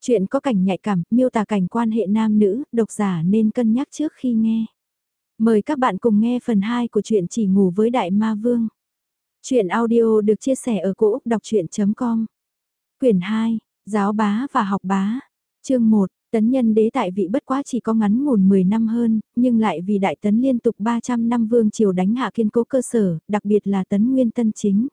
Chuyện có cảnh nhạy cảm, miêu tả cảnh quan hệ nam nữ, độc giả nên cân nhắc trước khi nghe. Mời các bạn cùng nghe phần 2 của truyện Chỉ ngủ với Đại Ma Vương. Chuyện audio được chia sẻ ở cỗ đọc chuyện.com Quyển 2, Giáo bá và học bá. Chương 1, Tấn nhân đế tại vị bất quá chỉ có ngắn ngủn 10 năm hơn, nhưng lại vì đại tấn liên tục 300 năm vương triều đánh hạ kiên cố cơ sở, đặc biệt là tấn nguyên tân chính.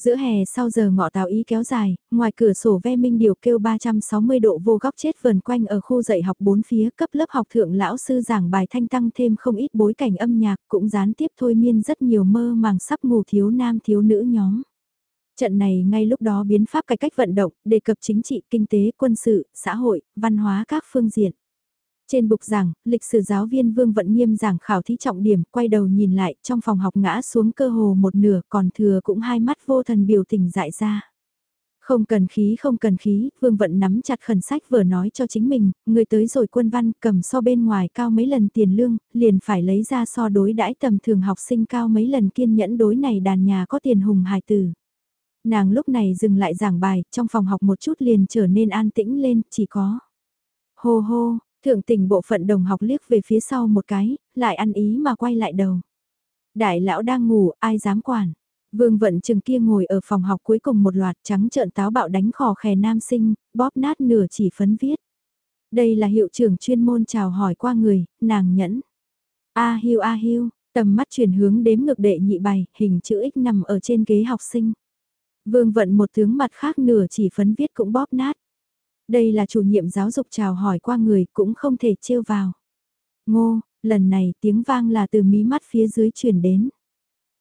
Giữa hè sau giờ ngọ tào ý kéo dài, ngoài cửa sổ ve minh điều kêu 360 độ vô góc chết vần quanh ở khu dạy học bốn phía cấp lớp học thượng lão sư giảng bài thanh tăng thêm không ít bối cảnh âm nhạc cũng gián tiếp thôi miên rất nhiều mơ màng sắp ngủ thiếu nam thiếu nữ nhóm. Trận này ngay lúc đó biến pháp cải cách vận động, đề cập chính trị, kinh tế, quân sự, xã hội, văn hóa các phương diện. Trên bục giảng, lịch sử giáo viên Vương Vận Nghiêm giảng khảo thí trọng điểm, quay đầu nhìn lại, trong phòng học ngã xuống cơ hồ một nửa, còn thừa cũng hai mắt vô thần biểu tình dại ra. Không cần khí không cần khí, Vương Vận nắm chặt khẩn sách vừa nói cho chính mình, người tới rồi quân văn cầm so bên ngoài cao mấy lần tiền lương, liền phải lấy ra so đối đãi tầm thường học sinh cao mấy lần kiên nhẫn đối này đàn nhà có tiền hùng hài tử. Nàng lúc này dừng lại giảng bài, trong phòng học một chút liền trở nên an tĩnh lên, chỉ có. Hô hô, Thượng tình bộ phận đồng học liếc về phía sau một cái, lại ăn ý mà quay lại đầu. Đại lão đang ngủ, ai dám quản. Vương vận trường kia ngồi ở phòng học cuối cùng một loạt trắng trợn táo bạo đánh khò khè nam sinh, bóp nát nửa chỉ phấn viết. Đây là hiệu trưởng chuyên môn chào hỏi qua người, nàng nhẫn. A hiu a hiu, tầm mắt chuyển hướng đếm ngược đệ nhị bài, hình chữ X nằm ở trên ghế học sinh. Vương vận một tướng mặt khác nửa chỉ phấn viết cũng bóp nát. Đây là chủ nhiệm giáo dục chào hỏi qua người cũng không thể trêu vào. Ngô, lần này tiếng vang là từ mí mắt phía dưới truyền đến.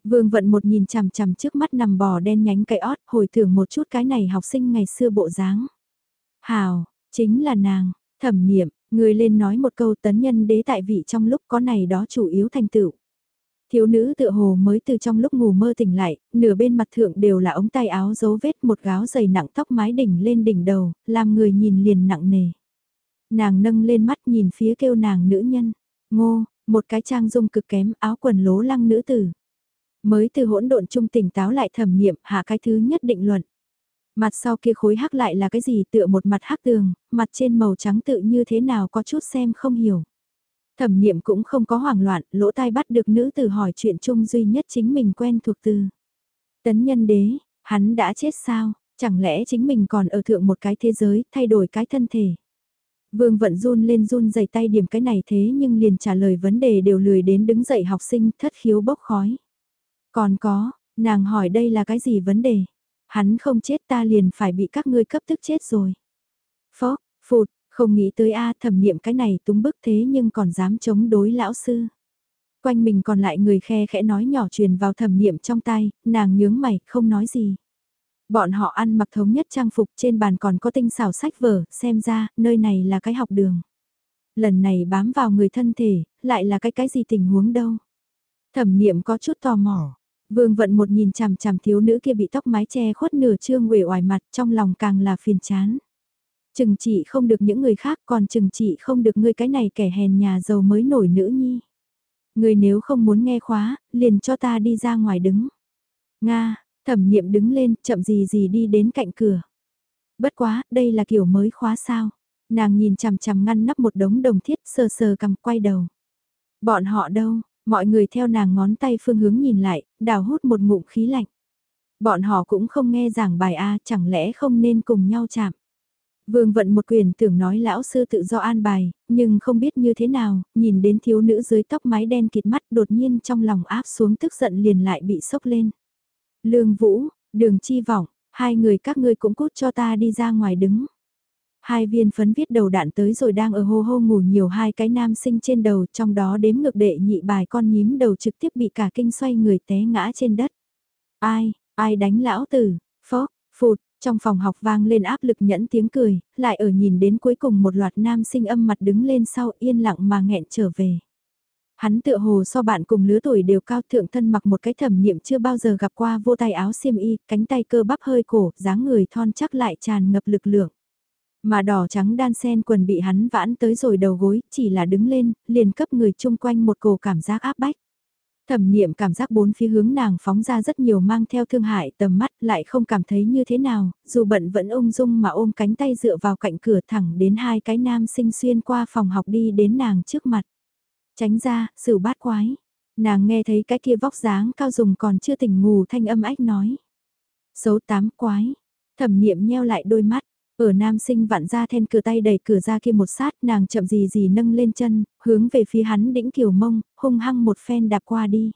Vương vận một nhìn chằm chằm trước mắt nằm bò đen nhánh cây ót, hồi tưởng một chút cái này học sinh ngày xưa bộ dáng. Hào, chính là nàng, thẩm niệm, người lên nói một câu tấn nhân đế tại vị trong lúc có này đó chủ yếu thành tựu. Thiếu nữ tựa hồ mới từ trong lúc ngủ mơ tỉnh lại, nửa bên mặt thượng đều là ống tay áo dấu vết một gáo dày nặng tóc mái đỉnh lên đỉnh đầu, làm người nhìn liền nặng nề. Nàng nâng lên mắt nhìn phía kêu nàng nữ nhân, ngô, một cái trang dung cực kém áo quần lố lăng nữ tử. Mới từ hỗn độn trung tỉnh táo lại thẩm nghiệm hạ cái thứ nhất định luận. Mặt sau kia khối hắc lại là cái gì tựa một mặt hắc tường, mặt trên màu trắng tự như thế nào có chút xem không hiểu. Thẩm niệm cũng không có hoảng loạn, lỗ tai bắt được nữ tử hỏi chuyện chung duy nhất chính mình quen thuộc từ. Tấn nhân đế, hắn đã chết sao, chẳng lẽ chính mình còn ở thượng một cái thế giới, thay đổi cái thân thể. Vương vận run lên run dày tay điểm cái này thế nhưng liền trả lời vấn đề đều lười đến đứng dậy học sinh thất khiếu bốc khói. Còn có, nàng hỏi đây là cái gì vấn đề? Hắn không chết ta liền phải bị các ngươi cấp tức chết rồi. Phó, phụt, không nghĩ tới a thẩm niệm cái này túng bức thế nhưng còn dám chống đối lão sư. Quanh mình còn lại người khe khẽ nói nhỏ truyền vào thẩm niệm trong tay, nàng nhướng mày, không nói gì. Bọn họ ăn mặc thống nhất trang phục trên bàn còn có tinh xảo sách vở, xem ra, nơi này là cái học đường. Lần này bám vào người thân thể, lại là cái cái gì tình huống đâu. Thẩm niệm có chút tò mò. Vương vận một nhìn chằm chằm thiếu nữ kia bị tóc mái che khuất nửa trương uể oải mặt trong lòng càng là phiền chán. Chừng trị không được những người khác còn chừng trị không được ngươi cái này kẻ hèn nhà giàu mới nổi nữ nhi. Ngươi nếu không muốn nghe khóa, liền cho ta đi ra ngoài đứng. Nga, thẩm niệm đứng lên, chậm gì gì đi đến cạnh cửa. Bất quá, đây là kiểu mới khóa sao. Nàng nhìn chằm chằm ngăn nắp một đống đồng thiết sờ sờ cầm quay đầu. Bọn họ đâu, mọi người theo nàng ngón tay phương hướng nhìn lại, đào hút một ngụm khí lạnh. Bọn họ cũng không nghe giảng bài A chẳng lẽ không nên cùng nhau chạm. Vương vận một quyền tưởng nói lão sư tự do an bài, nhưng không biết như thế nào, nhìn đến thiếu nữ dưới tóc mái đen kịt mắt đột nhiên trong lòng áp xuống tức giận liền lại bị sốc lên. Lương Vũ, đường chi vọng, hai người các ngươi cũng cút cho ta đi ra ngoài đứng. Hai viên phấn viết đầu đạn tới rồi đang ở hô hô ngủ nhiều hai cái nam sinh trên đầu trong đó đếm ngược đệ nhị bài con nhím đầu trực tiếp bị cả kinh xoay người té ngã trên đất. Ai, ai đánh lão tử, phó, phụt, trong phòng học vang lên áp lực nhẫn tiếng cười, lại ở nhìn đến cuối cùng một loạt nam sinh âm mặt đứng lên sau yên lặng mà nghẹn trở về. Hắn tựa hồ so bạn cùng lứa tuổi đều cao thượng thân mặc một cái thẩm niệm chưa bao giờ gặp qua vô tay áo xiêm y, cánh tay cơ bắp hơi cổ, dáng người thon chắc lại tràn ngập lực lượng. Mà đỏ trắng đan sen quần bị hắn vãn tới rồi đầu gối, chỉ là đứng lên, liền cấp người chung quanh một cổ cảm giác áp bách. Thẩm niệm cảm giác bốn phía hướng nàng phóng ra rất nhiều mang theo thương hại tầm mắt lại không cảm thấy như thế nào, dù bận vẫn ung dung mà ôm cánh tay dựa vào cạnh cửa thẳng đến hai cái nam sinh xuyên qua phòng học đi đến nàng trước mặt. Tránh ra, xử bát quái. Nàng nghe thấy cái kia vóc dáng cao dùng còn chưa tỉnh ngủ thanh âm ách nói. Xấu tám quái. Thẩm niệm nheo lại đôi mắt. Ở nam sinh vặn ra then cửa tay đẩy cửa ra kia một sát nàng chậm gì gì nâng lên chân, hướng về phía hắn đĩnh kiều mông, hung hăng một phen đạp qua đi.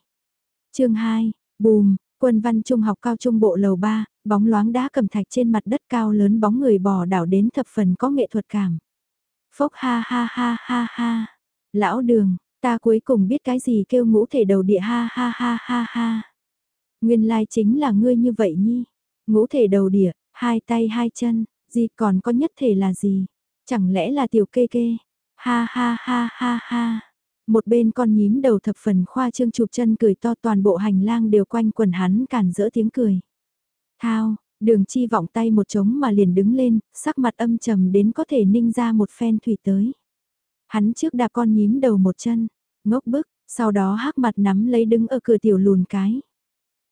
chương 2, bùm, quân văn trung học cao trung bộ lầu 3, bóng loáng đá cầm thạch trên mặt đất cao lớn bóng người bò đảo đến thập phần có nghệ thuật cảm. Phốc ha ha ha ha ha. Lão đường, ta cuối cùng biết cái gì kêu ngũ thể đầu địa ha ha ha ha ha. Nguyên lai chính là ngươi như vậy nhi. Ngũ thể đầu địa, hai tay hai chân, gì còn có nhất thể là gì? Chẳng lẽ là tiểu kê kê? Ha ha ha ha ha. Một bên con nhím đầu thập phần khoa trương chụp chân cười to toàn bộ hành lang đều quanh quần hắn cản rỡ tiếng cười. Thao, đường chi vọng tay một trống mà liền đứng lên, sắc mặt âm trầm đến có thể ninh ra một phen thủy tới. Hắn trước đạp con nhím đầu một chân, ngốc bức, sau đó hắc mặt nắm lấy đứng ở cửa tiểu lùn cái.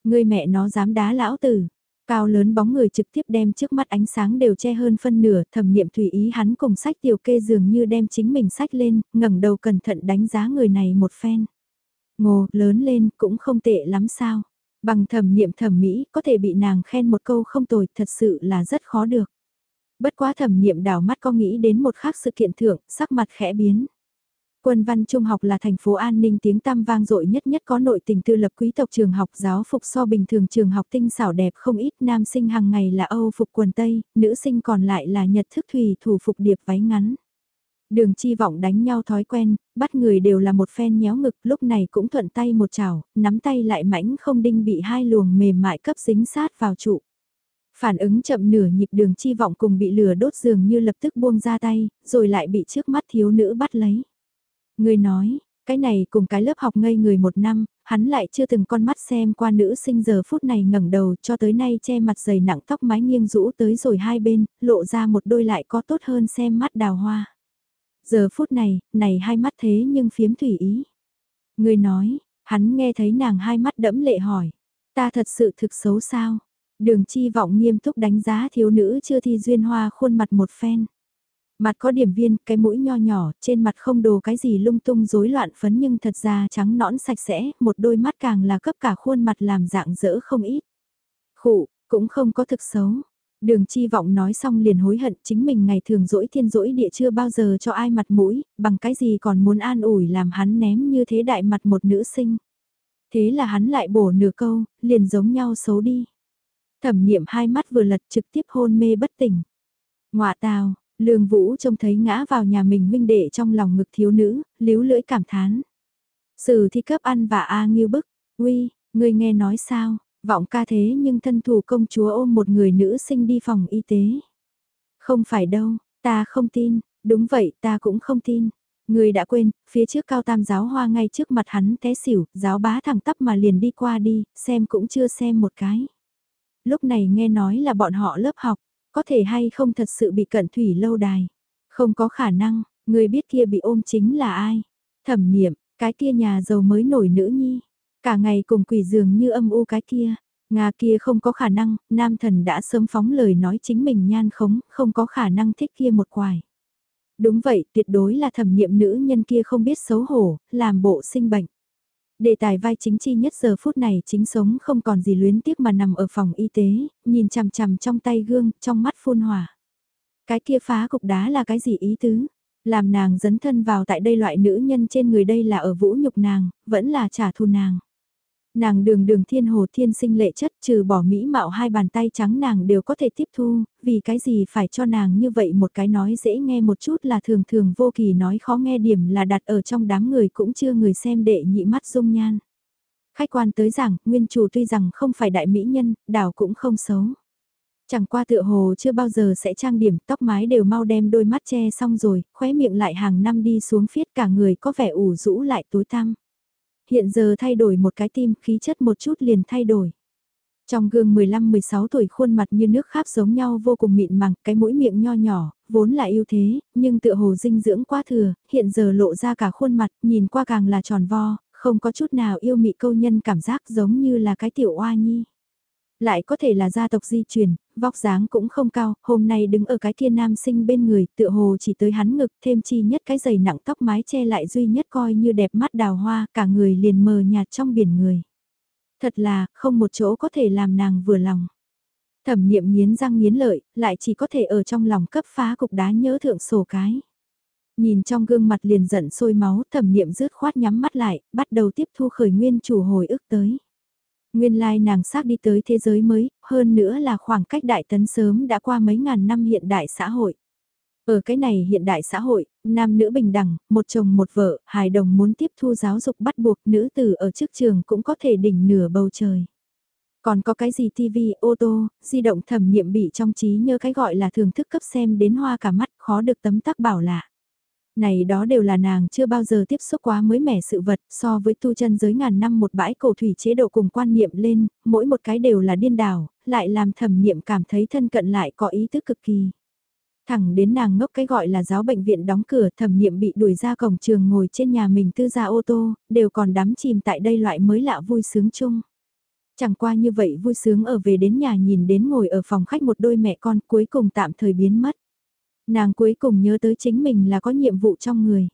Người mẹ nó dám đá lão tử, Cao lớn bóng người trực tiếp đem trước mắt ánh sáng đều che hơn phân nửa, thẩm niệm tùy ý hắn cùng sách tiểu kê dường như đem chính mình sách lên, ngẩng đầu cẩn thận đánh giá người này một phen. ngô lớn lên, cũng không tệ lắm sao. Bằng thẩm niệm thẩm mỹ, có thể bị nàng khen một câu không tồi, thật sự là rất khó được. Bất quá thẩm niệm đảo mắt có nghĩ đến một khác sự kiện thượng, sắc mặt khẽ biến. Quân văn trung học là thành phố an ninh tiếng tăm vang dội nhất nhất có nội tình tư lập quý tộc trường học giáo phục so bình thường trường học tinh xảo đẹp không ít nam sinh hàng ngày là Âu phục quần Tây, nữ sinh còn lại là nhật thức thủy thủ phục điệp váy ngắn. Đường chi vọng đánh nhau thói quen, bắt người đều là một phen nhéo ngực lúc này cũng thuận tay một chảo, nắm tay lại mãnh không đinh bị hai luồng mềm mại cấp dính sát vào trụ. Phản ứng chậm nửa nhịp đường chi vọng cùng bị lửa đốt dường như lập tức buông ra tay, rồi lại bị trước mắt thiếu nữ bắt lấy. Người nói, cái này cùng cái lớp học ngây người một năm, hắn lại chưa từng con mắt xem qua nữ sinh giờ phút này ngẩng đầu cho tới nay che mặt dày nặng tóc mái nghiêng rũ tới rồi hai bên, lộ ra một đôi lại có tốt hơn xem mắt đào hoa. Giờ phút này, này hai mắt thế nhưng phiếm thủy ý. Người nói, hắn nghe thấy nàng hai mắt đẫm lệ hỏi, ta thật sự thực xấu sao? Đường chi vọng nghiêm túc đánh giá thiếu nữ chưa thi duyên hoa khuôn mặt một phen. Mặt có điểm viên, cái mũi nho nhỏ, trên mặt không đồ cái gì lung tung rối loạn phấn nhưng thật ra trắng nõn sạch sẽ, một đôi mắt càng là cấp cả khuôn mặt làm dạng dỡ không ít. Khụ, cũng không có thực xấu. Đường chi vọng nói xong liền hối hận chính mình ngày thường dỗi thiên dỗi địa chưa bao giờ cho ai mặt mũi, bằng cái gì còn muốn an ủi làm hắn ném như thế đại mặt một nữ sinh. Thế là hắn lại bổ nửa câu, liền giống nhau xấu đi. Thẩm niệm hai mắt vừa lật trực tiếp hôn mê bất tỉnh. Ngoạ tào, Lương Vũ trông thấy ngã vào nhà mình huynh đệ trong lòng ngực thiếu nữ, líu lưỡi cảm thán. Sử thi cấp ăn và A nghiêu bức, uy, người nghe nói sao, vọng ca thế nhưng thân thủ công chúa ôm một người nữ sinh đi phòng y tế. Không phải đâu, ta không tin, đúng vậy ta cũng không tin. Người đã quên, phía trước cao tam giáo hoa ngay trước mặt hắn té xỉu, giáo bá thẳng tắp mà liền đi qua đi, xem cũng chưa xem một cái. Lúc này nghe nói là bọn họ lớp học, có thể hay không thật sự bị cận thủy lâu đài. Không có khả năng, người biết kia bị ôm chính là ai. Thẩm niệm, cái kia nhà giàu mới nổi nữ nhi. Cả ngày cùng quỷ dường như âm u cái kia. Nga kia không có khả năng, nam thần đã sớm phóng lời nói chính mình nhan khống, không có khả năng thích kia một quài. Đúng vậy, tuyệt đối là thẩm niệm nữ nhân kia không biết xấu hổ, làm bộ sinh bệnh. Đề tài vai chính chi nhất giờ phút này chính sống không còn gì luyến tiếc mà nằm ở phòng y tế, nhìn chằm chằm trong tay gương, trong mắt phun hỏa. Cái kia phá cục đá là cái gì ý tứ? Làm nàng dấn thân vào tại đây loại nữ nhân trên người đây là ở vũ nhục nàng, vẫn là trả thù nàng. Nàng đường đường thiên hồ thiên sinh lệ chất trừ bỏ mỹ mạo hai bàn tay trắng nàng đều có thể tiếp thu, vì cái gì phải cho nàng như vậy một cái nói dễ nghe một chút là thường thường vô kỳ nói khó nghe điểm là đặt ở trong đám người cũng chưa người xem đệ nhị mắt dung nhan. Khách quan tới rằng, nguyên chủ tuy rằng không phải đại mỹ nhân, đảo cũng không xấu. Chẳng qua tựa hồ chưa bao giờ sẽ trang điểm, tóc mái đều mau đem đôi mắt che xong rồi, khóe miệng lại hàng năm đi xuống phiết cả người có vẻ ủ rũ lại tối tăm hiện giờ thay đổi một cái tim, khí chất một chút liền thay đổi. Trong gương 15-16 tuổi khuôn mặt như nước kháp giống nhau vô cùng mịn màng, cái mũi miệng nho nhỏ, vốn là ưu thế, nhưng tựa hồ dinh dưỡng quá thừa, hiện giờ lộ ra cả khuôn mặt, nhìn qua càng là tròn vo, không có chút nào yêu mị câu nhân cảm giác giống như là cái tiểu oa nhi. Lại có thể là gia tộc di truyền, vóc dáng cũng không cao, hôm nay đứng ở cái kia nam sinh bên người, tựa hồ chỉ tới hắn ngực, thêm chi nhất cái giày nặng tóc mái che lại duy nhất coi như đẹp mắt đào hoa, cả người liền mờ nhạt trong biển người. Thật là, không một chỗ có thể làm nàng vừa lòng. Thẩm niệm nghiến răng nghiến lợi, lại chỉ có thể ở trong lòng cấp phá cục đá nhớ thượng sổ cái. Nhìn trong gương mặt liền giận sôi máu, thẩm niệm rứt khoát nhắm mắt lại, bắt đầu tiếp thu khởi nguyên chủ hồi ức tới. Nguyên lai nàng xác đi tới thế giới mới, hơn nữa là khoảng cách đại tấn sớm đã qua mấy ngàn năm hiện đại xã hội. Ở cái này hiện đại xã hội, nam nữ bình đẳng, một chồng một vợ, hài đồng muốn tiếp thu giáo dục bắt buộc nữ tử ở trước trường cũng có thể đỉnh nửa bầu trời. Còn có cái gì TV, ô tô, di động thẩm niệm bị trong trí nhớ cái gọi là thưởng thức cấp xem đến hoa cả mắt khó được tấm tắc bảo lạ này đó đều là nàng chưa bao giờ tiếp xúc quá mới mẻ sự vật, so với tu chân giới ngàn năm một bãi cổ thủy chế độ cùng quan niệm lên, mỗi một cái đều là điên đảo, lại làm thẩm niệm cảm thấy thân cận lại có ý thức cực kỳ. Thẳng đến nàng ngốc cái gọi là giáo bệnh viện đóng cửa thẩm niệm bị đuổi ra cổng trường ngồi trên nhà mình tư gia ô tô, đều còn đắm chìm tại đây loại mới lạ vui sướng chung. Chẳng qua như vậy vui sướng ở về đến nhà nhìn đến ngồi ở phòng khách một đôi mẹ con cuối cùng tạm thời biến mất. Nàng cuối cùng nhớ tới chính mình là có nhiệm vụ trong người.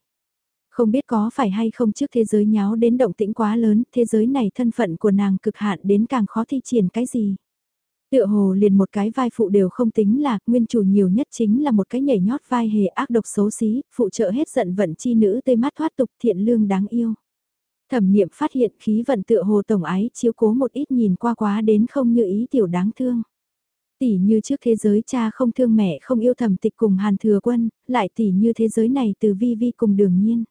Không biết có phải hay không trước thế giới nháo đến động tĩnh quá lớn, thế giới này thân phận của nàng cực hạn đến càng khó thi triển cái gì. Tựa hồ liền một cái vai phụ đều không tính là, nguyên chủ nhiều nhất chính là một cái nhảy nhót vai hề ác độc xấu xí, phụ trợ hết giận vận chi nữ tươi mắt thoát tục thiện lương đáng yêu. Thẩm niệm phát hiện khí vận tựa hồ tổng ái chiếu cố một ít nhìn qua quá đến không như ý tiểu đáng thương. Tỷ như trước thế giới cha không thương mẹ không yêu thầm tịch cùng hàn thừa quân, lại tỷ như thế giới này từ vi vi cùng đường nhiên.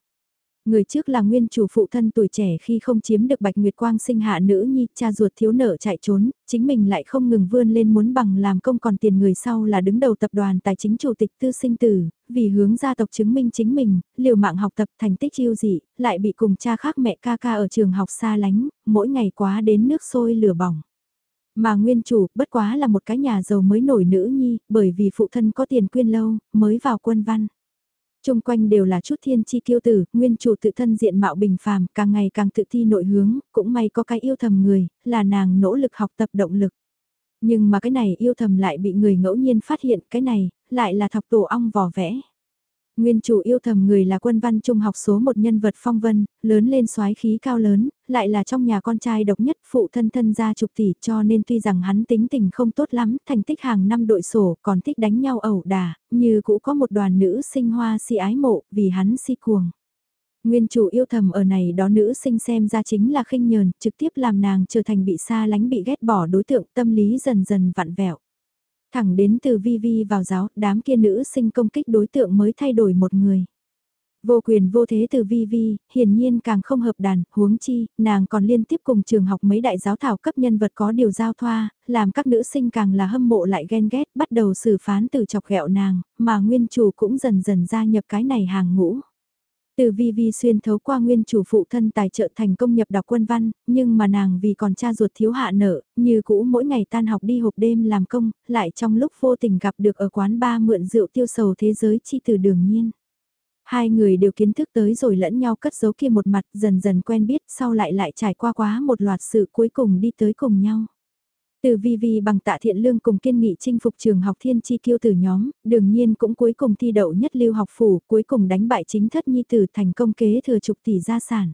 Người trước là nguyên chủ phụ thân tuổi trẻ khi không chiếm được bạch nguyệt quang sinh hạ nữ nhi, cha ruột thiếu nợ chạy trốn, chính mình lại không ngừng vươn lên muốn bằng làm công còn tiền người sau là đứng đầu tập đoàn tài chính chủ tịch tư sinh tử, vì hướng gia tộc chứng minh chính mình, liều mạng học tập thành tích yêu dị, lại bị cùng cha khác mẹ ca ca ở trường học xa lánh, mỗi ngày quá đến nước sôi lửa bỏng. Mà nguyên chủ, bất quá là một cái nhà giàu mới nổi nữ nhi, bởi vì phụ thân có tiền quyên lâu, mới vào quân văn. Trung quanh đều là chút thiên chi kiêu tử, nguyên chủ tự thân diện mạo bình phàm, càng ngày càng tự thi nội hướng, cũng may có cái yêu thầm người, là nàng nỗ lực học tập động lực. Nhưng mà cái này yêu thầm lại bị người ngẫu nhiên phát hiện, cái này, lại là thọc tổ ong vỏ vẽ. Nguyên chủ yêu thầm người là quân văn trung học số một nhân vật phong vân, lớn lên soái khí cao lớn, lại là trong nhà con trai độc nhất phụ thân thân gia trục tỷ cho nên tuy rằng hắn tính tình không tốt lắm, thành tích hàng năm đội sổ còn thích đánh nhau ẩu đà, như cũ có một đoàn nữ sinh hoa si ái mộ vì hắn si cuồng. Nguyên chủ yêu thầm ở này đó nữ sinh xem ra chính là khinh nhờn, trực tiếp làm nàng trở thành bị xa lánh bị ghét bỏ đối tượng tâm lý dần dần vặn vẹo. Thẳng đến từ vi vi vào giáo, đám kia nữ sinh công kích đối tượng mới thay đổi một người. Vô quyền vô thế từ vi vi, hiển nhiên càng không hợp đàn, huống chi, nàng còn liên tiếp cùng trường học mấy đại giáo thảo cấp nhân vật có điều giao thoa, làm các nữ sinh càng là hâm mộ lại ghen ghét, bắt đầu xử phán từ chọc ghẹo nàng, mà nguyên chủ cũng dần dần gia nhập cái này hàng ngũ. Từ vi vi xuyên thấu qua nguyên chủ phụ thân tài trợ thành công nhập đọc quân văn, nhưng mà nàng vì còn cha ruột thiếu hạ nợ, như cũ mỗi ngày tan học đi hộp đêm làm công, lại trong lúc vô tình gặp được ở quán ba mượn rượu tiêu sầu thế giới chi từ đường nhiên. Hai người đều kiến thức tới rồi lẫn nhau cất giấu kia một mặt dần dần quen biết sau lại lại trải qua quá một loạt sự cuối cùng đi tới cùng nhau. Từ vi vi bằng tạ thiện lương cùng kiên nghị chinh phục trường học thiên chi kiêu tử nhóm, đương nhiên cũng cuối cùng thi đậu nhất lưu học phủ, cuối cùng đánh bại chính thất nhi tử thành công kế thừa trục tỷ gia sản.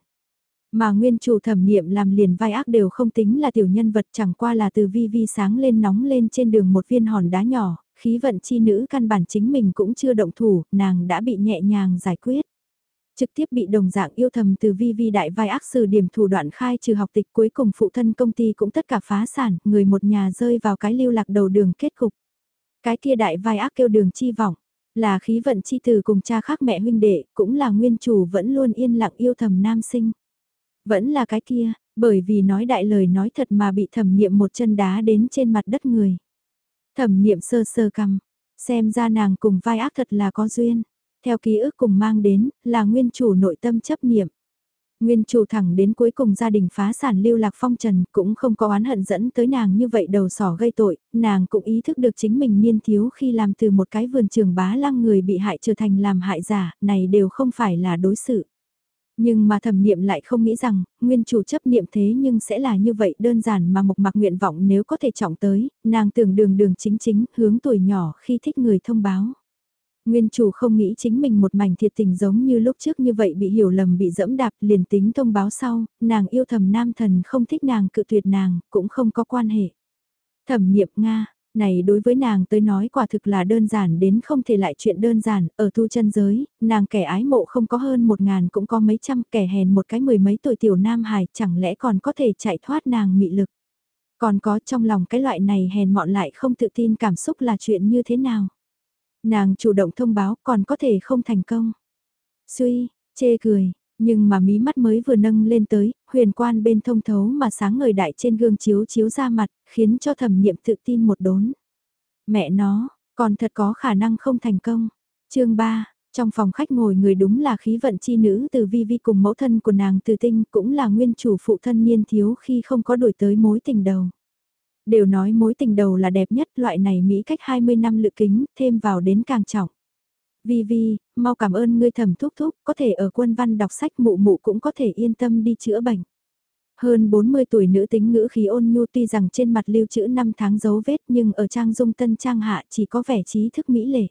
Mà nguyên chủ thẩm niệm làm liền vai ác đều không tính là tiểu nhân vật chẳng qua là từ vi vi sáng lên nóng lên trên đường một viên hòn đá nhỏ, khí vận chi nữ căn bản chính mình cũng chưa động thủ, nàng đã bị nhẹ nhàng giải quyết trực tiếp bị đồng dạng yêu thầm từ vi vi đại vai ác sử điểm thủ đoạn khai trừ học tịch cuối cùng phụ thân công ty cũng tất cả phá sản, người một nhà rơi vào cái lưu lạc đầu đường kết cục. Cái kia đại vai ác kêu đường chi vọng, là khí vận chi từ cùng cha khác mẹ huynh đệ, cũng là nguyên chủ vẫn luôn yên lặng yêu thầm nam sinh. Vẫn là cái kia, bởi vì nói đại lời nói thật mà bị thẩm niệm một chân đá đến trên mặt đất người. Thẩm niệm sơ sơ cằm, xem ra nàng cùng vai ác thật là có duyên. Theo ký ức cùng mang đến, là nguyên chủ nội tâm chấp niệm. Nguyên chủ thẳng đến cuối cùng gia đình phá sản lưu lạc phong trần cũng không có oán hận dẫn tới nàng như vậy đầu sỏ gây tội, nàng cũng ý thức được chính mình niên thiếu khi làm từ một cái vườn trường bá lăng người bị hại trở thành làm hại giả, này đều không phải là đối xử Nhưng mà thẩm niệm lại không nghĩ rằng, nguyên chủ chấp niệm thế nhưng sẽ là như vậy đơn giản mà mộc mặc nguyện vọng nếu có thể trọng tới, nàng tưởng đường đường chính chính hướng tuổi nhỏ khi thích người thông báo. Nguyên chủ không nghĩ chính mình một mảnh thiệt tình giống như lúc trước như vậy bị hiểu lầm bị dẫm đạp liền tính thông báo sau, nàng yêu thầm nam thần không thích nàng cự tuyệt nàng, cũng không có quan hệ. Thẩm niệm Nga, này đối với nàng tới nói quả thực là đơn giản đến không thể lại chuyện đơn giản, ở thu chân giới, nàng kẻ ái mộ không có hơn một ngàn cũng có mấy trăm kẻ hèn một cái mười mấy tuổi tiểu nam hài chẳng lẽ còn có thể chạy thoát nàng mị lực. Còn có trong lòng cái loại này hèn mọn lại không tự tin cảm xúc là chuyện như thế nào. Nàng chủ động thông báo còn có thể không thành công. Suy, chê cười, nhưng mà mí mắt mới vừa nâng lên tới, huyền quan bên thông thấu mà sáng ngời đại trên gương chiếu chiếu ra mặt, khiến cho thẩm niệm tự tin một đốn. Mẹ nó, còn thật có khả năng không thành công. chương 3, trong phòng khách ngồi người đúng là khí vận chi nữ từ vi vi cùng mẫu thân của nàng từ tinh cũng là nguyên chủ phụ thân niên thiếu khi không có đổi tới mối tình đầu. Đều nói mối tình đầu là đẹp nhất loại này Mỹ cách 20 năm lự kính, thêm vào đến càng trọng. Vi Vi, mau cảm ơn ngươi thầm thúc thúc, có thể ở quân văn đọc sách mụ mụ cũng có thể yên tâm đi chữa bệnh. Hơn 40 tuổi nữ tính ngữ khí ôn nhu tuy rằng trên mặt lưu trữ năm tháng dấu vết nhưng ở trang dung tân trang hạ chỉ có vẻ trí thức mỹ lệ.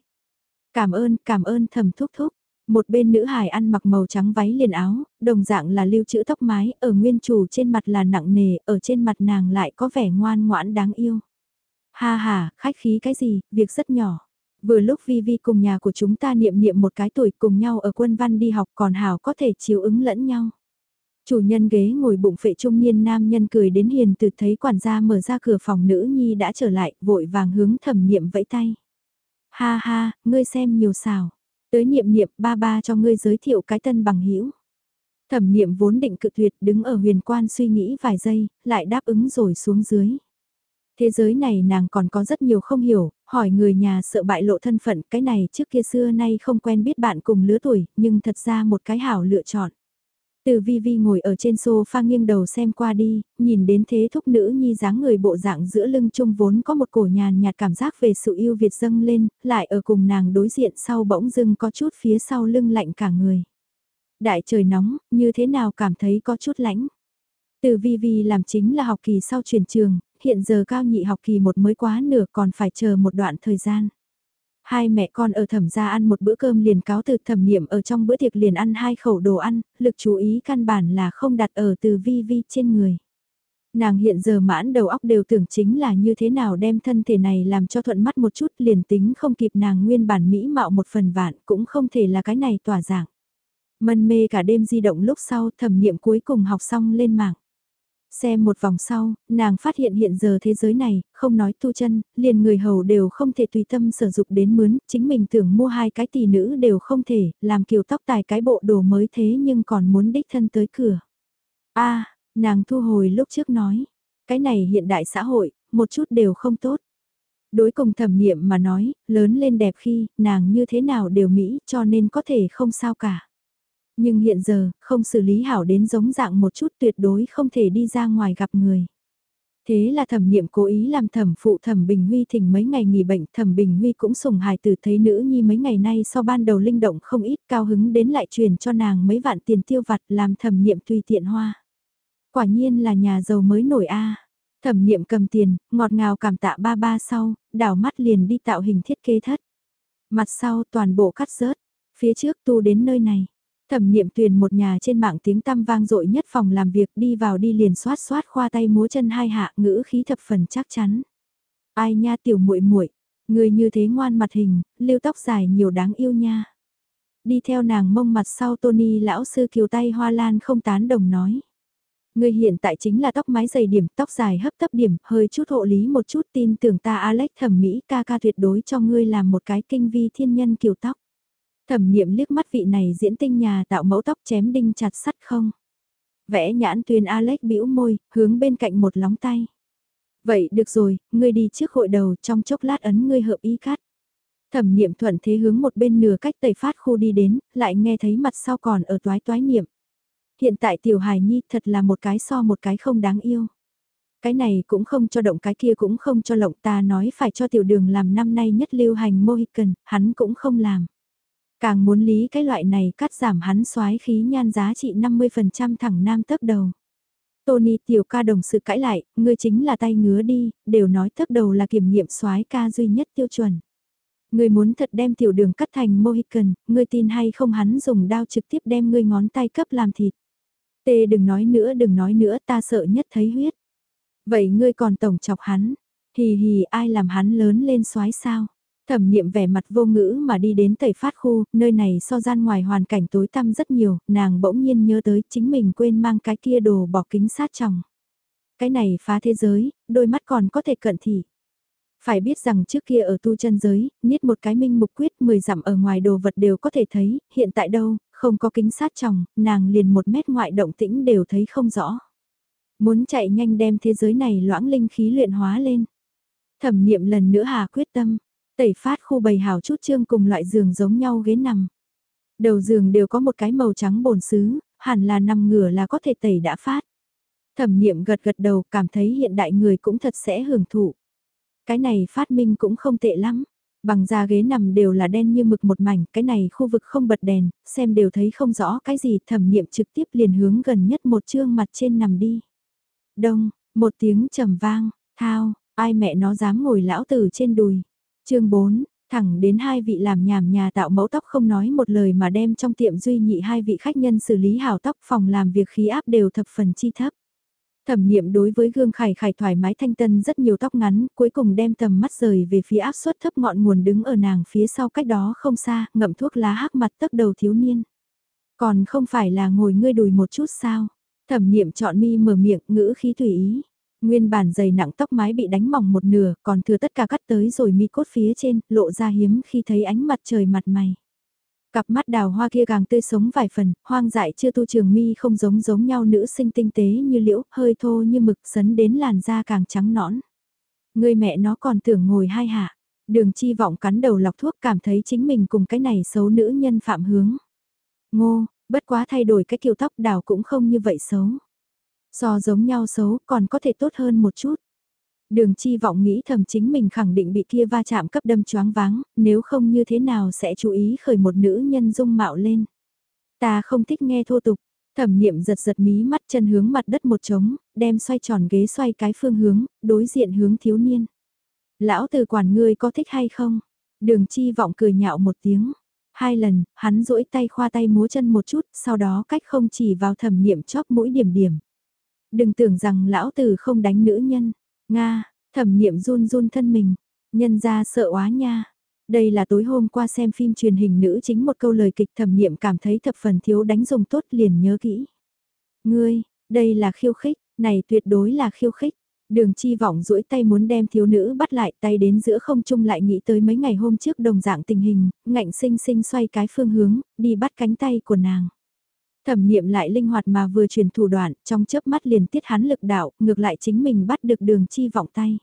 Cảm ơn, cảm ơn thầm thúc thúc. Một bên nữ hài ăn mặc màu trắng váy liền áo, đồng dạng là lưu trữ tóc mái, ở nguyên chủ trên mặt là nặng nề, ở trên mặt nàng lại có vẻ ngoan ngoãn đáng yêu. Ha ha, khách khí cái gì, việc rất nhỏ. Vừa lúc Vi Vi cùng nhà của chúng ta niệm niệm một cái tuổi cùng nhau ở quân văn đi học còn hào có thể chiếu ứng lẫn nhau. Chủ nhân ghế ngồi bụng phệ trung niên nam nhân cười đến hiền từ thấy quản gia mở ra cửa phòng nữ nhi đã trở lại, vội vàng hướng thẩm niệm vẫy tay. Ha ha, ngươi xem nhiều xào. Tới niệm niệm ba ba cho ngươi giới thiệu cái tân bằng hữu Thẩm niệm vốn định cự tuyệt đứng ở huyền quan suy nghĩ vài giây, lại đáp ứng rồi xuống dưới. Thế giới này nàng còn có rất nhiều không hiểu, hỏi người nhà sợ bại lộ thân phận, cái này trước kia xưa nay không quen biết bạn cùng lứa tuổi, nhưng thật ra một cái hảo lựa chọn. Từ vi vi ngồi ở trên sofa nghiêng đầu xem qua đi, nhìn đến thế thúc nữ nhi dáng người bộ dạng giữa lưng chung vốn có một cổ nhàn nhạt cảm giác về sự yêu Việt dâng lên, lại ở cùng nàng đối diện sau bỗng dưng có chút phía sau lưng lạnh cả người. Đại trời nóng, như thế nào cảm thấy có chút lãnh. Từ vi vi làm chính là học kỳ sau chuyển trường, hiện giờ cao nhị học kỳ một mới quá nửa còn phải chờ một đoạn thời gian. Hai mẹ con ở thẩm gia ăn một bữa cơm liền cáo từ thẩm niệm ở trong bữa tiệc liền ăn hai khẩu đồ ăn, lực chú ý căn bản là không đặt ở từ vi vi trên người. Nàng hiện giờ mãn đầu óc đều tưởng chính là như thế nào đem thân thể này làm cho thuận mắt một chút liền tính không kịp nàng nguyên bản mỹ mạo một phần vạn cũng không thể là cái này tỏa dạng. Mân mê cả đêm di động lúc sau thẩm niệm cuối cùng học xong lên mạng. Xem một vòng sau, nàng phát hiện hiện giờ thế giới này, không nói tu chân, liền người hầu đều không thể tùy tâm sử dụng đến mướn, chính mình tưởng mua hai cái tỷ nữ đều không thể, làm kiểu tóc tài cái bộ đồ mới thế nhưng còn muốn đích thân tới cửa. a nàng thu hồi lúc trước nói, cái này hiện đại xã hội, một chút đều không tốt. Đối cùng thẩm niệm mà nói, lớn lên đẹp khi, nàng như thế nào đều mỹ cho nên có thể không sao cả. Nhưng hiện giờ, không xử lý hảo đến giống dạng một chút tuyệt đối không thể đi ra ngoài gặp người. Thế là thẩm niệm cố ý làm thẩm phụ thẩm Bình Huy thỉnh mấy ngày nghỉ bệnh thẩm Bình Huy cũng sùng hài từ thấy nữ nhi mấy ngày nay sau ban đầu linh động không ít cao hứng đến lại truyền cho nàng mấy vạn tiền tiêu vặt làm thẩm niệm tùy tiện hoa. Quả nhiên là nhà giàu mới nổi a Thẩm niệm cầm tiền, ngọt ngào cảm tạ ba ba sau, đảo mắt liền đi tạo hình thiết kế thất. Mặt sau toàn bộ cắt rớt, phía trước tu đến nơi này. Thẩm niệm tuyền một nhà trên mạng tiếng tăm vang dội nhất phòng làm việc đi vào đi liền xoát xoát khoa tay múa chân hai hạ ngữ khí thập phần chắc chắn. Ai nha tiểu muội muội, người như thế ngoan mặt hình, lưu tóc dài nhiều đáng yêu nha. Đi theo nàng mông mặt sau Tony lão sư kiều tay hoa lan không tán đồng nói. Người hiện tại chính là tóc mái dày điểm, tóc dài hấp tấp điểm, hơi chút hộ lý một chút tin tưởng ta Alex thẩm mỹ ca ca tuyệt đối cho ngươi làm một cái kinh vi thiên nhân kiều tóc. Thẩm niệm liếc mắt vị này diễn tinh nhà tạo mẫu tóc chém đinh chặt sắt không. Vẽ nhãn tuyên Alex bĩu môi, hướng bên cạnh một lóng tay. Vậy được rồi, ngươi đi trước hội đầu trong chốc lát ấn ngươi hợp ý cắt. Thẩm niệm thuận thế hướng một bên nửa cách tẩy phát khu đi đến, lại nghe thấy mặt sau còn ở toái toái niệm. Hiện tại tiểu hài nhi thật là một cái so một cái không đáng yêu. Cái này cũng không cho động cái kia cũng không cho lộng ta nói phải cho tiểu đường làm năm nay nhất lưu hành Mohican, hắn cũng không làm. Càng muốn lý cái loại này cắt giảm hắn xoái khí nhan giá trị 50% thẳng nam tấp đầu. Tony tiểu ca đồng sự cãi lại, ngươi chính là tay ngứa đi, đều nói thấp đầu là kiểm nghiệm soái ca duy nhất tiêu chuẩn. Ngươi muốn thật đem tiểu đường cắt thành Mohican, ngươi tin hay không hắn dùng đao trực tiếp đem ngươi ngón tay cấp làm thịt. Tê đừng nói nữa đừng nói nữa ta sợ nhất thấy huyết. Vậy ngươi còn tổng chọc hắn, hì hì ai làm hắn lớn lên soái sao? Thẩm niệm vẻ mặt vô ngữ mà đi đến tẩy phát khu, nơi này so gian ngoài hoàn cảnh tối tăm rất nhiều, nàng bỗng nhiên nhớ tới chính mình quên mang cái kia đồ bỏ kính sát chồng. Cái này phá thế giới, đôi mắt còn có thể cận thị. Phải biết rằng trước kia ở tu chân giới, niết một cái minh mục quyết 10 dặm ở ngoài đồ vật đều có thể thấy, hiện tại đâu, không có kính sát chồng, nàng liền một mét ngoại động tĩnh đều thấy không rõ. Muốn chạy nhanh đem thế giới này loãng linh khí luyện hóa lên. Thẩm niệm lần nữa hà quyết tâm, tẩy phát khu bày hảo chút trương cùng loại giường giống nhau ghế nằm. Đầu giường đều có một cái màu trắng bồn xứ, hẳn là nằm ngửa là có thể tẩy đã phát. Thẩm niệm gật gật đầu cảm thấy hiện đại người cũng thật sẽ hưởng thụ. Cái này phát minh cũng không tệ lắm. Bằng da ghế nằm đều là đen như mực một mảnh, cái này khu vực không bật đèn, xem đều thấy không rõ cái gì thẩm niệm trực tiếp liền hướng gần nhất một chương mặt trên nằm đi. Đông, một tiếng trầm vang, thao, ai mẹ nó dám ngồi lão tử trên đùi chương 4, thẳng đến hai vị làm nhảm nhà tạo mẫu tóc không nói một lời mà đem trong tiệm duy nhị hai vị khách nhân xử lý hào tóc phòng làm việc khí áp đều thập phần chi thấp. Thẩm niệm đối với gương khải khải thoải mái thanh tân rất nhiều tóc ngắn, cuối cùng đem tầm mắt rời về phía áp suất thấp ngọn nguồn đứng ở nàng phía sau cách đó không xa, ngậm thuốc lá hắc mặt tấp đầu thiếu niên. Còn không phải là ngồi ngươi đùi một chút sao? Thẩm niệm chọn mi mở miệng ngữ khí tùy ý. Nguyên bản dày nặng tóc mái bị đánh mỏng một nửa, còn thừa tất cả cắt tới rồi mi cốt phía trên, lộ ra hiếm khi thấy ánh mặt trời mặt mày. Cặp mắt đào hoa kia càng tươi sống vài phần, hoang dại chưa tu trường mi không giống giống nhau nữ sinh tinh tế như liễu, hơi thô như mực sấn đến làn da càng trắng nõn. Người mẹ nó còn tưởng ngồi hai hạ, đường chi vọng cắn đầu lọc thuốc cảm thấy chính mình cùng cái này xấu nữ nhân phạm hướng. Ngô, bất quá thay đổi cái kiểu tóc đào cũng không như vậy xấu. So giống nhau xấu còn có thể tốt hơn một chút. Đường chi vọng nghĩ thầm chính mình khẳng định bị kia va chạm cấp đâm choáng váng, nếu không như thế nào sẽ chú ý khởi một nữ nhân dung mạo lên. Ta không thích nghe thô tục, thẩm niệm giật giật mí mắt chân hướng mặt đất một trống, đem xoay tròn ghế xoay cái phương hướng, đối diện hướng thiếu niên. Lão từ quản ngươi có thích hay không? Đường chi vọng cười nhạo một tiếng. Hai lần, hắn duỗi tay khoa tay múa chân một chút, sau đó cách không chỉ vào thẩm niệm chóp mũi điểm điểm. Đừng tưởng rằng lão tử không đánh nữ nhân. Nga, thẩm niệm run run thân mình. Nhân ra sợ quá nha. Đây là tối hôm qua xem phim truyền hình nữ chính một câu lời kịch thẩm niệm cảm thấy thập phần thiếu đánh dùng tốt liền nhớ kỹ. Ngươi, đây là khiêu khích, này tuyệt đối là khiêu khích. Đường chi vọng duỗi tay muốn đem thiếu nữ bắt lại tay đến giữa không trung lại nghĩ tới mấy ngày hôm trước đồng dạng tình hình, ngạnh sinh sinh xoay cái phương hướng, đi bắt cánh tay của nàng. Thẩm niệm lại linh hoạt mà vừa truyền thủ đoạn, trong chớp mắt liền tiết hắn lực đạo, ngược lại chính mình bắt được đường chi vọng tay.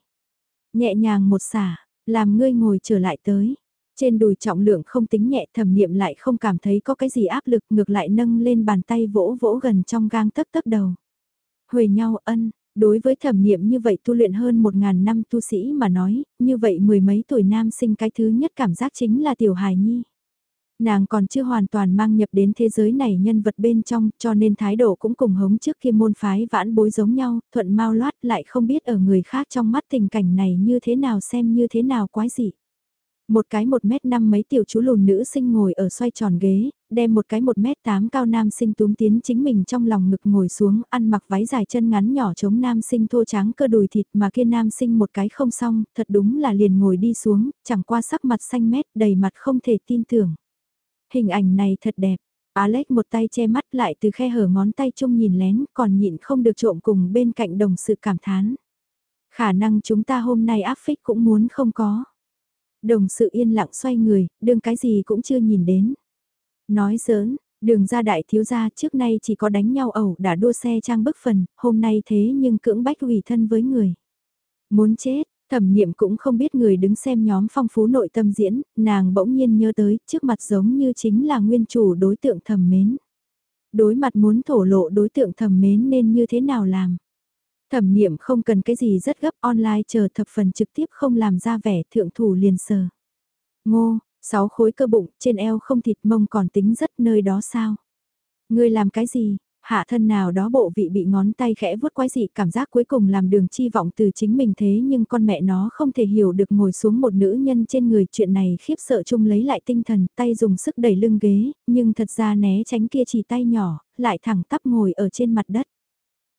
Nhẹ nhàng một xả, làm ngươi ngồi trở lại tới. Trên đùi trọng lượng không tính nhẹ thẩm niệm lại không cảm thấy có cái gì áp lực ngược lại nâng lên bàn tay vỗ vỗ gần trong gang tấc tấc đầu. Huề nhau ân, đối với thẩm niệm như vậy tu luyện hơn một ngàn năm tu sĩ mà nói, như vậy mười mấy tuổi nam sinh cái thứ nhất cảm giác chính là tiểu hài nhi. Nàng còn chưa hoàn toàn mang nhập đến thế giới này nhân vật bên trong cho nên thái độ cũng cùng hống trước kia môn phái vãn bối giống nhau, thuận mau loát lại không biết ở người khác trong mắt tình cảnh này như thế nào xem như thế nào quái dị. Một cái một mét năm mấy tiểu chú lùn nữ sinh ngồi ở xoay tròn ghế, đem một cái một mét tám cao nam sinh túm tiến chính mình trong lòng ngực ngồi xuống, ăn mặc váy dài chân ngắn nhỏ chống nam sinh thô trắng cơ đùi thịt mà kia nam sinh một cái không xong, thật đúng là liền ngồi đi xuống, chẳng qua sắc mặt xanh mét đầy mặt không thể tin tưởng. Hình ảnh này thật đẹp. Alex một tay che mắt lại từ khe hở ngón tay chung nhìn lén còn nhịn không được trộm cùng bên cạnh đồng sự cảm thán. Khả năng chúng ta hôm nay áp phích cũng muốn không có. Đồng sự yên lặng xoay người, đương cái gì cũng chưa nhìn đến. Nói giỡn, đường ra đại thiếu gia trước nay chỉ có đánh nhau ẩu đã đua xe trang bức phần, hôm nay thế nhưng cưỡng bách hủy thân với người. Muốn chết, Thẩm niệm cũng không biết người đứng xem nhóm phong phú nội tâm diễn, nàng bỗng nhiên nhớ tới trước mặt giống như chính là nguyên chủ đối tượng thầm mến. Đối mặt muốn thổ lộ đối tượng thầm mến nên như thế nào làm? Thẩm niệm không cần cái gì rất gấp online chờ thập phần trực tiếp không làm ra vẻ thượng thủ liền sờ. Ngô, Sáu khối cơ bụng, trên eo không thịt mông còn tính rất nơi đó sao? Ngươi làm cái gì? Hạ thân nào đó bộ vị bị ngón tay khẽ vuốt quái dị cảm giác cuối cùng làm đường chi vọng từ chính mình thế nhưng con mẹ nó không thể hiểu được ngồi xuống một nữ nhân trên người chuyện này khiếp sợ chung lấy lại tinh thần tay dùng sức đẩy lưng ghế, nhưng thật ra né tránh kia chỉ tay nhỏ, lại thẳng tắp ngồi ở trên mặt đất.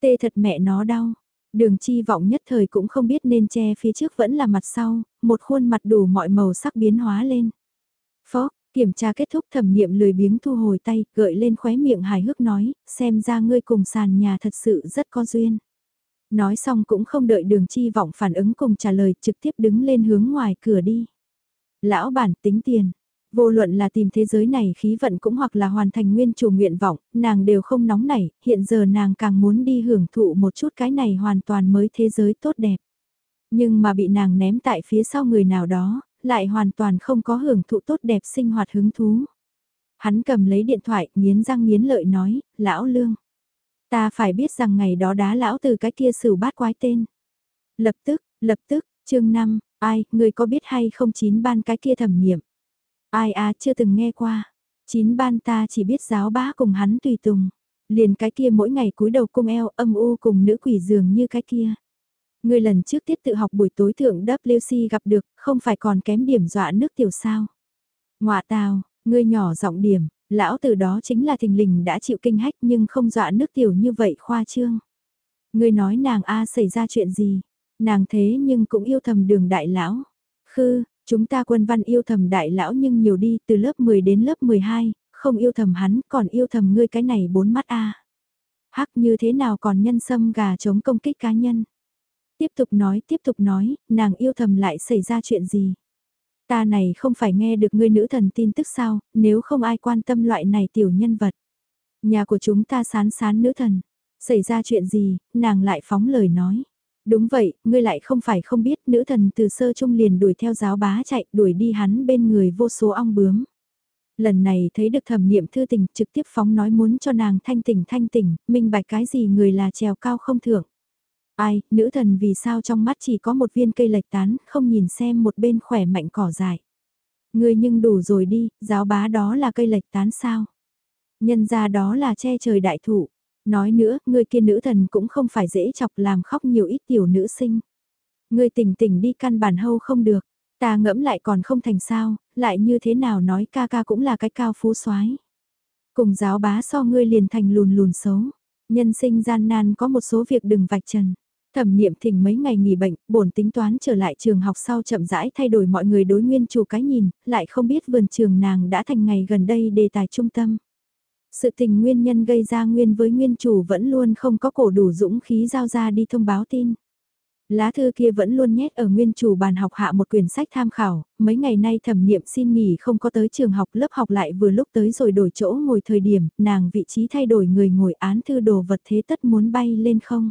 Tê thật mẹ nó đau, đường chi vọng nhất thời cũng không biết nên che phía trước vẫn là mặt sau, một khuôn mặt đủ mọi màu sắc biến hóa lên. Phó, Kiểm tra kết thúc thẩm niệm lười biếng thu hồi tay, gợi lên khóe miệng hài hước nói, xem ra ngươi cùng sàn nhà thật sự rất có duyên. Nói xong cũng không đợi đường chi vọng phản ứng cùng trả lời trực tiếp đứng lên hướng ngoài cửa đi. Lão bản tính tiền, vô luận là tìm thế giới này khí vận cũng hoặc là hoàn thành nguyên chủ nguyện vọng, nàng đều không nóng nảy, hiện giờ nàng càng muốn đi hưởng thụ một chút cái này hoàn toàn mới thế giới tốt đẹp. Nhưng mà bị nàng ném tại phía sau người nào đó, lại hoàn toàn không có hưởng thụ tốt đẹp sinh hoạt hứng thú. Hắn cầm lấy điện thoại, nghiến răng nghiến lợi nói, lão lương. Ta phải biết rằng ngày đó đá lão từ cái kia xử bát quái tên. Lập tức, lập tức, chương 5, ai, người có biết hay không chín ban cái kia thẩm nghiệm. Ai à, chưa từng nghe qua. Chín ban ta chỉ biết giáo bá cùng hắn tùy tùng. Liền cái kia mỗi ngày cúi đầu cung eo âm u cùng nữ quỷ dường như cái kia. Người lần trước tiết tự học buổi tối thượng WC gặp được, không phải còn kém điểm dọa nước tiểu sao. Ngoạ tào, ngươi nhỏ giọng điểm, lão từ đó chính là thình lình đã chịu kinh hách nhưng không dọa nước tiểu như vậy khoa trương. Ngươi nói nàng A xảy ra chuyện gì, nàng thế nhưng cũng yêu thầm đường đại lão. Khư, chúng ta quân văn yêu thầm đại lão nhưng nhiều đi từ lớp 10 đến lớp 12, không yêu thầm hắn còn yêu thầm ngươi cái này bốn mắt A. Hắc như thế nào còn nhân sâm gà chống công kích cá nhân. Tiếp tục nói, tiếp tục nói, nàng yêu thầm lại xảy ra chuyện gì? Ta này không phải nghe được ngươi nữ thần tin tức sao, nếu không ai quan tâm loại này tiểu nhân vật. Nhà của chúng ta sán sán nữ thần. Xảy ra chuyện gì, nàng lại phóng lời nói. Đúng vậy, ngươi lại không phải không biết nữ thần từ sơ trung liền đuổi theo giáo bá chạy đuổi đi hắn bên người vô số ong bướm. Lần này thấy được thẩm niệm thư tình trực tiếp phóng nói muốn cho nàng thanh tỉnh thanh tỉnh, minh bạch cái gì người là trèo cao không thưởng. Ai, nữ thần vì sao trong mắt chỉ có một viên cây lệch tán, không nhìn xem một bên khỏe mạnh cỏ dại. Ngươi nhưng đủ rồi đi, giáo bá đó là cây lệch tán sao? Nhân ra đó là che trời đại thụ. Nói nữa, ngươi kia nữ thần cũng không phải dễ chọc làm khóc nhiều ít tiểu nữ sinh. Ngươi tỉnh tỉnh đi căn bản hâu không được. Ta ngẫm lại còn không thành sao, lại như thế nào nói ca ca cũng là cái cao phú soái Cùng giáo bá so ngươi liền thành lùn lùn xấu. Nhân sinh gian nan có một số việc đừng vạch trần. Thẩm niệm thỉnh mấy ngày nghỉ bệnh, bổn tính toán trở lại trường học sau chậm rãi thay đổi mọi người đối nguyên chủ cái nhìn, lại không biết vườn trường nàng đã thành ngày gần đây đề tài trung tâm. Sự tình nguyên nhân gây ra nguyên với nguyên chủ vẫn luôn không có cổ đủ dũng khí giao ra đi thông báo tin. Lá thư kia vẫn luôn nhét ở nguyên chủ bàn học hạ một quyển sách tham khảo, mấy ngày nay thẩm niệm xin nghỉ không có tới trường học lớp học lại vừa lúc tới rồi đổi chỗ ngồi thời điểm, nàng vị trí thay đổi người ngồi án thư đồ vật thế tất muốn bay lên không.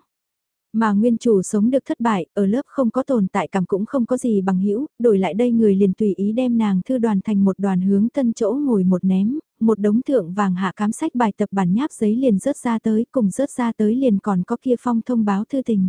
Mà nguyên chủ sống được thất bại, ở lớp không có tồn tại cảm cũng không có gì bằng hữu đổi lại đây người liền tùy ý đem nàng thư đoàn thành một đoàn hướng tân chỗ ngồi một ném, một đống thượng vàng hạ cám sách bài tập bản nháp giấy liền rớt ra tới, cùng rớt ra tới liền còn có kia phong thông báo thư tình.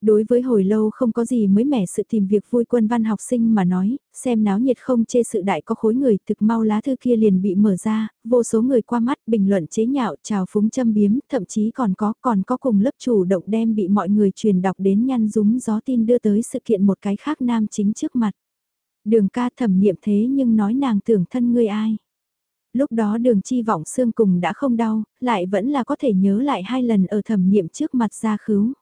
Đối với hồi lâu không có gì mới mẻ sự tìm việc vui quân văn học sinh mà nói, xem náo nhiệt không chê sự đại có khối người thực mau lá thư kia liền bị mở ra, vô số người qua mắt bình luận chế nhạo chào phúng châm biếm, thậm chí còn có còn có cùng lớp chủ động đem bị mọi người truyền đọc đến nhăn rúng gió tin đưa tới sự kiện một cái khác nam chính trước mặt. Đường ca thẩm niệm thế nhưng nói nàng tưởng thân ngươi ai. Lúc đó đường chi vọng xương cùng đã không đau, lại vẫn là có thể nhớ lại hai lần ở thẩm niệm trước mặt ra khứu.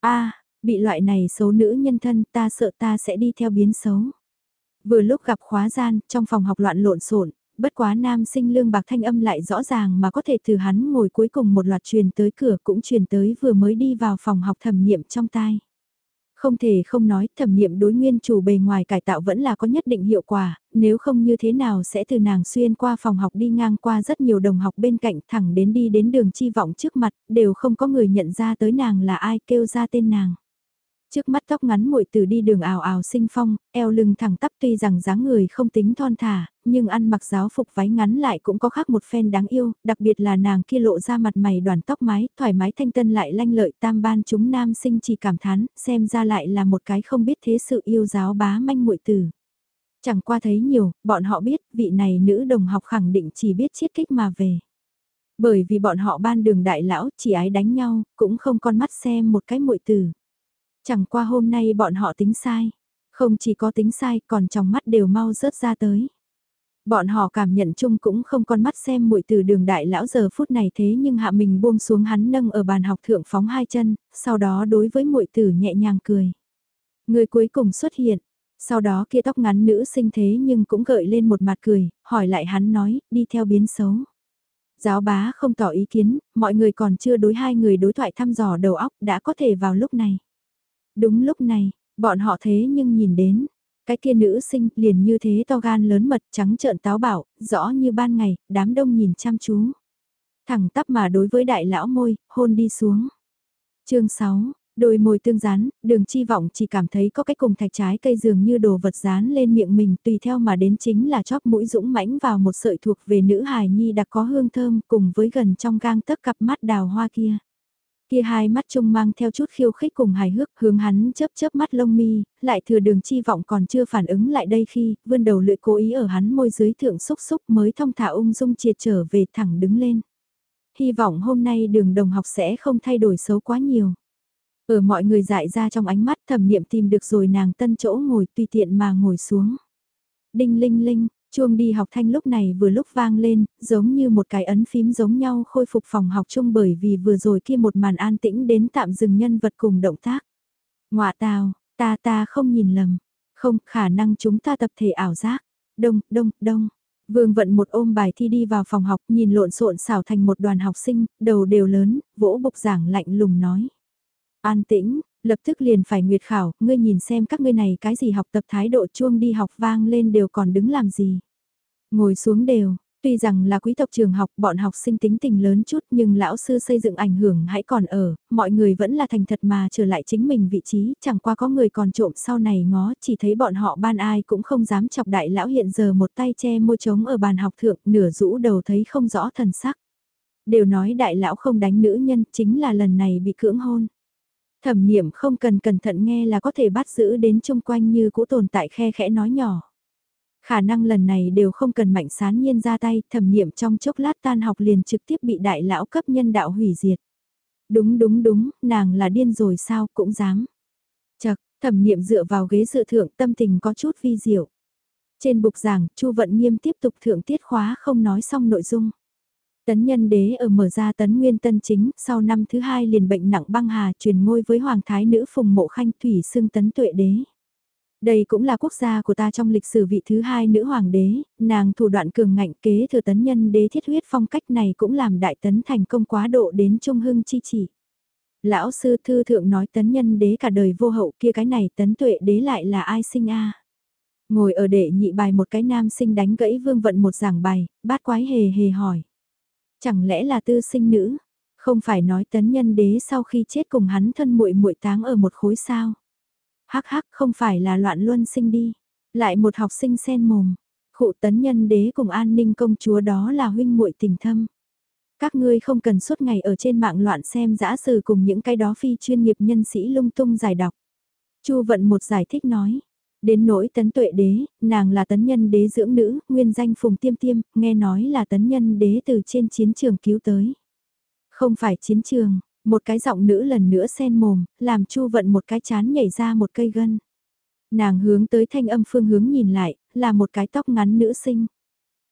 a Bị loại này xấu nữ nhân thân ta sợ ta sẽ đi theo biến xấu. Vừa lúc gặp khóa gian, trong phòng học loạn lộn xộn bất quá nam sinh lương bạc thanh âm lại rõ ràng mà có thể từ hắn ngồi cuối cùng một loạt truyền tới cửa cũng truyền tới vừa mới đi vào phòng học thẩm nghiệm trong tai. Không thể không nói thẩm nghiệm đối nguyên chủ bề ngoài cải tạo vẫn là có nhất định hiệu quả, nếu không như thế nào sẽ từ nàng xuyên qua phòng học đi ngang qua rất nhiều đồng học bên cạnh thẳng đến đi đến đường chi vọng trước mặt, đều không có người nhận ra tới nàng là ai kêu ra tên nàng. Trước mắt tóc ngắn muội từ đi đường ảo ảo sinh phong, eo lưng thẳng tắp tuy rằng dáng người không tính thon thả, nhưng ăn mặc giáo phục váy ngắn lại cũng có khác một phen đáng yêu, đặc biệt là nàng kia lộ ra mặt mày đoàn tóc mái, thoải mái thanh tân lại lanh lợi tam ban chúng nam sinh chỉ cảm thán, xem ra lại là một cái không biết thế sự yêu giáo bá manh muội tử. Chẳng qua thấy nhiều, bọn họ biết vị này nữ đồng học khẳng định chỉ biết chiết kích mà về. Bởi vì bọn họ ban đường đại lão chỉ ái đánh nhau, cũng không con mắt xem một cái muội tử. Chẳng qua hôm nay bọn họ tính sai. Không chỉ có tính sai còn trong mắt đều mau rớt ra tới. Bọn họ cảm nhận chung cũng không con mắt xem muội từ đường đại lão giờ phút này thế nhưng hạ mình buông xuống hắn nâng ở bàn học thượng phóng hai chân, sau đó đối với muội tử nhẹ nhàng cười. Người cuối cùng xuất hiện, sau đó kia tóc ngắn nữ sinh thế nhưng cũng gợi lên một mặt cười, hỏi lại hắn nói, đi theo biến xấu. Giáo bá không tỏ ý kiến, mọi người còn chưa đối hai người đối thoại thăm dò đầu óc đã có thể vào lúc này. Đúng lúc này, bọn họ thế nhưng nhìn đến, cái kia nữ sinh liền như thế to gan lớn mật trắng trợn táo bảo, rõ như ban ngày, đám đông nhìn chăm chú. Thẳng tắp mà đối với đại lão môi, hôn đi xuống. chương 6, đôi môi tương rán, đường chi vọng chỉ cảm thấy có cái cùng thạch trái cây dường như đồ vật dán lên miệng mình tùy theo mà đến chính là chóp mũi dũng mãnh vào một sợi thuộc về nữ hài nhi đặc có hương thơm cùng với gần trong gang tấc cặp mắt đào hoa kia. Kia hai mắt trông mang theo chút khiêu khích cùng hài hước hướng hắn chớp chớp mắt lông mi, lại thừa đường chi vọng còn chưa phản ứng lại đây khi vươn đầu lưỡi cố ý ở hắn môi dưới thượng xúc xúc mới thông thả ung dung triệt trở về thẳng đứng lên. Hy vọng hôm nay đường đồng học sẽ không thay đổi xấu quá nhiều. Ở mọi người dại ra trong ánh mắt thẩm niệm tìm được rồi nàng tân chỗ ngồi tùy tiện mà ngồi xuống. Đinh linh linh, Chuông đi học thanh lúc này vừa lúc vang lên, giống như một cái ấn phím giống nhau khôi phục phòng học chung bởi vì vừa rồi kia một màn an tĩnh đến tạm dừng nhân vật cùng động tác. Ngoạ tào, ta ta không nhìn lầm, không khả năng chúng ta tập thể ảo giác. Đông, đông, đông. Vương vận một ôm bài thi đi vào phòng học nhìn lộn xộn xảo thành một đoàn học sinh, đầu đều lớn, vỗ bục giảng lạnh lùng nói. An tĩnh, lập tức liền phải nguyệt khảo, ngươi nhìn xem các ngươi này cái gì học tập thái độ chuông đi học vang lên đều còn đứng làm gì. Ngồi xuống đều, tuy rằng là quý tộc trường học bọn học sinh tính tình lớn chút nhưng lão sư xây dựng ảnh hưởng hãy còn ở, mọi người vẫn là thành thật mà trở lại chính mình vị trí, chẳng qua có người còn trộm sau này ngó, chỉ thấy bọn họ ban ai cũng không dám chọc đại lão hiện giờ một tay che môi trống ở bàn học thượng, nửa rũ đầu thấy không rõ thần sắc. Đều nói đại lão không đánh nữ nhân chính là lần này bị cưỡng hôn. Thẩm niệm không cần cẩn thận nghe là có thể bắt giữ đến chung quanh như cũ tồn tại khe khẽ nói nhỏ. Khả năng lần này đều không cần mạnh sán nhiên ra tay, thẩm niệm trong chốc lát tan học liền trực tiếp bị đại lão cấp nhân đạo hủy diệt. Đúng đúng đúng, nàng là điên rồi sao cũng dám. Chật, thẩm niệm dựa vào ghế dự thượng tâm tình có chút vi diệu. Trên bục giảng, Chu Vận Nghiêm tiếp tục thượng tiết khóa không nói xong nội dung. Tấn nhân đế ở mở ra tấn nguyên tân chính, sau năm thứ hai liền bệnh nặng băng hà truyền ngôi với hoàng thái nữ phùng mộ khanh thủy xưng tấn tuệ đế. Đây cũng là quốc gia của ta trong lịch sử vị thứ hai nữ hoàng đế, nàng thủ đoạn cường ngạnh kế thừa tấn nhân đế thiết huyết phong cách này cũng làm đại tấn thành công quá độ đến trung hưng chi chỉ. Lão sư thư thượng nói tấn nhân đế cả đời vô hậu kia cái này tấn tuệ đế lại là ai sinh a Ngồi ở đệ nhị bài một cái nam sinh đánh gãy vương vận một giảng bài, bát quái hề hề hỏi. Chẳng lẽ là tư sinh nữ? Không phải nói tấn nhân đế sau khi chết cùng hắn thân muội muội táng ở một khối sao? Hắc hắc, không phải là loạn luân sinh đi. Lại một học sinh sen mồm. Khụ tấn nhân đế cùng an ninh công chúa đó là huynh muội tình thâm. Các ngươi không cần suốt ngày ở trên mạng loạn xem dã sử cùng những cái đó phi chuyên nghiệp nhân sĩ lung tung giải đọc. Chu vận một giải thích nói. Đến nỗi tấn tuệ đế, nàng là tấn nhân đế dưỡng nữ, nguyên danh phùng tiêm tiêm, nghe nói là tấn nhân đế từ trên chiến trường cứu tới. Không phải chiến trường, một cái giọng nữ lần nữa sen mồm, làm chu vận một cái chán nhảy ra một cây gân. Nàng hướng tới thanh âm phương hướng nhìn lại, là một cái tóc ngắn nữ sinh.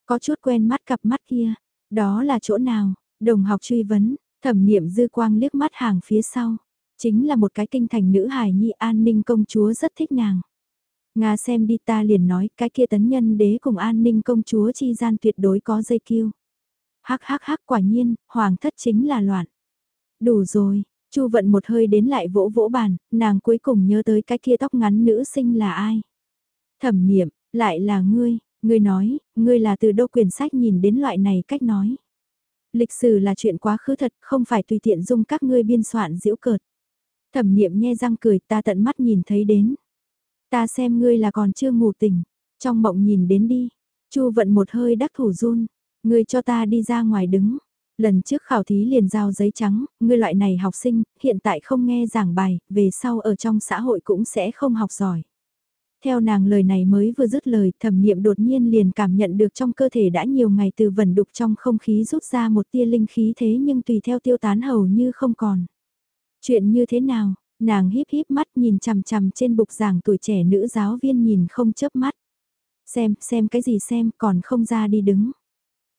Có chút quen mắt cặp mắt kia, đó là chỗ nào, đồng học truy vấn, thẩm niệm dư quang liếc mắt hàng phía sau. Chính là một cái kinh thành nữ hài nhi an ninh công chúa rất thích nàng. Nga xem đi ta liền nói cái kia tấn nhân đế cùng an ninh công chúa chi gian tuyệt đối có dây kiêu. Hắc hắc hắc quả nhiên, hoàng thất chính là loạn. Đủ rồi, Chu vận một hơi đến lại vỗ vỗ bàn, nàng cuối cùng nhớ tới cái kia tóc ngắn nữ sinh là ai. Thẩm niệm, lại là ngươi, ngươi nói, ngươi là từ đâu quyển sách nhìn đến loại này cách nói. Lịch sử là chuyện quá khứ thật, không phải tùy tiện dung các ngươi biên soạn diễu cợt. Thẩm niệm nhe răng cười ta tận mắt nhìn thấy đến. Ta xem ngươi là còn chưa ngủ tỉnh, trong mộng nhìn đến đi. Chu vận một hơi đắc thủ run, ngươi cho ta đi ra ngoài đứng. Lần trước khảo thí liền giao giấy trắng, ngươi loại này học sinh, hiện tại không nghe giảng bài, về sau ở trong xã hội cũng sẽ không học giỏi. Theo nàng lời này mới vừa dứt lời, thẩm niệm đột nhiên liền cảm nhận được trong cơ thể đã nhiều ngày từ vẩn đục trong không khí rút ra một tia linh khí thế nhưng tùy theo tiêu tán hầu như không còn. Chuyện như thế nào, nàng híp híp mắt nhìn chằm chằm trên bục giảng tuổi trẻ nữ giáo viên nhìn không chớp mắt. Xem, xem cái gì xem, còn không ra đi đứng.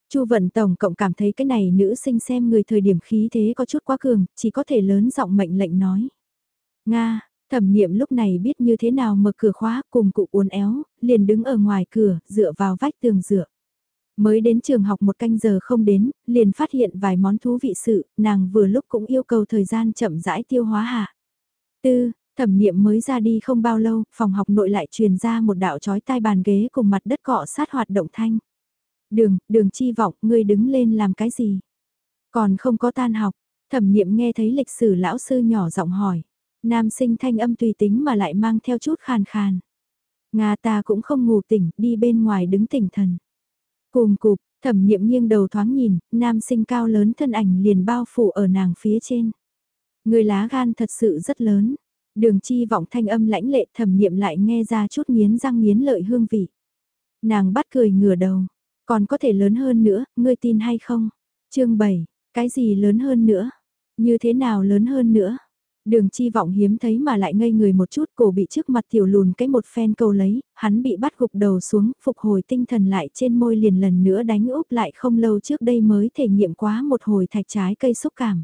Chu Vận Tổng cộng cảm thấy cái này nữ sinh xem người thời điểm khí thế có chút quá cường, chỉ có thể lớn giọng mệnh lệnh nói. Nga, thẩm niệm lúc này biết như thế nào mở cửa khóa cùng cụ uốn éo, liền đứng ở ngoài cửa, dựa vào vách tường dựa. Mới đến trường học một canh giờ không đến, liền phát hiện vài món thú vị sự, nàng vừa lúc cũng yêu cầu thời gian chậm rãi tiêu hóa hạ. Tư, thẩm niệm mới ra đi không bao lâu, phòng học nội lại truyền ra một đạo chói tai bàn ghế cùng mặt đất cọ sát hoạt động thanh. Đường, đường chi vọng, ngươi đứng lên làm cái gì? Còn không có tan học, thẩm niệm nghe thấy lịch sử lão sư nhỏ giọng hỏi. Nam sinh thanh âm tùy tính mà lại mang theo chút khàn khàn. Nga ta cũng không ngủ tỉnh, đi bên ngoài đứng tỉnh thần. Cùng cụp, thẩm niệm nghiêng đầu thoáng nhìn, nam sinh cao lớn thân ảnh liền bao phủ ở nàng phía trên. Người lá gan thật sự rất lớn. Đường chi vọng thanh âm lãnh lệ thẩm niệm lại nghe ra chút nghiến răng nghiến lợi hương vị. Nàng bắt cười ngửa đầu. Còn có thể lớn hơn nữa, ngươi tin hay không? chương 7, cái gì lớn hơn nữa? Như thế nào lớn hơn nữa? Đường chi vọng hiếm thấy mà lại ngây người một chút cổ bị trước mặt tiểu lùn cái một phen câu lấy, hắn bị bắt gục đầu xuống, phục hồi tinh thần lại trên môi liền lần nữa đánh úp lại không lâu trước đây mới thể nghiệm quá một hồi thạch trái cây xúc cảm.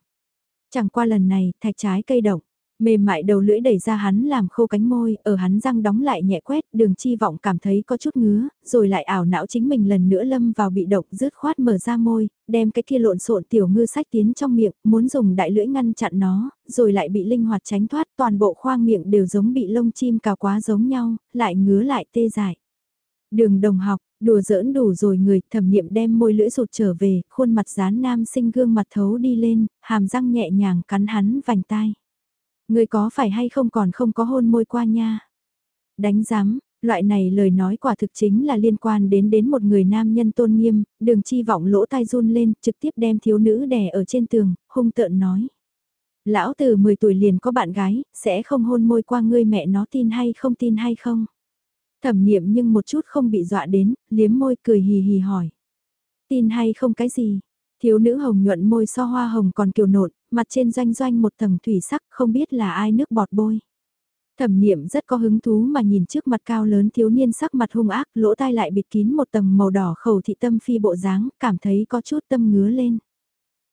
Chẳng qua lần này, thạch trái cây động, Mềm mại đầu lưỡi đẩy ra hắn làm khô cánh môi, ở hắn răng đóng lại nhẹ quét, đường chi vọng cảm thấy có chút ngứa, rồi lại ảo não chính mình lần nữa lâm vào bị động rứt khoát mở ra môi, đem cái kia lộn xộn tiểu ngư sách tiến trong miệng, muốn dùng đại lưỡi ngăn chặn nó, rồi lại bị linh hoạt tránh thoát, toàn bộ khoang miệng đều giống bị lông chim cào quá giống nhau, lại ngứa lại tê dại. Đường đồng học, đùa giỡn đủ rồi người, thẩm niệm đem môi lưỡi rụt trở về, khuôn mặt dán nam sinh gương mặt thấu đi lên, hàm răng nhẹ nhàng cắn hắn vành tai. Người có phải hay không còn không có hôn môi qua nha? Đánh giám, loại này lời nói quả thực chính là liên quan đến đến một người nam nhân tôn nghiêm, đường chi vọng lỗ tai run lên, trực tiếp đem thiếu nữ đè ở trên tường, hung tợn nói. Lão từ 10 tuổi liền có bạn gái, sẽ không hôn môi qua ngươi mẹ nó tin hay không tin hay không? Thẩm niệm nhưng một chút không bị dọa đến, liếm môi cười hì hì hỏi. Tin hay không cái gì? Thiếu nữ hồng nhuận môi so hoa hồng còn kiều nộn, mặt trên doanh doanh một tầng thủy sắc không biết là ai nước bọt bôi. Thẩm niệm rất có hứng thú mà nhìn trước mặt cao lớn thiếu niên sắc mặt hung ác, lỗ tai lại bịt kín một tầng màu đỏ khẩu thị tâm phi bộ dáng, cảm thấy có chút tâm ngứa lên.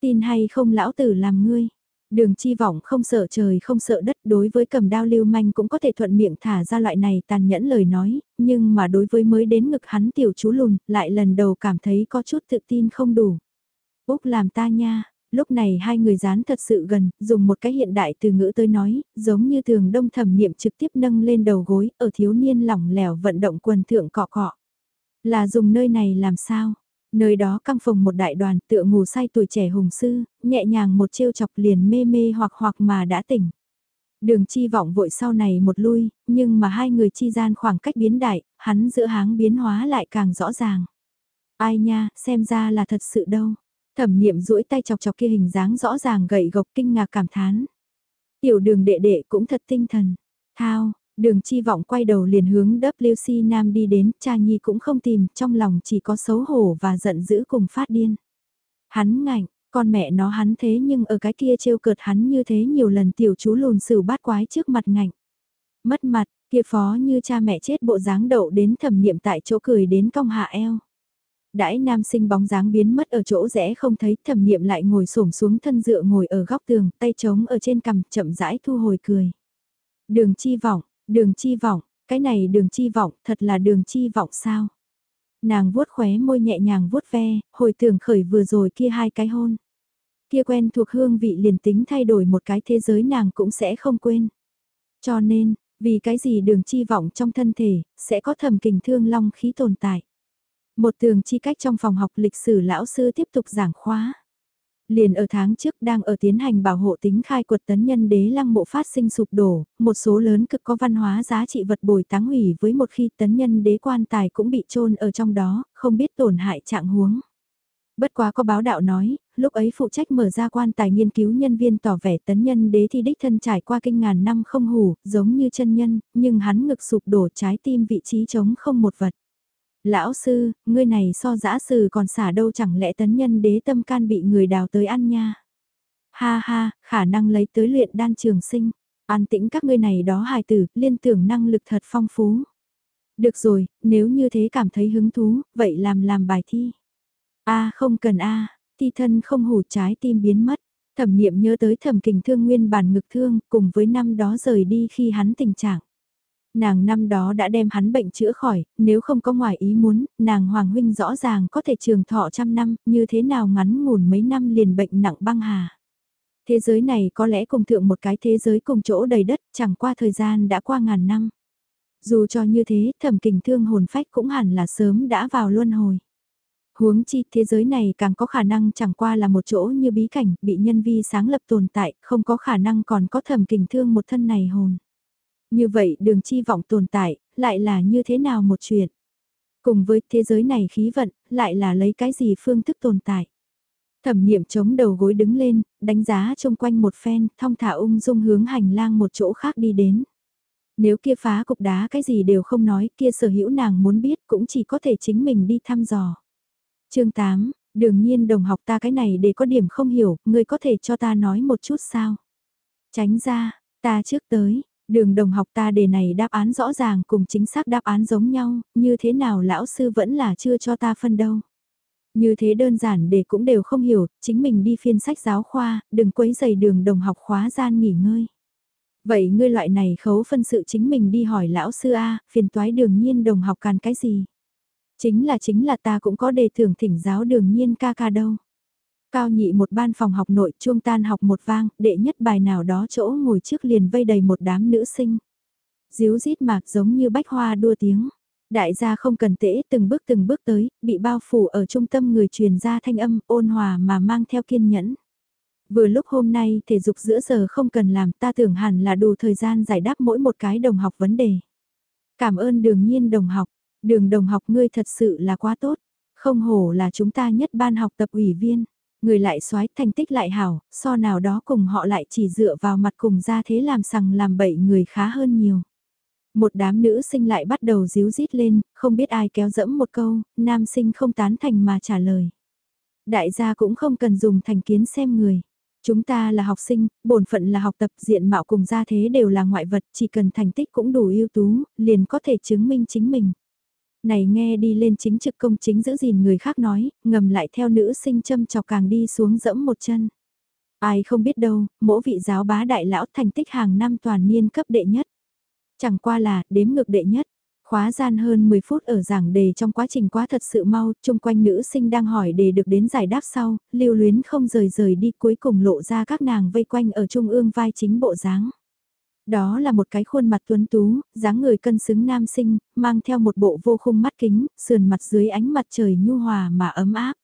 Tin hay không lão tử làm ngươi. Đường chi vọng không sợ trời không sợ đất đối với cầm đao lưu manh cũng có thể thuận miệng thả ra loại này tàn nhẫn lời nói, nhưng mà đối với mới đến ngực hắn tiểu chú lùn lại lần đầu cảm thấy có chút tự tin không đủ. Úc làm ta nha, lúc này hai người dán thật sự gần, dùng một cái hiện đại từ ngữ tới nói, giống như thường đông thẩm niệm trực tiếp nâng lên đầu gối, ở thiếu niên lỏng lẻo vận động quần thượng cọ cọ. Là dùng nơi này làm sao? Nơi đó căng phòng một đại đoàn tựa ngủ say tuổi trẻ hùng sư, nhẹ nhàng một trêu chọc liền mê mê hoặc hoặc mà đã tỉnh. Đường chi vọng vội sau này một lui, nhưng mà hai người chi gian khoảng cách biến đại, hắn giữa háng biến hóa lại càng rõ ràng. Ai nha, xem ra là thật sự đâu. Thẩm niệm duỗi tay chọc chọc kia hình dáng rõ ràng gậy gộc kinh ngạc cảm thán. Tiểu đường đệ đệ cũng thật tinh thần. Thao, đường chi vọng quay đầu liền hướng WC Nam đi đến, cha nhi cũng không tìm, trong lòng chỉ có xấu hổ và giận dữ cùng phát điên. Hắn ngạnh, con mẹ nó hắn thế nhưng ở cái kia trêu cợt hắn như thế nhiều lần tiểu chú lùn xử bát quái trước mặt ngạnh. Mất mặt, kia phó như cha mẹ chết bộ dáng đậu đến thẩm niệm tại chỗ cười đến cong hạ eo đãi nam sinh bóng dáng biến mất ở chỗ rẽ không thấy thẩm niệm lại ngồi xổm xuống thân dựa ngồi ở góc tường tay trống ở trên cằm chậm rãi thu hồi cười đường chi vọng đường chi vọng, cái này đường chi vọng thật là đường chi vọng sao? Nàng vuốt khóe môi nhẹ nhàng vuốt ve, hồi tưởng khởi vừa rồi kia hai cái hôn. Kia quen thuộc hương vị liền tính thay đổi một cái thế giới nàng cũng sẽ không quên. Cho nên, vì cái gì đường chi vọng trong thân thể sẽ có thầm kình thương long khí tồn tại? Một tường chi cách trong phòng học lịch sử lão sư tiếp tục giảng khóa. Liền ở tháng trước đang ở tiến hành bảo hộ tính khai quật tấn nhân đế lăng mộ phát sinh sụp đổ, một số lớn cực có văn hóa giá trị vật bồi táng hủy với một khi tấn nhân đế quan tài cũng bị trôn ở trong đó, không biết tổn hại trạng huống. Bất quá có báo đạo nói, lúc ấy phụ trách mở ra quan tài nghiên cứu nhân viên tỏ vẻ tấn nhân đế thi đích thân trải qua kinh ngàn năm không hủ, giống như chân nhân, nhưng hắn ngực sụp đổ trái tim vị trí trống không một vật. Lão sư, ngươi này so giã sử còn xả đâu chẳng lẽ tấn nhân đế tâm can bị người đào tới ăn nha. Ha ha, khả năng lấy tới luyện đan trường sinh. An tĩnh các ngươi này đó hài tử, liên tưởng năng lực thật phong phú. Được rồi, nếu như thế cảm thấy hứng thú, vậy làm làm bài thi. a không cần a à, thi thân không hủ trái tim biến mất. Thẩm niệm nhớ tới thẩm kình thương nguyên bản ngực thương, cùng với năm đó rời đi khi hắn tình trạng. Nàng năm đó đã đem hắn bệnh chữa khỏi, nếu không có ngoài ý muốn, nàng Hoàng Huynh rõ ràng có thể trường thọ trăm năm, như thế nào ngắn ngủn mấy năm liền bệnh nặng băng hà. Thế giới này có lẽ cùng thượng một cái thế giới cùng chỗ đầy đất, chẳng qua thời gian đã qua ngàn năm. Dù cho như thế, thẩm kình thương hồn phách cũng hẳn là sớm đã vào luân hồi. Huống chi thế giới này càng có khả năng chẳng qua là một chỗ như bí cảnh, bị nhân vi sáng lập tồn tại, không có khả năng còn có thẩm kình thương một thân này hồn. Như vậy đường chi vọng tồn tại, lại là như thế nào một chuyện? Cùng với thế giới này khí vận, lại là lấy cái gì phương thức tồn tại? Thẩm niệm chống đầu gối đứng lên, đánh giá chung quanh một phen, thong thả ung dung hướng hành lang một chỗ khác đi đến. Nếu kia phá cục đá cái gì đều không nói, kia sở hữu nàng muốn biết cũng chỉ có thể chính mình đi thăm dò. chương 8, đương nhiên đồng học ta cái này để có điểm không hiểu, người có thể cho ta nói một chút sao? Tránh ra, ta trước tới, đường đồng học ta đề này đáp án rõ ràng cùng chính xác đáp án giống nhau, như thế nào lão sư vẫn là chưa cho ta phân đâu. Như thế đơn giản để cũng đều không hiểu, chính mình đi phiên sách giáo khoa, đừng quấy giày đường đồng học khóa gian nghỉ ngơi. Vậy ngươi loại này khấu phân sự chính mình đi hỏi lão sư A, phiền toái đường nhiên đồng học càn cái gì? Chính là chính là ta cũng có đề thưởng thỉnh giáo đường nhiên ca ca đâu. Cao nhị một ban phòng học nội chuông tan học một vang, đệ nhất bài nào đó chỗ ngồi trước liền vây đầy một đám nữ sinh. Díu rít mạc giống như bách hoa đua tiếng. Đại gia không cần tễ từng bước từng bước tới, bị bao phủ ở trung tâm người truyền ra thanh âm ôn hòa mà mang theo kiên nhẫn. Vừa lúc hôm nay thể dục giữa giờ không cần làm ta tưởng hẳn là đủ thời gian giải đáp mỗi một cái đồng học vấn đề. Cảm ơn đường nhiên đồng học, đường đồng học ngươi thật sự là quá tốt, không hổ là chúng ta nhất ban học tập ủy viên. Người lại soái thành tích lại hảo, so nào đó cùng họ lại chỉ dựa vào mặt cùng ra thế làm sằng làm bậy người khá hơn nhiều. Một đám nữ sinh lại bắt đầu díu dít lên, không biết ai kéo dẫm một câu, nam sinh không tán thành mà trả lời. Đại gia cũng không cần dùng thành kiến xem người. Chúng ta là học sinh, bổn phận là học tập diện mạo cùng gia thế đều là ngoại vật, chỉ cần thành tích cũng đủ ưu tú, liền có thể chứng minh chính mình. Này nghe đi lên chính trực công chính giữ gìn người khác nói, ngầm lại theo nữ sinh châm chọc càng đi xuống dẫm một chân. Ai không biết đâu, mỗi vị giáo bá đại lão thành tích hàng năm toàn niên cấp đệ nhất. Chẳng qua là, đếm ngược đệ nhất. Khóa gian hơn 10 phút ở giảng đề trong quá trình quá thật sự mau, chung quanh nữ sinh đang hỏi đề được đến giải đáp sau, lưu luyến không rời rời đi cuối cùng lộ ra các nàng vây quanh ở trung ương vai chính bộ dáng. Đó là một cái khuôn mặt tuấn tú, dáng người cân xứng nam sinh, mang theo một bộ vô khung mắt kính, sườn mặt dưới ánh mặt trời nhu hòa mà ấm áp.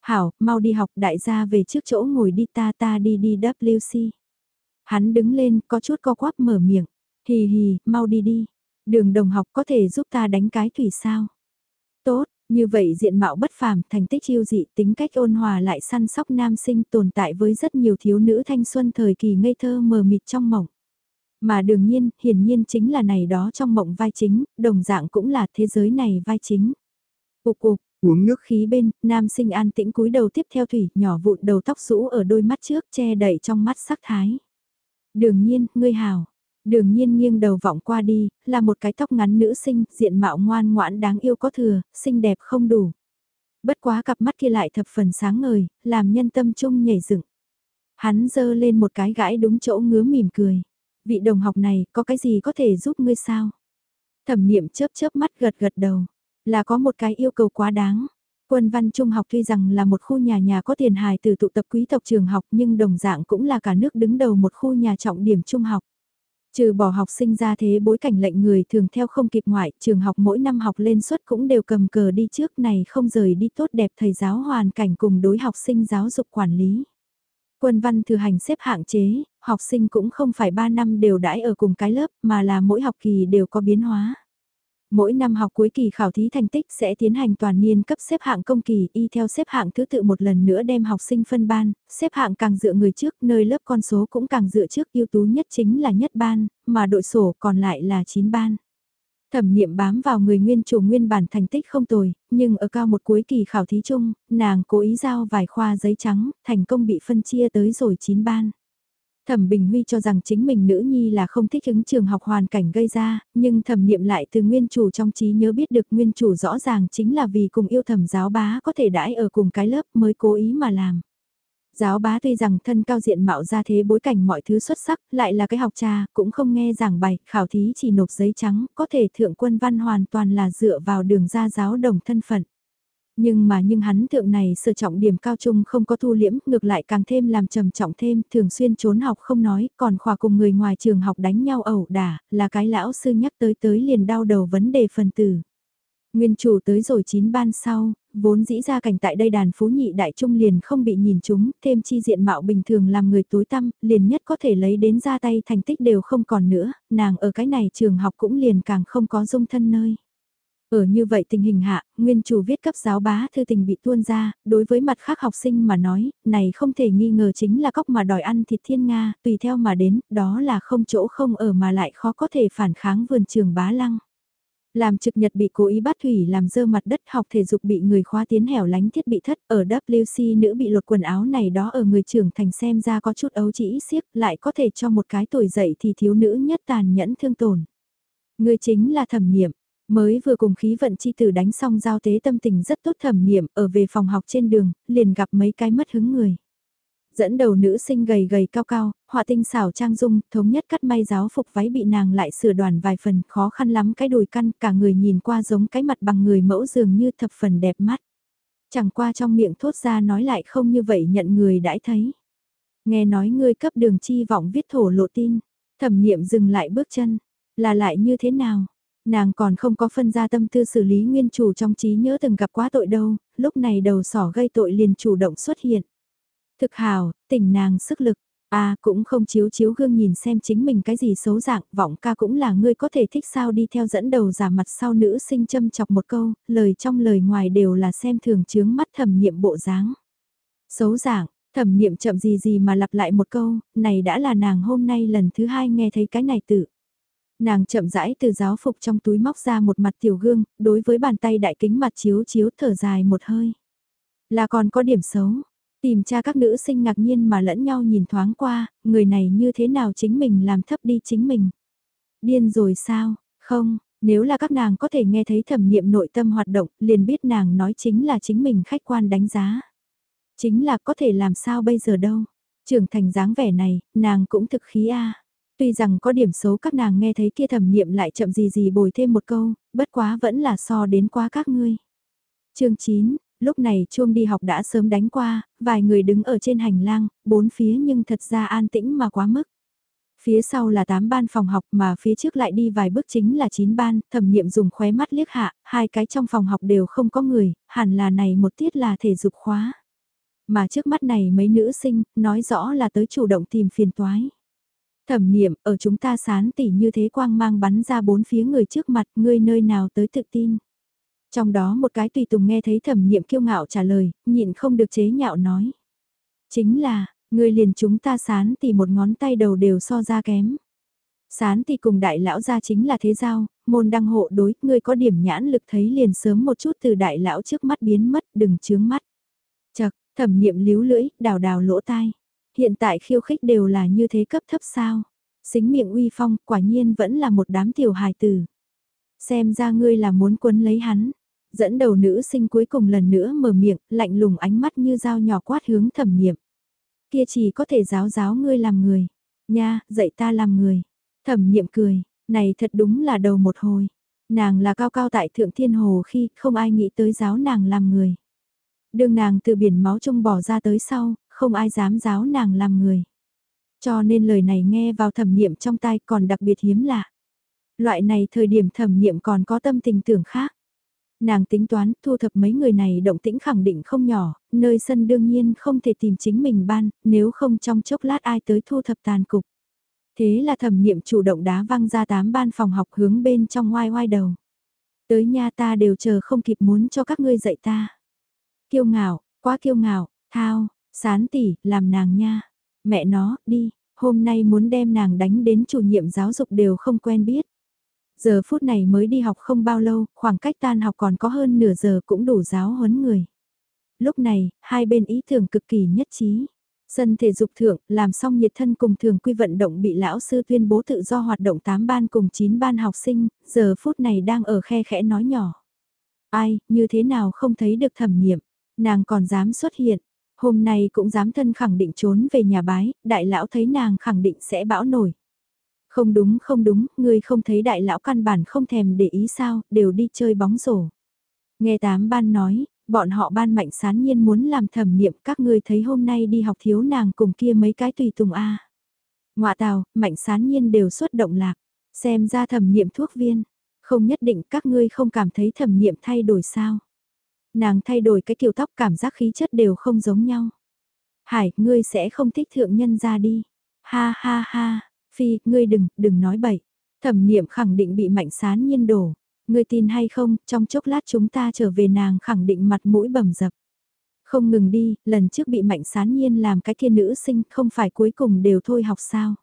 Hảo, mau đi học đại gia về trước chỗ ngồi đi ta ta đi đi WC. Hắn đứng lên có chút co quắp mở miệng. Hì hì, mau đi đi. Đường đồng học có thể giúp ta đánh cái thủy sao? Tốt, như vậy diện mạo bất phàm, thành tích chiêu dị, tính cách ôn hòa lại săn sóc nam sinh tồn tại với rất nhiều thiếu nữ thanh xuân thời kỳ ngây thơ mờ mịt trong mộng. Mà đương nhiên, hiển nhiên chính là này đó trong mộng vai chính, đồng dạng cũng là thế giới này vai chính. Ục ục, uống nước khí bên, nam sinh an tĩnh cúi đầu tiếp theo thủy, nhỏ vụn đầu tóc rũ ở đôi mắt trước che đậy trong mắt sắc thái. Đương nhiên, ngươi hào, Đường nhiên nghiêng đầu vọng qua đi, là một cái tóc ngắn nữ sinh, diện mạo ngoan ngoãn đáng yêu có thừa, xinh đẹp không đủ. Bất quá cặp mắt kia lại thập phần sáng ngời, làm nhân tâm trung nhảy dựng. Hắn dơ lên một cái gãi đúng chỗ ngứa mỉm cười. Vị đồng học này có cái gì có thể giúp ngươi sao? Thẩm niệm chớp chớp mắt gật gật đầu. Là có một cái yêu cầu quá đáng. Quân văn trung học tuy rằng là một khu nhà nhà có tiền hài từ tụ tập quý tộc trường học nhưng đồng dạng cũng là cả nước đứng đầu một khu nhà trọng điểm trung học. Trừ bỏ học sinh ra thế bối cảnh lệnh người thường theo không kịp ngoại, trường học mỗi năm học lên suất cũng đều cầm cờ đi trước này không rời đi tốt đẹp thầy giáo hoàn cảnh cùng đối học sinh giáo dục quản lý. Quân văn thừa hành xếp hạng chế, học sinh cũng không phải 3 năm đều đãi ở cùng cái lớp mà là mỗi học kỳ đều có biến hóa. Mỗi năm học cuối kỳ khảo thí thành tích sẽ tiến hành toàn niên cấp xếp hạng công kỳ y theo xếp hạng thứ tự một lần nữa đem học sinh phân ban, xếp hạng càng dựa người trước nơi lớp con số cũng càng dựa trước ưu tú nhất chính là nhất ban, mà đội sổ còn lại là 9 ban. Thẩm niệm bám vào người nguyên chủ nguyên bản thành tích không tồi, nhưng ở cao một cuối kỳ khảo thí chung, nàng cố ý giao vài khoa giấy trắng, thành công bị phân chia tới rồi 9 ban. Thẩm Bình Huy cho rằng chính mình nữ nhi là không thích ứng trường học hoàn cảnh gây ra, nhưng thẩm niệm lại từ nguyên chủ trong trí nhớ biết được nguyên chủ rõ ràng chính là vì cùng yêu thẩm giáo bá có thể đãi ở cùng cái lớp mới cố ý mà làm. Giáo bá tuy rằng thân cao diện mạo ra thế bối cảnh mọi thứ xuất sắc, lại là cái học trà, cũng không nghe giảng bài, khảo thí chỉ nộp giấy trắng, có thể thượng quân văn hoàn toàn là dựa vào đường ra giáo đồng thân phận. Nhưng mà nhưng hắn thượng này sở trọng điểm cao trung không có thu liễm, ngược lại càng thêm làm trầm trọng thêm, thường xuyên trốn học không nói, còn khỏa cùng người ngoài trường học đánh nhau ẩu đả, là cái lão sư nhắc tới tới liền đau đầu vấn đề phần tử. Nguyên chủ tới rồi chín ban sau, vốn dĩ ra cảnh tại đây đàn phú nhị đại trung liền không bị nhìn chúng, thêm chi diện mạo bình thường làm người tối tăm, liền nhất có thể lấy đến ra tay thành tích đều không còn nữa, nàng ở cái này trường học cũng liền càng không có dung thân nơi. Ở như vậy tình hình hạ, nguyên chủ viết cấp giáo bá thư tình bị tuôn ra, đối với mặt khác học sinh mà nói, này không thể nghi ngờ chính là cóc mà đòi ăn thịt thiên Nga, tùy theo mà đến, đó là không chỗ không ở mà lại khó có thể phản kháng vườn trường bá lăng. Làm trực nhật bị cố ý bắt thủy làm dơ mặt đất học thể dục bị người khóa tiến hẻo lánh thiết bị thất ở WC nữ bị lột quần áo này đó ở người trưởng thành xem ra có chút ấu chỉ siếc lại có thể cho một cái tuổi dậy thì thiếu nữ nhất tàn nhẫn thương tổn. Người chính là thẩm niệm, Mới vừa cùng khí vận chi tử đánh xong giao tế tâm tình rất tốt thẩm niệm ở về phòng học trên đường, liền gặp mấy cái mất hứng người. Dẫn đầu nữ sinh gầy gầy cao cao, họa tinh xảo trang dung, thống nhất cắt may giáo phục váy bị nàng lại sửa đoàn vài phần khó khăn lắm cái đùi căn cả người nhìn qua giống cái mặt bằng người mẫu dường như thập phần đẹp mắt. Chẳng qua trong miệng thốt ra nói lại không như vậy nhận người đãi thấy. Nghe nói ngươi cấp đường chi vọng viết thổ lộ tin, thẩm niệm dừng lại bước chân, là lại như thế nào? Nàng còn không có phân ra tâm tư xử lý nguyên chủ trong trí nhớ từng gặp quá tội đâu, lúc này đầu sỏ gây tội liền chủ động xuất hiện. Thực hào, tỉnh nàng sức lực, à cũng không chiếu chiếu gương nhìn xem chính mình cái gì xấu dạng, vọng ca cũng là ngươi có thể thích sao đi theo dẫn đầu giả mặt sau nữ sinh châm chọc một câu, lời trong lời ngoài đều là xem thường chướng mắt thẩm niệm bộ dáng. Xấu dạng, thẩm niệm chậm gì gì mà lặp lại một câu, này đã là nàng hôm nay lần thứ hai nghe thấy cái này tự. Nàng chậm rãi từ giáo phục trong túi móc ra một mặt tiểu gương, đối với bàn tay đại kính mặt chiếu chiếu thở dài một hơi. Là còn có điểm xấu, tìm cha các nữ sinh ngạc nhiên mà lẫn nhau nhìn thoáng qua, người này như thế nào chính mình làm thấp đi chính mình. Điên rồi sao, không, nếu là các nàng có thể nghe thấy thẩm niệm nội tâm hoạt động, liền biết nàng nói chính là chính mình khách quan đánh giá. Chính là có thể làm sao bây giờ đâu. Trưởng thành dáng vẻ này, nàng cũng thực khí a. Tuy rằng có điểm xấu các nàng nghe thấy kia thẩm niệm lại chậm gì gì bồi thêm một câu, bất quá vẫn là so đến quá các ngươi. chương 9, lúc này chuông đi học đã sớm đánh qua, vài người đứng ở trên hành lang, bốn phía nhưng thật ra an tĩnh mà quá mức. Phía sau là 8 ban phòng học mà phía trước lại đi vài bước chính là 9 ban, thẩm niệm dùng khóe mắt liếc hạ, hai cái trong phòng học đều không có người, hẳn là này một tiết là thể dục khóa. Mà trước mắt này mấy nữ sinh, nói rõ là tới chủ động tìm phiền toái. Thẩm niệm, ở chúng ta sán tỉ như thế quang mang bắn ra bốn phía người trước mặt, ngươi nơi nào tới tự tin. Trong đó một cái tùy tùng nghe thấy thẩm niệm kiêu ngạo trả lời, nhịn không được chế nhạo nói. Chính là, ngươi liền chúng ta sán thì một ngón tay đầu đều so ra kém. Sán thì cùng đại lão ra chính là thế giao, môn đăng hộ đối, ngươi có điểm nhãn lực thấy liền sớm một chút từ đại lão trước mắt biến mất, đừng chướng mắt. Chật, thẩm niệm líu lưỡi, đào đào lỗ tai. Hiện tại khiêu khích đều là như thế cấp thấp sao. Xính miệng uy phong quả nhiên vẫn là một đám tiểu hài tử. Xem ra ngươi là muốn quấn lấy hắn. Dẫn đầu nữ sinh cuối cùng lần nữa mở miệng, lạnh lùng ánh mắt như dao nhỏ quát hướng thẩm niệm. Kia chỉ có thể giáo giáo ngươi làm người. Nha, dạy ta làm người. Thẩm niệm cười, này thật đúng là đầu một hồi. Nàng là cao cao tại thượng thiên hồ khi không ai nghĩ tới giáo nàng làm người. Đường nàng từ biển máu trung bỏ ra tới sau, không ai dám giáo nàng làm người. Cho nên lời này nghe vào thẩm niệm trong tai còn đặc biệt hiếm lạ. Loại này thời điểm thẩm niệm còn có tâm tình tưởng khác. Nàng tính toán thu thập mấy người này động tĩnh khẳng định không nhỏ, nơi sân đương nhiên không thể tìm chính mình ban, nếu không trong chốc lát ai tới thu thập tàn cục. Thế là thẩm niệm chủ động đá văng ra tám ban phòng học hướng bên trong ngoai ngoai đầu. Tới nha ta đều chờ không kịp muốn cho các ngươi dạy ta. Kiêu ngạo, quá kiêu ngạo, thao, sán tỉ, làm nàng nha. Mẹ nó, đi, hôm nay muốn đem nàng đánh đến chủ nhiệm giáo dục đều không quen biết. Giờ phút này mới đi học không bao lâu, khoảng cách tan học còn có hơn nửa giờ cũng đủ giáo huấn người. Lúc này, hai bên ý tưởng cực kỳ nhất trí. Sân thể dục thượng, làm xong nhiệt thân cùng thường quy vận động bị lão sư tuyên bố tự do hoạt động 8 ban cùng 9 ban học sinh, giờ phút này đang ở khe khẽ nói nhỏ. Ai, như thế nào không thấy được thẩm nghiệm, nàng còn dám xuất hiện, hôm nay cũng dám thân khẳng định trốn về nhà bái, đại lão thấy nàng khẳng định sẽ bão nổi. Không đúng không đúng, ngươi không thấy đại lão căn bản không thèm để ý sao, đều đi chơi bóng rổ. Nghe tám ban nói, bọn họ ban mạnh sán nhiên muốn làm thẩm niệm các ngươi thấy hôm nay đi học thiếu nàng cùng kia mấy cái tùy tùng A. À. Ngoạ tào, mạnh sán nhiên đều xuất động lạc, xem ra thẩm niệm thuốc viên, không nhất định các ngươi không cảm thấy thẩm niệm thay đổi sao. Nàng thay đổi cái kiểu tóc cảm giác khí chất đều không giống nhau. Hải, ngươi sẽ không thích thượng nhân ra đi. Ha ha ha, Phi, ngươi đừng, đừng nói bậy. Thẩm niệm khẳng định bị mạnh sán nhiên đổ. Ngươi tin hay không, trong chốc lát chúng ta trở về nàng khẳng định mặt mũi bầm dập. Không ngừng đi, lần trước bị mạnh sán nhiên làm cái kia nữ sinh không phải cuối cùng đều thôi học sao.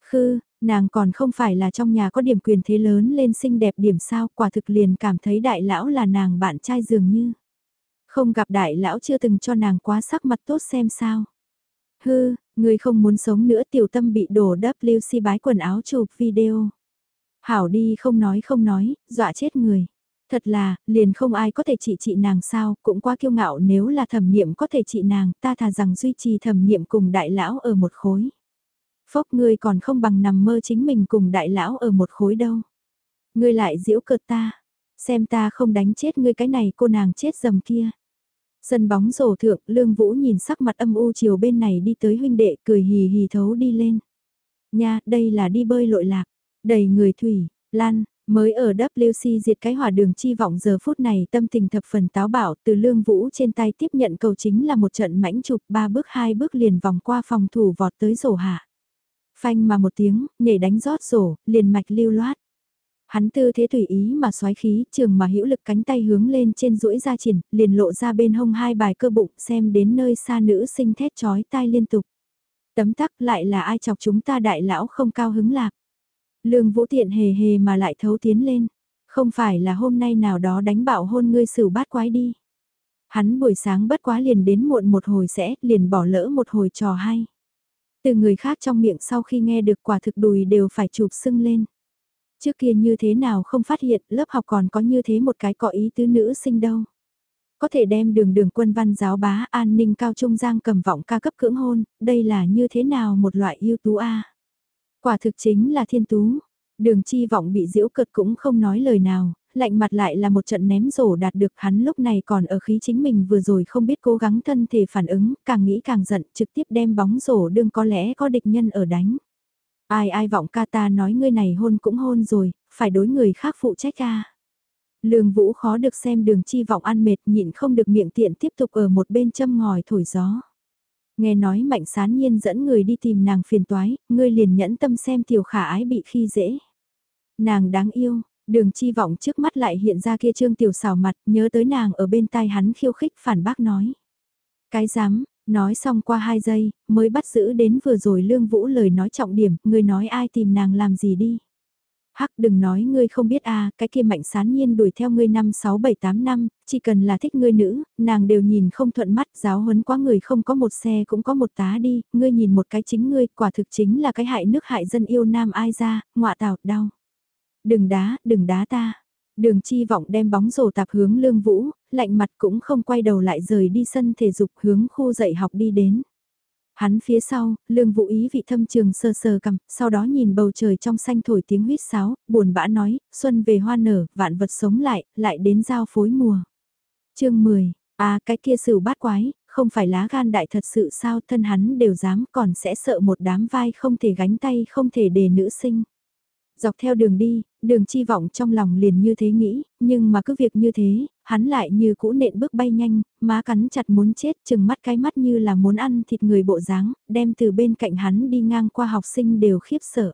Khư, nàng còn không phải là trong nhà có điểm quyền thế lớn lên xinh đẹp điểm sao, quả thực liền cảm thấy đại lão là nàng bạn trai dường như. Không gặp đại lão chưa từng cho nàng quá sắc mặt tốt xem sao. Hư, người không muốn sống nữa tiểu tâm bị đổ WC bái quần áo chụp video. Hảo đi không nói không nói, dọa chết người. Thật là, liền không ai có thể trị trị nàng sao, cũng quá kiêu ngạo nếu là thẩm niệm có thể trị nàng, ta thà rằng duy trì thẩm niệm cùng đại lão ở một khối. Phốc ngươi còn không bằng nằm mơ chính mình cùng đại lão ở một khối đâu. Ngươi lại giễu cợt ta, xem ta không đánh chết ngươi cái này cô nàng chết dầm kia. Sân bóng rổ thượng, Lương Vũ nhìn sắc mặt âm u chiều bên này đi tới huynh đệ, cười hì hì thấu đi lên. Nha, đây là đi bơi lội lạc, đầy người thủy, lan, mới ở WC diệt cái hỏa đường chi vọng giờ phút này tâm tình thập phần táo bạo từ Lương Vũ trên tay tiếp nhận cầu chính là một trận mãnh chụp ba bước hai bước liền vòng qua phòng thủ vọt tới rổ hạ. Phanh mà một tiếng, nhảy đánh rót rổ, liền mạch lưu loát. Hắn tư thế tùy ý mà xoái khí, trường mà hữu lực cánh tay hướng lên trên duỗi ra triển, liền lộ ra bên hông hai bài cơ bụng xem đến nơi xa nữ sinh thét chói tai liên tục. Tấm tắc lại là ai chọc chúng ta đại lão không cao hứng lạc. Lương vũ tiện hề hề mà lại thấu tiến lên. Không phải là hôm nay nào đó đánh bạo hôn ngươi xử bát quái đi. Hắn buổi sáng bất quá liền đến muộn một hồi sẽ liền bỏ lỡ một hồi trò hay. Từ người khác trong miệng sau khi nghe được quả thực đùi đều phải chụp sưng lên. Trước kia như thế nào không phát hiện lớp học còn có như thế một cái có ý tứ nữ sinh đâu. Có thể đem đường đường quân văn giáo bá an ninh cao trung giang cầm vọng ca cấp cưỡng hôn, đây là như thế nào một loại ưu tú a Quả thực chính là thiên tú. Đường chi vọng bị diễu cợt cũng không nói lời nào, lạnh mặt lại là một trận ném rổ đạt được hắn lúc này còn ở khí chính mình vừa rồi không biết cố gắng thân thể phản ứng, càng nghĩ càng giận, trực tiếp đem bóng rổ đương có lẽ có địch nhân ở đánh. Ai ai vọng ca ta nói ngươi này hôn cũng hôn rồi, phải đối người khác phụ trách ca. Lương Vũ khó được xem đường chi vọng ăn mệt nhịn không được miệng tiện tiếp tục ở một bên châm ngòi thổi gió. Nghe nói mạnh sán nhiên dẫn người đi tìm nàng phiền toái, ngươi liền nhẫn tâm xem tiểu khả ái bị khi dễ. Nàng đáng yêu, đường chi vọng trước mắt lại hiện ra kia trương tiểu xào mặt, nhớ tới nàng ở bên tai hắn khiêu khích phản bác nói. Cái dám, Nói xong qua hai giây, mới bắt giữ đến vừa rồi Lương Vũ lời nói trọng điểm, người nói ai tìm nàng làm gì đi. Hắc đừng nói ngươi không biết a à, cái kia mạnh sán nhiên đuổi theo ngươi năm 6 7 8 năm, chỉ cần là thích ngươi nữ, nàng đều nhìn không thuận mắt, giáo huấn quá người không có một xe cũng có một tá đi, ngươi nhìn một cái chính ngươi, quả thực chính là cái hại nước hại dân yêu nam ai ra, ngọa tào, đau. Đừng đá, đừng đá ta. Đường chi vọng đem bóng rổ tạp hướng lương vũ, lạnh mặt cũng không quay đầu lại rời đi sân thể dục hướng khu dạy học đi đến. Hắn phía sau, lương vũ ý vị thâm trường sơ sơ cầm, sau đó nhìn bầu trời trong xanh thổi tiếng huyết sáo, buồn bã nói, xuân về hoa nở, vạn vật sống lại, lại đến giao phối mùa. chương 10, à cái kia sửu bát quái, không phải lá gan đại thật sự sao thân hắn đều dám còn sẽ sợ một đám vai không thể gánh tay không thể đề nữ sinh. Dọc theo đường đi, đường chi vọng trong lòng liền như thế nghĩ, nhưng mà cứ việc như thế, hắn lại như cũ nện bước bay nhanh, má cắn chặt muốn chết, chừng mắt cái mắt như là muốn ăn thịt người bộ dáng, đem từ bên cạnh hắn đi ngang qua học sinh đều khiếp sợ.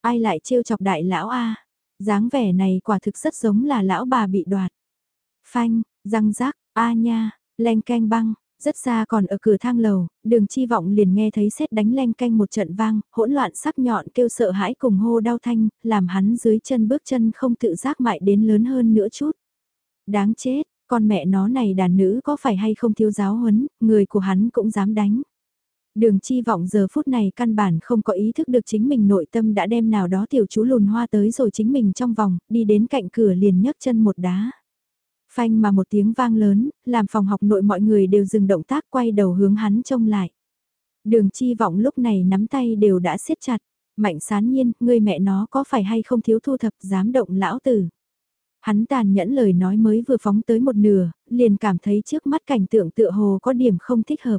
Ai lại trêu chọc đại lão A? dáng vẻ này quả thực rất giống là lão bà bị đoạt. Phanh, răng rác, a nha, len canh băng, rất xa còn ở cửa thang lầu, đường chi vọng liền nghe thấy xét đánh len canh một trận vang, hỗn loạn sắc nhọn kêu sợ hãi cùng hô đau thanh, làm hắn dưới chân bước chân không tự giác mại đến lớn hơn nữa chút. Đáng chết, con mẹ nó này đàn nữ có phải hay không thiếu giáo huấn, người của hắn cũng dám đánh. Đường chi vọng giờ phút này căn bản không có ý thức được chính mình nội tâm đã đem nào đó tiểu chú lùn hoa tới rồi chính mình trong vòng, đi đến cạnh cửa liền nhấc chân một đá. Phanh mà một tiếng vang lớn, làm phòng học nội mọi người đều dừng động tác quay đầu hướng hắn trông lại. Đường chi vọng lúc này nắm tay đều đã siết chặt. Mạnh sán nhiên, người mẹ nó có phải hay không thiếu thu thập dám động lão tử. Hắn tàn nhẫn lời nói mới vừa phóng tới một nửa, liền cảm thấy trước mắt cảnh tượng tựa hồ có điểm không thích hợp.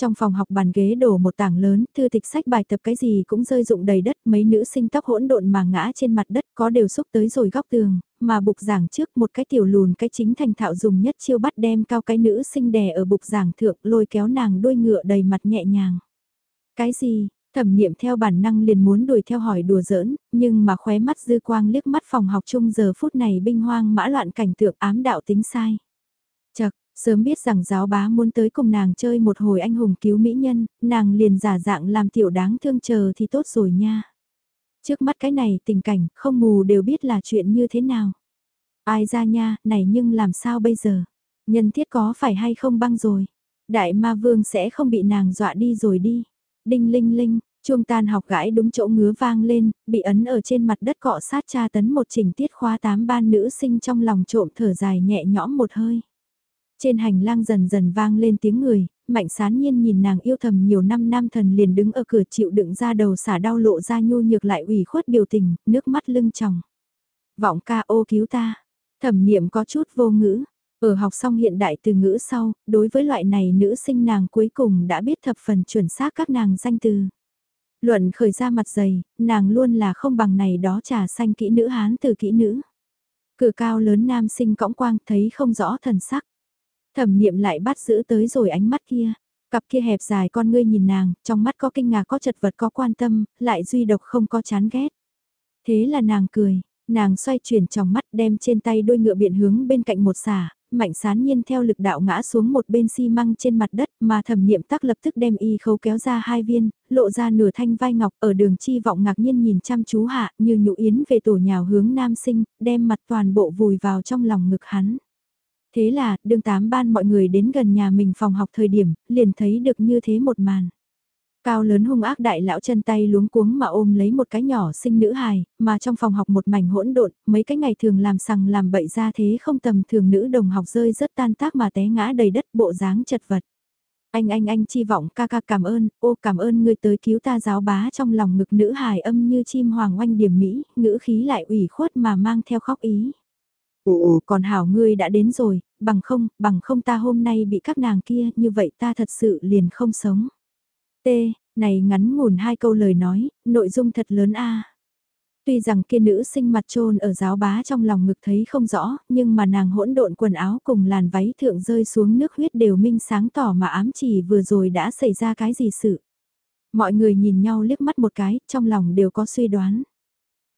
Trong phòng học bàn ghế đổ một tảng lớn, thư tịch sách bài tập cái gì cũng rơi rụng đầy đất, mấy nữ sinh tóc hỗn độn mà ngã trên mặt đất có đều xúc tới rồi góc tường, mà bục giảng trước một cái tiểu lùn cái chính thành thạo dùng nhất chiêu bắt đem cao cái nữ sinh đè ở bục giảng thượng lôi kéo nàng đuôi ngựa đầy mặt nhẹ nhàng. Cái gì, thẩm niệm theo bản năng liền muốn đuổi theo hỏi đùa giỡn, nhưng mà khóe mắt dư quang liếc mắt phòng học chung giờ phút này binh hoang mã loạn cảnh tượng ám đạo tính sai. Sớm biết rằng giáo bá muốn tới cùng nàng chơi một hồi anh hùng cứu mỹ nhân, nàng liền giả dạng làm tiểu đáng thương chờ thì tốt rồi nha. Trước mắt cái này tình cảnh, không mù đều biết là chuyện như thế nào. Ai ra nha, này nhưng làm sao bây giờ? Nhân thiết có phải hay không băng rồi? Đại ma vương sẽ không bị nàng dọa đi rồi đi. Đinh linh linh, chuông tan học gãi đúng chỗ ngứa vang lên, bị ấn ở trên mặt đất cọ sát tra tấn một trình tiết khóa tám ban nữ sinh trong lòng trộm thở dài nhẹ nhõm một hơi. Trên hành lang dần dần vang lên tiếng người, mạnh sán nhiên nhìn nàng yêu thầm nhiều năm nam thần liền đứng ở cửa chịu đựng ra đầu xả đau lộ ra nhu nhược lại ủy khuất biểu tình, nước mắt lưng tròng. Vọng ca ô cứu ta, thẩm niệm có chút vô ngữ, ở học xong hiện đại từ ngữ sau, đối với loại này nữ sinh nàng cuối cùng đã biết thập phần chuẩn xác các nàng danh từ. Luận khởi ra mặt dày, nàng luôn là không bằng này đó trà xanh kỹ nữ hán từ kỹ nữ. Cửa cao lớn nam sinh cõng quang thấy không rõ thần sắc. Thẩm niệm lại bắt giữ tới rồi ánh mắt kia. Cặp kia hẹp dài con ngươi nhìn nàng, trong mắt có kinh ngạc có chật vật có quan tâm, lại duy độc không có chán ghét. Thế là nàng cười, nàng xoay chuyển trong mắt đem trên tay đôi ngựa biện hướng bên cạnh một xả, mạnh sán nhiên theo lực đạo ngã xuống một bên xi măng trên mặt đất mà thẩm niệm tắc lập tức đem y khâu kéo ra hai viên, lộ ra nửa thanh vai ngọc ở đường chi vọng ngạc nhiên nhìn chăm chú hạ như nhũ yến về tổ nhào hướng nam sinh, đem mặt toàn bộ vùi vào trong lòng ngực hắn. Thế là, đương tám ban mọi người đến gần nhà mình phòng học thời điểm, liền thấy được như thế một màn. Cao lớn hung ác đại lão chân tay luống cuống mà ôm lấy một cái nhỏ sinh nữ hài, mà trong phòng học một mảnh hỗn độn, mấy cái ngày thường làm sằng làm bậy ra thế không tầm thường nữ đồng học rơi rất tan tác mà té ngã đầy đất bộ dáng chật vật. Anh anh anh chi vọng ca ca cảm ơn, ô cảm ơn người tới cứu ta giáo bá trong lòng ngực nữ hài âm như chim hoàng oanh điểm mỹ, ngữ khí lại ủy khuất mà mang theo khóc ý. Ồ còn hảo ngươi đã đến rồi, bằng không, bằng không ta hôm nay bị các nàng kia, như vậy ta thật sự liền không sống. T, này ngắn ngủn hai câu lời nói, nội dung thật lớn a. Tuy rằng kia nữ sinh mặt trôn ở giáo bá trong lòng ngực thấy không rõ, nhưng mà nàng hỗn độn quần áo cùng làn váy thượng rơi xuống nước huyết đều minh sáng tỏ mà ám chỉ vừa rồi đã xảy ra cái gì sự. Mọi người nhìn nhau liếc mắt một cái, trong lòng đều có suy đoán.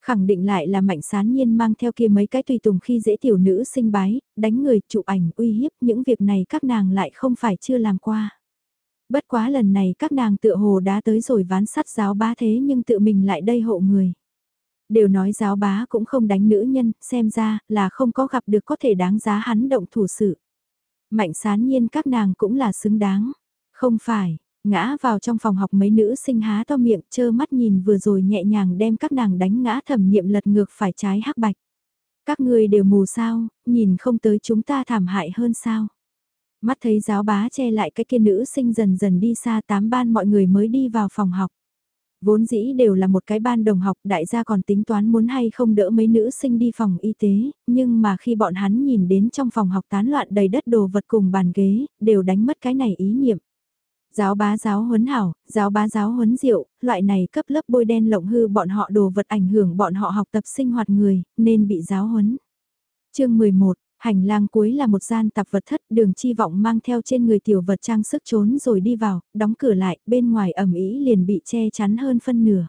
Khẳng định lại là mạnh sán nhiên mang theo kia mấy cái tùy tùng khi dễ tiểu nữ sinh bái, đánh người, chụp ảnh, uy hiếp, những việc này các nàng lại không phải chưa làm qua. Bất quá lần này các nàng tựa hồ đã tới rồi ván sắt giáo bá thế nhưng tự mình lại đây hộ người. Đều nói giáo bá cũng không đánh nữ nhân, xem ra là không có gặp được có thể đáng giá hắn động thủ sự. Mạnh sán nhiên các nàng cũng là xứng đáng. Không phải, Ngã vào trong phòng học mấy nữ sinh há to miệng chơ mắt nhìn vừa rồi nhẹ nhàng đem các nàng đánh ngã thẩm niệm lật ngược phải trái hắc bạch. Các người đều mù sao, nhìn không tới chúng ta thảm hại hơn sao. Mắt thấy giáo bá che lại cái kia nữ sinh dần dần đi xa tám ban mọi người mới đi vào phòng học. Vốn dĩ đều là một cái ban đồng học đại gia còn tính toán muốn hay không đỡ mấy nữ sinh đi phòng y tế, nhưng mà khi bọn hắn nhìn đến trong phòng học tán loạn đầy đất đồ vật cùng bàn ghế, đều đánh mất cái này ý niệm. Giáo bá giáo huấn hảo, giáo bá giáo huấn diệu, loại này cấp lớp bôi đen lộng hư bọn họ đồ vật ảnh hưởng bọn họ học tập sinh hoạt người, nên bị giáo huấn. chương 11, hành lang cuối là một gian tạp vật thất đường chi vọng mang theo trên người tiểu vật trang sức trốn rồi đi vào, đóng cửa lại, bên ngoài ẩm ý liền bị che chắn hơn phân nửa.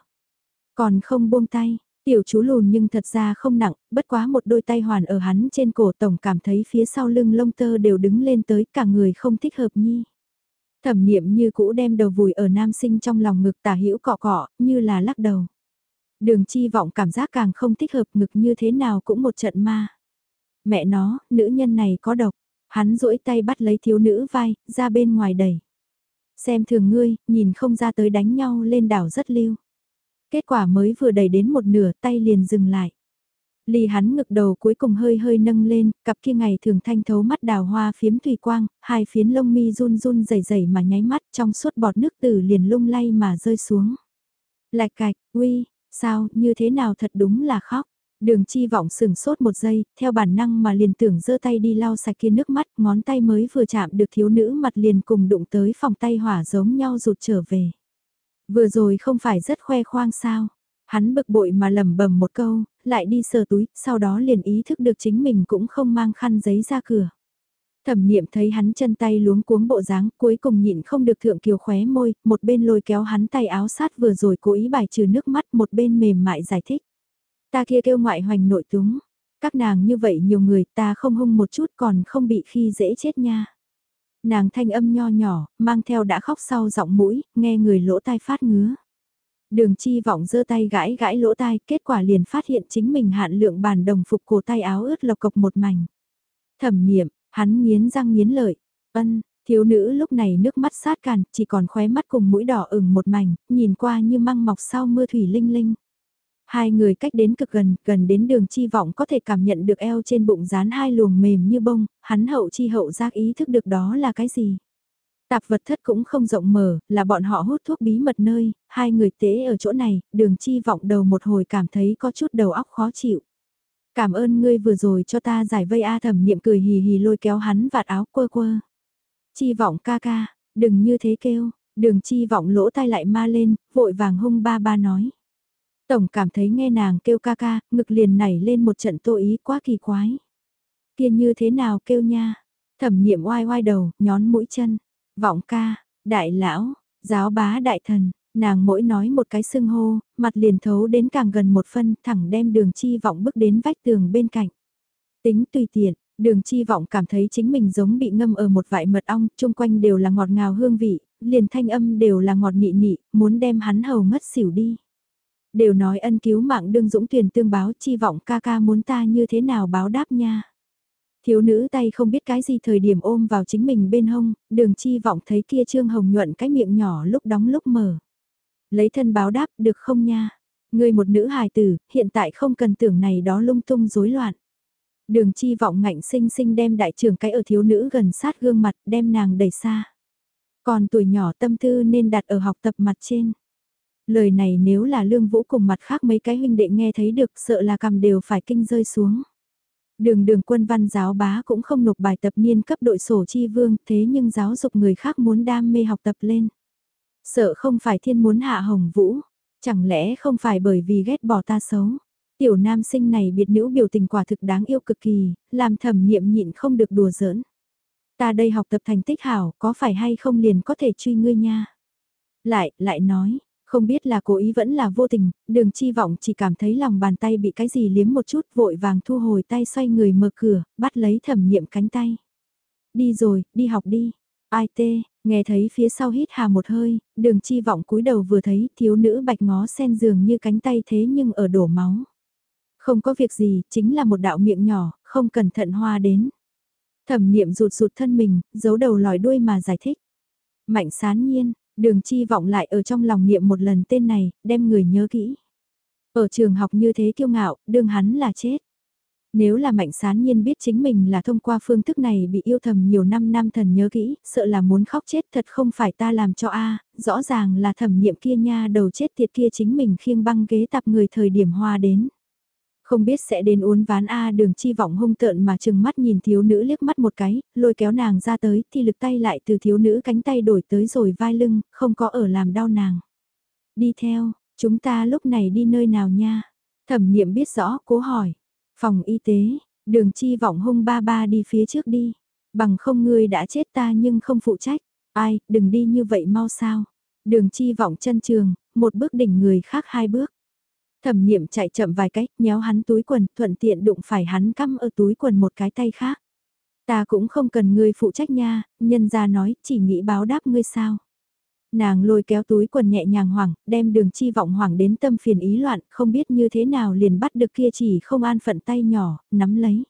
Còn không buông tay, Tiểu chú lùn nhưng thật ra không nặng, bất quá một đôi tay hoàn ở hắn trên cổ tổng cảm thấy phía sau lưng lông tơ đều đứng lên tới cả người không thích hợp nhi. Thẩm niệm như cũ đem đầu vùi ở nam sinh trong lòng ngực tả hữu cọ cọ, như là lắc đầu. Đường chi vọng cảm giác càng không thích hợp ngực như thế nào cũng một trận ma. Mẹ nó, nữ nhân này có độc. Hắn duỗi tay bắt lấy thiếu nữ vai, ra bên ngoài đẩy. Xem thường ngươi, nhìn không ra tới đánh nhau lên đảo rất lưu. Kết quả mới vừa đẩy đến một nửa tay liền dừng lại. Ly hắn ngực đầu cuối cùng hơi hơi nâng lên, cặp kia ngày thường thanh thấu mắt đào hoa phiếm thủy quang, hai phiến lông mi run run rẩy rẩy mà nháy mắt trong suốt bọt nước từ liền lung lay mà rơi xuống. Lạch cạch, uy, sao, như thế nào thật đúng là khóc. Đường chi vọng sừng sốt một giây, theo bản năng mà liền tưởng giơ tay đi lau sạch kia nước mắt, ngón tay mới vừa chạm được thiếu nữ mặt liền cùng đụng tới phòng tay hỏa giống nhau rụt trở về. Vừa rồi không phải rất khoe khoang sao, hắn bực bội mà lẩm bẩm một câu, lại đi sờ túi, sau đó liền ý thức được chính mình cũng không mang khăn giấy ra cửa. Thẩm niệm thấy hắn chân tay luống cuống bộ dáng, cuối cùng nhịn không được thượng kiều khóe môi, một bên lôi kéo hắn tay áo sát vừa rồi cố ý bài trừ nước mắt, một bên mềm mại giải thích. Ta kia kêu ngoại hoành nội túng, các nàng như vậy nhiều người ta không hung một chút còn không bị khi dễ chết nha. Nàng thanh âm nho nhỏ, mang theo đã khóc sau giọng mũi, nghe người lỗ tai phát ngứa. Đường chi vọng giơ tay gãi gãi lỗ tai, kết quả liền phát hiện chính mình hạn lượng bàn đồng phục cổ tay áo ướt lộc cộc một mảnh. Thẩm niệm, hắn nghiến răng nghiến lợi, ân, thiếu nữ lúc này nước mắt sát càn, chỉ còn khóe mắt cùng mũi đỏ ửng một mảnh, nhìn qua như măng mọc sau mưa thủy linh linh. Hai người cách đến cực gần, gần đến đường chi vọng có thể cảm nhận được eo trên bụng dán hai luồng mềm như bông, hắn hậu chi hậu giác ý thức được đó là cái gì. Tạp vật thất cũng không rộng mở, là bọn họ hút thuốc bí mật nơi, hai người tế ở chỗ này, đường chi vọng đầu một hồi cảm thấy có chút đầu óc khó chịu. Cảm ơn ngươi vừa rồi cho ta giải vây A thẩm niệm cười hì hì lôi kéo hắn vạt áo quơ quơ. Chi vọng ca ca, đừng như thế kêu, đường chi vọng lỗ tai lại ma lên, vội vàng hung ba ba nói. Tổng cảm thấy nghe nàng kêu ca ca, ngực liền nảy lên một trận tô ý quá kỳ quái. Kia như thế nào kêu nha? Thẩm niệm oai oai đầu, nhón mũi chân. Vọng ca, đại lão, giáo bá đại thần, nàng mỗi nói một cái xưng hô, mặt liền thấu đến càng gần một phân, thẳng đem đường chi vọng bước đến vách tường bên cạnh. Tính tùy tiện, đường chi vọng cảm thấy chính mình giống bị ngâm ở một vại mật ong, chung quanh đều là ngọt ngào hương vị, liền thanh âm đều là ngọt nị nị, muốn đem hắn hầu ngất xỉu đi. Đều nói ân cứu mạng đương dũng tuyển tương báo chi vọng ca ca muốn ta như thế nào báo đáp nha. Thiếu nữ tay không biết cái gì thời điểm ôm vào chính mình bên hông, đường chi vọng thấy kia trương hồng nhuận cái miệng nhỏ lúc đóng lúc mở. Lấy thân báo đáp được không nha? Người một nữ hài tử, hiện tại không cần tưởng này đó lung tung rối loạn. Đường chi vọng ngạnh sinh sinh đem đại trưởng cái ở thiếu nữ gần sát gương mặt đem nàng đẩy xa. Còn tuổi nhỏ tâm tư nên đặt ở học tập mặt trên. Lời này nếu là lương vũ cùng mặt khác mấy cái huynh đệ nghe thấy được sợ là cầm đều phải kinh rơi xuống. Đường đường quân văn giáo bá cũng không nộp bài tập niên cấp đội sổ chi vương thế nhưng giáo dục người khác muốn đam mê học tập lên. Sợ không phải thiên muốn hạ hồng vũ, chẳng lẽ không phải bởi vì ghét bỏ ta xấu. Tiểu nam sinh này biệt nữ biểu tình quả thực đáng yêu cực kỳ, làm thẩm niệm nhịn không được đùa giỡn. Ta đây học tập thành tích hảo, có phải hay không liền có thể truy ngươi nha. Lại, lại nói, không biết là cố ý vẫn là vô tình, đường chi vọng chỉ cảm thấy lòng bàn tay bị cái gì liếm một chút vội vàng thu hồi tay xoay người mở cửa, bắt lấy thẩm niệm cánh tay. Đi rồi, đi học đi. Ai tê, nghe thấy phía sau hít hà một hơi, đường chi vọng cúi đầu vừa thấy thiếu nữ bạch ngó sen dường như cánh tay thế nhưng ở đổ máu. Không có việc gì, chính là một đạo miệng nhỏ, không cẩn thận hoa đến. Thẩm niệm rụt rụt thân mình, giấu đầu lòi đuôi mà giải thích. Mạnh sán nhiên, Đường chi vọng lại ở trong lòng niệm một lần tên này, đem người nhớ kỹ. Ở trường học như thế kiêu ngạo, đương hắn là chết. Nếu là mạnh sán nhiên biết chính mình là thông qua phương thức này bị yêu thầm nhiều năm nam thần nhớ kỹ, sợ là muốn khóc chết thật không phải ta làm cho a rõ ràng là thẩm niệm kia nha đầu chết tiệt kia chính mình khiêng băng ghế tập người thời điểm hoa đến. Không biết sẽ đến uốn ván A đường chi vọng hung tợn mà chừng mắt nhìn thiếu nữ liếc mắt một cái, lôi kéo nàng ra tới, thì lực tay lại từ thiếu nữ cánh tay đổi tới rồi vai lưng, không có ở làm đau nàng. Đi theo, chúng ta lúc này đi nơi nào nha? Thẩm niệm biết rõ, cố hỏi. Phòng y tế, đường chi vọng hung ba ba đi phía trước đi. Bằng không ngươi đã chết ta nhưng không phụ trách. Ai, đừng đi như vậy mau sao. Đường chi vọng chân trường, một bước đỉnh người khác hai bước. Thẩm niệm chạy chậm vài cách, nhéo hắn túi quần, thuận tiện đụng phải hắn cắm ở túi quần một cái tay khác. Ta cũng không cần ngươi phụ trách nha, nhân ra nói, chỉ nghĩ báo đáp ngươi sao. Nàng lôi kéo túi quần nhẹ nhàng hoảng, đem đường chi vọng hoảng đến tâm phiền ý loạn, không biết như thế nào liền bắt được kia chỉ không an phận tay nhỏ, nắm lấy.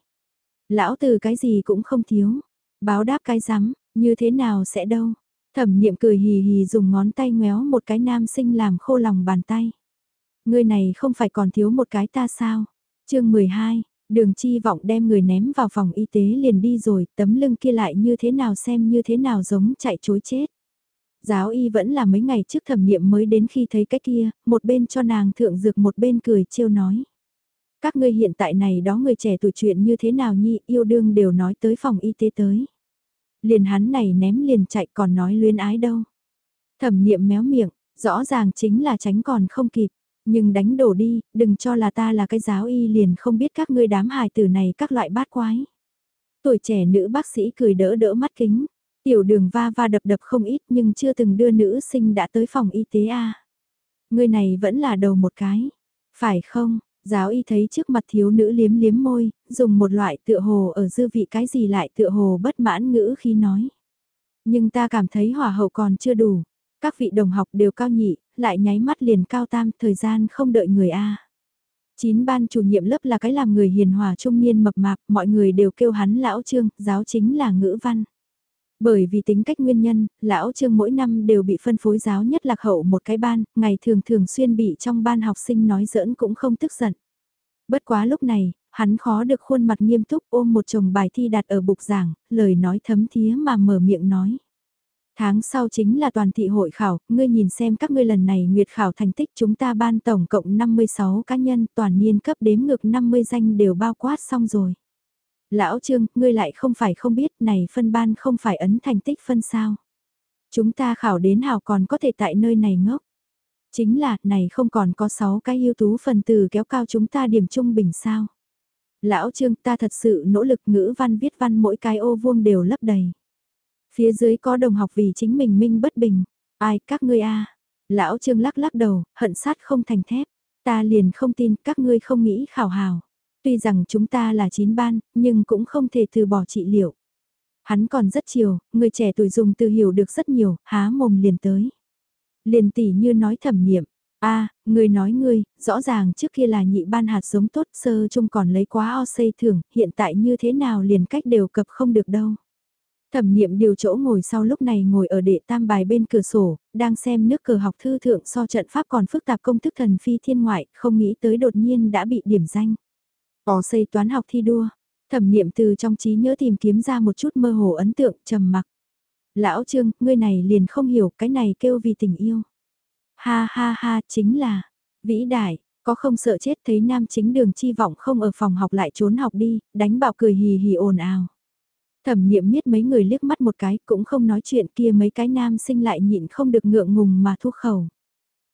Lão từ cái gì cũng không thiếu, báo đáp cái rắm, như thế nào sẽ đâu. Thẩm niệm cười hì hì dùng ngón tay ngoéo một cái nam sinh làm khô lòng bàn tay. Ngươi này không phải còn thiếu một cái ta sao? chương 12, đường chi vọng đem người ném vào phòng y tế liền đi rồi, tấm lưng kia lại như thế nào xem như thế nào giống chạy chối chết. Giáo y vẫn là mấy ngày trước thẩm niệm mới đến khi thấy cái kia, một bên cho nàng thượng dược một bên cười trêu nói. Các ngươi hiện tại này đó người trẻ tuổi chuyện như thế nào nhi yêu đương đều nói tới phòng y tế tới. Liền hắn này ném liền chạy còn nói luyến ái đâu. Thẩm niệm méo miệng, rõ ràng chính là tránh còn không kịp. Nhưng đánh đổ đi, đừng cho là ta là cái giáo y liền không biết các ngươi đám hài tử này các loại bát quái. Tuổi trẻ nữ bác sĩ cười đỡ đỡ mắt kính. Tiểu đường va va đập đập không ít nhưng chưa từng đưa nữ sinh đã tới phòng y tế a Người này vẫn là đầu một cái. Phải không, giáo y thấy trước mặt thiếu nữ liếm liếm môi, dùng một loại tựa hồ ở dư vị cái gì lại tựa hồ bất mãn ngữ khi nói. Nhưng ta cảm thấy hỏa hậu còn chưa đủ. Các vị đồng học đều cao nhị, lại nháy mắt liền cao tam, thời gian không đợi người A. Chín ban chủ nhiệm lớp là cái làm người hiền hòa trung niên mập mạp, mọi người đều kêu hắn lão trương, giáo chính là ngữ văn. Bởi vì tính cách nguyên nhân, lão trương mỗi năm đều bị phân phối giáo nhất lạc hậu một cái ban, ngày thường thường xuyên bị trong ban học sinh nói giỡn cũng không tức giận. Bất quá lúc này, hắn khó được khuôn mặt nghiêm túc ôm một chồng bài thi đặt ở bục giảng, lời nói thấm thía mà mở miệng nói. Tháng sau chính là toàn thị hội khảo, ngươi nhìn xem các ngươi lần này nguyệt khảo thành tích chúng ta ban tổng cộng 56 cá nhân toàn niên cấp đếm ngược 50 danh đều bao quát xong rồi. Lão Trương, ngươi lại không phải không biết này phân ban không phải ấn thành tích phân sao. Chúng ta khảo đến hào còn có thể tại nơi này ngốc. Chính là, này không còn có 6 cái ưu tú phần từ kéo cao chúng ta điểm trung bình sao. Lão Trương ta thật sự nỗ lực ngữ văn viết văn mỗi cái ô vuông đều lấp đầy. Phía dưới có đồng học vì chính mình minh bất bình. Ai các ngươi a Lão Trương lắc lắc đầu, hận sát không thành thép. Ta liền không tin các ngươi không nghĩ khảo hào. Tuy rằng chúng ta là chín ban, nhưng cũng không thể từ bỏ trị liệu. Hắn còn rất chiều, người trẻ tuổi dùng từ hiểu được rất nhiều, há mồm liền tới. Liền tỉ như nói thẩm niệm, a người nói ngươi, rõ ràng trước kia là nhị ban hạt giống tốt sơ chung còn lấy quá o xây thưởng, hiện tại như thế nào liền cách đều cập không được đâu. Thẩm niệm điều chỗ ngồi sau lúc này ngồi ở đệ tam bài bên cửa sổ, đang xem nước cờ học thư thượng so trận pháp còn phức tạp công thức thần phi thiên ngoại, không nghĩ tới đột nhiên đã bị điểm danh. Ồ xây toán học thi đua, thẩm niệm từ trong trí nhớ tìm kiếm ra một chút mơ hồ ấn tượng trầm mặc. Lão Trương, ngươi này liền không hiểu cái này kêu vì tình yêu. Ha ha ha, chính là, vĩ đại, có không sợ chết thấy nam chính đường chi vọng không ở phòng học lại trốn học đi, đánh bạo cười hì hì ồn ào. Thẩm niệm miết mấy người liếc mắt một cái cũng không nói chuyện kia mấy cái nam sinh lại nhịn không được ngượng ngùng mà thu khẩu.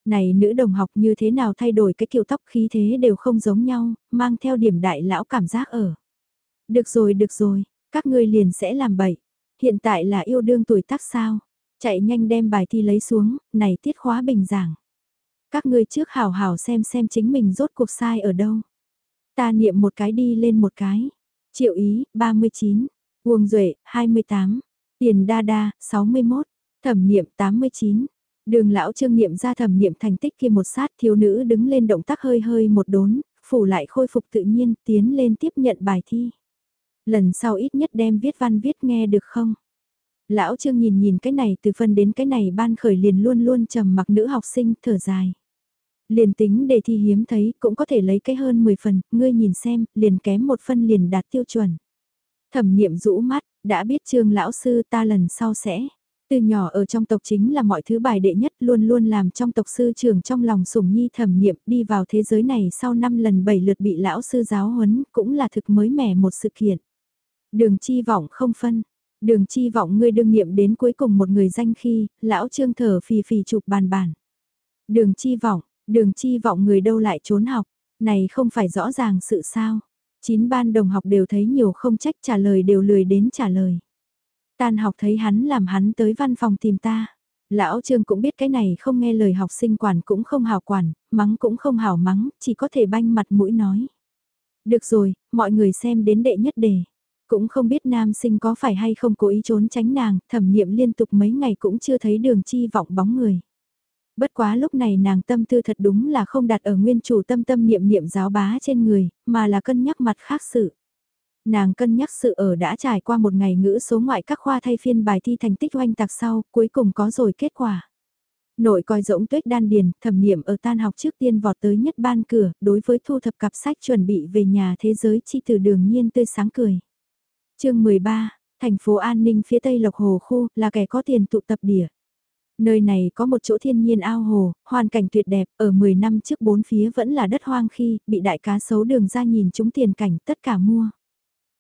Này nữ đồng học như thế nào thay đổi cái kiểu tóc khí thế đều không giống nhau, mang theo điểm đại lão cảm giác ở. Được rồi được rồi, các ngươi liền sẽ làm bậy. Hiện tại là yêu đương tuổi tác sao? Chạy nhanh đem bài thi lấy xuống, này tiết khóa bình giảng. Các ngươi trước hào hào xem xem chính mình rốt cuộc sai ở đâu. Ta niệm một cái đi lên một cái. Triệu ý, 39. Uông Duệ, 28. Tiền Đa Đa, 61. Thẩm niệm 89. Đường lão trương niệm ra thẩm niệm thành tích kia một sát thiếu nữ đứng lên động tác hơi hơi một đốn, phủ lại khôi phục tự nhiên tiến lên tiếp nhận bài thi. Lần sau ít nhất đem viết văn viết nghe được không? Lão trương nhìn nhìn cái này từ phân đến cái này ban khởi liền luôn luôn trầm mặc nữ học sinh thở dài. Liền tính đề thi hiếm thấy cũng có thể lấy cái hơn 10 phần, ngươi nhìn xem, liền kém một phân liền đạt tiêu chuẩn. Thẩm niệm rũ mắt, đã biết trương lão sư ta lần sau sẽ. Từ nhỏ ở trong tộc chính là mọi thứ bài đệ nhất luôn luôn làm trong tộc sư trưởng trong lòng sủng nhi thẩm niệm đi vào thế giới này sau 5 lần 7 lượt bị lão sư giáo huấn cũng là thực mới mẻ một sự kiện. Đường chi vọng không phân, đường chi vọng ngươi đương niệm đến cuối cùng một người danh khi, lão trương thở phì phì chụp bàn bàn. Đường chi vọng, đường chi vọng người đâu lại trốn học, này không phải rõ ràng sự sao. Chín ban đồng học đều thấy nhiều không trách trả lời đều lười đến trả lời. Tan học thấy hắn làm hắn tới văn phòng tìm ta. Lão Trương cũng biết cái này không nghe lời học sinh quản cũng không hào quản, mắng cũng không hào mắng, chỉ có thể banh mặt mũi nói. Được rồi, mọi người xem đến đệ nhất đề. Cũng không biết nam sinh có phải hay không cố ý trốn tránh nàng, thẩm nghiệm liên tục mấy ngày cũng chưa thấy đường chi vọng bóng người. Bất quá lúc này nàng tâm tư thật đúng là không đặt ở nguyên chủ tâm tâm niệm niệm giáo bá trên người, mà là cân nhắc mặt khác sự. Nàng cân nhắc sự ở đã trải qua một ngày ngữ số ngoại các khoa thay phiên bài thi thành tích oanh tạc sau, cuối cùng có rồi kết quả. Nội coi rỗng tuyết đan điền, thẩm niệm ở tan học trước tiên vọt tới nhất ban cửa, đối với thu thập cặp sách chuẩn bị về nhà thế giới chi từ đường nhiên tươi sáng cười. chương 13, thành phố An Ninh phía tây Lộc Hồ Khu là kẻ có tiền tụ tập địa. Nơi này có một chỗ thiên nhiên ao hồ, hoàn cảnh tuyệt đẹp, ở 10 năm trước bốn phía vẫn là đất hoang khi, bị đại cá sấu đường ra nhìn chúng tiền cảnh tất cả mua.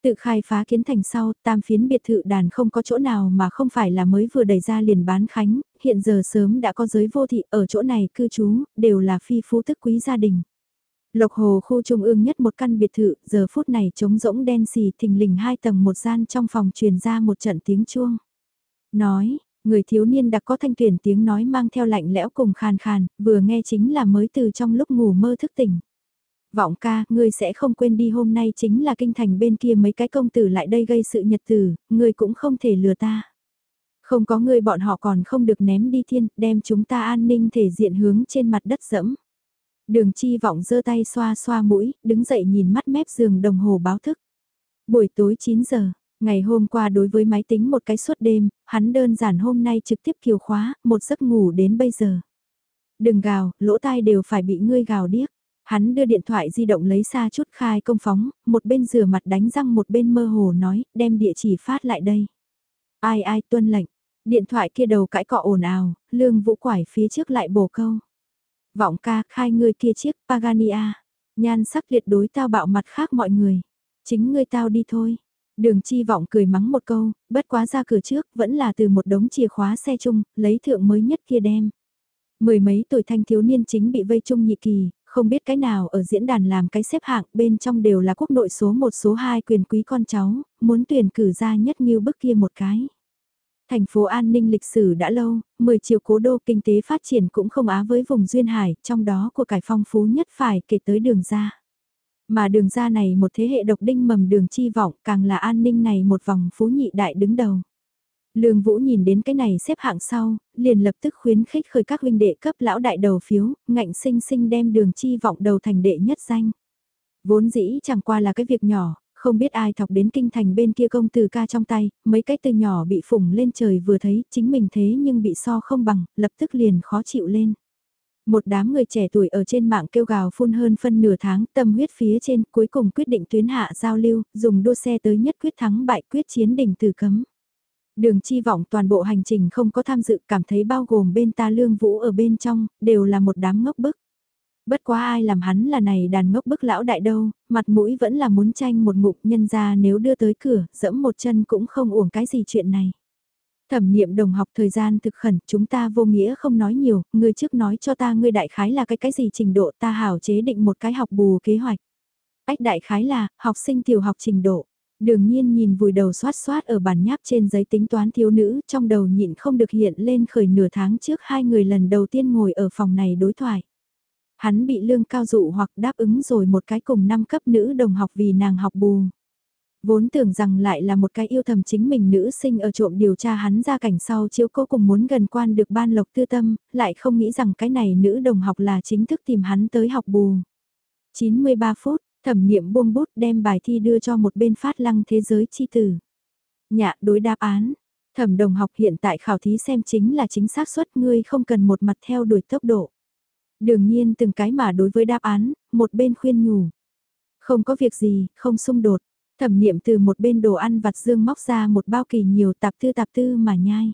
Tự khai phá kiến thành sau, tam phiến biệt thự đàn không có chỗ nào mà không phải là mới vừa đẩy ra liền bán khánh, hiện giờ sớm đã có giới vô thị ở chỗ này cư trú, đều là phi phú tức quý gia đình. Lộc hồ khu trung ương nhất một căn biệt thự, giờ phút này trống rỗng đen xì thình lình hai tầng một gian trong phòng truyền ra một trận tiếng chuông. Nói, người thiếu niên đặc có thanh tuyển tiếng nói mang theo lạnh lẽo cùng khàn khàn, vừa nghe chính là mới từ trong lúc ngủ mơ thức tỉnh. Vọng ca, ngươi sẽ không quên đi hôm nay chính là kinh thành bên kia mấy cái công tử lại đây gây sự nhật tử, ngươi cũng không thể lừa ta. Không có ngươi bọn họ còn không được ném đi thiên, đem chúng ta an ninh thể diện hướng trên mặt đất dẫm. Đường chi vọng giơ tay xoa xoa mũi, đứng dậy nhìn mắt mép giường đồng hồ báo thức. Buổi tối 9 giờ, ngày hôm qua đối với máy tính một cái suốt đêm, hắn đơn giản hôm nay trực tiếp kiều khóa, một giấc ngủ đến bây giờ. Đừng gào, lỗ tai đều phải bị ngươi gào điếc. Hắn đưa điện thoại di động lấy xa chút khai công phóng, một bên rửa mặt đánh răng một bên mơ hồ nói, đem địa chỉ phát lại đây. Ai ai tuân lệnh, điện thoại kia đầu cãi cọ ồn ào, lương vũ quải phía trước lại bổ câu. Vọng ca khai ngươi kia chiếc Pagania, nhan sắc liệt đối tao bạo mặt khác mọi người. Chính ngươi tao đi thôi. Đường chi vọng cười mắng một câu, bất quá ra cửa trước vẫn là từ một đống chìa khóa xe chung, lấy thượng mới nhất kia đem. Mười mấy tuổi thanh thiếu niên chính bị vây chung nhị kỳ, không biết cái nào ở diễn đàn làm cái xếp hạng bên trong đều là quốc nội số 1 số 2 quyền quý con cháu, muốn tuyển cử ra nhất như bức kia một cái. Thành phố an ninh lịch sử đã lâu, 10 triệu cố đô kinh tế phát triển cũng không á với vùng Duyên Hải, trong đó của cải phong phú nhất phải kể tới đường ra. Mà đường ra này một thế hệ độc đinh mầm đường chi vọng càng là an ninh này một vòng phú nhị đại đứng đầu. Lương Vũ nhìn đến cái này xếp hạng sau, liền lập tức khuyến khích khởi các huynh đệ cấp lão đại đầu phiếu, ngạnh sinh sinh đem đường chi vọng đầu thành đệ nhất danh. Vốn dĩ chẳng qua là cái việc nhỏ, không biết ai thọc đến kinh thành bên kia công từ ca trong tay, mấy cái từ nhỏ bị phủng lên trời vừa thấy chính mình thế nhưng bị so không bằng, lập tức liền khó chịu lên. Một đám người trẻ tuổi ở trên mạng kêu gào phun hơn phân nửa tháng tâm huyết phía trên cuối cùng quyết định tuyến hạ giao lưu, dùng đua xe tới nhất quyết thắng bại quyết chiến đỉnh từ cấm. Đường chi vọng toàn bộ hành trình không có tham dự cảm thấy bao gồm bên ta lương vũ ở bên trong, đều là một đám ngốc bức. Bất quá ai làm hắn là này đàn ngốc bức lão đại đâu, mặt mũi vẫn là muốn tranh một ngục nhân ra nếu đưa tới cửa, dẫm một chân cũng không uổng cái gì chuyện này. Thẩm niệm đồng học thời gian thực khẩn, chúng ta vô nghĩa không nói nhiều, ngươi trước nói cho ta ngươi đại khái là cái cái gì trình độ ta hảo chế định một cái học bù kế hoạch. Ách đại khái là, học sinh tiểu học trình độ. Đường nhiên nhìn vùi đầu xoát xoát ở bản nháp trên giấy tính toán thiếu nữ trong đầu nhịn không được hiện lên khởi nửa tháng trước hai người lần đầu tiên ngồi ở phòng này đối thoại. Hắn bị lương cao dụ hoặc đáp ứng rồi một cái cùng năm cấp nữ đồng học vì nàng học bù. Vốn tưởng rằng lại là một cái yêu thầm chính mình nữ sinh ở trộm điều tra hắn ra cảnh sau chiếu cố cùng muốn gần quan được ban lộc tư tâm, lại không nghĩ rằng cái này nữ đồng học là chính thức tìm hắn tới học bù. 93 phút, Thẩm niệm buông bút đem bài thi đưa cho một bên phát lăng thế giới chi tử. Nhạ đối đáp án. Thẩm đồng học hiện tại khảo thí xem chính là chính xác suất ngươi không cần một mặt theo đuổi tốc độ. Đương nhiên từng cái mà đối với đáp án, một bên khuyên nhủ. Không có việc gì, không xung đột. Thẩm niệm từ một bên đồ ăn vặt dương móc ra một bao kỳ nhiều tạp tư tạp tư mà nhai.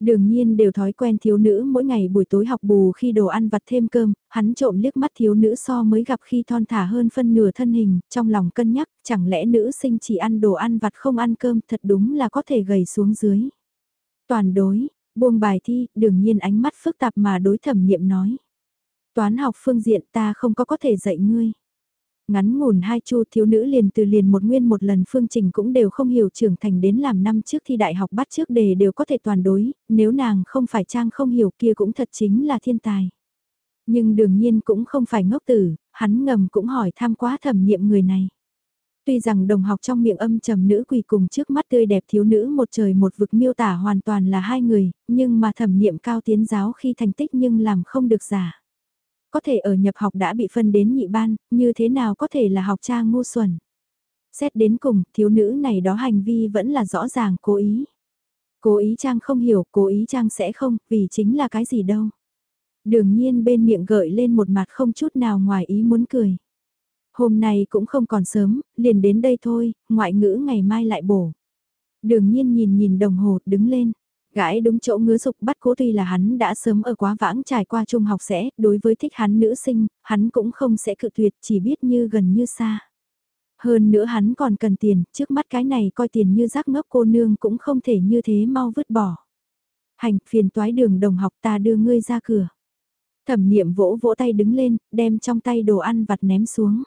Đương nhiên đều thói quen thiếu nữ mỗi ngày buổi tối học bù khi đồ ăn vặt thêm cơm, hắn trộm liếc mắt thiếu nữ so mới gặp khi thon thả hơn phân nửa thân hình, trong lòng cân nhắc, chẳng lẽ nữ sinh chỉ ăn đồ ăn vặt không ăn cơm thật đúng là có thể gầy xuống dưới. Toàn đối, buông bài thi, đương nhiên ánh mắt phức tạp mà đối thẩm niệm nói. Toán học phương diện ta không có có thể dạy ngươi ngắn ngủn hai chu thiếu nữ liền từ liền một nguyên một lần phương trình cũng đều không hiểu trưởng thành đến làm năm trước thi đại học bắt trước đề đều có thể toàn đối, nếu nàng không phải trang không hiểu kia cũng thật chính là thiên tài. Nhưng đương nhiên cũng không phải ngốc tử, hắn ngầm cũng hỏi tham quá thẩm nghiệm người này. Tuy rằng đồng học trong miệng âm trầm nữ quỳ cùng trước mắt tươi đẹp thiếu nữ một trời một vực miêu tả hoàn toàn là hai người, nhưng mà thẩm niệm cao tiến giáo khi thành tích nhưng làm không được giả. Có thể ở nhập học đã bị phân đến nhị ban, như thế nào có thể là học cha ngu xuẩn. Xét đến cùng, thiếu nữ này đó hành vi vẫn là rõ ràng cố ý. Cố ý trang không hiểu, cố ý trang sẽ không, vì chính là cái gì đâu. đương nhiên bên miệng gợi lên một mặt không chút nào ngoài ý muốn cười. Hôm nay cũng không còn sớm, liền đến đây thôi, ngoại ngữ ngày mai lại bổ. Đường nhiên nhìn nhìn đồng hồ, đứng lên. Gãi đúng chỗ ngứa dục bắt cố tuy là hắn đã sớm ở quá vãng trải qua trung học sẽ, đối với thích hắn nữ sinh, hắn cũng không sẽ cự tuyệt, chỉ biết như gần như xa. Hơn nữa hắn còn cần tiền, trước mắt cái này coi tiền như rác ngốc cô nương cũng không thể như thế mau vứt bỏ. Hành, phiền toái đường đồng học ta đưa ngươi ra cửa. Thẩm niệm vỗ vỗ tay đứng lên, đem trong tay đồ ăn vặt ném xuống.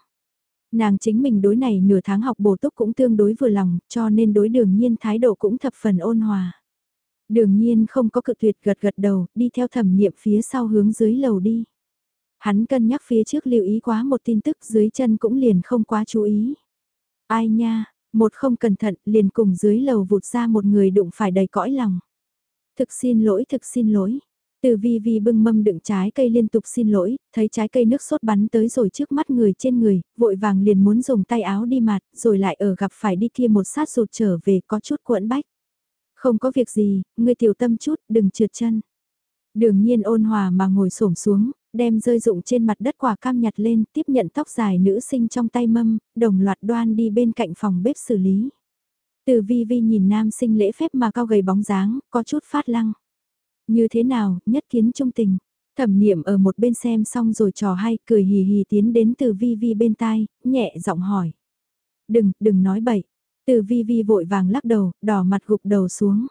Nàng chính mình đối này nửa tháng học bổ túc cũng tương đối vừa lòng, cho nên đối đường nhiên thái độ cũng thập phần ôn hòa. Đường nhiên không có cự tuyệt gật gật đầu, đi theo thẩm niệm phía sau hướng dưới lầu đi. Hắn cân nhắc phía trước lưu ý quá một tin tức dưới chân cũng liền không quá chú ý. Ai nha, một không cẩn thận liền cùng dưới lầu vụt ra một người đụng phải đầy cõi lòng. Thực xin lỗi, thực xin lỗi. Từ vi vi bưng mâm đựng trái cây liên tục xin lỗi, thấy trái cây nước sốt bắn tới rồi trước mắt người trên người, vội vàng liền muốn dùng tay áo đi mặt, rồi lại ở gặp phải đi kia một sát rụt trở về có chút cuộn bách. Không có việc gì, ngươi tiểu tâm chút, đừng trượt chân. Đường nhiên ôn hòa mà ngồi xổm xuống, đem rơi dụng trên mặt đất quả cam nhặt lên, tiếp nhận tóc dài nữ sinh trong tay mâm, đồng loạt đoan đi bên cạnh phòng bếp xử lý. Từ vi vi nhìn nam sinh lễ phép mà cao gầy bóng dáng, có chút phát lăng. Như thế nào, nhất kiến trung tình. Thẩm niệm ở một bên xem xong rồi trò hay, cười hì hì tiến đến từ vi vi bên tai, nhẹ giọng hỏi. Đừng, đừng nói bậy. Từ vi vi vội vàng lắc đầu, đỏ mặt gục đầu xuống.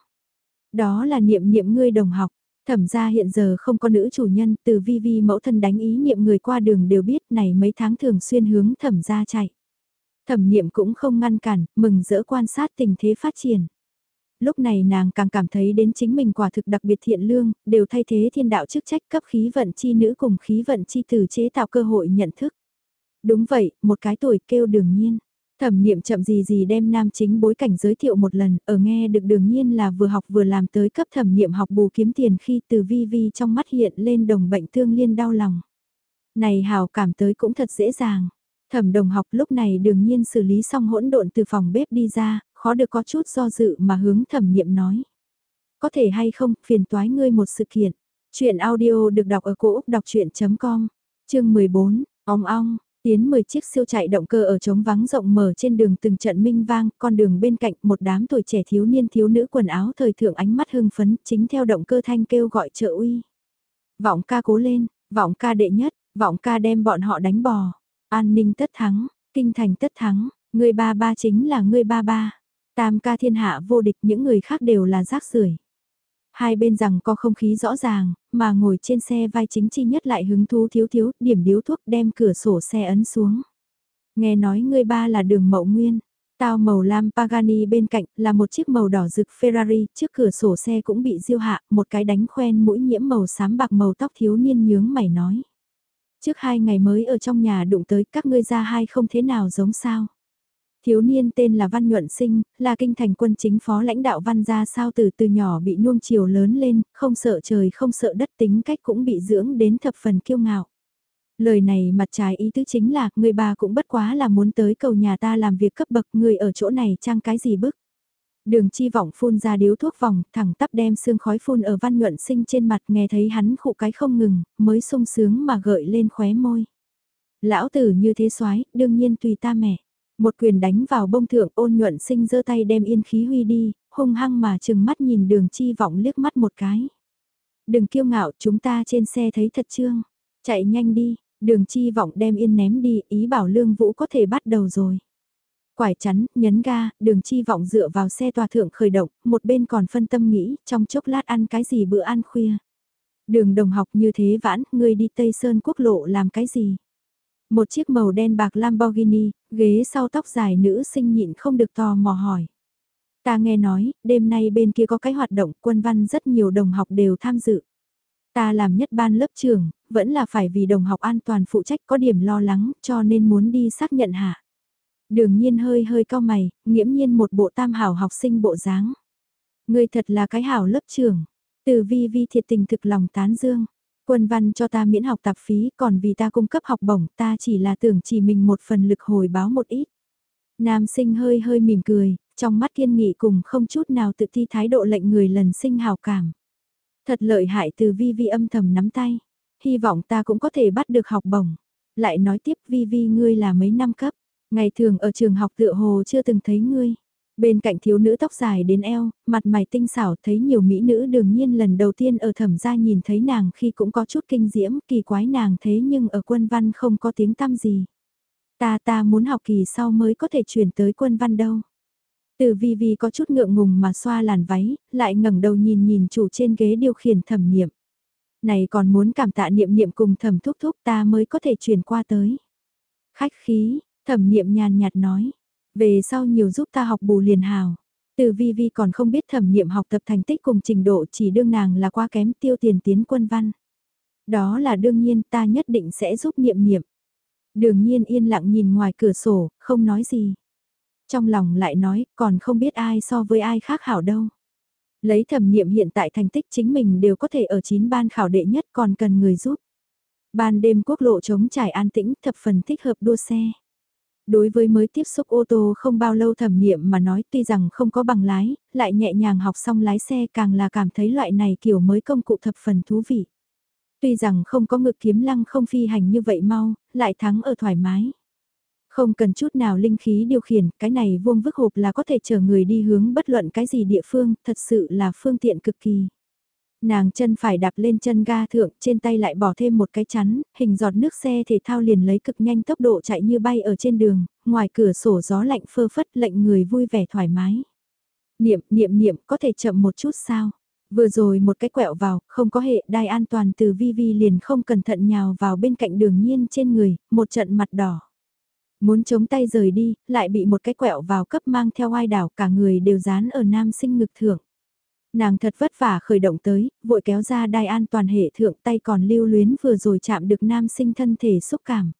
Đó là niệm niệm ngươi đồng học. Thẩm ra hiện giờ không có nữ chủ nhân, từ vi vi mẫu thân đánh ý niệm người qua đường đều biết này mấy tháng thường xuyên hướng thẩm ra chạy. Thẩm niệm cũng không ngăn cản, mừng rỡ quan sát tình thế phát triển. Lúc này nàng càng cảm thấy đến chính mình quả thực đặc biệt thiện lương, đều thay thế thiên đạo chức trách cấp khí vận chi nữ cùng khí vận chi tử chế tạo cơ hội nhận thức. Đúng vậy, một cái tuổi kêu đường nhiên. Thẩm niệm chậm gì gì đem nam chính bối cảnh giới thiệu một lần, ở nghe được đương nhiên là vừa học vừa làm tới cấp thẩm niệm học bù kiếm tiền khi từ vi vi trong mắt hiện lên đồng bệnh thương liên đau lòng. Này hào cảm tới cũng thật dễ dàng. Thẩm đồng học lúc này đương nhiên xử lý xong hỗn độn từ phòng bếp đi ra, khó được có chút do dự mà hướng thẩm niệm nói. Có thể hay không, phiền toái ngươi một sự kiện. Chuyện audio được đọc ở cổ Úc đọc chuyện.com, chương 14, ong ong, Tiến 10 chiếc siêu chạy động cơ ở trống vắng rộng mở trên đường từng trận minh vang, con đường bên cạnh một đám tuổi trẻ thiếu niên thiếu nữ quần áo thời thượng ánh mắt hưng phấn chính theo động cơ thanh kêu gọi trợ uy. Vọng ca cố lên, vọng ca đệ nhất, vọng ca đem bọn họ đánh bò. An ninh tất thắng, kinh thành tất thắng, người ba ba chính là người ba ba. Tam ca thiên hạ vô địch những người khác đều là rác rưởi Hai bên rằng có không khí rõ ràng, mà ngồi trên xe vai chính chi nhất lại hứng thú thiếu thiếu, điểm điếu thuốc đem cửa sổ xe ấn xuống. Nghe nói người ba là đường mậu nguyên, tao màu lam Pagani bên cạnh là một chiếc màu đỏ rực Ferrari, trước cửa sổ xe cũng bị diêu hạ, một cái đánh khoen mũi nhiễm màu xám bạc màu tóc thiếu niên nhướng mày nói. Trước hai ngày mới ở trong nhà đụng tới các ngươi ra hai không thế nào giống sao. Thiếu niên tên là Văn Nhuận Sinh, là kinh thành quân chính phó lãnh đạo Văn gia sao từ từ nhỏ bị nuông chiều lớn lên, không sợ trời không sợ đất tính cách cũng bị dưỡng đến thập phần kiêu ngạo. Lời này mặt trái ý tứ chính là, người bà cũng bất quá là muốn tới cầu nhà ta làm việc cấp bậc người ở chỗ này trang cái gì bức. Đường chi vọng phun ra điếu thuốc vòng, thẳng tắp đem sương khói phun ở văn nhuận sinh trên mặt nghe thấy hắn khụ cái không ngừng, mới sung sướng mà gợi lên khóe môi. Lão tử như thế soái đương nhiên tùy ta mẹ. Một quyền đánh vào bông thượng ôn nhuận sinh giơ tay đem yên khí huy đi, hung hăng mà chừng mắt nhìn đường chi vọng liếc mắt một cái. Đừng kiêu ngạo chúng ta trên xe thấy thật trương. Chạy nhanh đi, đường chi vọng đem yên ném đi, ý bảo lương vũ có thể bắt đầu rồi. Quải chắn, nhấn ga, đường chi vọng dựa vào xe tòa thượng khởi động, một bên còn phân tâm nghĩ, trong chốc lát ăn cái gì bữa ăn khuya. Đường đồng học như thế vãn, ngươi đi Tây Sơn quốc lộ làm cái gì? Một chiếc màu đen bạc Lamborghini, ghế sau tóc dài nữ sinh nhịn không được tò mò hỏi. Ta nghe nói, đêm nay bên kia có cái hoạt động quân văn rất nhiều đồng học đều tham dự. Ta làm nhất ban lớp trưởng, vẫn là phải vì đồng học an toàn phụ trách có điểm lo lắng cho nên muốn đi xác nhận hạ. Đường nhiên hơi hơi cao mày, nghiễm nhiên một bộ tam hảo học sinh bộ dáng. Ngươi thật là cái hảo lớp trưởng. Từ vi vi thiệt tình thực lòng tán dương. Quân văn cho ta miễn học tạp phí còn vì ta cung cấp học bổng ta chỉ là tưởng chỉ mình một phần lực hồi báo một ít. Nam sinh hơi hơi mỉm cười, trong mắt kiên nghị cùng không chút nào tự thi thái độ lệnh người lần sinh hào cảm. Thật lợi hại từ vi vi âm thầm nắm tay. Hy vọng ta cũng có thể bắt được học bổng. Lại nói tiếp vi vi ngươi là mấy năm cấp. Ngày thường ở trường học tựa hồ chưa từng thấy ngươi. Bên cạnh thiếu nữ tóc dài đến eo, mặt mày tinh xảo thấy nhiều mỹ nữ đương nhiên lần đầu tiên ở thẩm gia nhìn thấy nàng khi cũng có chút kinh diễm, kỳ quái nàng thế nhưng ở quân văn không có tiếng tăm gì. Ta ta muốn học kỳ sau mới có thể chuyển tới quân văn đâu. Từ vi vi có chút ngượng ngùng mà xoa làn váy, lại ngẩng đầu nhìn nhìn chủ trên ghế điều khiển thẩm niệm. Này còn muốn cảm tạ niệm niệm cùng thẩm thúc thúc ta mới có thể chuyển qua tới. Khách khí, thẩm niệm nhàn nhạt nói về sau nhiều giúp ta học bù liền hào. Từ vi vi còn không biết thẩm nghiệm học tập thành tích cùng trình độ chỉ đương nàng là quá kém tiêu tiền tiến quân văn. Đó là đương nhiên ta nhất định sẽ giúp niệm niệm. Đường nhiên yên lặng nhìn ngoài cửa sổ, không nói gì. Trong lòng lại nói, còn không biết ai so với ai khác hảo đâu. Lấy thẩm niệm hiện tại thành tích chính mình đều có thể ở chín ban khảo đệ nhất còn cần người giúp. Ban đêm quốc lộ chống trải an tĩnh thập phần thích hợp đua xe. Đối với mới tiếp xúc ô tô không bao lâu thẩm niệm mà nói tuy rằng không có bằng lái, lại nhẹ nhàng học xong lái xe càng là cảm thấy loại này kiểu mới công cụ thập phần thú vị. Tuy rằng không có ngực kiếm lăng không phi hành như vậy mau, lại thắng ở thoải mái. Không cần chút nào linh khí điều khiển, cái này vuông vức hộp là có thể chở người đi hướng bất luận cái gì địa phương, thật sự là phương tiện cực kỳ. Nàng chân phải đạp lên chân ga thượng, trên tay lại bỏ thêm một cái chắn, hình giọt nước xe thể thao liền lấy cực nhanh tốc độ chạy như bay ở trên đường, ngoài cửa sổ gió lạnh phơ phất lệnh người vui vẻ thoải mái. Niệm, niệm, niệm, có thể chậm một chút sao? Vừa rồi một cái quẹo vào, không có hệ đai an toàn từ vi vi liền không cẩn thận nhào vào bên cạnh đường nhiên trên người, một trận mặt đỏ. Muốn chống tay rời đi, lại bị một cái quẹo vào cấp mang theo ai đảo cả người đều dán ở nam sinh ngực thưởng. Nàng thật vất vả khởi động tới, vội kéo ra đai an toàn hệ thượng tay còn lưu luyến vừa rồi chạm được nam sinh thân thể xúc cảm.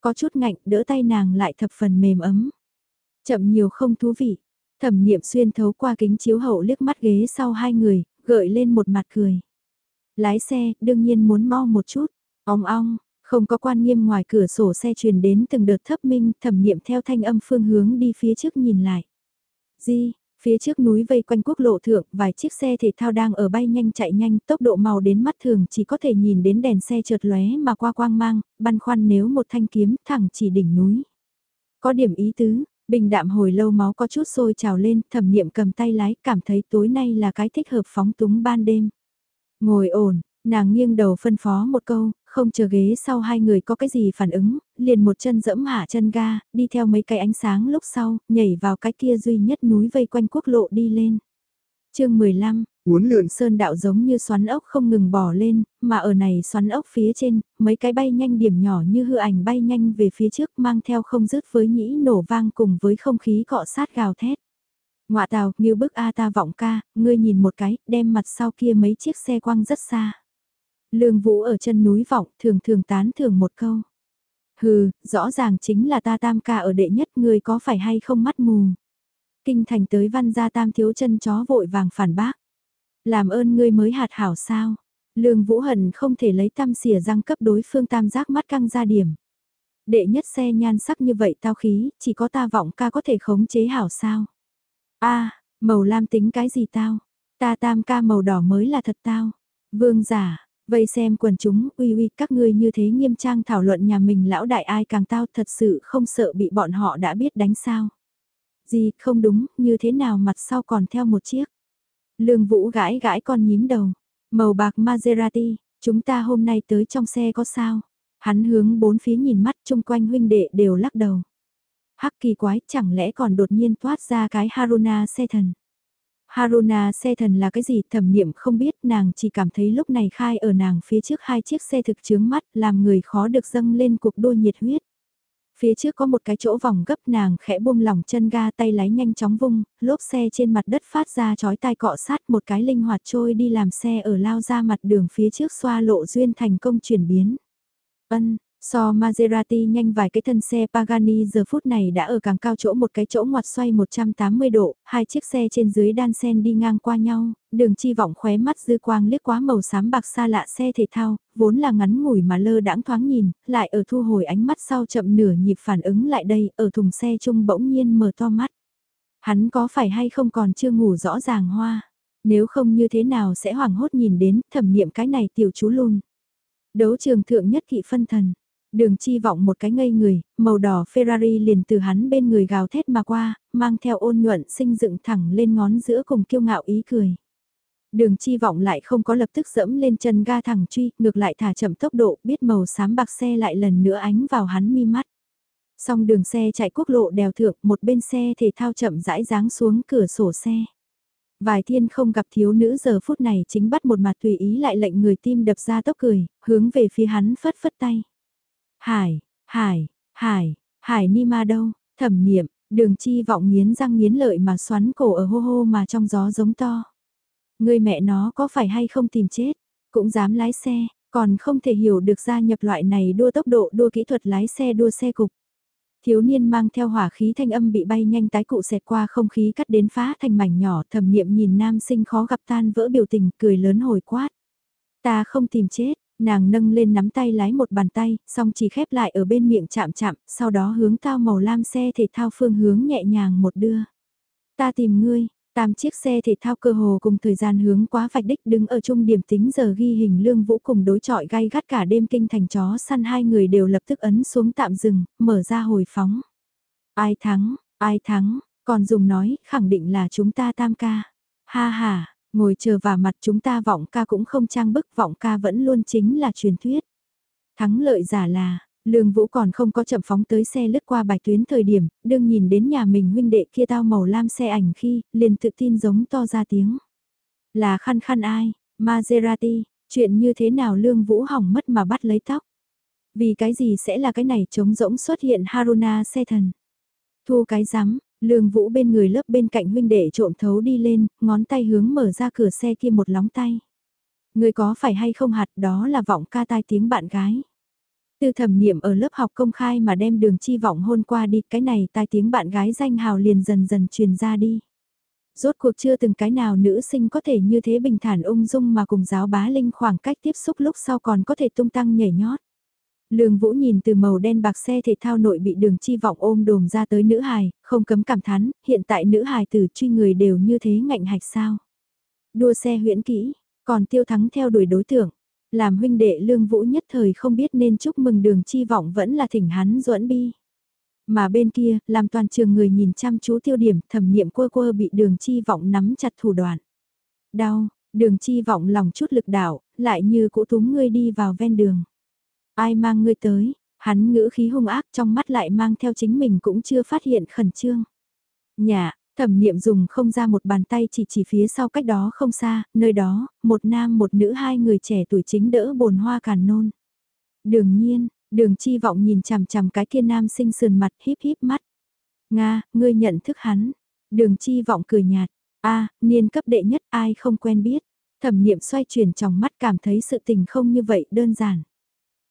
Có chút ngạnh đỡ tay nàng lại thập phần mềm ấm. Chậm nhiều không thú vị. Thẩm niệm xuyên thấu qua kính chiếu hậu liếc mắt ghế sau hai người, gợi lên một mặt cười. Lái xe, đương nhiên muốn mau một chút. Ong ong, không có quan nghiêm ngoài cửa sổ xe truyền đến từng đợt thấp minh, thẩm niệm theo thanh âm phương hướng đi phía trước nhìn lại. Di, Phía trước núi vây quanh quốc lộ thượng, vài chiếc xe thể thao đang ở bay nhanh chạy nhanh, tốc độ màu đến mắt thường chỉ có thể nhìn đến đèn xe chợt lóe mà qua quang mang, băn khoăn nếu một thanh kiếm thẳng chỉ đỉnh núi. Có điểm ý tứ, bình đạm hồi lâu máu có chút sôi trào lên, thẩm niệm cầm tay lái, cảm thấy tối nay là cái thích hợp phóng túng ban đêm. Ngồi ổn, nàng nghiêng đầu phân phó một câu, không chờ ghế sau hai người có cái gì phản ứng, liền một chân dẫm hạ chân ga, đi theo mấy cái ánh sáng lúc sau, nhảy vào cái kia duy nhất núi vây quanh quốc lộ đi lên. chương 15, uốn lượn sơn đạo giống như xoắn ốc không ngừng bỏ lên, mà ở này xoắn ốc phía trên, mấy cái bay nhanh điểm nhỏ như hư ảnh bay nhanh về phía trước mang theo không dứt với nhĩ nổ vang cùng với không khí cọ sát gào thét. Ngoạ tào, như bức A ta vọng ca, ngươi nhìn một cái, đem mặt sau kia mấy chiếc xe quăng rất xa. Lương Vũ ở chân núi vọng thường thường tán thường một câu. Hừ, rõ ràng chính là ta tam ca ở đệ nhất người có phải hay không mắt mù. Kinh thành tới văn gia tam thiếu chân chó vội vàng phản bác. Làm ơn ngươi mới hạt hảo sao. Lương Vũ Hận không thể lấy tam xỉa răng cấp đối phương tam giác mắt căng ra điểm. Đệ nhất xe nhan sắc như vậy tao khí, chỉ có ta vọng ca có thể khống chế hảo sao. a màu lam tính cái gì tao? Ta tam ca màu đỏ mới là thật tao. Vương giả, Vây xem quần chúng, uy uy các ngươi như thế nghiêm trang thảo luận nhà mình lão đại ai càng tao thật sự không sợ bị bọn họ đã biết đánh sao. Gì, không đúng, như thế nào mặt sau còn theo một chiếc. Lương Vũ gãi gãi con nhím đầu. Màu bạc Maserati, chúng ta hôm nay tới trong xe có sao? Hắn hướng bốn phía nhìn mắt chung quanh huynh đệ đều lắc đầu. Hắc kỳ quái chẳng lẽ còn đột nhiên toát ra cái Haruna xe thần. Haruna xe thần là cái gì thẩm niệm không biết nàng chỉ cảm thấy lúc này khai ở nàng phía trước hai chiếc xe thực chướng mắt làm người khó được dâng lên cuộc đua nhiệt huyết. Phía trước có một cái chỗ vòng gấp nàng khẽ buông lỏng chân ga tay lái nhanh chóng vung, lốp xe trên mặt đất phát ra chói tai cọ sát một cái linh hoạt trôi đi làm xe ở lao ra mặt đường phía trước xoa lộ duyên thành công chuyển biến. Ân, So Maserati nhanh vài cái thân xe Pagani giờ phút này đã ở càng cao chỗ một cái chỗ ngoặt xoay 180 độ, hai chiếc xe trên dưới đan sen đi ngang qua nhau, đường chi vọng khóe mắt dư quang liếc quá màu xám bạc xa lạ xe thể thao, vốn là ngắn ngủi mà lơ đãng thoáng nhìn, lại ở thu hồi ánh mắt sau chậm nửa nhịp phản ứng lại đây, ở thùng xe chung bỗng nhiên mở to mắt. Hắn có phải hay không còn chưa ngủ rõ ràng hoa, nếu không như thế nào sẽ hoảng hốt nhìn đến thẩm niệm cái này tiểu chú luôn. Đấu trường thượng nhất kỵ phân thần Đường chi vọng một cái ngây người, màu đỏ Ferrari liền từ hắn bên người gào thét mà qua, mang theo ôn nhuận sinh dựng thẳng lên ngón giữa cùng kiêu ngạo ý cười. Đường chi vọng lại không có lập tức dẫm lên chân ga thẳng truy, ngược lại thả chậm tốc độ, biết màu xám bạc xe lại lần nữa ánh vào hắn mi mắt. Xong đường xe chạy quốc lộ đèo thượng, một bên xe thể thao chậm rãi dáng xuống cửa sổ xe. Vài thiên không gặp thiếu nữ giờ phút này chính bắt một mặt tùy ý lại lệnh người tim đập ra tốc cười, hướng về phía hắn phất phất tay. Hải, Hải, Hải, Hải ni ma đâu, thẩm niệm, đường chi vọng nghiến răng nghiến lợi mà xoắn cổ ở hô hô mà trong gió giống to. Người mẹ nó có phải hay không tìm chết, cũng dám lái xe, còn không thể hiểu được gia nhập loại này đua tốc độ đua kỹ thuật lái xe đua xe cục. Thiếu niên mang theo hỏa khí thanh âm bị bay nhanh tái cụ xẹt qua không khí cắt đến phá thành mảnh nhỏ thẩm niệm nhìn nam sinh khó gặp tan vỡ biểu tình cười lớn hồi quát. Ta không tìm chết, Nàng nâng lên nắm tay lái một bàn tay, xong chỉ khép lại ở bên miệng chạm chạm, sau đó hướng tao màu lam xe thể thao phương hướng nhẹ nhàng một đưa. Ta tìm ngươi, tam chiếc xe thể thao cơ hồ cùng thời gian hướng quá vạch đích đứng ở trung điểm tính giờ ghi hình lương vũ cùng đối trọi gay gắt cả đêm kinh thành chó săn hai người đều lập tức ấn xuống tạm dừng, mở ra hồi phóng. Ai thắng, ai thắng, còn dùng nói, khẳng định là chúng ta tam ca. Ha ha, Ngồi chờ vào mặt chúng ta vọng ca cũng không trang bức vọng ca vẫn luôn chính là truyền thuyết. Thắng lợi giả là, Lương Vũ còn không có chậm phóng tới xe lướt qua bài tuyến thời điểm, đương nhìn đến nhà mình huynh đệ kia tao màu lam xe ảnh khi, liền tự tin giống to ra tiếng. Là khăn khăn ai, Maserati, chuyện như thế nào Lương Vũ hỏng mất mà bắt lấy tóc. Vì cái gì sẽ là cái này trống rỗng xuất hiện Haruna xe thần. Thu cái rắm Lương Vũ bên người lớp bên cạnh huynh đệ trộm thấu đi lên, ngón tay hướng mở ra cửa xe kia một lóng tay. Người có phải hay không hạt đó là vọng ca tai tiếng bạn gái. Tư thẩm niệm ở lớp học công khai mà đem đường chi vọng hôn qua đi, cái này tai tiếng bạn gái danh hào liền dần dần truyền ra đi. Rốt cuộc chưa từng cái nào nữ sinh có thể như thế bình thản ung dung mà cùng giáo bá linh khoảng cách tiếp xúc lúc sau còn có thể tung tăng nhảy nhót. Lương Vũ nhìn từ màu đen bạc xe thể thao nội bị đường chi vọng ôm đồm ra tới nữ hài, không cấm cảm thán, hiện tại nữ hài từ truy người đều như thế ngạnh hạch sao. Đua xe huyễn kỹ, còn tiêu thắng theo đuổi đối tượng. Làm huynh đệ Lương Vũ nhất thời không biết nên chúc mừng đường chi vọng vẫn là thỉnh hắn duẫn bi. Mà bên kia, làm toàn trường người nhìn chăm chú tiêu điểm thẩm niệm quơ quơ bị đường chi vọng nắm chặt thủ đoạn. Đau, đường chi vọng lòng chút lực đảo, lại như cũ túng ngươi đi vào ven đường. Ai mang ngươi tới, hắn ngữ khí hung ác trong mắt lại mang theo chính mình cũng chưa phát hiện khẩn trương. Nhà, thẩm niệm dùng không ra một bàn tay chỉ chỉ phía sau cách đó không xa, nơi đó, một nam một nữ hai người trẻ tuổi chính đỡ bồn hoa càn nôn. Đường nhiên, đường chi vọng nhìn chằm chằm cái kia nam sinh sườn mặt híp híp mắt. Nga, ngươi nhận thức hắn. Đường chi vọng cười nhạt. a niên cấp đệ nhất ai không quen biết. Thẩm niệm xoay chuyển trong mắt cảm thấy sự tình không như vậy đơn giản.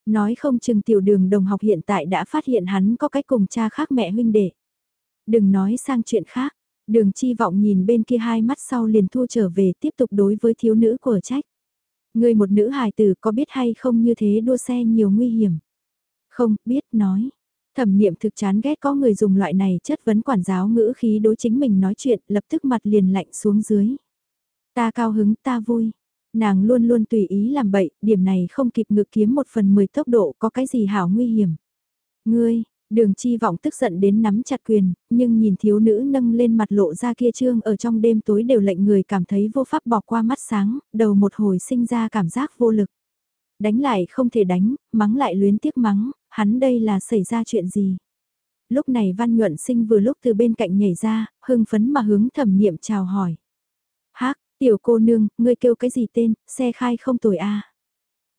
Nói không chừng tiểu đường đồng học hiện tại đã phát hiện hắn có cách cùng cha khác mẹ huynh đệ. Đừng nói sang chuyện khác, đường chi vọng nhìn bên kia hai mắt sau liền thu trở về tiếp tục đối với thiếu nữ của trách. Người một nữ hài tử có biết hay không như thế đua xe nhiều nguy hiểm. Không, biết, nói. Thẩm niệm thực chán ghét có người dùng loại này chất vấn quản giáo ngữ khí đối chính mình nói chuyện lập tức mặt liền lạnh xuống dưới. Ta cao hứng ta vui. Nàng luôn luôn tùy ý làm bậy, điểm này không kịp ngự kiếm một phần mười tốc độ có cái gì hảo nguy hiểm. Ngươi, đường chi vọng tức giận đến nắm chặt quyền, nhưng nhìn thiếu nữ nâng lên mặt lộ ra kia trương ở trong đêm tối đều lệnh người cảm thấy vô pháp bỏ qua mắt sáng, đầu một hồi sinh ra cảm giác vô lực. Đánh lại không thể đánh, mắng lại luyến tiếc mắng, hắn đây là xảy ra chuyện gì? Lúc này Văn Nhuận Sinh vừa lúc từ bên cạnh nhảy ra, hưng phấn mà hướng thẩm niệm chào hỏi. hắc Tiểu cô nương, ngươi kêu cái gì tên, xe khai không tồi a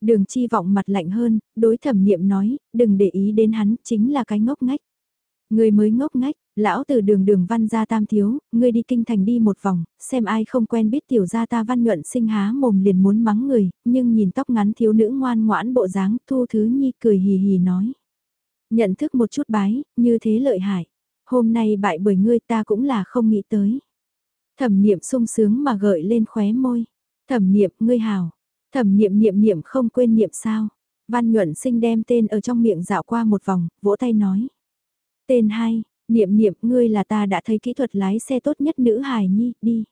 Đường chi vọng mặt lạnh hơn, đối thẩm niệm nói, đừng để ý đến hắn, chính là cái ngốc ngách. Người mới ngốc ngách, lão từ đường đường văn gia tam thiếu, ngươi đi kinh thành đi một vòng, xem ai không quen biết tiểu gia ta văn nhuận sinh há mồm liền muốn mắng người, nhưng nhìn tóc ngắn thiếu nữ ngoan ngoãn bộ dáng thu thứ nhi cười hì hì nói. Nhận thức một chút bái, như thế lợi hại. Hôm nay bại bởi ngươi ta cũng là không nghĩ tới. Thẩm niệm sung sướng mà gợi lên khóe môi. Thẩm niệm ngươi hào. Thẩm niệm niệm niệm không quên niệm sao. Văn nhuận sinh đem tên ở trong miệng dạo qua một vòng, vỗ tay nói. Tên hai, niệm niệm ngươi là ta đã thấy kỹ thuật lái xe tốt nhất nữ hài nhi, đi.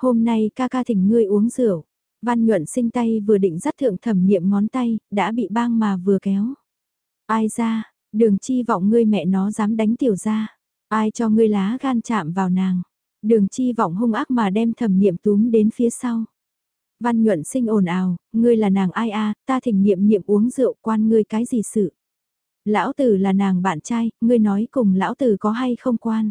Hôm nay ca ca thỉnh ngươi uống rượu. Văn nhuận sinh tay vừa định dắt thượng thẩm niệm ngón tay, đã bị bang mà vừa kéo. Ai ra, đường chi vọng ngươi mẹ nó dám đánh tiểu ra. Ai cho ngươi lá gan chạm vào nàng. Đường chi vọng hung ác mà đem thẩm niệm túm đến phía sau. Văn nhuận sinh ồn ào, ngươi là nàng ai a ta thỉnh niệm niệm uống rượu quan ngươi cái gì sự. Lão tử là nàng bạn trai, ngươi nói cùng lão tử có hay không quan.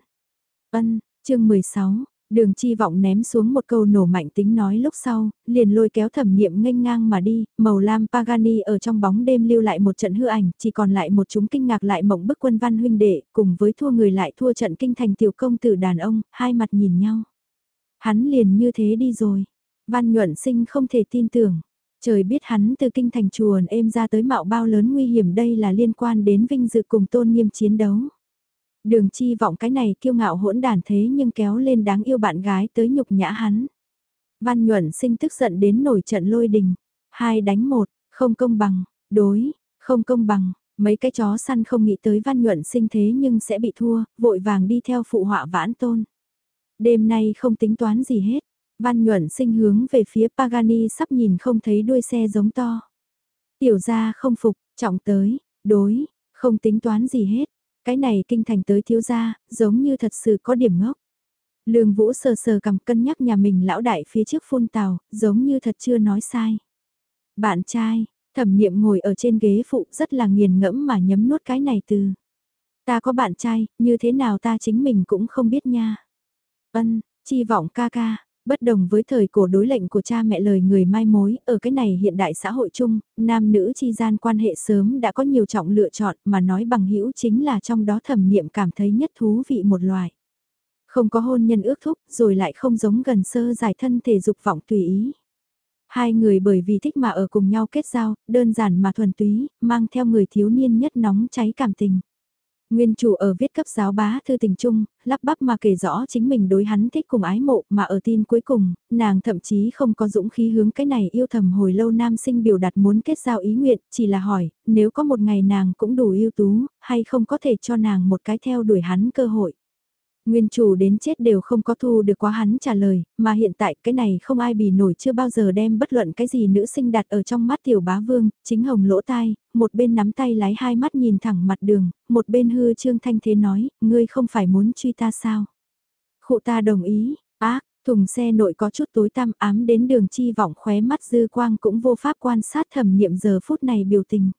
Ân, chương 16, Đường chi vọng ném xuống một câu nổ mạnh tính nói lúc sau, liền lôi kéo thẩm niệm nghênh ngang mà đi, màu lam Pagani ở trong bóng đêm lưu lại một trận hư ảnh, chỉ còn lại một chúng kinh ngạc lại mộng bức quân văn huynh đệ, cùng với thua người lại thua trận kinh thành tiểu công tử đàn ông, hai mặt nhìn nhau. Hắn liền như thế đi rồi. Văn nhuận sinh không thể tin tưởng. Trời biết hắn từ kinh thành chuồn êm ra tới mạo bao lớn nguy hiểm đây là liên quan đến vinh dự cùng tôn nghiêm chiến đấu. Đường chi vọng cái này kiêu ngạo hỗn đàn thế nhưng kéo lên đáng yêu bạn gái tới nhục nhã hắn. Văn nhuận sinh tức giận đến nổi trận lôi đình. Hai đánh một, không công bằng, đối, không công bằng. Mấy cái chó săn không nghĩ tới văn nhuận sinh thế nhưng sẽ bị thua, vội vàng đi theo phụ họa vãn tôn. Đêm nay không tính toán gì hết, văn nhuận sinh hướng về phía Pagani sắp nhìn không thấy đuôi xe giống to. Tiểu ra không phục, trọng tới, đối, không tính toán gì hết, cái này kinh thành tới thiếu gia, giống như thật sự có điểm ngốc. Lương Vũ sờ sờ cầm cân nhắc nhà mình lão đại phía trước phun tàu, giống như thật chưa nói sai. Bạn trai, thẩm niệm ngồi ở trên ghế phụ rất là nghiền ngẫm mà nhấm nuốt cái này từ. Ta có bạn trai, như thế nào ta chính mình cũng không biết nha. Ân, chi vọng ca ca, Bất đồng với thời cổ đối lệnh của cha mẹ lời người mai mối, ở cái này hiện đại xã hội chung, nam nữ chi gian quan hệ sớm đã có nhiều trọng lựa chọn mà nói bằng hữu chính là trong đó thẩm niệm cảm thấy nhất thú vị một loài. Không có hôn nhân ước thúc rồi lại không giống gần sơ giải thân thể dục vọng tùy ý. Hai người bởi vì thích mà ở cùng nhau kết giao, đơn giản mà thuần túy, mang theo người thiếu niên nhất nóng cháy cảm tình. Nguyên chủ ở viết cấp giáo bá thư tình chung, lắp bắp mà kể rõ chính mình đối hắn thích cùng ái mộ mà ở tin cuối cùng, nàng thậm chí không có dũng khí hướng cái này yêu thầm hồi lâu nam sinh biểu đạt muốn kết giao ý nguyện, chỉ là hỏi, nếu có một ngày nàng cũng đủ yêu tú, hay không có thể cho nàng một cái theo đuổi hắn cơ hội. Nguyên chủ đến chết đều không có thu được quá hắn trả lời, mà hiện tại cái này không ai bì nổi chưa bao giờ đem bất luận cái gì nữ sinh đặt ở trong mắt tiểu bá vương, chính hồng lỗ tai, một bên nắm tay lái hai mắt nhìn thẳng mặt đường, một bên hư trương thanh thế nói, ngươi không phải muốn truy ta sao? Khụ ta đồng ý, ác, thùng xe nội có chút tối tăm ám đến đường chi vọng khóe mắt dư quang cũng vô pháp quan sát thẩm niệm giờ phút này biểu tình.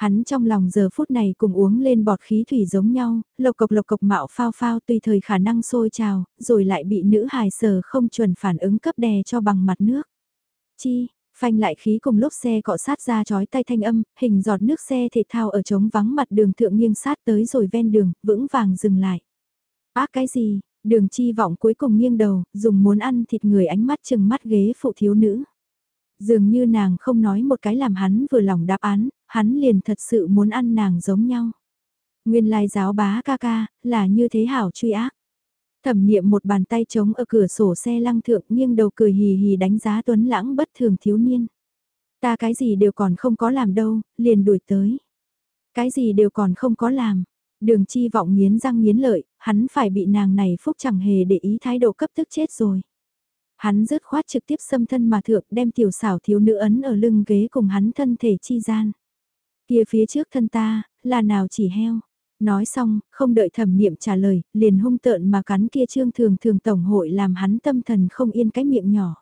Hắn trong lòng giờ phút này cùng uống lên bọt khí thủy giống nhau, lộc cộc lộc cộc mạo phao phao tùy thời khả năng sôi trào, rồi lại bị nữ hài sờ không chuẩn phản ứng cấp đè cho bằng mặt nước. Chi, phanh lại khí cùng lốp xe cọ sát ra chói tay thanh âm, hình giọt nước xe thể thao ở trống vắng mặt đường thượng nghiêng sát tới rồi ven đường, vững vàng dừng lại. Ác cái gì, đường chi vọng cuối cùng nghiêng đầu, dùng muốn ăn thịt người ánh mắt chừng mắt ghế phụ thiếu nữ. Dường như nàng không nói một cái làm hắn vừa lòng đáp án, hắn liền thật sự muốn ăn nàng giống nhau. Nguyên lai giáo bá ca ca, là như thế hảo truy ác. Thẩm niệm một bàn tay trống ở cửa sổ xe lăng thượng nghiêng đầu cười hì hì đánh giá tuấn lãng bất thường thiếu niên. Ta cái gì đều còn không có làm đâu, liền đuổi tới. Cái gì đều còn không có làm. Đường chi vọng nghiến răng nghiến lợi, hắn phải bị nàng này phúc chẳng hề để ý thái độ cấp tức chết rồi. Hắn rớt khoát trực tiếp xâm thân mà thượng đem tiểu xảo thiếu nữ ấn ở lưng ghế cùng hắn thân thể chi gian. Kia phía trước thân ta, là nào chỉ heo. Nói xong, không đợi thẩm niệm trả lời, liền hung tợn mà cắn kia trương thường thường tổng hội làm hắn tâm thần không yên cái miệng nhỏ.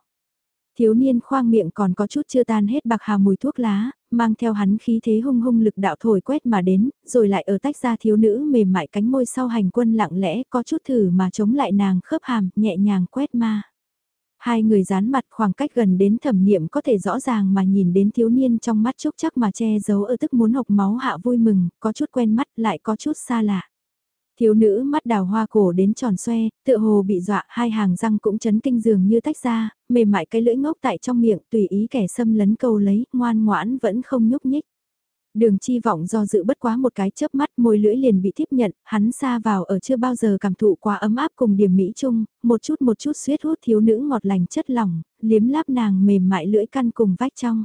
Thiếu niên khoang miệng còn có chút chưa tan hết bạc hà mùi thuốc lá, mang theo hắn khí thế hung hung lực đạo thổi quét mà đến, rồi lại ở tách ra thiếu nữ mềm mại cánh môi sau hành quân lặng lẽ có chút thử mà chống lại nàng khớp hàm, nhẹ nhàng quét ma. Hai người dán mặt khoảng cách gần đến thẩm niệm có thể rõ ràng mà nhìn đến thiếu niên trong mắt chúc chắc mà che giấu ở tức muốn hộc máu hạ vui mừng, có chút quen mắt lại có chút xa lạ. Thiếu nữ mắt đào hoa cổ đến tròn xoe, tựa hồ bị dọa hai hàng răng cũng chấn kinh dường như tách ra, mềm mại cái lưỡi ngốc tại trong miệng tùy ý kẻ xâm lấn câu lấy, ngoan ngoãn vẫn không nhúc nhích. Đường chi vọng do dự bất quá một cái chớp mắt môi lưỡi liền bị tiếp nhận, hắn xa vào ở chưa bao giờ cảm thụ quá ấm áp cùng điểm mỹ chung, một chút một chút suyết hút thiếu nữ ngọt lành chất lỏng, liếm láp nàng mềm mại lưỡi căn cùng vách trong.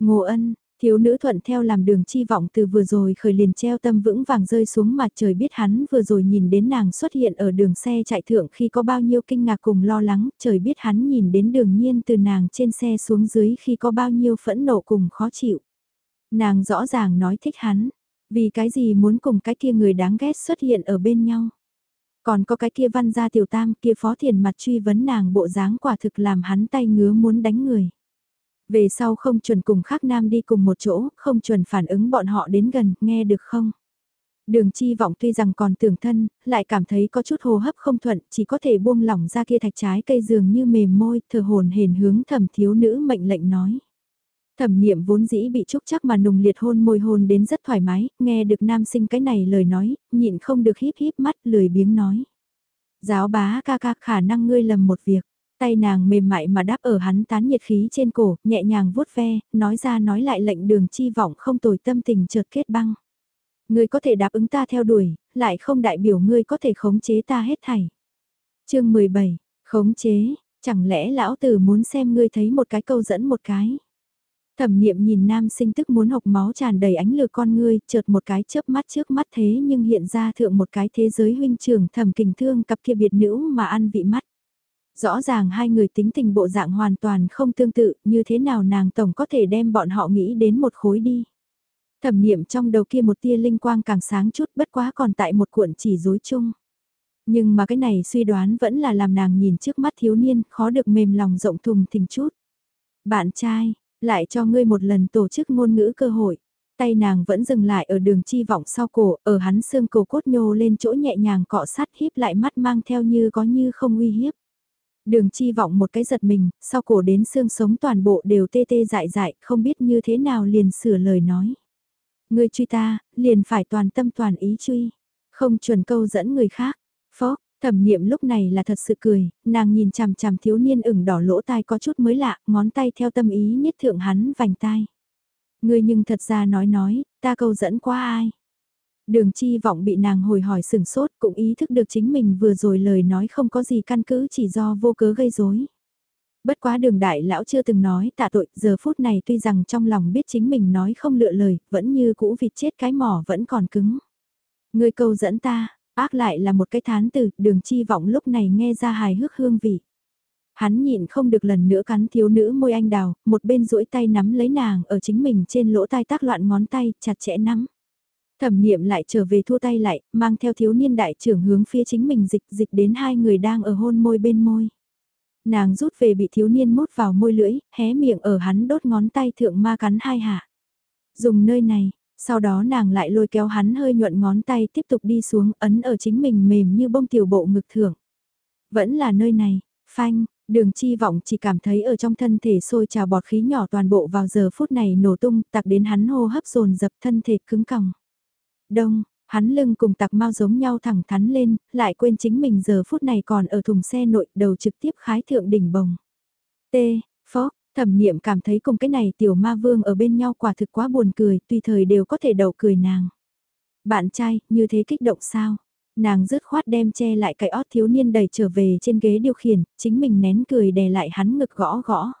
Ngô ân, thiếu nữ thuận theo làm đường chi vọng từ vừa rồi khởi liền treo tâm vững vàng rơi xuống mặt trời biết hắn vừa rồi nhìn đến nàng xuất hiện ở đường xe chạy thượng khi có bao nhiêu kinh ngạc cùng lo lắng, trời biết hắn nhìn đến đường nhiên từ nàng trên xe xuống dưới khi có bao nhiêu phẫn nộ cùng khó chịu. Nàng rõ ràng nói thích hắn, vì cái gì muốn cùng cái kia người đáng ghét xuất hiện ở bên nhau. Còn có cái kia văn gia tiểu tam kia phó thiền mặt truy vấn nàng bộ dáng quả thực làm hắn tay ngứa muốn đánh người. Về sau không chuẩn cùng khác nam đi cùng một chỗ, không chuẩn phản ứng bọn họ đến gần, nghe được không? Đường chi vọng tuy rằng còn tưởng thân, lại cảm thấy có chút hô hấp không thuận, chỉ có thể buông lỏng ra kia thạch trái cây dường như mềm môi, thờ hồn hền hướng thẩm thiếu nữ mệnh lệnh nói. Thẩm niệm vốn dĩ bị trúc chắc mà nùng liệt hôn môi hôn đến rất thoải mái, nghe được nam sinh cái này lời nói, nhịn không được híp híp mắt lười biếng nói. Giáo bá ca ca khả năng ngươi lầm một việc, tay nàng mềm mại mà đáp ở hắn tán nhiệt khí trên cổ, nhẹ nhàng vuốt ve, nói ra nói lại lệnh đường chi vọng không tồi tâm tình chợt kết băng. Ngươi có thể đáp ứng ta theo đuổi, lại không đại biểu ngươi có thể khống chế ta hết thảy. chương 17, khống chế, chẳng lẽ lão tử muốn xem ngươi thấy một cái câu dẫn một cái. Thẩm niệm nhìn nam sinh tức muốn hộc máu tràn đầy ánh lửa con ngươi, chợt một cái chớp mắt trước mắt thế nhưng hiện ra thượng một cái thế giới huynh trường thẩm kình thương cặp kia biệt nữ mà ăn vị mắt. Rõ ràng hai người tính tình bộ dạng hoàn toàn không tương tự, như thế nào nàng tổng có thể đem bọn họ nghĩ đến một khối đi. Thẩm niệm trong đầu kia một tia linh quang càng sáng chút bất quá còn tại một cuộn chỉ rối chung. Nhưng mà cái này suy đoán vẫn là làm nàng nhìn trước mắt thiếu niên, khó được mềm lòng rộng thùng thình chút. Bạn trai, lại cho ngươi một lần tổ chức ngôn ngữ cơ hội. Tay nàng vẫn dừng lại ở đường chi vọng sau cổ, ở hắn xương cổ cốt nhô lên chỗ nhẹ nhàng cọ sát híp lại mắt mang theo như có như không uy hiếp. Đường chi vọng một cái giật mình, sau cổ đến xương sống toàn bộ đều tê tê dại dại, không biết như thế nào liền sửa lời nói. Ngươi truy ta, liền phải toàn tâm toàn ý truy, không chuẩn câu dẫn người khác. Phó, Thẩm niệm lúc này là thật sự cười, nàng nhìn chằm chằm thiếu niên ửng đỏ lỗ tai có chút mới lạ, ngón tay theo tâm ý nhất thượng hắn vành tai. Ngươi nhưng thật ra nói nói, ta câu dẫn qua ai? Đường chi vọng bị nàng hồi hỏi sừng sốt cũng ý thức được chính mình vừa rồi lời nói không có gì căn cứ chỉ do vô cớ gây rối. Bất quá đường đại lão chưa từng nói tạ tội, giờ phút này tuy rằng trong lòng biết chính mình nói không lựa lời, vẫn như cũ vịt chết cái mỏ vẫn còn cứng. Ngươi câu dẫn ta, Ác lại là một cái thán từ, đường chi vọng lúc này nghe ra hài hước hương vị. Hắn nhịn không được lần nữa cắn thiếu nữ môi anh đào, một bên duỗi tay nắm lấy nàng ở chính mình trên lỗ tai tác loạn ngón tay, chặt chẽ nắm. Thẩm niệm lại trở về thua tay lại, mang theo thiếu niên đại trưởng hướng phía chính mình dịch dịch đến hai người đang ở hôn môi bên môi. Nàng rút về bị thiếu niên mốt vào môi lưỡi, hé miệng ở hắn đốt ngón tay thượng ma cắn hai hạ. Dùng nơi này, sau đó nàng lại lôi kéo hắn hơi nhuận ngón tay tiếp tục đi xuống ấn ở chính mình mềm như bông tiểu bộ ngực thưởng. Vẫn là nơi này, phanh, đường chi vọng chỉ cảm thấy ở trong thân thể sôi trào bọt khí nhỏ toàn bộ vào giờ phút này nổ tung tặc đến hắn hô hấp dồn dập thân thể cứng còng. Đông, hắn lưng cùng tặc mau giống nhau thẳng thắn lên, lại quên chính mình giờ phút này còn ở thùng xe nội đầu trực tiếp khái thượng đỉnh bồng. T, phó, Thẩm niệm cảm thấy cùng cái này tiểu ma vương ở bên nhau quả thực quá buồn cười, tùy thời đều có thể đầu cười nàng. Bạn trai, như thế kích động sao? Nàng rứt khoát đem che lại cái ót thiếu niên đẩy trở về trên ghế điều khiển, chính mình nén cười đè lại hắn ngực gõ gõ.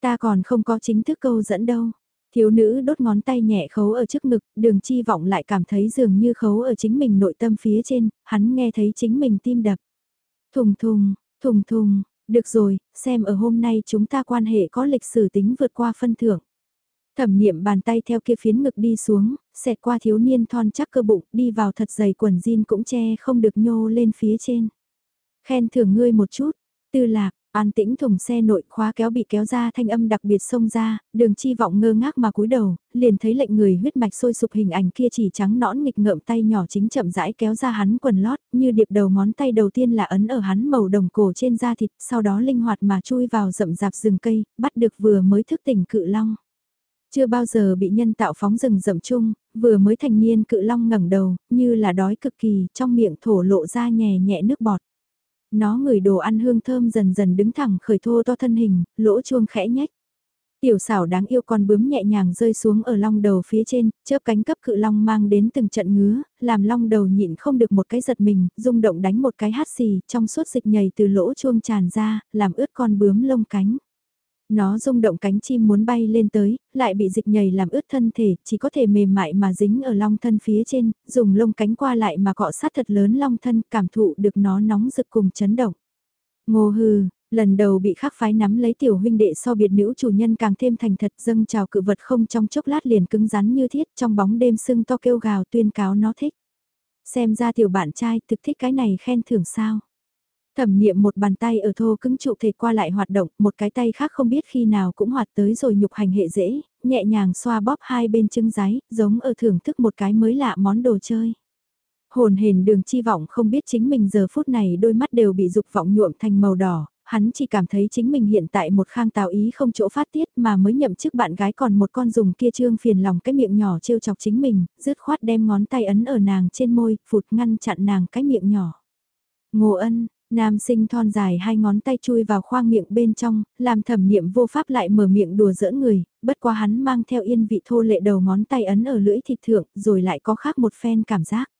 Ta còn không có chính thức câu dẫn đâu. Thiếu nữ đốt ngón tay nhẹ khấu ở trước ngực, đường chi vọng lại cảm thấy dường như khấu ở chính mình nội tâm phía trên, hắn nghe thấy chính mình tim đập. Thùng thùng, thùng thùng, được rồi, xem ở hôm nay chúng ta quan hệ có lịch sử tính vượt qua phân thưởng. Thẩm niệm bàn tay theo kia phiến ngực đi xuống, xẹt qua thiếu niên thon chắc cơ bụng, đi vào thật dày quần jean cũng che không được nhô lên phía trên. Khen thưởng ngươi một chút, tư lạc, An tĩnh thùng xe nội khóa kéo bị kéo ra thanh âm đặc biệt xông ra, đường chi vọng ngơ ngác mà cúi đầu, liền thấy lệnh người huyết mạch sôi sụp hình ảnh kia chỉ trắng nõn nghịch ngợm tay nhỏ chính chậm rãi kéo ra hắn quần lót, như điệp đầu ngón tay đầu tiên là ấn ở hắn màu đồng cổ trên da thịt, sau đó linh hoạt mà chui vào rậm rạp rừng cây, bắt được vừa mới thức tỉnh cự long. Chưa bao giờ bị nhân tạo phóng rừng rậm chung, vừa mới thành niên cự long ngẩng đầu, như là đói cực kỳ, trong miệng thổ lộ ra nhẹ nhẹ nước bọt. Nó ngửi đồ ăn hương thơm dần dần đứng thẳng khởi thô to thân hình, lỗ chuông khẽ nhách. Tiểu xảo đáng yêu con bướm nhẹ nhàng rơi xuống ở long đầu phía trên, chớp cánh cấp cự long mang đến từng trận ngứa, làm long đầu nhịn không được một cái giật mình, rung động đánh một cái hát xì, trong suốt dịch nhầy từ lỗ chuông tràn ra, làm ướt con bướm lông cánh. Nó rung động cánh chim muốn bay lên tới, lại bị dịch nhầy làm ướt thân thể, chỉ có thể mềm mại mà dính ở long thân phía trên, dùng lông cánh qua lại mà cọ sát thật lớn long thân, cảm thụ được nó nóng rực cùng chấn động. Ngô hư, lần đầu bị khắc phái nắm lấy tiểu huynh đệ so biệt nữ chủ nhân càng thêm thành thật dâng chào cự vật không trong chốc lát liền cứng rắn như thiết trong bóng đêm sưng to kêu gào tuyên cáo nó thích. Xem ra tiểu bạn trai thực thích cái này khen thưởng sao. Thẩm niệm một bàn tay ở thô cứng trụ thể qua lại hoạt động, một cái tay khác không biết khi nào cũng hoạt tới rồi nhục hành hệ dễ, nhẹ nhàng xoa bóp hai bên chân giấy, giống ở thưởng thức một cái mới lạ món đồ chơi. Hồn hền đường chi vọng không biết chính mình giờ phút này đôi mắt đều bị dục vọng nhuộm thành màu đỏ, hắn chỉ cảm thấy chính mình hiện tại một khang tào ý không chỗ phát tiết mà mới nhậm chức bạn gái còn một con dùng kia trương phiền lòng cái miệng nhỏ trêu chọc chính mình, dứt khoát đem ngón tay ấn ở nàng trên môi, phụt ngăn chặn nàng cái miệng nhỏ. Ngô ân, Nam sinh thon dài hai ngón tay chui vào khoang miệng bên trong, làm thẩm niệm vô pháp lại mở miệng đùa giỡn người, bất quá hắn mang theo yên vị thô lệ đầu ngón tay ấn ở lưỡi thịt thượng rồi lại có khác một phen cảm giác.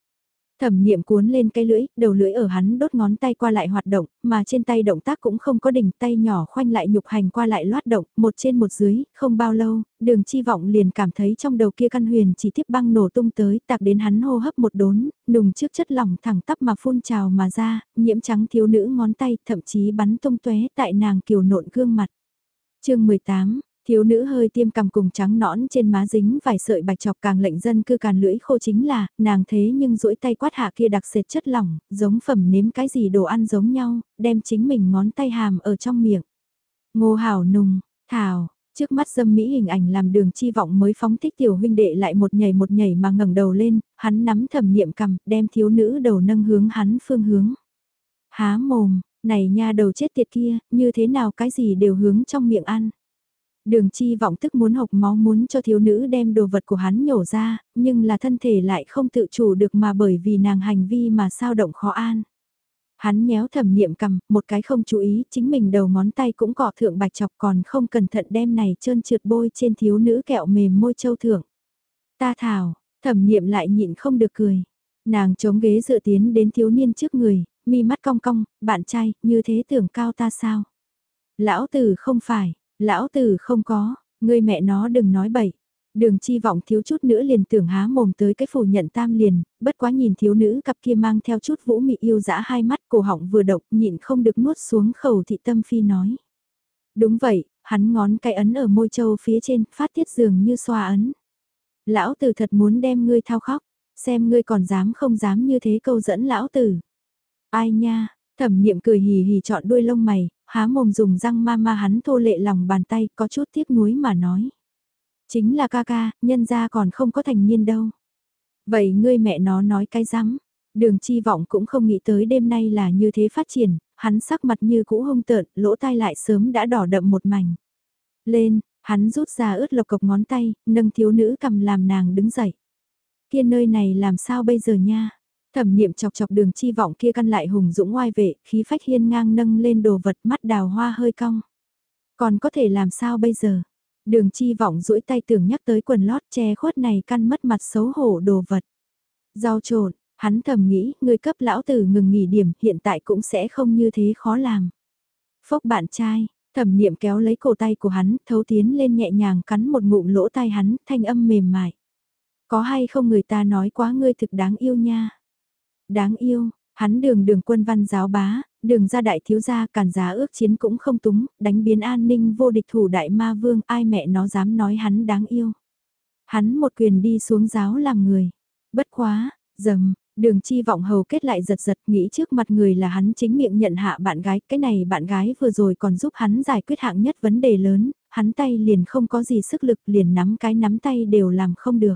Thẩm niệm cuốn lên cái lưỡi, đầu lưỡi ở hắn đốt ngón tay qua lại hoạt động, mà trên tay động tác cũng không có đỉnh tay nhỏ khoanh lại nhục hành qua lại loát động, một trên một dưới, không bao lâu, đường chi vọng liền cảm thấy trong đầu kia căn huyền chỉ tiếp băng nổ tung tới, tạc đến hắn hô hấp một đốn, nùng trước chất lỏng thẳng tắp mà phun trào mà ra, nhiễm trắng thiếu nữ ngón tay, thậm chí bắn tung tóe tại nàng kiều nộn gương mặt. chương 18 Thiếu nữ hơi tiêm cằm cùng trắng nõn trên má dính vài sợi bạch chọc càng lệnh dân cư càn lưỡi khô chính là, nàng thế nhưng duỗi tay quát hạ kia đặc sệt chất lỏng, giống phẩm nếm cái gì đồ ăn giống nhau, đem chính mình ngón tay hàm ở trong miệng. Ngô hảo nùng, thảo, trước mắt dâm mỹ hình ảnh làm đường chi vọng mới phóng thích tiểu huynh đệ lại một nhảy một nhảy mà ngẩng đầu lên, hắn nắm thầm niệm cầm, đem thiếu nữ đầu nâng hướng hắn phương hướng. Há mồm, này nha đầu chết tiệt kia, như thế nào cái gì đều hướng trong miệng ăn. Đường chi vọng tức muốn hộc máu muốn cho thiếu nữ đem đồ vật của hắn nhổ ra, nhưng là thân thể lại không tự chủ được mà bởi vì nàng hành vi mà sao động khó an. Hắn nhéo thầm niệm cầm, một cái không chú ý, chính mình đầu ngón tay cũng cọ thượng bạch chọc còn không cẩn thận đem này trơn trượt bôi trên thiếu nữ kẹo mềm môi châu thượng. Ta thảo, thẩm niệm lại nhịn không được cười. Nàng chống ghế dựa tiến đến thiếu niên trước người, mi mắt cong cong, bạn trai, như thế tưởng cao ta sao? Lão tử không phải, Lão tử không có, ngươi mẹ nó đừng nói bậy. Đường chi vọng thiếu chút nữa liền tưởng há mồm tới cái phủ nhận tam liền, bất quá nhìn thiếu nữ cặp kia mang theo chút vũ mị yêu dã hai mắt cổ họng vừa động nhịn không được nuốt xuống khẩu thị tâm phi nói. Đúng vậy, hắn ngón cái ấn ở môi châu phía trên, phát tiết dường như xoa ấn. Lão tử thật muốn đem ngươi thao khóc, xem ngươi còn dám không dám như thế câu dẫn lão tử. Ai nha, thẩm niệm cười hì hì chọn đuôi lông mày, há mồm dùng răng ma ma hắn thô lệ lòng bàn tay có chút tiếc nuối mà nói. Chính là ca ca, nhân ra còn không có thành niên đâu. Vậy ngươi mẹ nó nói cái rắm Đường chi vọng cũng không nghĩ tới đêm nay là như thế phát triển, hắn sắc mặt như cũ hông tợn, lỗ tai lại sớm đã đỏ đậm một mảnh. Lên, hắn rút ra ướt lộc cộc ngón tay, nâng thiếu nữ cầm làm nàng đứng dậy. Kia nơi này làm sao bây giờ nha? Thẩm niệm chọc chọc đường chi vọng kia căn lại hùng dũng ngoai vệ, khí phách hiên ngang nâng lên đồ vật mắt đào hoa hơi cong. Còn có thể làm sao bây giờ? Đường chi vọng duỗi tay tưởng nhắc tới quần lót che khuất này căn mất mặt xấu hổ đồ vật. Rau trộn, hắn thầm nghĩ, người cấp lão tử ngừng nghỉ điểm hiện tại cũng sẽ không như thế khó làm. Phốc bạn trai, thẩm niệm kéo lấy cổ tay của hắn, thấu tiến lên nhẹ nhàng cắn một ngụm lỗ tai hắn, thanh âm mềm mại. Có hay không người ta nói quá ngươi thực đáng yêu nha. Đáng yêu, hắn đường đường quân văn giáo bá, đường ra đại thiếu gia cản giá ước chiến cũng không túng, đánh biến an ninh vô địch thủ đại ma vương ai mẹ nó dám nói hắn đáng yêu. Hắn một quyền đi xuống giáo làm người. Bất quá, dầm, Đường chi vọng hầu kết lại giật giật nghĩ trước mặt người là hắn chính miệng nhận hạ bạn gái, cái này bạn gái vừa rồi còn giúp hắn giải quyết hạng nhất vấn đề lớn, hắn tay liền không có gì sức lực liền nắm cái nắm tay đều làm không được.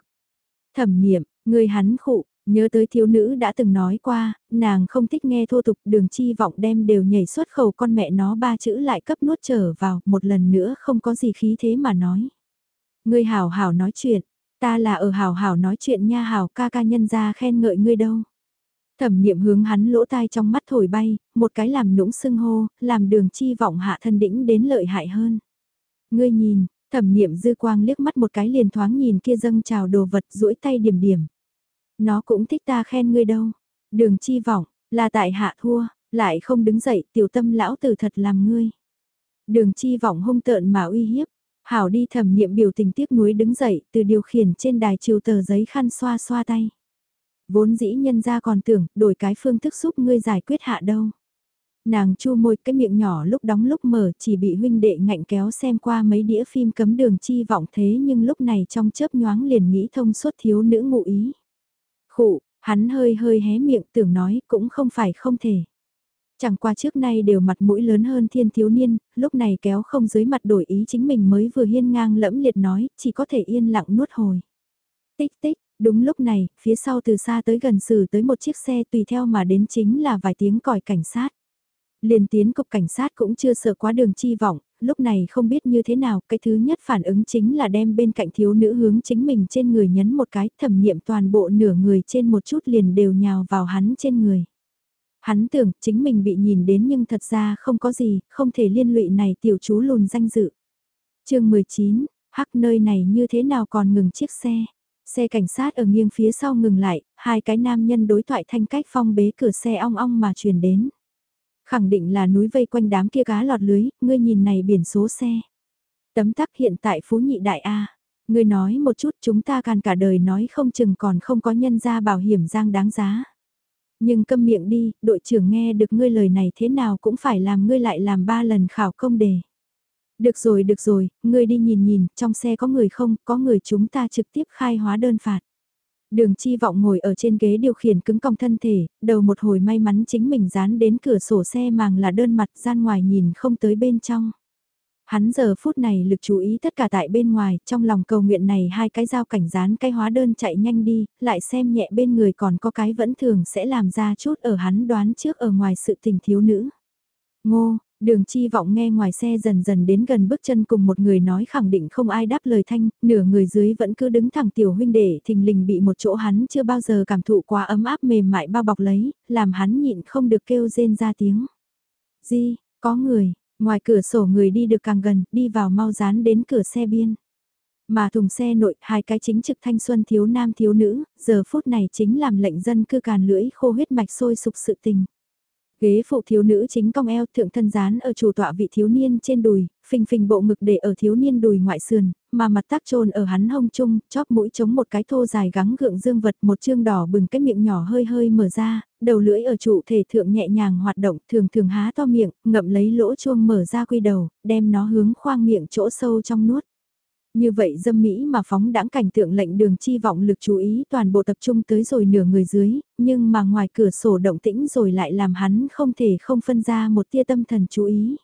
Thẩm niệm, người hắn khụ, nhớ tới thiếu nữ đã từng nói qua, nàng không thích nghe thô tục đường chi vọng đem đều nhảy xuất khẩu con mẹ nó ba chữ lại cấp nuốt trở vào, một lần nữa không có gì khí thế mà nói. ngươi hảo hảo nói chuyện, Ta là ở hảo hảo nói chuyện nha hảo ca ca nhân ra khen ngợi ngươi đâu. Thẩm niệm hướng hắn lỗ tai trong mắt thổi bay, một cái làm nũng sưng hô, làm đường chi vọng hạ thân đĩnh đến lợi hại hơn. Ngươi nhìn, thẩm niệm dư quang liếc mắt một cái liền thoáng nhìn kia dâng trào đồ vật duỗi tay điểm điểm. Nó cũng thích ta khen ngươi đâu. Đường chi vọng, là tại hạ thua, lại không đứng dậy tiểu tâm lão tử thật làm ngươi. Đường chi vọng hung tợn mà uy hiếp, Hảo đi thẩm niệm biểu tình tiếc nuối đứng dậy từ điều khiển trên đài chiều tờ giấy khăn xoa xoa tay. Vốn dĩ nhân ra còn tưởng đổi cái phương thức giúp ngươi giải quyết hạ đâu. Nàng chu môi cái miệng nhỏ lúc đóng lúc mở chỉ bị huynh đệ ngạnh kéo xem qua mấy đĩa phim cấm đường chi vọng thế nhưng lúc này trong chớp nhoáng liền nghĩ thông suốt thiếu nữ ngụ ý. Khụ, hắn hơi hơi hé miệng tưởng nói cũng không phải không thể. Chẳng qua trước nay đều mặt mũi lớn hơn thiên thiếu niên, lúc này kéo không dưới mặt đổi ý chính mình mới vừa hiên ngang lẫm liệt nói, chỉ có thể yên lặng nuốt hồi. Tích tích, đúng lúc này, phía sau từ xa tới gần xử tới một chiếc xe tùy theo mà đến chính là vài tiếng còi cảnh sát. Liền tiến cục cảnh sát cũng chưa sợ quá đường chi vọng, lúc này không biết như thế nào, cái thứ nhất phản ứng chính là đem bên cạnh thiếu nữ hướng chính mình trên người nhấn một cái thẩm nghiệm toàn bộ nửa người trên một chút liền đều nhào vào hắn trên người. Hắn tưởng chính mình bị nhìn đến nhưng thật ra không có gì, không thể liên lụy này tiểu chú lùn danh dự. chương 19, hắc nơi này như thế nào còn ngừng chiếc xe. Xe cảnh sát ở nghiêng phía sau ngừng lại, hai cái nam nhân đối thoại thanh cách phong bế cửa xe ong ong mà truyền đến. Khẳng định là núi vây quanh đám kia cá lọt lưới, ngươi nhìn này biển số xe. Tấm tắc hiện tại Phú Nhị Đại A. Ngươi nói một chút chúng ta càng cả đời nói không chừng còn không có nhân ra bảo hiểm giang đáng giá. Nhưng câm miệng đi, đội trưởng nghe được ngươi lời này thế nào cũng phải làm ngươi lại làm ba lần khảo công đề. Được rồi, được rồi, ngươi đi nhìn nhìn, trong xe có người không, có người chúng ta trực tiếp khai hóa đơn phạt. Đường chi vọng ngồi ở trên ghế điều khiển cứng cong thân thể, đầu một hồi may mắn chính mình dán đến cửa sổ xe màng là đơn mặt gian ngoài nhìn không tới bên trong. Hắn giờ phút này lực chú ý tất cả tại bên ngoài, trong lòng cầu nguyện này hai cái dao cảnh dán cái hóa đơn chạy nhanh đi, lại xem nhẹ bên người còn có cái vẫn thường sẽ làm ra chút ở hắn đoán trước ở ngoài sự tình thiếu nữ. Ngô, Đường chi vọng nghe ngoài xe dần dần đến gần bước chân cùng một người nói khẳng định không ai đáp lời thanh, nửa người dưới vẫn cứ đứng thẳng tiểu huynh để thình lình bị một chỗ hắn chưa bao giờ cảm thụ quá ấm áp mềm mại bao bọc lấy, làm hắn nhịn không được kêu rên ra tiếng. Di, có người, Ngoài cửa sổ người đi được càng gần, đi vào mau dán đến cửa xe biên. Mà thùng xe nội, hai cái chính trực thanh xuân thiếu nam thiếu nữ, giờ phút này chính làm lệnh dân cư càn lưỡi khô huyết mạch sôi sục sự tình. Ghế phụ thiếu nữ chính cong eo thượng thân dán ở chủ tọa vị thiếu niên trên đùi, phình phình bộ ngực để ở thiếu niên đùi ngoại sườn, mà mặt tác trồn ở hắn hông chung, chóp mũi chống một cái thô dài gắng gượng dương vật một chương đỏ bừng cái miệng nhỏ hơi hơi mở ra, đầu lưỡi ở trụ thể thượng nhẹ nhàng hoạt động thường thường há to miệng, ngậm lấy lỗ chuông mở ra quy đầu, đem nó hướng khoang miệng chỗ sâu trong nuốt. Như vậy dâm mỹ mà phóng đãng cảnh tượng lệnh đường chi vọng lực chú ý toàn bộ tập trung tới rồi nửa người dưới, nhưng mà ngoài cửa sổ động tĩnh rồi lại làm hắn không thể không phân ra một tia tâm thần chú ý.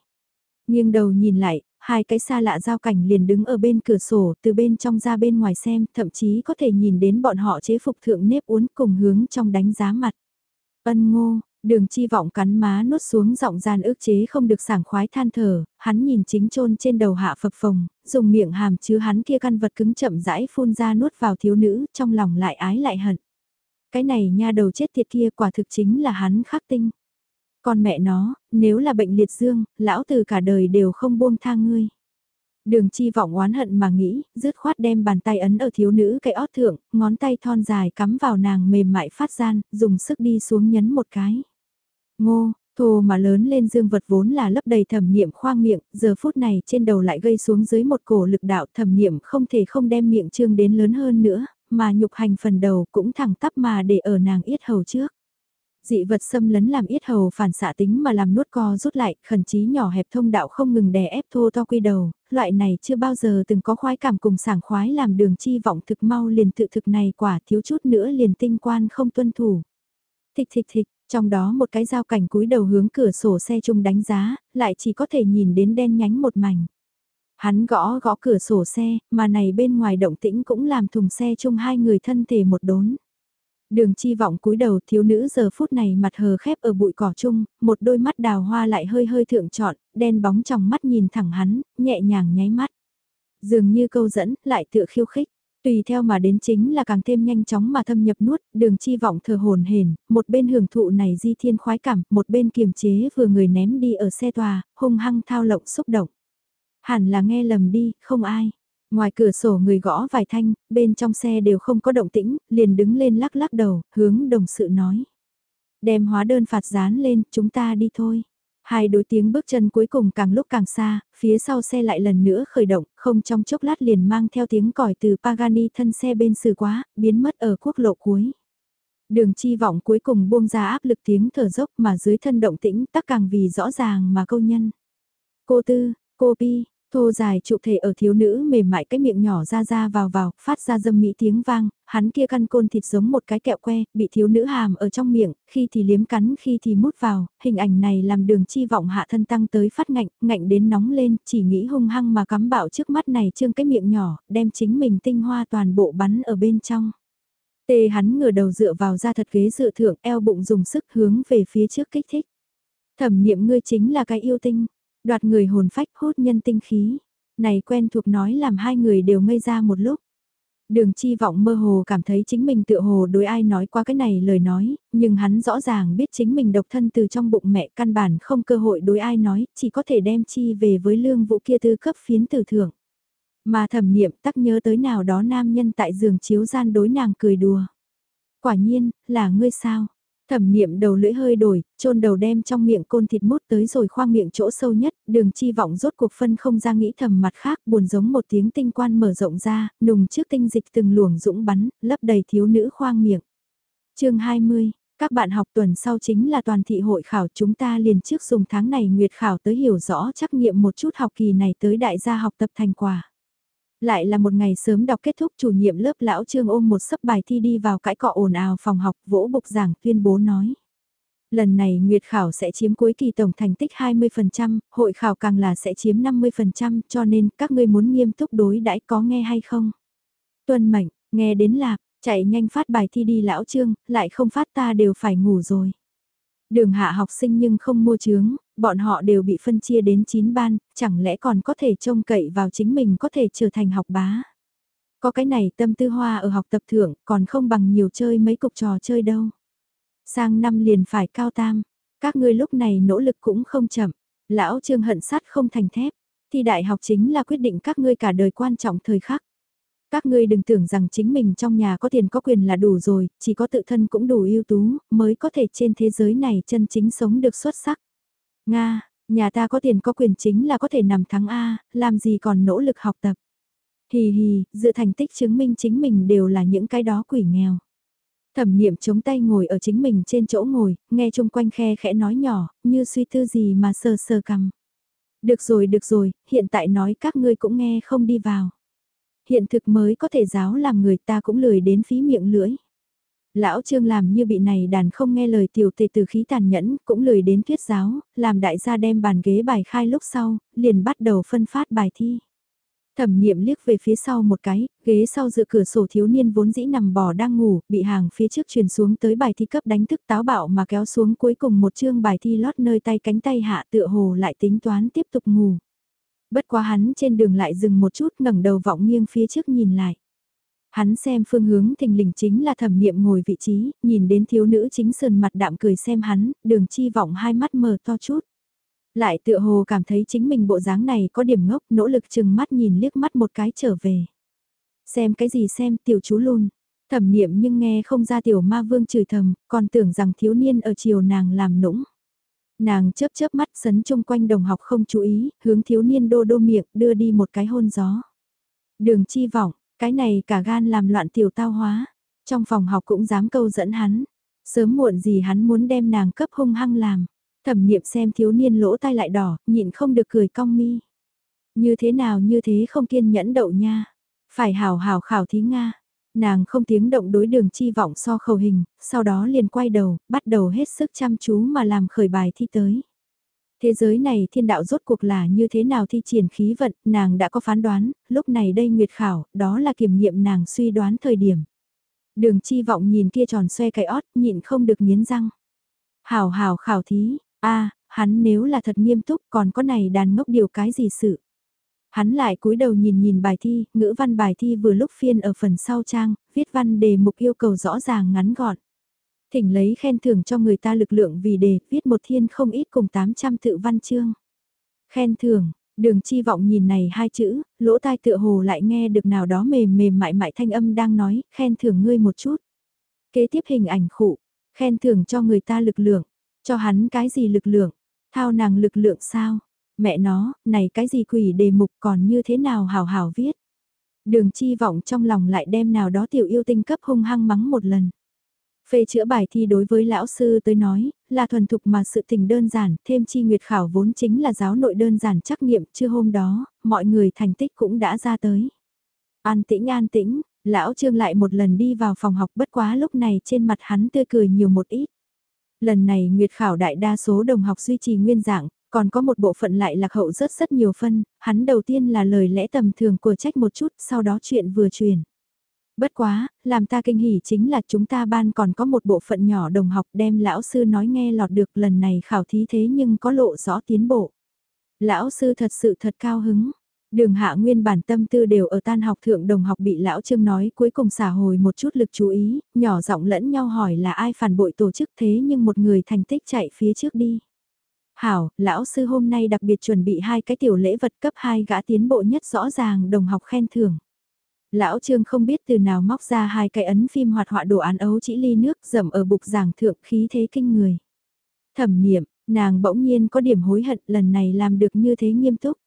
nghiêng đầu nhìn lại, hai cái xa lạ giao cảnh liền đứng ở bên cửa sổ, từ bên trong ra bên ngoài xem, thậm chí có thể nhìn đến bọn họ chế phục thượng nếp uốn cùng hướng trong đánh giá mặt. Ân ngô, Đường chi vọng cắn má nuốt xuống giọng gian ước chế không được sảng khoái than thở, hắn nhìn chính trôn trên đầu hạ phập phồng, dùng miệng hàm chứa hắn kia căn vật cứng chậm rãi phun ra nuốt vào thiếu nữ, trong lòng lại ái lại hận. Cái này nha đầu chết tiệt kia quả thực chính là hắn khắc tinh. Còn mẹ nó, nếu là bệnh liệt dương, lão từ cả đời đều không buông tha ngươi. Đường chi vọng oán hận mà nghĩ, dứt khoát đem bàn tay ấn ở thiếu nữ cái ót thượng, ngón tay thon dài cắm vào nàng mềm mại phát gian, dùng sức đi xuống nhấn một cái. Ngô, thô mà lớn lên dương vật vốn là lấp đầy thẩm niệm khoang miệng, giờ phút này trên đầu lại gây xuống dưới một cổ lực đạo thẩm niệm không thể không đem miệng trương đến lớn hơn nữa, mà nhục hành phần đầu cũng thẳng tắp mà để ở nàng yết hầu trước dị vật xâm lấn làm yết hầu phản xạ tính mà làm nuốt co rút lại, khẩn chí nhỏ hẹp thông đạo không ngừng đè ép thô to quy đầu, loại này chưa bao giờ từng có khoái cảm cùng sảng khoái làm đường chi vọng thực mau liền tự thực này quả thiếu chút nữa liền tinh quan không tuân thủ. Thịch thịch thịch, trong đó một cái giao cảnh cúi đầu hướng cửa sổ xe chung đánh giá, lại chỉ có thể nhìn đến đen nhánh một mảnh. Hắn gõ gõ cửa sổ xe, mà này bên ngoài động tĩnh cũng làm thùng xe chung hai người thân thể một đốn. Đường chi vọng cúi đầu thiếu nữ giờ phút này mặt hờ khép ở bụi cỏ chung, một đôi mắt đào hoa lại hơi hơi thượng trọn, đen bóng trong mắt nhìn thẳng hắn, nhẹ nhàng nháy mắt. Dường như câu dẫn, lại tựa khiêu khích. Tùy theo mà đến chính là càng thêm nhanh chóng mà thâm nhập nuốt, đường chi vọng thờ hồn hển, một bên hưởng thụ này di thiên khoái cảm, một bên kiềm chế vừa người ném đi ở xe tòa, hung hăng thao lộng xúc động. Hẳn là nghe lầm đi, không ai. Ngoài cửa sổ người gõ vài thanh, bên trong xe đều không có động tĩnh, liền đứng lên lắc lắc đầu, hướng đồng sự nói. Đem hóa đơn phạt dán lên, chúng ta đi thôi. Hai đối tiếng bước chân cuối cùng càng lúc càng xa, phía sau xe lại lần nữa khởi động, không trong chốc lát liền mang theo tiếng còi từ Pagani thân xe bên xử quá, biến mất ở quốc lộ cuối. Đường chi vọng cuối cùng buông ra áp lực tiếng thở dốc mà dưới thân động tĩnh tắc càng vì rõ ràng mà câu nhân. Cô Tư, cô Pi, Thô dài trụ thể ở thiếu nữ mềm mại cái miệng nhỏ ra ra vào vào, phát ra dâm mỹ tiếng vang, hắn kia căn côn thịt giống một cái kẹo que, bị thiếu nữ hàm ở trong miệng, khi thì liếm cắn khi thì mút vào, hình ảnh này làm đường chi vọng hạ thân tăng tới phát ngạnh, ngạnh đến nóng lên, chỉ nghĩ hung hăng mà cắm bạo trước mắt này trương cái miệng nhỏ, đem chính mình tinh hoa toàn bộ bắn ở bên trong. Tê hắn ngửa đầu dựa vào ra thật ghế dựa thượng, eo bụng dùng sức hướng về phía trước kích thích. Thẩm niệm ngươi chính là cái yêu tinh. Đoạt người hồn phách hút nhân tinh khí. Này quen thuộc nói làm hai người đều ngây ra một lúc. Đường chi vọng mơ hồ cảm thấy chính mình tựa hồ đối ai nói qua cái này lời nói, nhưng hắn rõ ràng biết chính mình độc thân từ trong bụng mẹ căn bản không cơ hội đối ai nói, chỉ có thể đem chi về với lương vũ kia tư cấp phiến tử thưởng. Mà thẩm niệm tắc nhớ tới nào đó nam nhân tại giường chiếu gian đối nàng cười đùa. Quả nhiên, là ngươi sao? Thẩm niệm đầu lưỡi hơi đổi, trôn đầu đem trong miệng côn thịt mút tới rồi khoang miệng chỗ sâu nhất, đường chi vọng rốt cuộc phân không ra nghĩ thầm mặt khác buồn giống một tiếng tinh quan mở rộng ra, nùng trước tinh dịch từng luồng dũng bắn, lấp đầy thiếu nữ khoang miệng. chương 20, các bạn học tuần sau chính là toàn thị hội khảo chúng ta liền trước dùng tháng này nguyệt khảo tới hiểu rõ trắc nghiệm một chút học kỳ này tới đại gia học tập thành quả. Lại là một ngày sớm đọc kết thúc chủ nhiệm lớp lão trương ôm một sấp bài thi đi vào cãi cọ ồn ào phòng học vỗ bục giảng tuyên bố nói. Lần này Nguyệt khảo sẽ chiếm cuối kỳ tổng thành tích 20%, hội khảo càng là sẽ chiếm 50% cho nên các ngươi muốn nghiêm túc đối đãi có nghe hay không? Tuân mệnh, nghe đến lạc, chạy nhanh phát bài thi đi lão trương, lại không phát ta đều phải ngủ rồi. Đường hạ học sinh nhưng không mua chướng, bọn họ đều bị phân chia đến 9 ban, chẳng lẽ còn có thể trông cậy vào chính mình có thể trở thành học bá. Có cái này tâm tư hoa ở học tập thưởng còn không bằng nhiều chơi mấy cục trò chơi đâu. Sang năm liền phải cao tam, các ngươi lúc này nỗ lực cũng không chậm, lão trương hận sát không thành thép, thì đại học chính là quyết định các ngươi cả đời quan trọng thời khắc. Các ngươi đừng tưởng rằng chính mình trong nhà có tiền có quyền là đủ rồi, chỉ có tự thân cũng đủ ưu tú, mới có thể trên thế giới này chân chính sống được xuất sắc. Nga, nhà ta có tiền có quyền chính là có thể nằm thắng A, làm gì còn nỗ lực học tập. Hì hì, dựa thành tích chứng minh chính mình đều là những cái đó quỷ nghèo. Thẩm niệm chống tay ngồi ở chính mình trên chỗ ngồi, nghe chung quanh khe khẽ nói nhỏ, như suy tư gì mà sờ sờ cầm. Được rồi được rồi, hiện tại nói các ngươi cũng nghe không đi vào. Hiện thực mới có thể giáo làm người ta cũng lười đến phí miệng lưỡi. Lão Trương làm như bị này đàn không nghe lời tiểu tề từ khí tàn nhẫn, cũng lười đến thuyết giáo, làm đại gia đem bàn ghế bài khai lúc sau, liền bắt đầu phân phát bài thi. Thẩm niệm liếc về phía sau một cái, ghế sau dựa cửa sổ thiếu niên vốn dĩ nằm bò đang ngủ, bị hàng phía trước truyền xuống tới bài thi cấp đánh thức táo bạo mà kéo xuống cuối cùng một chương bài thi lót nơi tay cánh tay hạ tựa hồ lại tính toán tiếp tục ngủ. Bất quá hắn trên đường lại dừng một chút ngẩng đầu vọng nghiêng phía trước nhìn lại. Hắn xem phương hướng thình lình chính là thẩm niệm ngồi vị trí, nhìn đến thiếu nữ chính sườn mặt đạm cười xem hắn, đường chi vọng hai mắt mờ to chút. Lại tựa hồ cảm thấy chính mình bộ dáng này có điểm ngốc, nỗ lực chừng mắt nhìn liếc mắt một cái trở về. Xem cái gì xem tiểu chú luôn, thẩm niệm nhưng nghe không ra tiểu ma vương chửi thầm, còn tưởng rằng thiếu niên ở chiều nàng làm nũng. Nàng chớp chớp mắt sấn chung quanh đồng học không chú ý, hướng thiếu niên đô đô miệng đưa đi một cái hôn gió. Đường chi vọng, cái này cả gan làm loạn tiểu tao hóa, trong phòng học cũng dám câu dẫn hắn, sớm muộn gì hắn muốn đem nàng cấp hung hăng làm. Thẩm niệm xem thiếu niên lỗ tai lại đỏ, nhịn không được cười cong mi. Như thế nào như thế không kiên nhẫn đậu nha. Phải hào hào khảo thí Nga. Nàng không tiếng động đối đường chi vọng so khẩu hình, sau đó liền quay đầu, bắt đầu hết sức chăm chú mà làm khởi bài thi tới. Thế giới này thiên đạo rốt cuộc là như thế nào thi triển khí vận, nàng đã có phán đoán, lúc này đây nguyệt khảo, đó là kiểm nghiệm nàng suy đoán thời điểm. Đường chi vọng nhìn kia tròn xoe cái ót, nhịn không được nghiến răng. Hảo hảo khảo thí, a hắn nếu là thật nghiêm túc còn có này đàn ngốc điều cái gì sự. Hắn lại cúi đầu nhìn nhìn bài thi, ngữ văn bài thi vừa lúc phiên ở phần sau trang, viết văn đề mục yêu cầu rõ ràng ngắn gọn. Thỉnh lấy khen thưởng cho người ta lực lượng vì đề, viết một thiên không ít cùng 800 tự văn chương. Khen thưởng, đường chi vọng nhìn này hai chữ, lỗ tai tựa hồ lại nghe được nào đó mềm mềm mại mại thanh âm đang nói, khen thưởng ngươi một chút. Kế tiếp hình ảnh khụ, khen thưởng cho người ta lực lượng, cho hắn cái gì lực lượng, thao nàng lực lượng sao, mẹ nó, này cái gì quỷ đề mục còn như thế nào hào hào viết. Đường chi vọng trong lòng lại đem nào đó tiểu yêu tinh cấp hung hăng mắng một lần. Phê chữa bài thi đối với lão sư tới nói, là thuần thục mà sự tình đơn giản, thêm chi nguyệt khảo vốn chính là giáo nội đơn giản trắc nghiệm, chưa hôm đó, mọi người thành tích cũng đã ra tới. An tĩnh an tĩnh, lão trương lại một lần đi vào phòng học bất quá lúc này trên mặt hắn tươi cười nhiều một ít. Lần này Nguyệt khảo đại đa số đồng học duy trì nguyên dạng, còn có một bộ phận lại lạc hậu rất rất nhiều phân, hắn đầu tiên là lời lẽ tầm thường của trách một chút, sau đó chuyện vừa truyền. Bất quá, làm ta kinh hỉ chính là chúng ta ban còn có một bộ phận nhỏ đồng học đem lão sư nói nghe lọt được lần này khảo thí thế nhưng có lộ rõ tiến bộ. Lão sư thật sự thật cao hứng. Đường hạ nguyên bản tâm tư đều ở tan học thượng đồng học bị lão trương nói cuối cùng xả hồi một chút lực chú ý, nhỏ giọng lẫn nhau hỏi là ai phản bội tổ chức thế nhưng một người thành tích chạy phía trước đi. Hảo, lão sư hôm nay đặc biệt chuẩn bị hai cái tiểu lễ vật cấp hai gã tiến bộ nhất rõ ràng đồng học khen thưởng. Lão Trương không biết từ nào móc ra hai cái ấn phim hoạt họa đồ án ấu chỉ ly nước dầm ở bục giảng thượng khí thế kinh người. Thẩm niệm, nàng bỗng nhiên có điểm hối hận lần này làm được như thế nghiêm túc.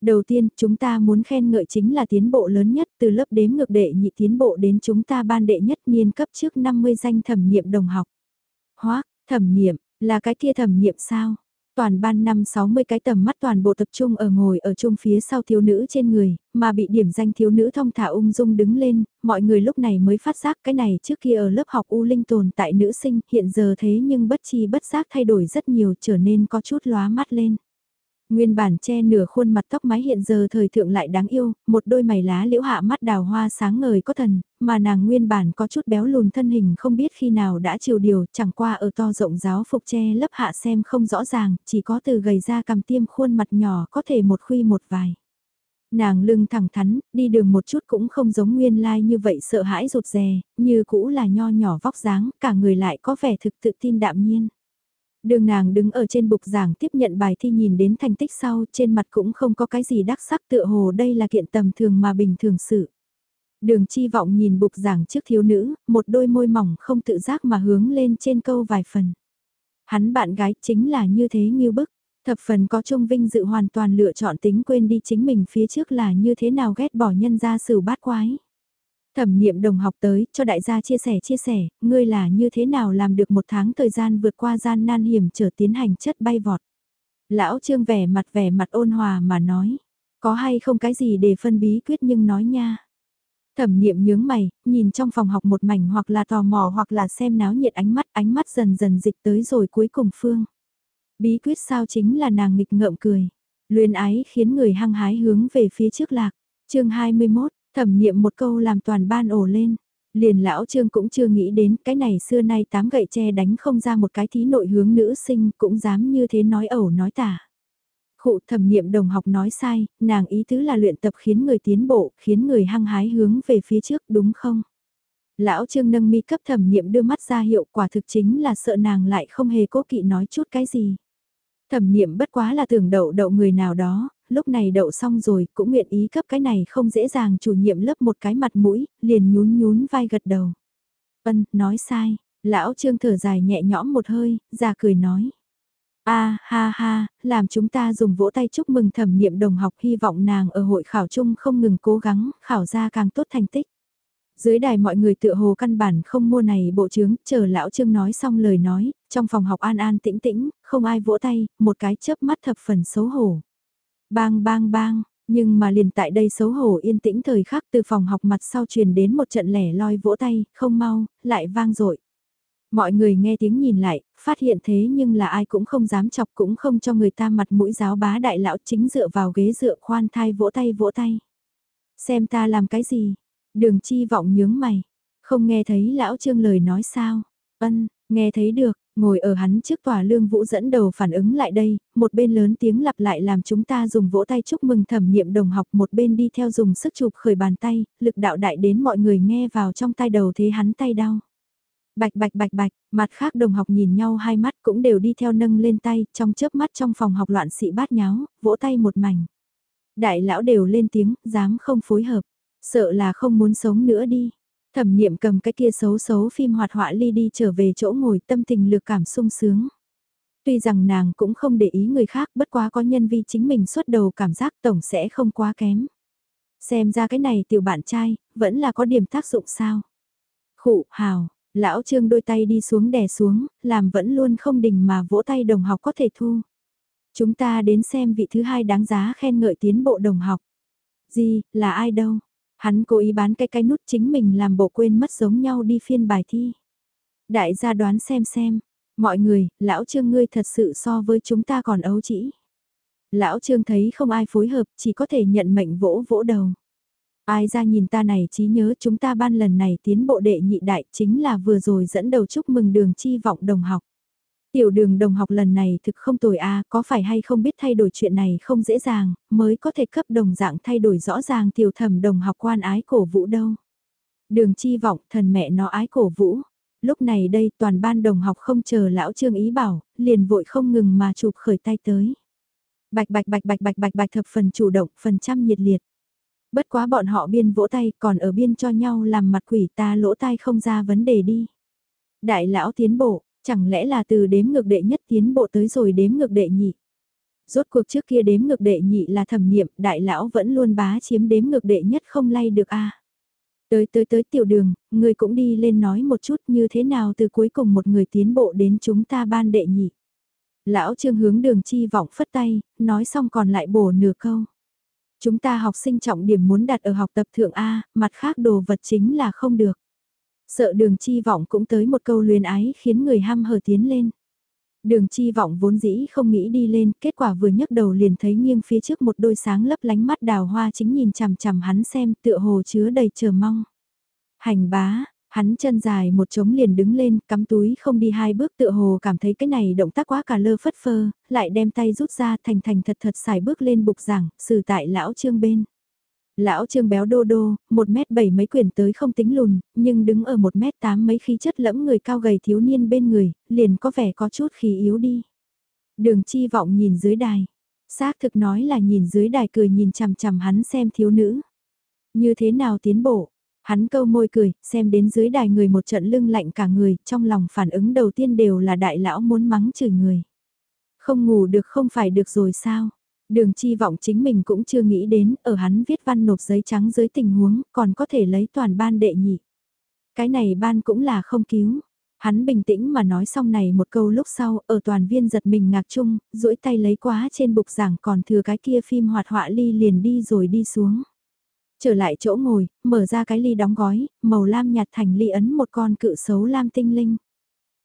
Đầu tiên, chúng ta muốn khen ngợi chính là tiến bộ lớn nhất từ lớp đếm ngược đệ nhị tiến bộ đến chúng ta ban đệ nhất niên cấp trước 50 danh thẩm niệm đồng học. Hóa, thẩm niệm, là cái kia thẩm niệm sao? Toàn ban năm 60 cái tầm mắt toàn bộ tập trung ở ngồi ở chung phía sau thiếu nữ trên người, mà bị điểm danh thiếu nữ thông thả ung dung đứng lên, mọi người lúc này mới phát giác cái này trước kia ở lớp học U Linh tồn tại nữ sinh hiện giờ thế nhưng bất chi bất giác thay đổi rất nhiều trở nên có chút lóa mắt lên. Nguyên bản che nửa khuôn mặt tóc mái hiện giờ thời thượng lại đáng yêu, một đôi mày lá liễu hạ mắt đào hoa sáng ngời có thần, mà nàng nguyên bản có chút béo lùn thân hình không biết khi nào đã chiều điều, chẳng qua ở to rộng giáo phục che lấp hạ xem không rõ ràng, chỉ có từ gầy ra cầm tiêm khuôn mặt nhỏ có thể một khuy một vài. Nàng lưng thẳng thắn, đi đường một chút cũng không giống nguyên lai like như vậy sợ hãi rụt rè, như cũ là nho nhỏ vóc dáng, cả người lại có vẻ thực tự tin đạm nhiên. Đường nàng đứng ở trên bục giảng tiếp nhận bài thi nhìn đến thành tích sau trên mặt cũng không có cái gì đắc sắc tựa hồ đây là kiện tầm thường mà bình thường sự. Đường chi vọng nhìn bục giảng trước thiếu nữ, một đôi môi mỏng không tự giác mà hướng lên trên câu vài phần. Hắn bạn gái chính là như thế như bức, thập phần có trung vinh dự hoàn toàn lựa chọn tính quên đi chính mình phía trước là như thế nào ghét bỏ nhân ra xử bát quái. Thẩm niệm đồng học tới, cho đại gia chia sẻ chia sẻ, ngươi là như thế nào làm được một tháng thời gian vượt qua gian nan hiểm trở tiến hành chất bay vọt. Lão trương vẻ mặt vẻ mặt ôn hòa mà nói, có hay không cái gì để phân bí quyết nhưng nói nha. Thẩm niệm nhướng mày, nhìn trong phòng học một mảnh hoặc là tò mò hoặc là xem náo nhiệt ánh mắt, ánh mắt dần dần dịch tới rồi cuối cùng phương. Bí quyết sao chính là nàng nghịch ngợm cười. Luyến ái khiến người hăng hái hướng về phía trước lạc. chương 21, Thẩm niệm một câu làm toàn ban ổ lên. Liền lão trương cũng chưa nghĩ đến cái này xưa nay tám gậy tre đánh không ra một cái thí nội hướng nữ sinh cũng dám như thế nói ẩu nói tả. Khụ thẩm niệm đồng học nói sai, nàng ý tứ là luyện tập khiến người tiến bộ, khiến người hăng hái hướng về phía trước đúng không? Lão trương nâng mi cấp thẩm niệm đưa mắt ra hiệu quả thực chính là sợ nàng lại không hề cố kỵ nói chút cái gì. Thẩm niệm bất quá là tưởng đậu đậu người nào đó, lúc này đậu xong rồi cũng nguyện ý cấp cái này không dễ dàng chủ nhiệm lớp một cái mặt mũi, liền nhún nhún vai gật đầu. vân nói sai, lão trương thở dài nhẹ nhõm một hơi, ra cười nói. a ha ha, làm chúng ta dùng vỗ tay chúc mừng thẩm niệm đồng học hy vọng nàng ở hội khảo chung không ngừng cố gắng, khảo ra càng tốt thành tích. Dưới đài mọi người tựa hồ căn bản không mua này bộ trướng, chờ lão trương nói xong lời nói, trong phòng học an an tĩnh tĩnh, không ai vỗ tay, một cái chớp mắt thập phần xấu hổ. Bang bang bang, Nhưng mà liền tại đây xấu hổ yên tĩnh thời khắc từ phòng học mặt sau truyền đến một trận lẻ loi vỗ tay, không mau, lại vang dội Mọi người nghe tiếng nhìn lại, phát hiện thế nhưng là ai cũng không dám chọc cũng không cho người ta mặt mũi giáo bá đại lão chính dựa vào ghế dựa khoan thai vỗ tay vỗ tay. Xem ta làm cái gì? Đường chi vọng nhướng mày. Không nghe thấy lão trương lời nói sao? Ân, nghe thấy được, ngồi ở hắn trước tòa lương vũ dẫn đầu phản ứng lại đây, một bên lớn tiếng lặp lại làm chúng ta dùng vỗ tay chúc mừng thẩm niệm đồng học một bên đi theo dùng sức chụp khởi bàn tay, lực đạo đại đến mọi người nghe vào trong tay đầu thế hắn tay đau. Bạch bạch bạch bạch, mặt khác đồng học nhìn nhau hai mắt cũng đều đi theo nâng lên tay, trong chớp mắt trong phòng học loạn sĩ bát nháo, vỗ tay một mảnh. Đại lão đều lên tiếng, dám không phối hợp, sợ là không muốn sống nữa đi. Thẩm niệm cầm cái kia xấu xấu phim hoạt họa ly đi trở về chỗ ngồi tâm tình lược cảm sung sướng. Tuy rằng nàng cũng không để ý người khác bất quá có nhân vi chính mình xuất đầu cảm giác tổng sẽ không quá kém. Xem ra cái này tiểu bạn trai, vẫn là có điểm tác dụng sao. Khụ, hào, lão trương đôi tay đi xuống đè xuống, làm vẫn luôn không đình mà vỗ tay đồng học có thể thu. Chúng ta đến xem vị thứ hai đáng giá khen ngợi tiến bộ đồng học. Gì, là ai đâu? Hắn cố ý bán cái cái nút chính mình làm bộ quên mất giống nhau đi phiên bài thi. Đại gia đoán xem xem, mọi người, lão trương ngươi thật sự so với chúng ta còn ấu chỉ. Lão trương thấy không ai phối hợp, chỉ có thể nhận mệnh vỗ vỗ đầu. Ai ra nhìn ta này trí nhớ chúng ta ban lần này tiến bộ đệ nhị đại chính là vừa rồi dẫn đầu chúc mừng đường chi vọng đồng học. Tiểu đường đồng học lần này thực không tồi a có phải hay không biết thay đổi chuyện này không dễ dàng, mới có thể cấp đồng dạng thay đổi rõ ràng tiểu thẩm đồng học quan ái cổ vũ đâu. Đường chi vọng thần mẹ nó ái cổ vũ. Lúc này đây toàn ban đồng học không chờ lão trương ý bảo, liền vội không ngừng mà chụp khởi tay tới. Bạch bạch bạch bạch bạch bạch bạch thập phần chủ động, phần trăm nhiệt liệt. Bất quá bọn họ biên vỗ tay còn ở biên cho nhau làm mặt quỷ ta lỗ tai không ra vấn đề đi. Đại lão tiến bộ, Chẳng lẽ là từ đếm ngược đệ nhất tiến bộ tới rồi đếm ngược đệ nhị? Rốt cuộc trước kia đếm ngược đệ nhị là thẩm niệm, đại lão vẫn luôn bá chiếm đếm ngược đệ nhất không lay được a. Tới tới tới tiểu đường, người cũng đi lên nói một chút như thế nào từ cuối cùng một người tiến bộ đến chúng ta ban đệ nhị. Lão trương hướng đường chi vọng phất tay, nói xong còn lại bổ nửa câu. Chúng ta học sinh trọng điểm muốn đặt ở học tập thượng A, mặt khác đồ vật chính là không được. Sợ đường chi vọng cũng tới một câu luyến ái khiến người ham hở tiến lên. Đường chi vọng vốn dĩ không nghĩ đi lên, kết quả vừa nhấc đầu liền thấy nghiêng phía trước một đôi sáng lấp lánh mắt đào hoa chính nhìn chằm chằm hắn xem tựa hồ chứa đầy chờ mong. Hành bá, hắn chân dài một trống liền đứng lên, cắm túi không đi hai bước tựa hồ cảm thấy cái này động tác quá cả lơ phất phơ, lại đem tay rút ra thành thành thật thật xài bước lên bục giảng, xử tại lão trương bên. Lão trương béo đô đô, một mét bảy mấy quyển tới không tính lùn, nhưng đứng ở một mét tám mấy khí chất lẫm người cao gầy thiếu niên bên người, liền có vẻ có chút khí yếu đi. Đường chi vọng nhìn dưới đài. Xác thực nói là nhìn dưới đài cười nhìn chằm chằm hắn xem thiếu nữ. Như thế nào tiến bộ? Hắn câu môi cười, xem đến dưới đài người một trận lưng lạnh cả người, trong lòng phản ứng đầu tiên đều là đại lão muốn mắng chửi người. Không ngủ được không phải được rồi sao? Đường chi vọng chính mình cũng chưa nghĩ đến, ở hắn viết văn nộp giấy trắng dưới tình huống, còn có thể lấy toàn ban đệ nhị. Cái này ban cũng là không cứu. Hắn bình tĩnh mà nói xong này một câu lúc sau, ở toàn viên giật mình ngạc chung, duỗi tay lấy quá trên bục giảng còn thừa cái kia phim hoạt họa ly liền đi rồi đi xuống. Trở lại chỗ ngồi, mở ra cái ly đóng gói, màu lam nhạt thành ly ấn một con cự xấu lam tinh linh.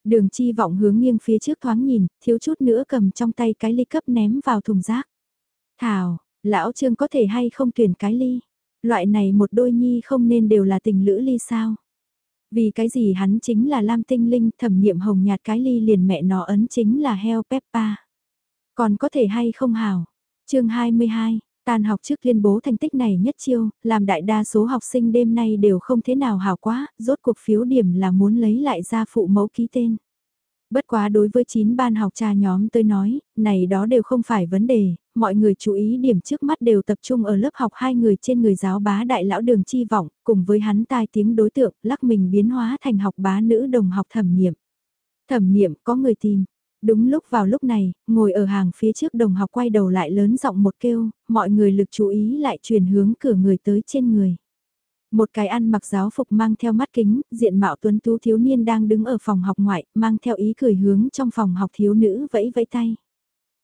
Đường chi vọng hướng nghiêng phía trước thoáng nhìn, thiếu chút nữa cầm trong tay cái ly cấp ném vào thùng rác. Thảo, lão trương có thể hay không tuyển cái ly. Loại này một đôi nhi không nên đều là tình lữ ly sao. Vì cái gì hắn chính là lam tinh linh thẩm niệm hồng nhạt cái ly liền mẹ nó ấn chính là heo Peppa. Còn có thể hay không hảo. chương 22, Tàn học trước liên bố thành tích này nhất chiêu, làm đại đa số học sinh đêm nay đều không thế nào hảo quá, rốt cuộc phiếu điểm là muốn lấy lại ra phụ mẫu ký tên. Bất quá đối với 9 ban học trà nhóm tôi nói, này đó đều không phải vấn đề, mọi người chú ý điểm trước mắt đều tập trung ở lớp học hai người trên người giáo bá đại lão đường chi vọng, cùng với hắn tai tiếng đối tượng, lắc mình biến hóa thành học bá nữ đồng học thẩm niệm. Thẩm niệm có người tìm. Đúng lúc vào lúc này, ngồi ở hàng phía trước đồng học quay đầu lại lớn giọng một kêu, mọi người lực chú ý lại chuyển hướng cửa người tới trên người. Một cái ăn mặc giáo phục mang theo mắt kính, diện mạo tuấn tú thiếu niên đang đứng ở phòng học ngoại, mang theo ý cười hướng trong phòng học thiếu nữ vẫy vẫy tay.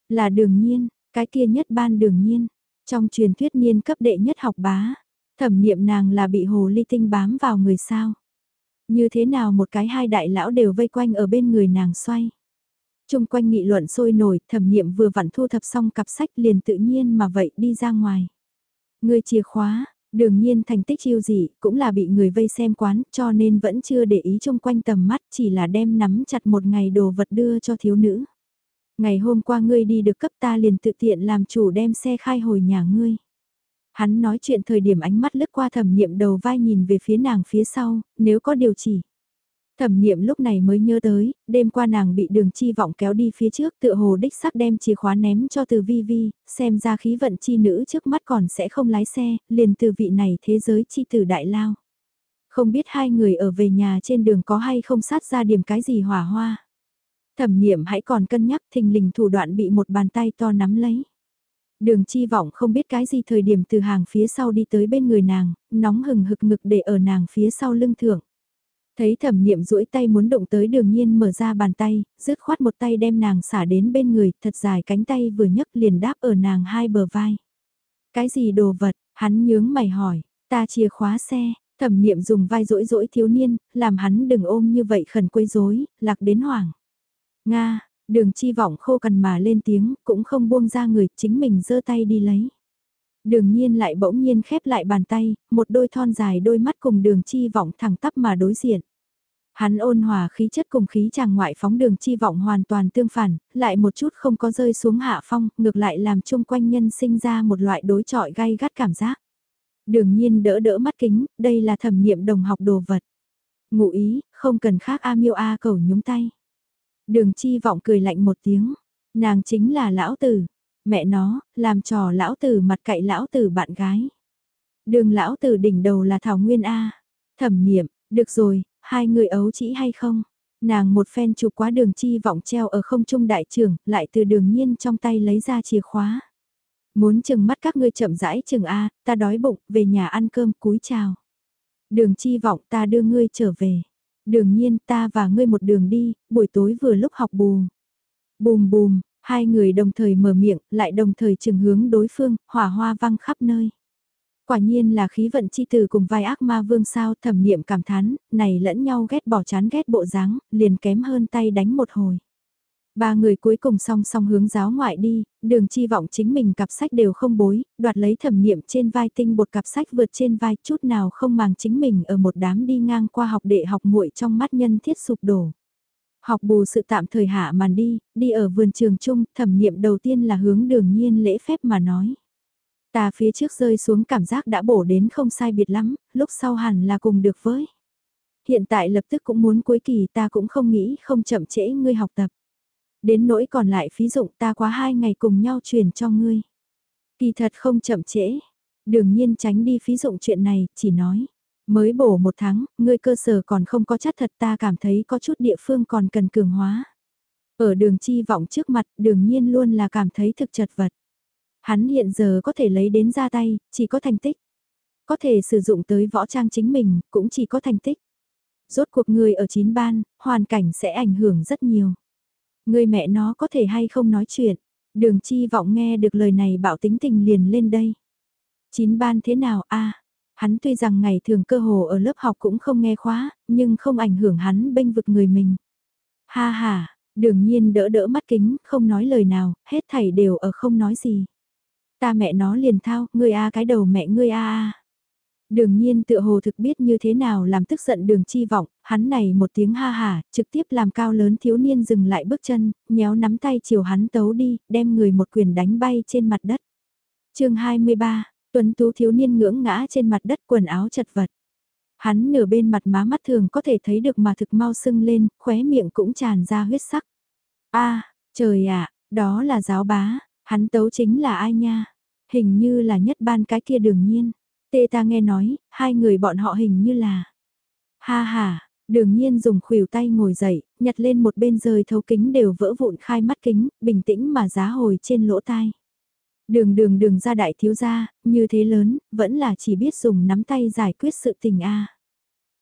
Là đường nhiên, cái kia nhất ban đường nhiên. Trong truyền thuyết niên cấp đệ nhất học bá, thẩm niệm nàng là bị hồ ly tinh bám vào người sao. Như thế nào một cái hai đại lão đều vây quanh ở bên người nàng xoay. Trung quanh nghị luận sôi nổi, thẩm niệm vừa vặn thu thập xong cặp sách liền tự nhiên mà vậy đi ra ngoài. Người chìa khóa, đương nhiên thành tích chiêu gì cũng là bị người vây xem quán cho nên vẫn chưa để ý chung quanh tầm mắt chỉ là đem nắm chặt một ngày đồ vật đưa cho thiếu nữ. Ngày hôm qua ngươi đi được cấp ta liền tự tiện làm chủ đem xe khai hồi nhà ngươi. Hắn nói chuyện thời điểm ánh mắt lướt qua thẩm niệm đầu vai nhìn về phía nàng phía sau, nếu có điều chỉ. Thẩm niệm lúc này mới nhớ tới, đêm qua nàng bị đường chi vọng kéo đi phía trước tựa hồ đích sắc đem chìa khóa ném cho từ vi vi, xem ra khí vận chi nữ trước mắt còn sẽ không lái xe, liền từ vị này thế giới chi tử đại lao. Không biết hai người ở về nhà trên đường có hay không sát ra điểm cái gì hỏa hoa. Thẩm niệm hãy còn cân nhắc thình lình thủ đoạn bị một bàn tay to nắm lấy. Đường chi vọng không biết cái gì thời điểm từ hàng phía sau đi tới bên người nàng, nóng hừng hực ngực để ở nàng phía sau lưng thượng. Thấy thẩm niệm duỗi tay muốn động tới đường nhiên mở ra bàn tay, rứt khoát một tay đem nàng xả đến bên người, thật dài cánh tay vừa nhấc liền đáp ở nàng hai bờ vai. Cái gì đồ vật, hắn nhướng mày hỏi, ta chìa khóa xe, thẩm niệm dùng vai rỗi rỗi thiếu niên, làm hắn đừng ôm như vậy khẩn quấy rối, lạc đến hoảng. Nga, đường chi vọng khô cần mà lên tiếng, cũng không buông ra người, chính mình giơ tay đi lấy. Đường nhiên lại bỗng nhiên khép lại bàn tay, một đôi thon dài đôi mắt cùng đường chi vọng thẳng tắp mà đối diện. Hắn ôn hòa khí chất cùng khí chàng ngoại phóng đường chi vọng hoàn toàn tương phản, lại một chút không có rơi xuống hạ phong, ngược lại làm chung quanh nhân sinh ra một loại đối trọi gay gắt cảm giác. Đường nhiên đỡ đỡ mắt kính, đây là thẩm nghiệm đồng học đồ vật. Ngụ ý, không cần khác A miêu A cầu nhúng tay. Đường chi vọng cười lạnh một tiếng, nàng chính là lão tử, mẹ nó, làm trò lão tử mặt cậy lão tử bạn gái. Đường lão tử đỉnh đầu là Thảo Nguyên A, thẩm niệm, được rồi, hai người ấu chỉ hay không? Nàng một phen chụp quá đường chi vọng treo ở không trung đại trưởng, lại từ đường nhiên trong tay lấy ra chìa khóa. Muốn chừng mắt các ngươi chậm rãi chừng A, ta đói bụng, về nhà ăn cơm cúi chào. Đường chi vọng ta đưa ngươi trở về. Đường nhiên ta và ngươi một đường đi, buổi tối vừa lúc học bù. Bùm bùm, hai người đồng thời mở miệng, lại đồng thời trừng hướng đối phương, hỏa hoa văng khắp nơi. Quả nhiên là khí vận chi từ cùng vai ác ma vương sao thẩm niệm cảm thán, này lẫn nhau ghét bỏ chán ghét bộ dáng, liền kém hơn tay đánh một hồi. Ba người cuối cùng song song hướng giáo ngoại đi, đường chi vọng chính mình cặp sách đều không bối, đoạt lấy thẩm niệm trên vai tinh bột cặp sách vượt trên vai chút nào không màng chính mình ở một đám đi ngang qua học đệ học muội trong mắt nhân thiết sụp đổ. Học bù sự tạm thời hạ màn đi, đi ở vườn trường chung, thẩm niệm đầu tiên là hướng đường nhiên lễ phép mà nói. Ta phía trước rơi xuống cảm giác đã bổ đến không sai biệt lắm, lúc sau hẳn là cùng được với. Hiện tại lập tức cũng muốn cuối kỳ ta cũng không nghĩ không chậm trễ ngươi học tập. Đến nỗi còn lại phí dụng ta quá hai ngày cùng nhau truyền cho ngươi. Kỳ thật không chậm trễ. Đương nhiên tránh đi phí dụng chuyện này, chỉ nói. Mới bổ một tháng, ngươi cơ sở còn không có chắc thật ta cảm thấy có chút địa phương còn cần cường hóa. Ở đường chi vọng trước mặt, đương nhiên luôn là cảm thấy thực chật vật. Hắn hiện giờ có thể lấy đến ra tay, chỉ có thành tích. Có thể sử dụng tới võ trang chính mình, cũng chỉ có thành tích. Rốt cuộc người ở chín ban, hoàn cảnh sẽ ảnh hưởng rất nhiều. Người mẹ nó có thể hay không nói chuyện. Đường chi vọng nghe được lời này bảo tính tình liền lên đây. Chín ban thế nào a Hắn tuy rằng ngày thường cơ hồ ở lớp học cũng không nghe khóa, nhưng không ảnh hưởng hắn bênh vực người mình. Ha ha, đường nhiên đỡ đỡ mắt kính, không nói lời nào, hết thảy đều ở không nói gì. Ta mẹ nó liền thao, ngươi a cái đầu mẹ ngươi a a. Đường nhiên tựa hồ thực biết như thế nào làm tức giận đường chi vọng, hắn này một tiếng ha hà, trực tiếp làm cao lớn thiếu niên dừng lại bước chân, nhéo nắm tay chiều hắn tấu đi, đem người một quyền đánh bay trên mặt đất. chương 23, tuấn tú thiếu niên ngưỡng ngã trên mặt đất quần áo chật vật. Hắn nửa bên mặt má mắt thường có thể thấy được mà thực mau sưng lên, khóe miệng cũng tràn ra huyết sắc. a trời ạ, đó là giáo bá, hắn tấu chính là ai nha? Hình như là nhất ban cái kia đường nhiên. Tê ta nghe nói, hai người bọn họ hình như là... Ha ha, đường nhiên dùng khuỷu tay ngồi dậy, nhặt lên một bên rơi thấu kính đều vỡ vụn khai mắt kính, bình tĩnh mà giá hồi trên lỗ tai. Đường đường đường ra đại thiếu gia, như thế lớn, vẫn là chỉ biết dùng nắm tay giải quyết sự tình a.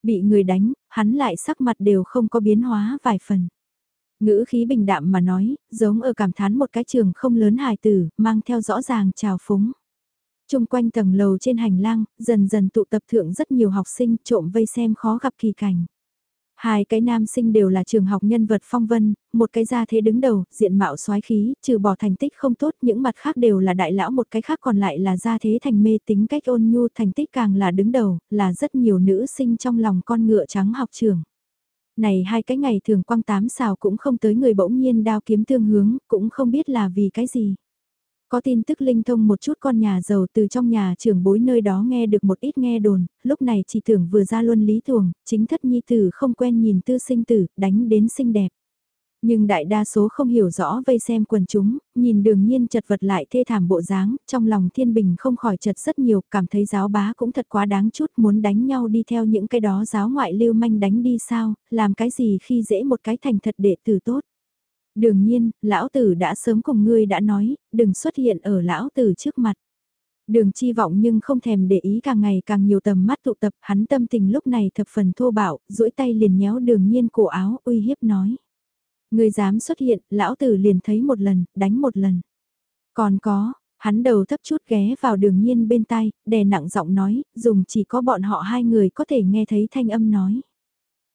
Bị người đánh, hắn lại sắc mặt đều không có biến hóa vài phần. Ngữ khí bình đạm mà nói, giống ở cảm thán một cái trường không lớn hài tử, mang theo rõ ràng trào phúng. Trung quanh tầng lầu trên hành lang, dần dần tụ tập thượng rất nhiều học sinh trộm vây xem khó gặp kỳ cảnh. Hai cái nam sinh đều là trường học nhân vật phong vân, một cái gia thế đứng đầu, diện mạo soái khí, trừ bỏ thành tích không tốt, những mặt khác đều là đại lão một cái khác còn lại là gia thế thành mê tính cách ôn nhu thành tích càng là đứng đầu, là rất nhiều nữ sinh trong lòng con ngựa trắng học trường. Này hai cái ngày thường quăng tám xào cũng không tới người bỗng nhiên đao kiếm tương hướng, cũng không biết là vì cái gì. Có tin tức linh thông một chút con nhà giàu từ trong nhà trưởng bối nơi đó nghe được một ít nghe đồn, lúc này chỉ tưởng vừa ra luân lý thường chính thất nhi tử không quen nhìn tư sinh tử, đánh đến xinh đẹp. Nhưng đại đa số không hiểu rõ vây xem quần chúng, nhìn đường nhiên chật vật lại thê thảm bộ dáng, trong lòng thiên bình không khỏi chật rất nhiều, cảm thấy giáo bá cũng thật quá đáng chút muốn đánh nhau đi theo những cái đó giáo ngoại lưu manh đánh đi sao, làm cái gì khi dễ một cái thành thật đệ tử tốt. Đương nhiên, lão tử đã sớm cùng ngươi đã nói, đừng xuất hiện ở lão tử trước mặt. Đường chi vọng nhưng không thèm để ý càng ngày càng nhiều tầm mắt tụ tập, hắn tâm tình lúc này thập phần thô bạo, duỗi tay liền nhéo đường nhiên cổ áo uy hiếp nói. người dám xuất hiện, lão tử liền thấy một lần, đánh một lần. Còn có, hắn đầu thấp chút ghé vào đường nhiên bên tai, đè nặng giọng nói, dùng chỉ có bọn họ hai người có thể nghe thấy thanh âm nói.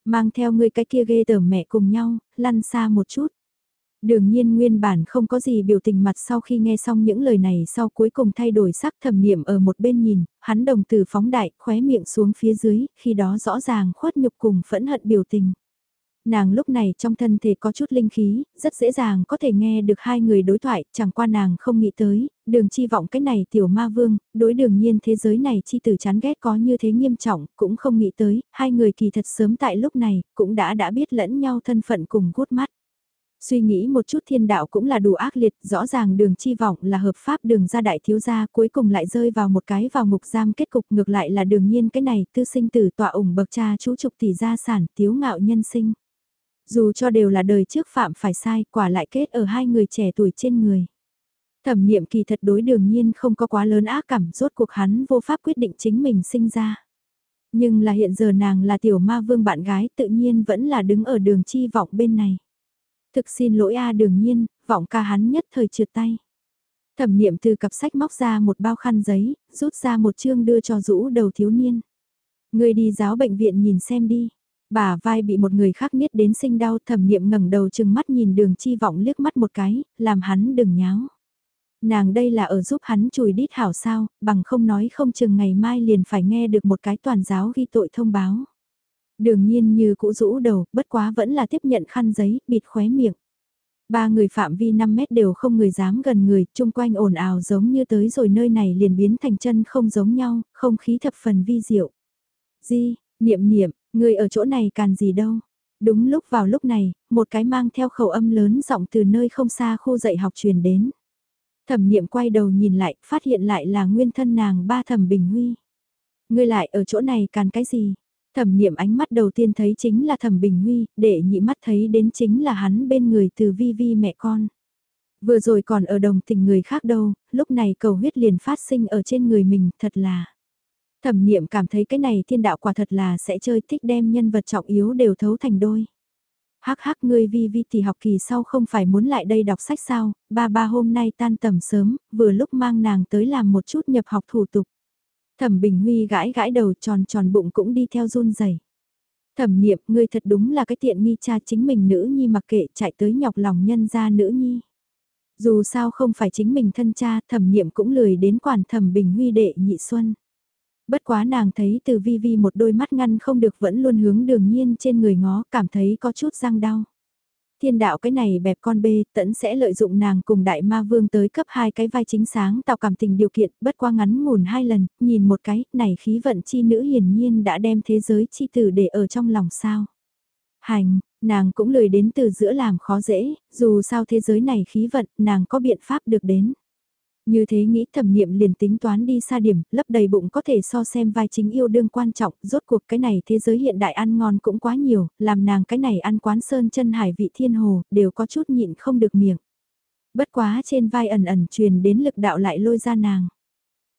Mang theo ngươi cái kia ghê tởm mẹ cùng nhau, lăn xa một chút. Đường nhiên nguyên bản không có gì biểu tình mặt sau khi nghe xong những lời này sau cuối cùng thay đổi sắc thầm niệm ở một bên nhìn, hắn đồng từ phóng đại, khóe miệng xuống phía dưới, khi đó rõ ràng khuất nhục cùng phẫn hận biểu tình. Nàng lúc này trong thân thể có chút linh khí, rất dễ dàng có thể nghe được hai người đối thoại, chẳng qua nàng không nghĩ tới, đường chi vọng cái này tiểu ma vương, đối đường nhiên thế giới này chi tử chán ghét có như thế nghiêm trọng, cũng không nghĩ tới, hai người kỳ thật sớm tại lúc này, cũng đã đã biết lẫn nhau thân phận cùng gút mắt. Suy nghĩ một chút thiên đạo cũng là đủ ác liệt, rõ ràng đường chi vọng là hợp pháp đường ra đại thiếu gia cuối cùng lại rơi vào một cái vào ngục giam kết cục ngược lại là đường nhiên cái này tư sinh tử tọa ủng bậc cha chú trục tỷ gia sản tiếu ngạo nhân sinh. Dù cho đều là đời trước phạm phải sai quả lại kết ở hai người trẻ tuổi trên người. Thẩm niệm kỳ thật đối đường nhiên không có quá lớn ác cảm rốt cuộc hắn vô pháp quyết định chính mình sinh ra. Nhưng là hiện giờ nàng là tiểu ma vương bạn gái tự nhiên vẫn là đứng ở đường chi vọng bên này. Thực xin lỗi a đường nhiên, vọng ca hắn nhất thời trượt tay. Thẩm niệm từ cặp sách móc ra một bao khăn giấy, rút ra một chương đưa cho rũ đầu thiếu niên. Người đi giáo bệnh viện nhìn xem đi. Bà vai bị một người khác niết đến sinh đau thẩm niệm ngẩng đầu chừng mắt nhìn đường chi vọng liếc mắt một cái, làm hắn đừng nháo. Nàng đây là ở giúp hắn chùi đít hảo sao, bằng không nói không chừng ngày mai liền phải nghe được một cái toàn giáo ghi tội thông báo. Đường nhiên như cũ rũ đầu, bất quá vẫn là tiếp nhận khăn giấy, bịt khóe miệng. Ba người phạm vi 5 mét đều không người dám gần người, chung quanh ồn ào giống như tới rồi nơi này liền biến thành chân không giống nhau, không khí thập phần vi diệu. Di, niệm niệm, người ở chỗ này càn gì đâu. Đúng lúc vào lúc này, một cái mang theo khẩu âm lớn giọng từ nơi không xa khu dạy học truyền đến. Thẩm niệm quay đầu nhìn lại, phát hiện lại là nguyên thân nàng ba thẩm bình huy. Ngươi lại ở chỗ này càn cái gì? Thẩm niệm ánh mắt đầu tiên thấy chính là thẩm bình huy, để nhị mắt thấy đến chính là hắn bên người từ vi vi mẹ con. Vừa rồi còn ở đồng tình người khác đâu, lúc này cầu huyết liền phát sinh ở trên người mình, thật là. Thẩm niệm cảm thấy cái này thiên đạo quả thật là sẽ chơi thích đem nhân vật trọng yếu đều thấu thành đôi. Hắc hắc ngươi vi vi thì học kỳ sau không phải muốn lại đây đọc sách sao, ba ba hôm nay tan tầm sớm, vừa lúc mang nàng tới làm một chút nhập học thủ tục. Thẩm Bình Huy gãi gãi đầu tròn tròn bụng cũng đi theo run rẩy. Thẩm niệm, ngươi thật đúng là cái tiện nghi cha chính mình nữ nhi mặc kệ chạy tới nhọc lòng nhân gia nữ nhi. Dù sao không phải chính mình thân cha, thẩm niệm cũng lười đến quản thẩm Bình Huy đệ nhị xuân. Bất quá nàng thấy từ vi vi một đôi mắt ngăn không được vẫn luôn hướng đường nhiên trên người ngó, cảm thấy có chút răng đau thiên đạo cái này bẹp con bê, tẫn sẽ lợi dụng nàng cùng đại ma vương tới cấp hai cái vai chính sáng tạo cảm tình điều kiện, bất qua ngắn ngủn hai lần, nhìn một cái, này khí vận chi nữ hiển nhiên đã đem thế giới chi tử để ở trong lòng sao. Hành, nàng cũng lười đến từ giữa làm khó dễ, dù sao thế giới này khí vận, nàng có biện pháp được đến. Như thế nghĩ thẩm niệm liền tính toán đi xa điểm, lấp đầy bụng có thể so xem vai chính yêu đương quan trọng, rốt cuộc cái này thế giới hiện đại ăn ngon cũng quá nhiều, làm nàng cái này ăn quán sơn chân hải vị thiên hồ, đều có chút nhịn không được miệng. Bất quá trên vai ẩn ẩn truyền đến lực đạo lại lôi ra nàng.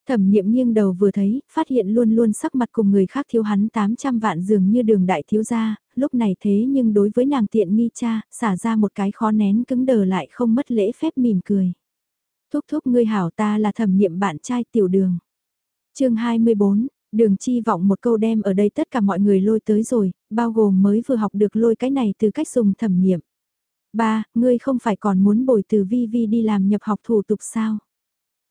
Thẩm niệm nghiêng đầu vừa thấy, phát hiện luôn luôn sắc mặt cùng người khác thiếu hắn 800 vạn dường như đường đại thiếu gia, lúc này thế nhưng đối với nàng tiện nghi cha, xả ra một cái khó nén cứng đờ lại không mất lễ phép mỉm cười. Thúc thúc ngươi hảo ta là thẩm niệm bạn trai tiểu đường. chương 24, đường chi vọng một câu đem ở đây tất cả mọi người lôi tới rồi, bao gồm mới vừa học được lôi cái này từ cách dùng thẩm nghiệm. Ba, ngươi không phải còn muốn bồi từ vi vi đi làm nhập học thủ tục sao?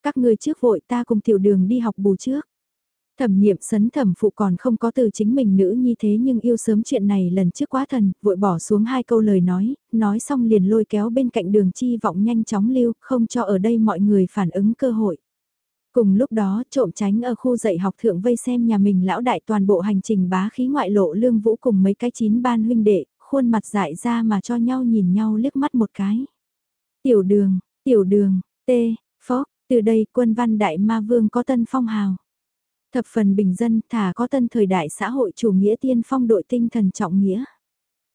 Các ngươi trước vội ta cùng tiểu đường đi học bù trước. Thẩm niệm sấn thẩm phụ còn không có từ chính mình nữ như thế nhưng yêu sớm chuyện này lần trước quá thần, vội bỏ xuống hai câu lời nói, nói xong liền lôi kéo bên cạnh đường chi vọng nhanh chóng lưu, không cho ở đây mọi người phản ứng cơ hội. Cùng lúc đó trộm tránh ở khu dạy học thượng vây xem nhà mình lão đại toàn bộ hành trình bá khí ngoại lộ lương vũ cùng mấy cái chín ban huynh đệ, khuôn mặt dại ra mà cho nhau nhìn nhau liếc mắt một cái. Tiểu đường, tiểu đường, tê, phó, từ đây quân văn đại ma vương có tân phong hào. Thập phần bình dân thả có tân thời đại xã hội chủ nghĩa tiên phong đội tinh thần trọng nghĩa.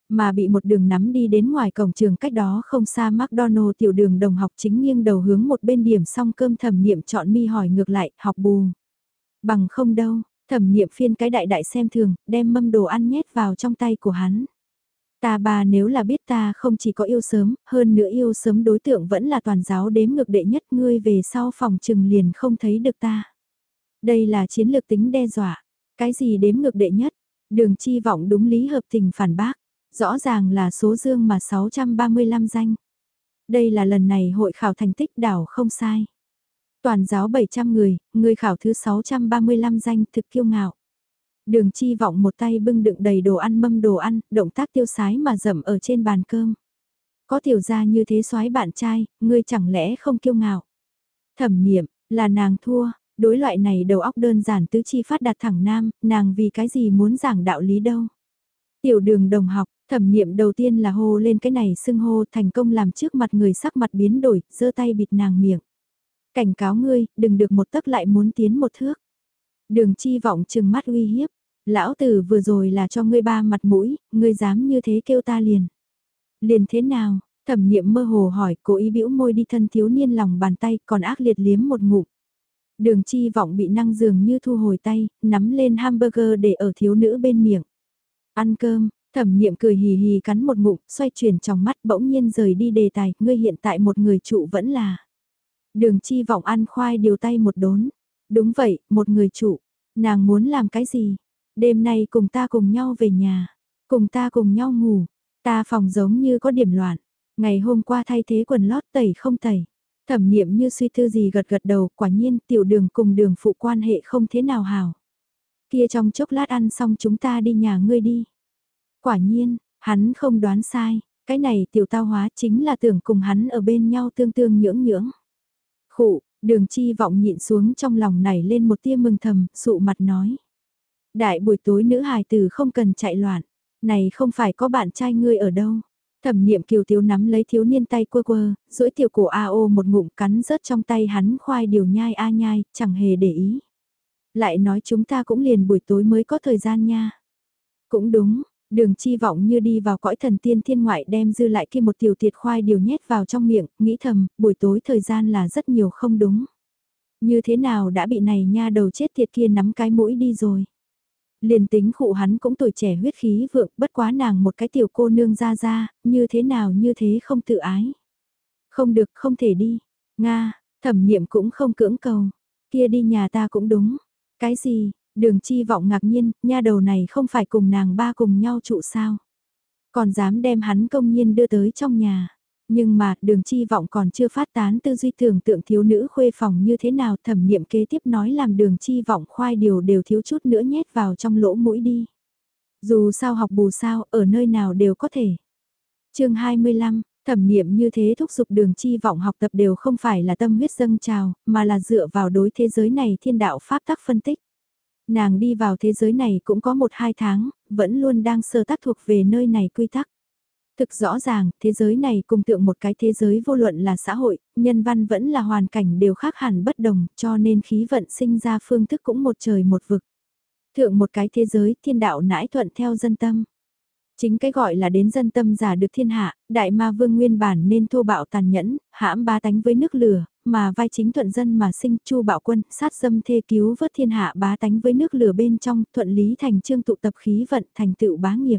Mà bị một đường nắm đi đến ngoài cổng trường cách đó không xa McDonald tiểu đường đồng học chính nghiêng đầu hướng một bên điểm xong cơm thẩm niệm chọn mi hỏi ngược lại, học bù. Bằng không đâu, thẩm niệm phiên cái đại đại xem thường, đem mâm đồ ăn nhét vào trong tay của hắn. Ta bà nếu là biết ta không chỉ có yêu sớm, hơn nữa yêu sớm đối tượng vẫn là toàn giáo đếm ngược đệ nhất ngươi về sau phòng trừng liền không thấy được ta. Đây là chiến lược tính đe dọa. Cái gì đếm ngược đệ nhất? Đường chi vọng đúng lý hợp tình phản bác. Rõ ràng là số dương mà 635 danh. Đây là lần này hội khảo thành tích đảo không sai. Toàn giáo 700 người, người khảo thứ 635 danh thực kiêu ngạo. Đường chi vọng một tay bưng đựng đầy đồ ăn mâm đồ ăn, động tác tiêu sái mà dậm ở trên bàn cơm. Có tiểu gia như thế soái bạn trai, ngươi chẳng lẽ không kiêu ngạo. Thẩm niệm, là nàng thua, đối loại này đầu óc đơn giản tứ chi phát đạt thẳng nam, nàng vì cái gì muốn giảng đạo lý đâu. Tiểu đường đồng học, thẩm niệm đầu tiên là hô lên cái này xưng hô thành công làm trước mặt người sắc mặt biến đổi, giơ tay bịt nàng miệng. Cảnh cáo ngươi, đừng được một tấc lại muốn tiến một thước. Đường chi vọng chừng mắt uy hiếp, lão tử vừa rồi là cho ngươi ba mặt mũi, ngươi dám như thế kêu ta liền. Liền thế nào, thẩm niệm mơ hồ hỏi, cố ý bĩu môi đi thân thiếu niên lòng bàn tay còn ác liệt liếm một ngụm. Đường chi vọng bị năng dường như thu hồi tay, nắm lên hamburger để ở thiếu nữ bên miệng. Ăn cơm, thẩm niệm cười hì hì cắn một ngụm, xoay chuyển trong mắt bỗng nhiên rời đi đề tài, ngươi hiện tại một người trụ vẫn là. Đường chi vọng ăn khoai điều tay một đốn. Đúng vậy, một người trụ. Nàng muốn làm cái gì? Đêm nay cùng ta cùng nhau về nhà. Cùng ta cùng nhau ngủ. Ta phòng giống như có điểm loạn. Ngày hôm qua thay thế quần lót tẩy không tẩy. Thẩm niệm như suy tư gì gật gật đầu, quả nhiên tiểu đường cùng đường phụ quan hệ không thế nào hào. Kia trong chốc lát ăn xong chúng ta đi nhà ngươi đi. Quả nhiên, hắn không đoán sai, cái này tiểu tao hóa chính là tưởng cùng hắn ở bên nhau tương tương nhưỡng nhưỡng. Khụ, đường chi vọng nhịn xuống trong lòng này lên một tia mừng thầm, sụ mặt nói. Đại buổi tối nữ hài tử không cần chạy loạn, này không phải có bạn trai ngươi ở đâu. Thẩm niệm kiều thiếu nắm lấy thiếu niên tay quơ quơ, duỗi tiểu cổ a ô một ngụm cắn rớt trong tay hắn khoai điều nhai a nhai, chẳng hề để ý. Lại nói chúng ta cũng liền buổi tối mới có thời gian nha. Cũng đúng, đường chi vọng như đi vào cõi thần tiên thiên ngoại đem dư lại kia một tiểu tiệt khoai điều nhét vào trong miệng, nghĩ thầm, buổi tối thời gian là rất nhiều không đúng. Như thế nào đã bị này nha đầu chết tiệt kia nắm cái mũi đi rồi. Liền tính khụ hắn cũng tuổi trẻ huyết khí vượng, bất quá nàng một cái tiểu cô nương ra ra, như thế nào như thế không tự ái. Không được, không thể đi. Nga, thẩm niệm cũng không cưỡng cầu. Kia đi nhà ta cũng đúng. Cái gì, đường chi vọng ngạc nhiên, nha đầu này không phải cùng nàng ba cùng nhau trụ sao. Còn dám đem hắn công nhiên đưa tới trong nhà. Nhưng mà, đường chi vọng còn chưa phát tán tư duy tưởng tượng thiếu nữ khuê phòng như thế nào thẩm niệm kế tiếp nói làm đường chi vọng khoai điều đều thiếu chút nữa nhét vào trong lỗ mũi đi. Dù sao học bù sao, ở nơi nào đều có thể. chương 25, thẩm niệm như thế thúc giục đường chi vọng học tập đều không phải là tâm huyết dâng trào, mà là dựa vào đối thế giới này thiên đạo pháp tắc phân tích. Nàng đi vào thế giới này cũng có một hai tháng, vẫn luôn đang sơ tác thuộc về nơi này quy tắc. Thực rõ ràng, thế giới này cùng tượng một cái thế giới vô luận là xã hội, nhân văn vẫn là hoàn cảnh đều khác hẳn bất đồng, cho nên khí vận sinh ra phương thức cũng một trời một vực. Thượng một cái thế giới, thiên đạo nãi thuận theo dân tâm. Chính cái gọi là đến dân tâm giả được thiên hạ, đại ma vương nguyên bản nên thô bạo tàn nhẫn, hãm ba tánh với nước lửa, mà vai chính thuận dân mà sinh chu bạo quân, sát dâm thê cứu vớt thiên hạ bá tánh với nước lửa bên trong, thuận lý thành trương tụ tập khí vận thành tựu bá nghiệp.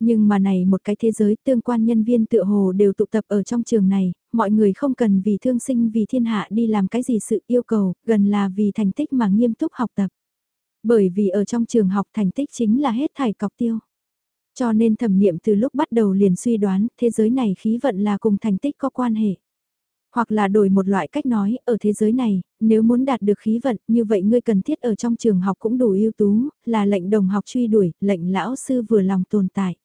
Nhưng mà này một cái thế giới tương quan nhân viên tựa hồ đều tụ tập ở trong trường này, mọi người không cần vì thương sinh vì thiên hạ đi làm cái gì sự yêu cầu, gần là vì thành tích mà nghiêm túc học tập. Bởi vì ở trong trường học thành tích chính là hết thảy cọc tiêu. Cho nên thẩm niệm từ lúc bắt đầu liền suy đoán thế giới này khí vận là cùng thành tích có quan hệ. Hoặc là đổi một loại cách nói, ở thế giới này, nếu muốn đạt được khí vận, như vậy ngươi cần thiết ở trong trường học cũng đủ ưu tú, là lệnh đồng học truy đuổi, lệnh lão sư vừa lòng tồn tại.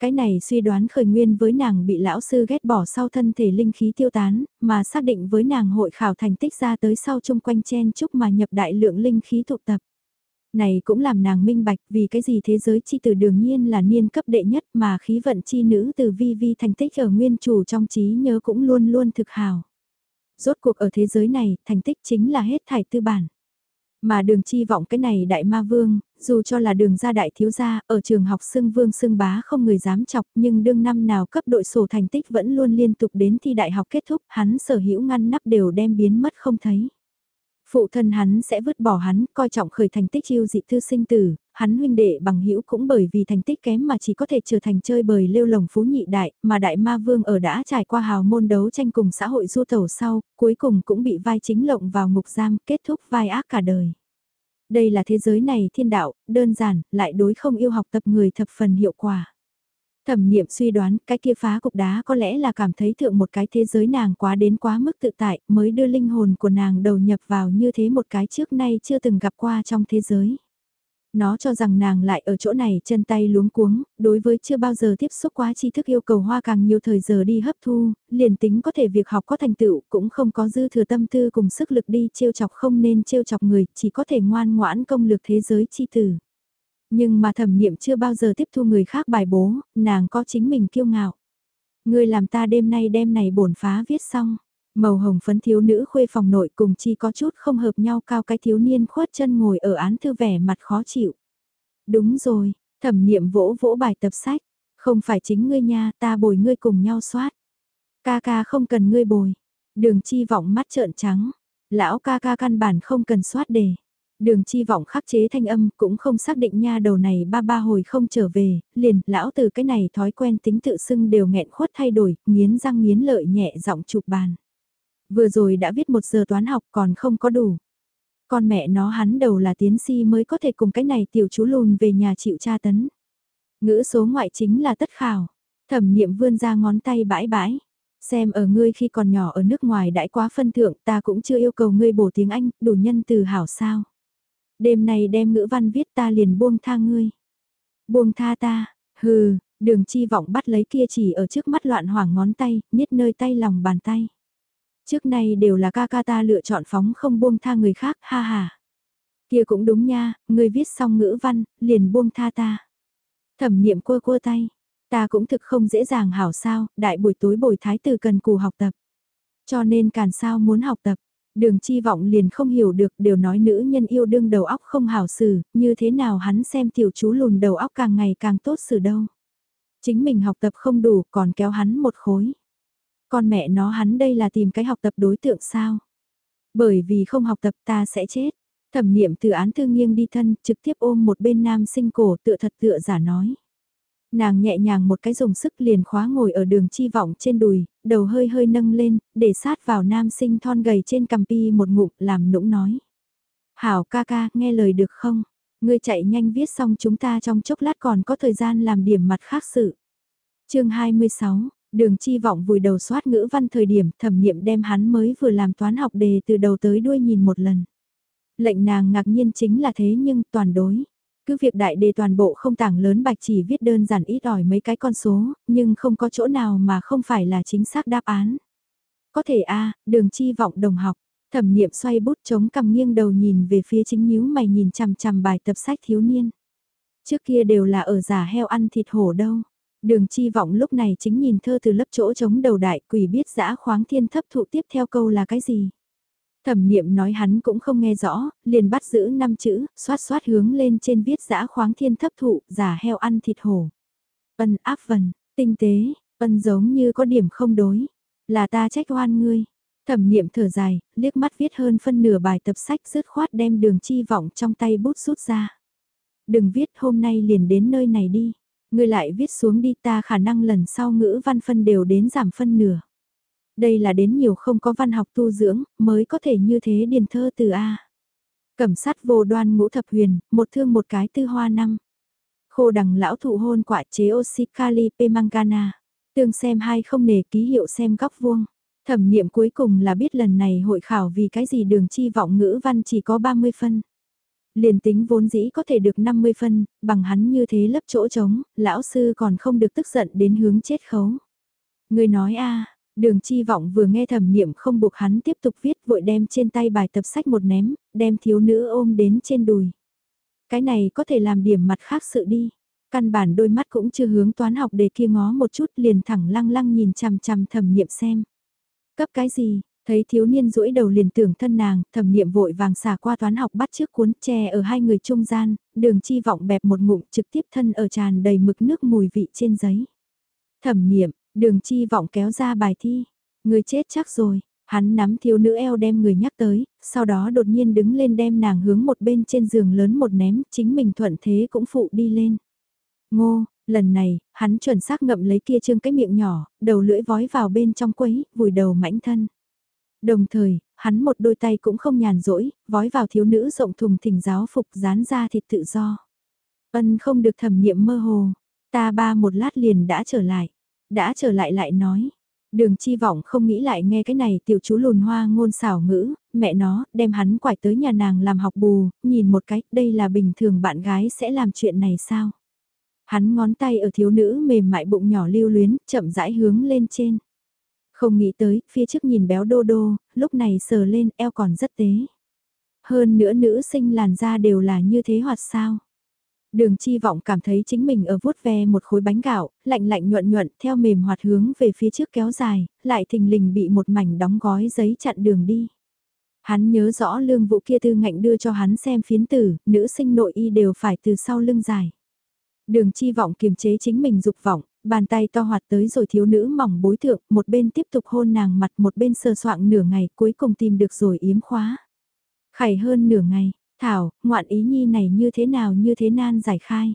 Cái này suy đoán khởi nguyên với nàng bị lão sư ghét bỏ sau thân thể linh khí tiêu tán, mà xác định với nàng hội khảo thành tích ra tới sau chung quanh chen chúc mà nhập đại lượng linh khí tụ tập. Này cũng làm nàng minh bạch vì cái gì thế giới chi từ đương nhiên là niên cấp đệ nhất mà khí vận chi nữ từ vi vi thành tích ở nguyên chủ trong trí nhớ cũng luôn luôn thực hào. Rốt cuộc ở thế giới này, thành tích chính là hết thải tư bản. Mà đường chi vọng cái này đại ma vương, dù cho là đường gia đại thiếu gia, ở trường học xưng vương xưng bá không người dám chọc nhưng đương năm nào cấp đội sổ thành tích vẫn luôn liên tục đến thi đại học kết thúc, hắn sở hữu ngăn nắp đều đem biến mất không thấy. Phụ thân hắn sẽ vứt bỏ hắn, coi trọng khởi thành tích yêu dị thư sinh tử, hắn huynh đệ bằng hữu cũng bởi vì thành tích kém mà chỉ có thể trở thành chơi bời lêu lồng phú nhị đại, mà đại ma vương ở đã trải qua hào môn đấu tranh cùng xã hội du tẩu sau, cuối cùng cũng bị vai chính lộng vào ngục giam, kết thúc vai ác cả đời. Đây là thế giới này thiên đạo, đơn giản, lại đối không yêu học tập người thập phần hiệu quả. Thẩm niệm suy đoán cái kia phá cục đá có lẽ là cảm thấy thượng một cái thế giới nàng quá đến quá mức tự tại mới đưa linh hồn của nàng đầu nhập vào như thế một cái trước nay chưa từng gặp qua trong thế giới. Nó cho rằng nàng lại ở chỗ này chân tay luống cuống, đối với chưa bao giờ tiếp xúc quá tri thức yêu cầu hoa càng nhiều thời giờ đi hấp thu, liền tính có thể việc học có thành tựu cũng không có dư thừa tâm tư cùng sức lực đi trêu chọc không nên trêu chọc người, chỉ có thể ngoan ngoãn công lược thế giới chi tử. Nhưng mà thẩm niệm chưa bao giờ tiếp thu người khác bài bố, nàng có chính mình kiêu ngạo. Ngươi làm ta đêm nay đêm này bổn phá viết xong. Màu hồng phấn thiếu nữ khuê phòng nội cùng chi có chút không hợp nhau cao cái thiếu niên khuất chân ngồi ở án thư vẻ mặt khó chịu. Đúng rồi, thẩm niệm vỗ vỗ bài tập sách. Không phải chính ngươi nha, ta bồi ngươi cùng nhau soát. Ca ca không cần ngươi bồi. Đường chi vọng mắt trợn trắng. Lão ca ca căn bản không cần soát đề. Đường chi vọng khắc chế thanh âm cũng không xác định nha đầu này ba ba hồi không trở về, liền lão từ cái này thói quen tính tự xưng đều nghẹn khuất thay đổi, nghiến răng nghiến lợi nhẹ giọng chụp bàn. Vừa rồi đã viết một giờ toán học còn không có đủ. Con mẹ nó hắn đầu là tiến si mới có thể cùng cái này tiểu chú lùn về nhà chịu tra tấn. Ngữ số ngoại chính là tất khảo. Thẩm niệm vươn ra ngón tay bãi bãi. Xem ở ngươi khi còn nhỏ ở nước ngoài đãi quá phân thượng ta cũng chưa yêu cầu ngươi bổ tiếng Anh, đủ nhân từ hảo sao. Đêm nay đem ngữ văn viết ta liền buông tha ngươi. Buông tha ta, hừ, đường chi vọng bắt lấy kia chỉ ở trước mắt loạn hoảng ngón tay, niết nơi tay lòng bàn tay. Trước nay đều là ca ca ta lựa chọn phóng không buông tha người khác, ha ha. Kia cũng đúng nha, ngươi viết xong ngữ văn, liền buông tha ta. Thẩm niệm quơ quơ tay, ta cũng thực không dễ dàng hảo sao, đại buổi tối bồi thái tử cần cù học tập. Cho nên càn sao muốn học tập, Đường chi vọng liền không hiểu được đều nói nữ nhân yêu đương đầu óc không hảo xử, như thế nào hắn xem tiểu chú lùn đầu óc càng ngày càng tốt xử đâu. Chính mình học tập không đủ còn kéo hắn một khối. Con mẹ nó hắn đây là tìm cái học tập đối tượng sao? Bởi vì không học tập ta sẽ chết. Thẩm niệm từ án thư nghiêng đi thân trực tiếp ôm một bên nam sinh cổ tựa thật tựa giả nói. Nàng nhẹ nhàng một cái dùng sức liền khóa ngồi ở đường chi vọng trên đùi, đầu hơi hơi nâng lên, để sát vào nam sinh thon gầy trên cằm pi một ngụm làm nũng nói. Hảo ca ca, nghe lời được không? Ngươi chạy nhanh viết xong chúng ta trong chốc lát còn có thời gian làm điểm mặt khác sự. chương 26, đường chi vọng vùi đầu soát ngữ văn thời điểm thẩm nghiệm đem hắn mới vừa làm toán học đề từ đầu tới đuôi nhìn một lần. Lệnh nàng ngạc nhiên chính là thế nhưng toàn đối. Cứ việc đại đề toàn bộ không tảng lớn bạch chỉ viết đơn giản ít ỏi mấy cái con số, nhưng không có chỗ nào mà không phải là chính xác đáp án. Có thể a đường chi vọng đồng học, thẩm niệm xoay bút chống cầm nghiêng đầu nhìn về phía chính nhíu mày nhìn chằm chằm bài tập sách thiếu niên. Trước kia đều là ở giả heo ăn thịt hổ đâu. Đường chi vọng lúc này chính nhìn thơ từ lớp chỗ chống đầu đại quỷ biết giã khoáng thiên thấp thụ tiếp theo câu là cái gì. Thẩm niệm nói hắn cũng không nghe rõ, liền bắt giữ năm chữ, xoát xoát hướng lên trên viết giã khoáng thiên thấp thụ, giả heo ăn thịt hổ. Ân áp vần, tinh tế, ân giống như có điểm không đối. Là ta trách oan ngươi. Thẩm niệm thở dài, liếc mắt viết hơn phân nửa bài tập sách rứt khoát đem đường chi vọng trong tay bút rút ra. Đừng viết hôm nay liền đến nơi này đi. Ngươi lại viết xuống đi ta khả năng lần sau ngữ văn phân đều đến giảm phân nửa. Đây là đến nhiều không có văn học tu dưỡng, mới có thể như thế điền thơ từ A. Cẩm sát vô đoan ngũ thập huyền, một thương một cái tư hoa năm. Khô đằng lão thụ hôn quả chế oxy kali pe mangana. Tương xem hai không nề ký hiệu xem góc vuông. Thẩm niệm cuối cùng là biết lần này hội khảo vì cái gì đường chi vọng ngữ văn chỉ có 30 phân. Liền tính vốn dĩ có thể được 50 phân, bằng hắn như thế lấp chỗ trống, lão sư còn không được tức giận đến hướng chết khấu. Người nói a đường chi vọng vừa nghe thẩm niệm không buộc hắn tiếp tục viết vội đem trên tay bài tập sách một ném, đem thiếu nữ ôm đến trên đùi. Cái này có thể làm điểm mặt khác sự đi. Căn bản đôi mắt cũng chưa hướng toán học để kia ngó một chút liền thẳng lăng lăng nhìn chằm chằm thẩm niệm xem. Cấp cái gì, thấy thiếu niên rũi đầu liền tưởng thân nàng, thẩm niệm vội vàng xả qua toán học bắt trước cuốn tre ở hai người trung gian, đường chi vọng bẹp một ngụm trực tiếp thân ở tràn đầy mực nước mùi vị trên giấy. Thẩm niệm, đường chi vọng kéo ra bài thi, người chết chắc rồi, hắn nắm thiếu nữ eo đem người nhắc tới, sau đó đột nhiên đứng lên đem nàng hướng một bên trên giường lớn một ném, chính mình thuận thế cũng phụ đi lên. Ngô, lần này, hắn chuẩn xác ngậm lấy kia trương cái miệng nhỏ, đầu lưỡi vói vào bên trong quấy, vùi đầu mãnh thân. Đồng thời, hắn một đôi tay cũng không nhàn rỗi, vói vào thiếu nữ rộng thùng thỉnh giáo phục dán ra thịt tự do. Ân không được thẩm nghiệm mơ hồ, ta ba một lát liền đã trở lại, đã trở lại lại nói. Đường chi vọng không nghĩ lại nghe cái này tiểu chú lùn hoa ngôn xảo ngữ, mẹ nó, đem hắn quải tới nhà nàng làm học bù, nhìn một cách, đây là bình thường bạn gái sẽ làm chuyện này sao? Hắn ngón tay ở thiếu nữ mềm mại bụng nhỏ lưu luyến, chậm rãi hướng lên trên. Không nghĩ tới, phía trước nhìn béo đô đô, lúc này sờ lên eo còn rất tế. Hơn nữa nữ sinh làn da đều là như thế hoạt sao. Đường chi vọng cảm thấy chính mình ở vuốt ve một khối bánh gạo, lạnh lạnh nhuận nhuận theo mềm hoạt hướng về phía trước kéo dài, lại thình lình bị một mảnh đóng gói giấy chặn đường đi. Hắn nhớ rõ lương vụ kia tư ngạnh đưa cho hắn xem phiến tử, nữ sinh nội y đều phải từ sau lưng dài. Đường chi vọng kiềm chế chính mình dục vọng, bàn tay to hoạt tới rồi thiếu nữ mỏng bối thượng, một bên tiếp tục hôn nàng mặt một bên sơ soạng nửa ngày cuối cùng tìm được rồi yếm khóa. Khải hơn nửa ngày, Thảo, ngoạn ý nhi này như thế nào như thế nan giải khai.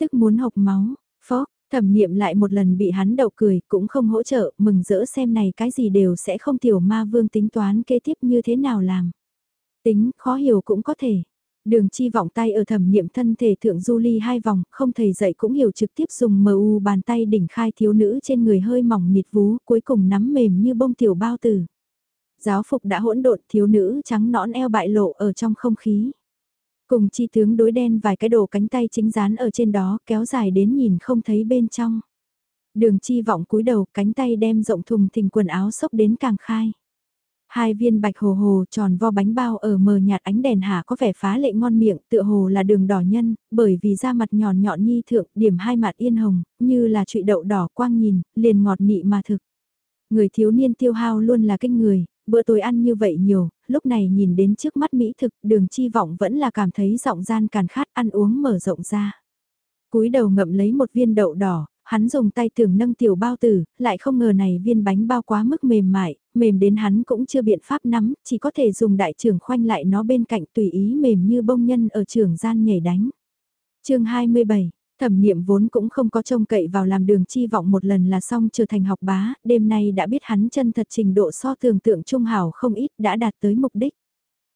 Tức muốn học máu, phó, thẩm niệm lại một lần bị hắn đậu cười, cũng không hỗ trợ, mừng rỡ xem này cái gì đều sẽ không tiểu ma vương tính toán kế tiếp như thế nào làm. Tính, khó hiểu cũng có thể. Đường chi vọng tay ở thẩm niệm thân thể thượng du ly hai vòng, không thầy dạy cũng hiểu trực tiếp dùng mờ u bàn tay đỉnh khai thiếu nữ trên người hơi mỏng mịt vú, cuối cùng nắm mềm như bông tiểu bao tử. Giáo phục đã hỗn độn thiếu nữ trắng nõn eo bại lộ ở trong không khí. Cùng chi tướng đối đen vài cái đồ cánh tay chính dán ở trên đó kéo dài đến nhìn không thấy bên trong. Đường chi vọng cúi đầu cánh tay đem rộng thùng thình quần áo xốc đến càng khai. Hai viên bạch hồ hồ tròn vo bánh bao ở mờ nhạt ánh đèn hạ có vẻ phá lệ ngon miệng, tựa hồ là đường đỏ nhân, bởi vì da mặt nhọn nhọn nhi thượng, điểm hai mặt yên hồng, như là trụy đậu đỏ quang nhìn, liền ngọt nị mà thực. Người thiếu niên tiêu hao luôn là kinh người, bữa tối ăn như vậy nhiều, lúc này nhìn đến trước mắt mỹ thực, đường chi vọng vẫn là cảm thấy giọng gian càn khát ăn uống mở rộng ra. cúi đầu ngậm lấy một viên đậu đỏ, hắn dùng tay tưởng nâng tiểu bao tử, lại không ngờ này viên bánh bao quá mức mềm mại, mềm đến hắn cũng chưa biện pháp nắm, chỉ có thể dùng đại trưởng khoanh lại nó bên cạnh tùy ý mềm như bông nhân ở trường gian nhảy đánh. chương 27 Thẩm niệm vốn cũng không có trông cậy vào làm đường chi vọng một lần là xong trở thành học bá, đêm nay đã biết hắn chân thật trình độ so tưởng tượng trung hảo không ít đã đạt tới mục đích.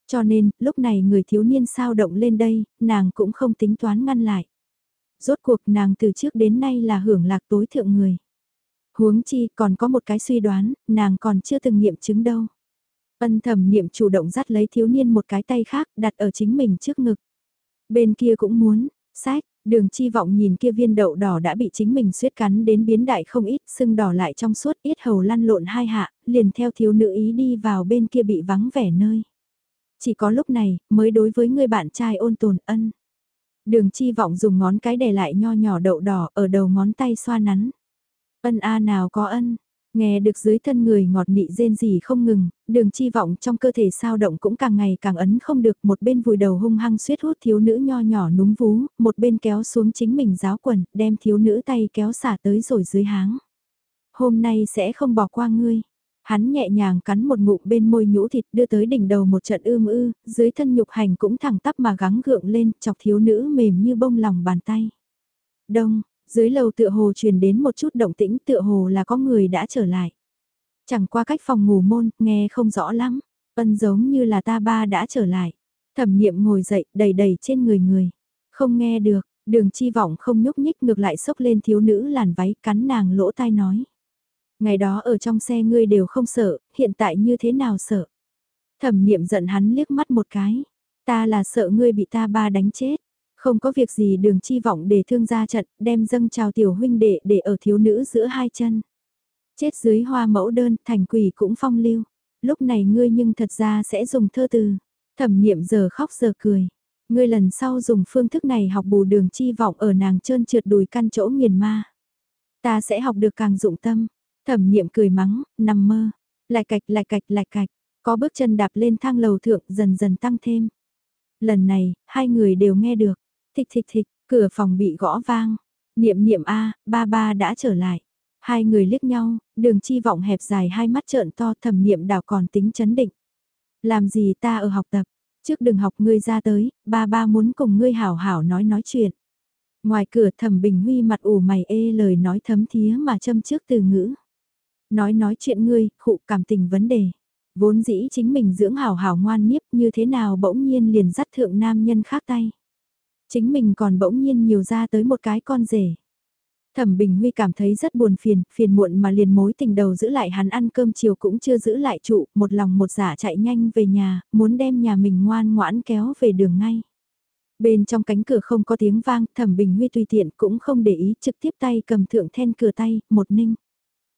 Cho nên, lúc này người thiếu niên sao động lên đây, nàng cũng không tính toán ngăn lại. Rốt cuộc nàng từ trước đến nay là hưởng lạc tối thượng người. Huống chi còn có một cái suy đoán, nàng còn chưa từng nghiệm chứng đâu. Ân thẩm niệm chủ động dắt lấy thiếu niên một cái tay khác đặt ở chính mình trước ngực. Bên kia cũng muốn, sách, đường chi vọng nhìn kia viên đậu đỏ đã bị chính mình suyết cắn đến biến đại không ít, sưng đỏ lại trong suốt ít hầu lăn lộn hai hạ, liền theo thiếu nữ ý đi vào bên kia bị vắng vẻ nơi. Chỉ có lúc này, mới đối với người bạn trai ôn tồn ân. Đường chi vọng dùng ngón cái đè lại nho nhỏ đậu đỏ ở đầu ngón tay xoa nắn. Ân a nào có ân, nghe được dưới thân người ngọt nị rên rỉ không ngừng, đường chi vọng trong cơ thể sao động cũng càng ngày càng ấn không được một bên vùi đầu hung hăng suýt hút thiếu nữ nho nhỏ núm vú, một bên kéo xuống chính mình giáo quần, đem thiếu nữ tay kéo xả tới rồi dưới háng. Hôm nay sẽ không bỏ qua ngươi. Hắn nhẹ nhàng cắn một ngụm bên môi nhũ thịt đưa tới đỉnh đầu một trận ưm ư, dưới thân nhục hành cũng thẳng tắp mà gắng gượng lên, chọc thiếu nữ mềm như bông lòng bàn tay. Đông, dưới lầu tựa hồ truyền đến một chút động tĩnh tựa hồ là có người đã trở lại. Chẳng qua cách phòng ngủ môn, nghe không rõ lắm. Ân giống như là ta ba đã trở lại. Thẩm niệm ngồi dậy, đầy đầy trên người người. Không nghe được, đường chi vọng không nhúc nhích ngược lại sốc lên thiếu nữ làn váy cắn nàng lỗ tai nói. Ngày đó ở trong xe ngươi đều không sợ, hiện tại như thế nào sợ? Thẩm niệm giận hắn liếc mắt một cái. Ta là sợ ngươi bị ta ba đánh chết. Không có việc gì đường chi vọng để thương ra trận, đem dâng chào tiểu huynh đệ để ở thiếu nữ giữa hai chân. Chết dưới hoa mẫu đơn, thành quỷ cũng phong lưu. Lúc này ngươi nhưng thật ra sẽ dùng thơ từ. Thẩm niệm giờ khóc giờ cười. Ngươi lần sau dùng phương thức này học bù đường chi vọng ở nàng trơn trượt đùi căn chỗ nghiền ma. Ta sẽ học được càng dụng tâm. Thẩm niệm cười mắng, nằm mơ. Lại cạch lại cạch lại cạch. Có bước chân đạp lên thang lầu thượng dần dần tăng thêm. Lần này, hai người đều nghe được. Thịch thịch thịch, cửa phòng bị gõ vang. Niệm niệm A, ba ba đã trở lại. Hai người liếc nhau, đường chi vọng hẹp dài hai mắt trợn to thẩm niệm đảo còn tính chấn định. Làm gì ta ở học tập, trước đừng học ngươi ra tới, ba ba muốn cùng ngươi hảo hảo nói nói chuyện. Ngoài cửa thẩm bình huy mặt ủ mày ê lời nói thấm thía mà châm trước từ ngữ. Nói nói chuyện ngươi, khụ cảm tình vấn đề. Vốn dĩ chính mình dưỡng hảo hảo ngoan niếp như thế nào bỗng nhiên liền dắt thượng nam nhân khác tay. Chính mình còn bỗng nhiên nhiều ra tới một cái con rể. Thẩm Bình Huy cảm thấy rất buồn phiền, phiền muộn mà liền mối tình đầu giữ lại hắn ăn cơm chiều cũng chưa giữ lại trụ, một lòng một dạ chạy nhanh về nhà, muốn đem nhà mình ngoan ngoãn kéo về đường ngay. Bên trong cánh cửa không có tiếng vang, Thẩm Bình Huy tùy tiện cũng không để ý, trực tiếp tay cầm thượng then cửa tay, một ninh.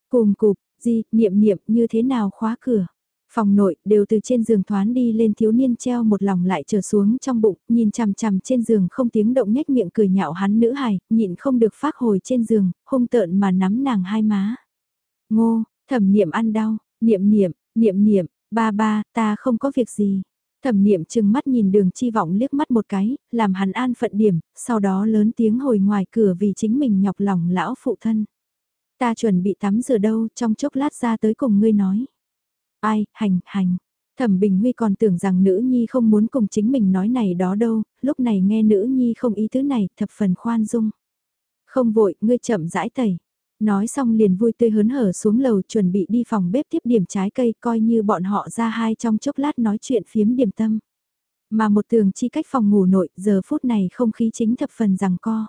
Cùng cục, gì, niệm niệm như thế nào khóa cửa. Phòng nội, đều từ trên giường thoán đi lên thiếu niên treo một lòng lại trở xuống trong bụng, nhìn chằm chằm trên giường không tiếng động nhếch miệng cười nhạo hắn nữ hài, nhịn không được phát hồi trên giường, hung tợn mà nắm nàng hai má. Ngô, thẩm niệm ăn đau, niệm niệm, niệm niệm, ba ba, ta không có việc gì. Thẩm niệm chừng mắt nhìn đường chi vọng liếc mắt một cái, làm hắn an phận điểm, sau đó lớn tiếng hồi ngoài cửa vì chính mình nhọc lòng lão phụ thân. Ta chuẩn bị tắm rửa đâu, trong chốc lát ra tới cùng ngươi nói. Ai, hành, hành. Thẩm Bình Huy còn tưởng rằng nữ nhi không muốn cùng chính mình nói này đó đâu, lúc này nghe nữ nhi không ý thứ này, thập phần khoan dung. Không vội, ngươi chậm rãi tẩy. Nói xong liền vui tươi hớn hở xuống lầu chuẩn bị đi phòng bếp tiếp điểm trái cây coi như bọn họ ra hai trong chốc lát nói chuyện phiếm điểm tâm. Mà một tường chi cách phòng ngủ nội giờ phút này không khí chính thập phần rằng co.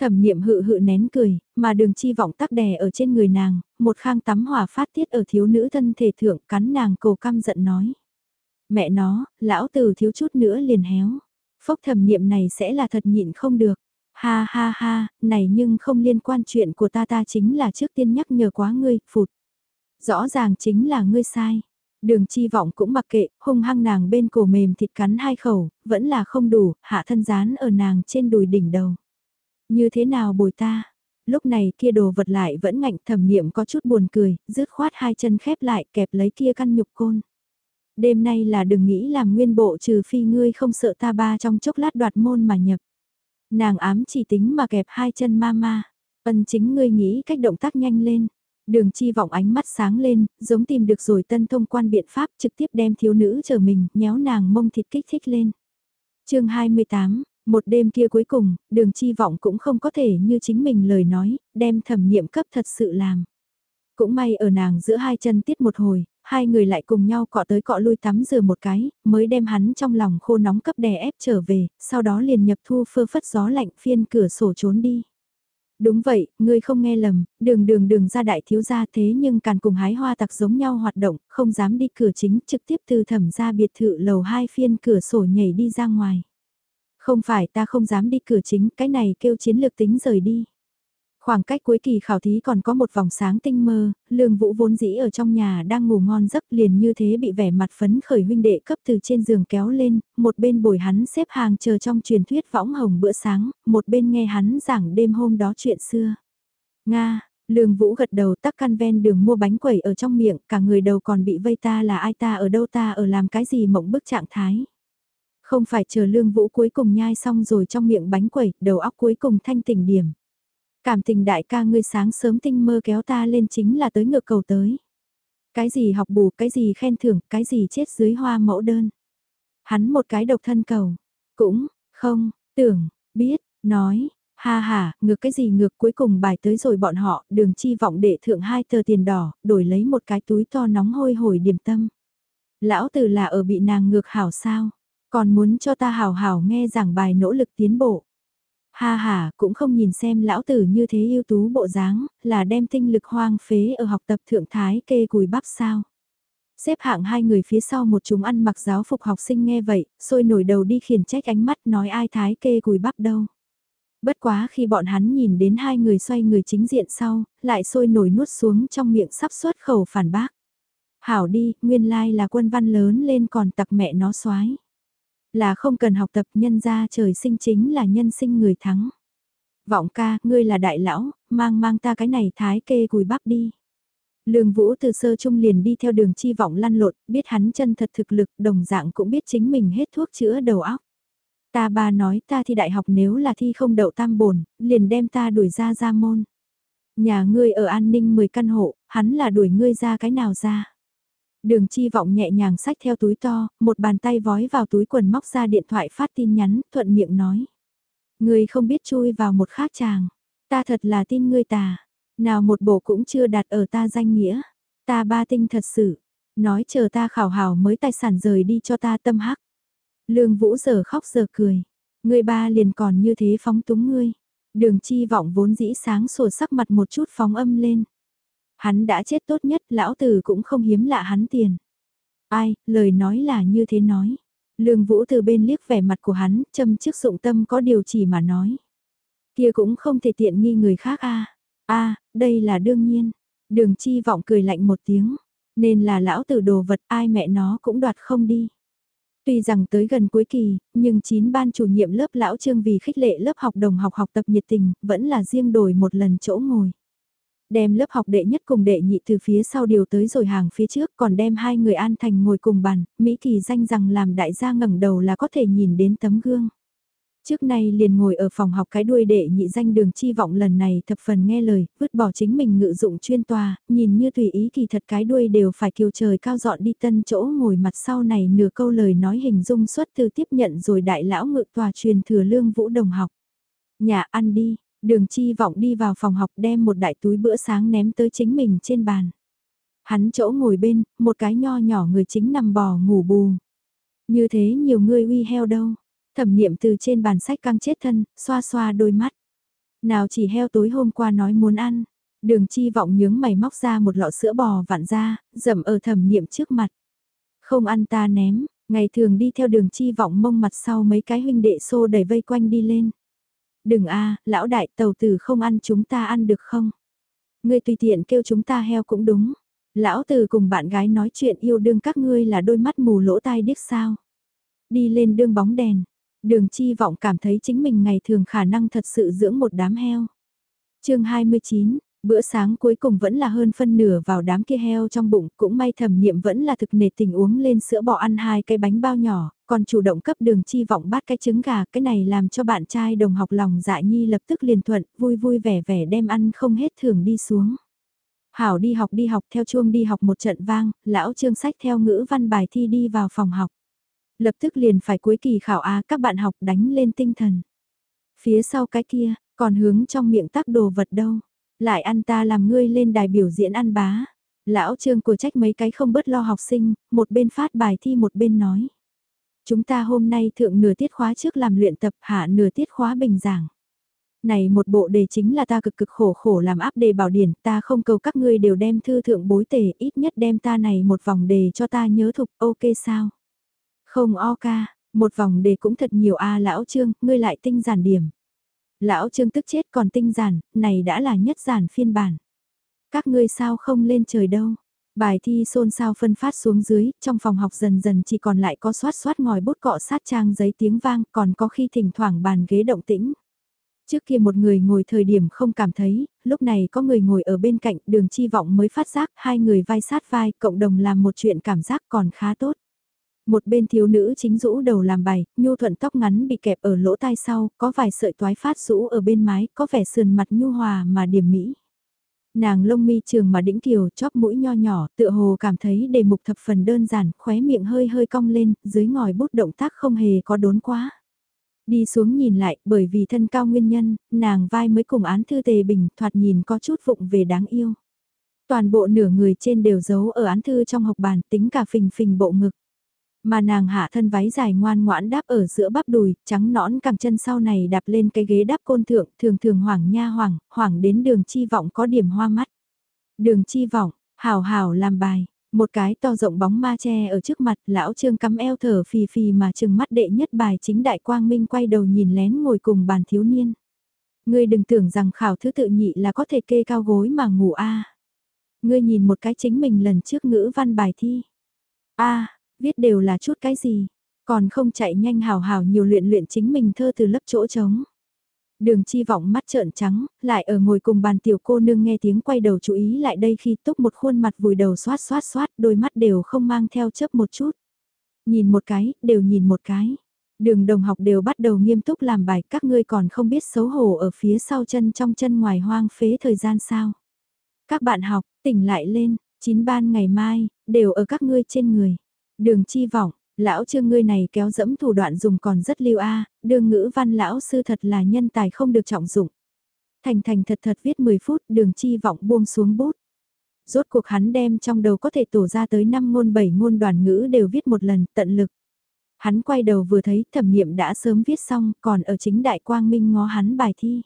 Thẩm niệm hự hự nén cười, mà đường chi vọng tắc đè ở trên người nàng, một khang tắm hỏa phát tiết ở thiếu nữ thân thể thượng cắn nàng cổ căm giận nói. Mẹ nó, lão tử thiếu chút nữa liền héo. Phốc thẩm niệm này sẽ là thật nhịn không được. Ha ha ha, này nhưng không liên quan chuyện của ta ta chính là trước tiên nhắc nhở quá ngươi, phụt. Rõ ràng chính là ngươi sai. Đường chi vọng cũng mặc kệ, hung hăng nàng bên cổ mềm thịt cắn hai khẩu, vẫn là không đủ, hạ thân dán ở nàng trên đùi đỉnh đầu. Như thế nào bồi ta? Lúc này kia đồ vật lại vẫn ngạnh thẩm niệm có chút buồn cười, rứt khoát hai chân khép lại kẹp lấy kia căn nhục côn. Đêm nay là đừng nghĩ làm nguyên bộ trừ phi ngươi không sợ ta ba trong chốc lát đoạt môn mà nhập. Nàng ám chỉ tính mà kẹp hai chân ma ma. Ân chính ngươi nghĩ cách động tác nhanh lên. Đường chi vọng ánh mắt sáng lên, giống tìm được rồi tân thông quan biện pháp trực tiếp đem thiếu nữ chờ mình, nhéo nàng mông thịt kích thích lên. chương 28, một đêm kia cuối cùng, đường chi vọng cũng không có thể như chính mình lời nói, đem thẩm niệm cấp thật sự làm. Cũng may ở nàng giữa hai chân tiết một hồi, hai người lại cùng nhau cọ tới cọ lui tắm rửa một cái, mới đem hắn trong lòng khô nóng cấp đè ép trở về, sau đó liền nhập thu phơ phất gió lạnh phiên cửa sổ trốn đi. Đúng vậy, ngươi không nghe lầm, đường đường đường ra đại thiếu gia thế nhưng càng cùng hái hoa tặc giống nhau hoạt động, không dám đi cửa chính trực tiếp từ thẩm ra biệt thự lầu hai phiên cửa sổ nhảy đi ra ngoài. Không phải ta không dám đi cửa chính, cái này kêu chiến lược tính rời đi. Khoảng cách cuối kỳ khảo thí còn có một vòng sáng tinh mơ, lương vũ vốn dĩ ở trong nhà đang ngủ ngon giấc liền như thế bị vẻ mặt phấn khởi huynh đệ cấp từ trên giường kéo lên, một bên bồi hắn xếp hàng chờ trong truyền thuyết võng hồng bữa sáng, một bên nghe hắn giảng đêm hôm đó chuyện xưa. Nga, lương vũ gật đầu tắc căn ven đường mua bánh quẩy ở trong miệng, cả người đầu còn bị vây ta là ai ta ở đâu ta ở làm cái gì mộng bức trạng thái. Không phải chờ lương vũ cuối cùng nhai xong rồi trong miệng bánh quẩy, đầu óc cuối cùng thanh tỉnh điểm. Cảm tình đại ca ngươi sáng sớm tinh mơ kéo ta lên chính là tới ngược cầu tới. Cái gì học bù, cái gì khen thưởng, cái gì chết dưới hoa mẫu đơn. Hắn một cái độc thân cầu. Cũng, không, tưởng, biết, nói, Ha ha, ngược cái gì ngược cuối cùng bài tới rồi bọn họ, đường chi vọng để thượng hai tờ tiền đỏ, đổi lấy một cái túi to nóng hôi hổi điểm tâm. Lão tử là ở bị nàng ngược hảo sao, còn muốn cho ta hảo hảo nghe giảng bài nỗ lực tiến bộ. Ha ha, cũng không nhìn xem lão tử như thế ưu tú bộ dáng, là đem tinh lực hoang phế ở học tập thượng thái kê cùi bắp sao. Xếp hạng hai người phía sau một chúng ăn mặc giáo phục học sinh nghe vậy, sôi nổi đầu đi khiển trách ánh mắt nói ai thái kê cùi bắp đâu. Bất quá khi bọn hắn nhìn đến hai người xoay người chính diện sau, lại sôi nổi nuốt xuống trong miệng sắp xuất khẩu phản bác. Hảo đi, nguyên lai là quân văn lớn lên còn tặc mẹ nó xoái. Là không cần học tập nhân ra trời sinh chính là nhân sinh người thắng. Vọng ca, ngươi là đại lão, mang mang ta cái này thái kê cùi bắp đi. Lương Vũ từ sơ trung liền đi theo đường chi vọng lăn lộn, biết hắn chân thật thực lực, đồng dạng cũng biết chính mình hết thuốc chữa đầu óc. Ta ba nói ta thi đại học nếu là thi không đậu tam bổn, liền đem ta đuổi ra ra môn. Nhà ngươi ở an ninh 10 căn hộ, hắn là đuổi ngươi ra cái nào ra. Đường chi vọng nhẹ nhàng xách theo túi to, một bàn tay vói vào túi quần móc ra điện thoại phát tin nhắn, thuận miệng nói. Ngươi không biết chui vào một khác chàng. Ta thật là tin ngươi tà. Nào một bộ cũng chưa đặt ở ta danh nghĩa. Ta ba tinh thật sự. Nói chờ ta khảo hảo mới tài sản rời đi cho ta tâm hắc. Lương Vũ giờ khóc giờ cười. Người ba liền còn như thế phóng túng ngươi. Đường chi vọng vốn dĩ sáng sủa sắc mặt một chút phóng âm lên. Hắn đã chết tốt nhất, lão tử cũng không hiếm lạ hắn tiền. Ai, lời nói là như thế nói. Lương Vũ từ bên liếc vẻ mặt của hắn, châm trước dụng tâm có điều chỉ mà nói. Kia cũng không thể tiện nghi người khác a a đây là đương nhiên. Đường chi vọng cười lạnh một tiếng. Nên là lão tử đồ vật ai mẹ nó cũng đoạt không đi. Tuy rằng tới gần cuối kỳ, nhưng chín ban chủ nhiệm lớp lão trương vì khích lệ lớp học đồng học học tập nhiệt tình, vẫn là riêng đổi một lần chỗ ngồi. Đem lớp học đệ nhất cùng đệ nhị từ phía sau điều tới rồi hàng phía trước còn đem hai người an thành ngồi cùng bàn, Mỹ kỳ danh rằng làm đại gia ngẩng đầu là có thể nhìn đến tấm gương. Trước nay liền ngồi ở phòng học cái đuôi đệ nhị danh đường chi vọng lần này thập phần nghe lời, vứt bỏ chính mình ngự dụng chuyên tòa, nhìn như tùy ý kỳ thật cái đuôi đều phải kiều trời cao dọn đi tân chỗ ngồi mặt sau này nửa câu lời nói hình dung xuất từ tiếp nhận rồi đại lão ngự tòa truyền thừa lương vũ đồng học. Nhà ăn đi, đường chi vọng đi vào phòng học đem một đại túi bữa sáng ném tới chính mình trên bàn. Hắn chỗ ngồi bên, một cái nho nhỏ người chính nằm bò ngủ bù. Như thế nhiều người uy heo đâu Thẩm niệm từ trên bàn sách căng chết thân, xoa xoa đôi mắt. Nào chỉ heo tối hôm qua nói muốn ăn. Đường chi vọng nhướng mày móc ra một lọ sữa bò vặn ra, dầm ở thẩm niệm trước mặt. Không ăn ta ném, ngày thường đi theo đường chi vọng mông mặt sau mấy cái huynh đệ xô đẩy vây quanh đi lên. Đừng a lão đại tàu tử không ăn chúng ta ăn được không? Ngươi tùy tiện kêu chúng ta heo cũng đúng. Lão tử cùng bạn gái nói chuyện yêu đương các ngươi là đôi mắt mù lỗ tai điếc sao. Đi lên đương bóng đèn, Đường chi vọng cảm thấy chính mình ngày thường khả năng thật sự dưỡng một đám heo. chương 29, bữa sáng cuối cùng vẫn là hơn phân nửa vào đám kia heo trong bụng, cũng may thẩm niệm vẫn là thực nề tình uống lên sữa bò ăn hai cái bánh bao nhỏ, còn chủ động cấp đường chi vọng bát cái trứng gà, cái này làm cho bạn trai đồng học lòng dạ nhi lập tức liền thuận, vui vui vẻ vẻ đem ăn không hết thường đi xuống. Hảo đi học đi học theo chuông đi học một trận vang, lão trương sách theo ngữ văn bài thi đi vào phòng học. Lập tức liền phải cuối kỳ khảo á các bạn học đánh lên tinh thần. Phía sau cái kia, còn hướng trong miệng tắc đồ vật đâu. Lại ăn ta làm ngươi lên đài biểu diễn ăn bá. Lão trương của trách mấy cái không bớt lo học sinh, một bên phát bài thi một bên nói. Chúng ta hôm nay thượng nửa tiết khóa trước làm luyện tập hạ nửa tiết khóa bình giảng này một bộ đề chính là ta cực cực khổ khổ làm áp đề bảo điển, ta không cầu các ngươi đều đem thư thượng bối tề, ít nhất đem ta này một vòng đề cho ta nhớ thục, ok sao? Không o ca, một vòng đề cũng thật nhiều a lão trương, ngươi lại tinh giản điểm. Lão trương tức chết còn tinh giản, này đã là nhất giản phiên bản. Các ngươi sao không lên trời đâu. Bài thi xôn xao phân phát xuống dưới, trong phòng học dần dần chỉ còn lại có xoát xoát ngòi bút cọ sát trang giấy tiếng vang, còn có khi thỉnh thoảng bàn ghế động tĩnh. Trước kia một người ngồi thời điểm không cảm thấy, lúc này có người ngồi ở bên cạnh đường chi vọng mới phát giác hai người vai sát vai cộng đồng làm một chuyện cảm giác còn khá tốt. Một bên thiếu nữ chính rũ đầu làm bài, nhu thuận tóc ngắn bị kẹp ở lỗ tai sau, có vài sợi toái phát rũ ở bên mái, có vẻ sườn mặt nhu hòa mà điểm mỹ. Nàng lông mi trường mà đĩnh kiều, chóp mũi nho nhỏ, tựa hồ cảm thấy đề mục thập phần đơn giản, khóe miệng hơi hơi cong lên, dưới ngòi bút động tác không hề có đốn quá. Đi xuống nhìn lại, bởi vì thân cao nguyên nhân, nàng vai mới cùng án thư tề bình, thoạt nhìn có chút vụng về đáng yêu. Toàn bộ nửa người trên đều giấu ở án thư trong học bàn, tính cả phình phình bộ ngực. Mà nàng hạ thân váy dài ngoan ngoãn đáp ở giữa bắp đùi, trắng nõn cẳng chân sau này đạp lên cái ghế đáp côn thượng, thường thường hoảng nha hoảng, hoảng đến đường chi vọng có điểm hoa mắt. Đường chi vọng, hào hào làm bài, một cái to rộng bóng ma che ở trước mặt, lão trương cắm eo thở phì phì mà chừng mắt đệ nhất bài chính đại quang minh quay đầu nhìn lén ngồi cùng bàn thiếu niên. Ngươi đừng tưởng rằng khảo thứ tự nhị là có thể kê cao gối mà ngủ a. Ngươi nhìn một cái chính mình lần trước ngữ văn bài thi. a viết đều là chút cái gì, còn không chạy nhanh hào hào nhiều luyện luyện chính mình thơ từ lớp chỗ trống. Đường chi vọng mắt trợn trắng, lại ở ngồi cùng bàn tiểu cô nương nghe tiếng quay đầu chú ý lại đây khi túc một khuôn mặt vùi đầu xoát xoát xoát, đôi mắt đều không mang theo chớp một chút. Nhìn một cái, đều nhìn một cái. Đường đồng học đều bắt đầu nghiêm túc làm bài, các ngươi còn không biết xấu hổ ở phía sau chân trong chân ngoài hoang phế thời gian sao. Các bạn học, tỉnh lại lên, chín ban ngày mai, đều ở các ngươi trên người. Đường chi vọng, lão trương ngươi này kéo dẫm thủ đoạn dùng còn rất lưu a, đường ngữ văn lão sư thật là nhân tài không được trọng dụng. Thành thành thật thật viết 10 phút, đường chi vọng buông xuống bút. Rốt cuộc hắn đem trong đầu có thể tổ ra tới 5 ngôn 7 ngôn đoàn ngữ đều viết một lần, tận lực. Hắn quay đầu vừa thấy thẩm nghiệm đã sớm viết xong, còn ở chính đại quang minh ngó hắn bài thi.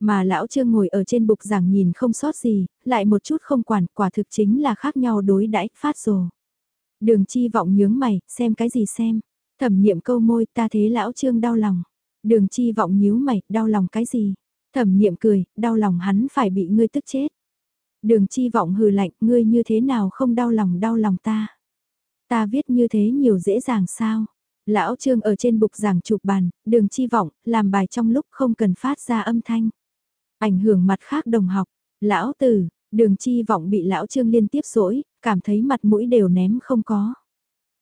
Mà lão trương ngồi ở trên bục giảng nhìn không sót gì, lại một chút không quản, quả thực chính là khác nhau đối đãi phát rồ. Đường chi vọng nhướng mày, xem cái gì xem. Thẩm niệm câu môi ta thế lão trương đau lòng. Đường chi vọng nhíu mày, đau lòng cái gì? Thẩm niệm cười, đau lòng hắn phải bị ngươi tức chết. Đường chi vọng hừ lạnh, ngươi như thế nào không đau lòng đau lòng ta. Ta viết như thế nhiều dễ dàng sao? Lão trương ở trên bục giảng chụp bàn, đường chi vọng, làm bài trong lúc không cần phát ra âm thanh. Ảnh hưởng mặt khác đồng học, lão tử, đường chi vọng bị lão trương liên tiếp dỗi cảm thấy mặt mũi đều ném không có.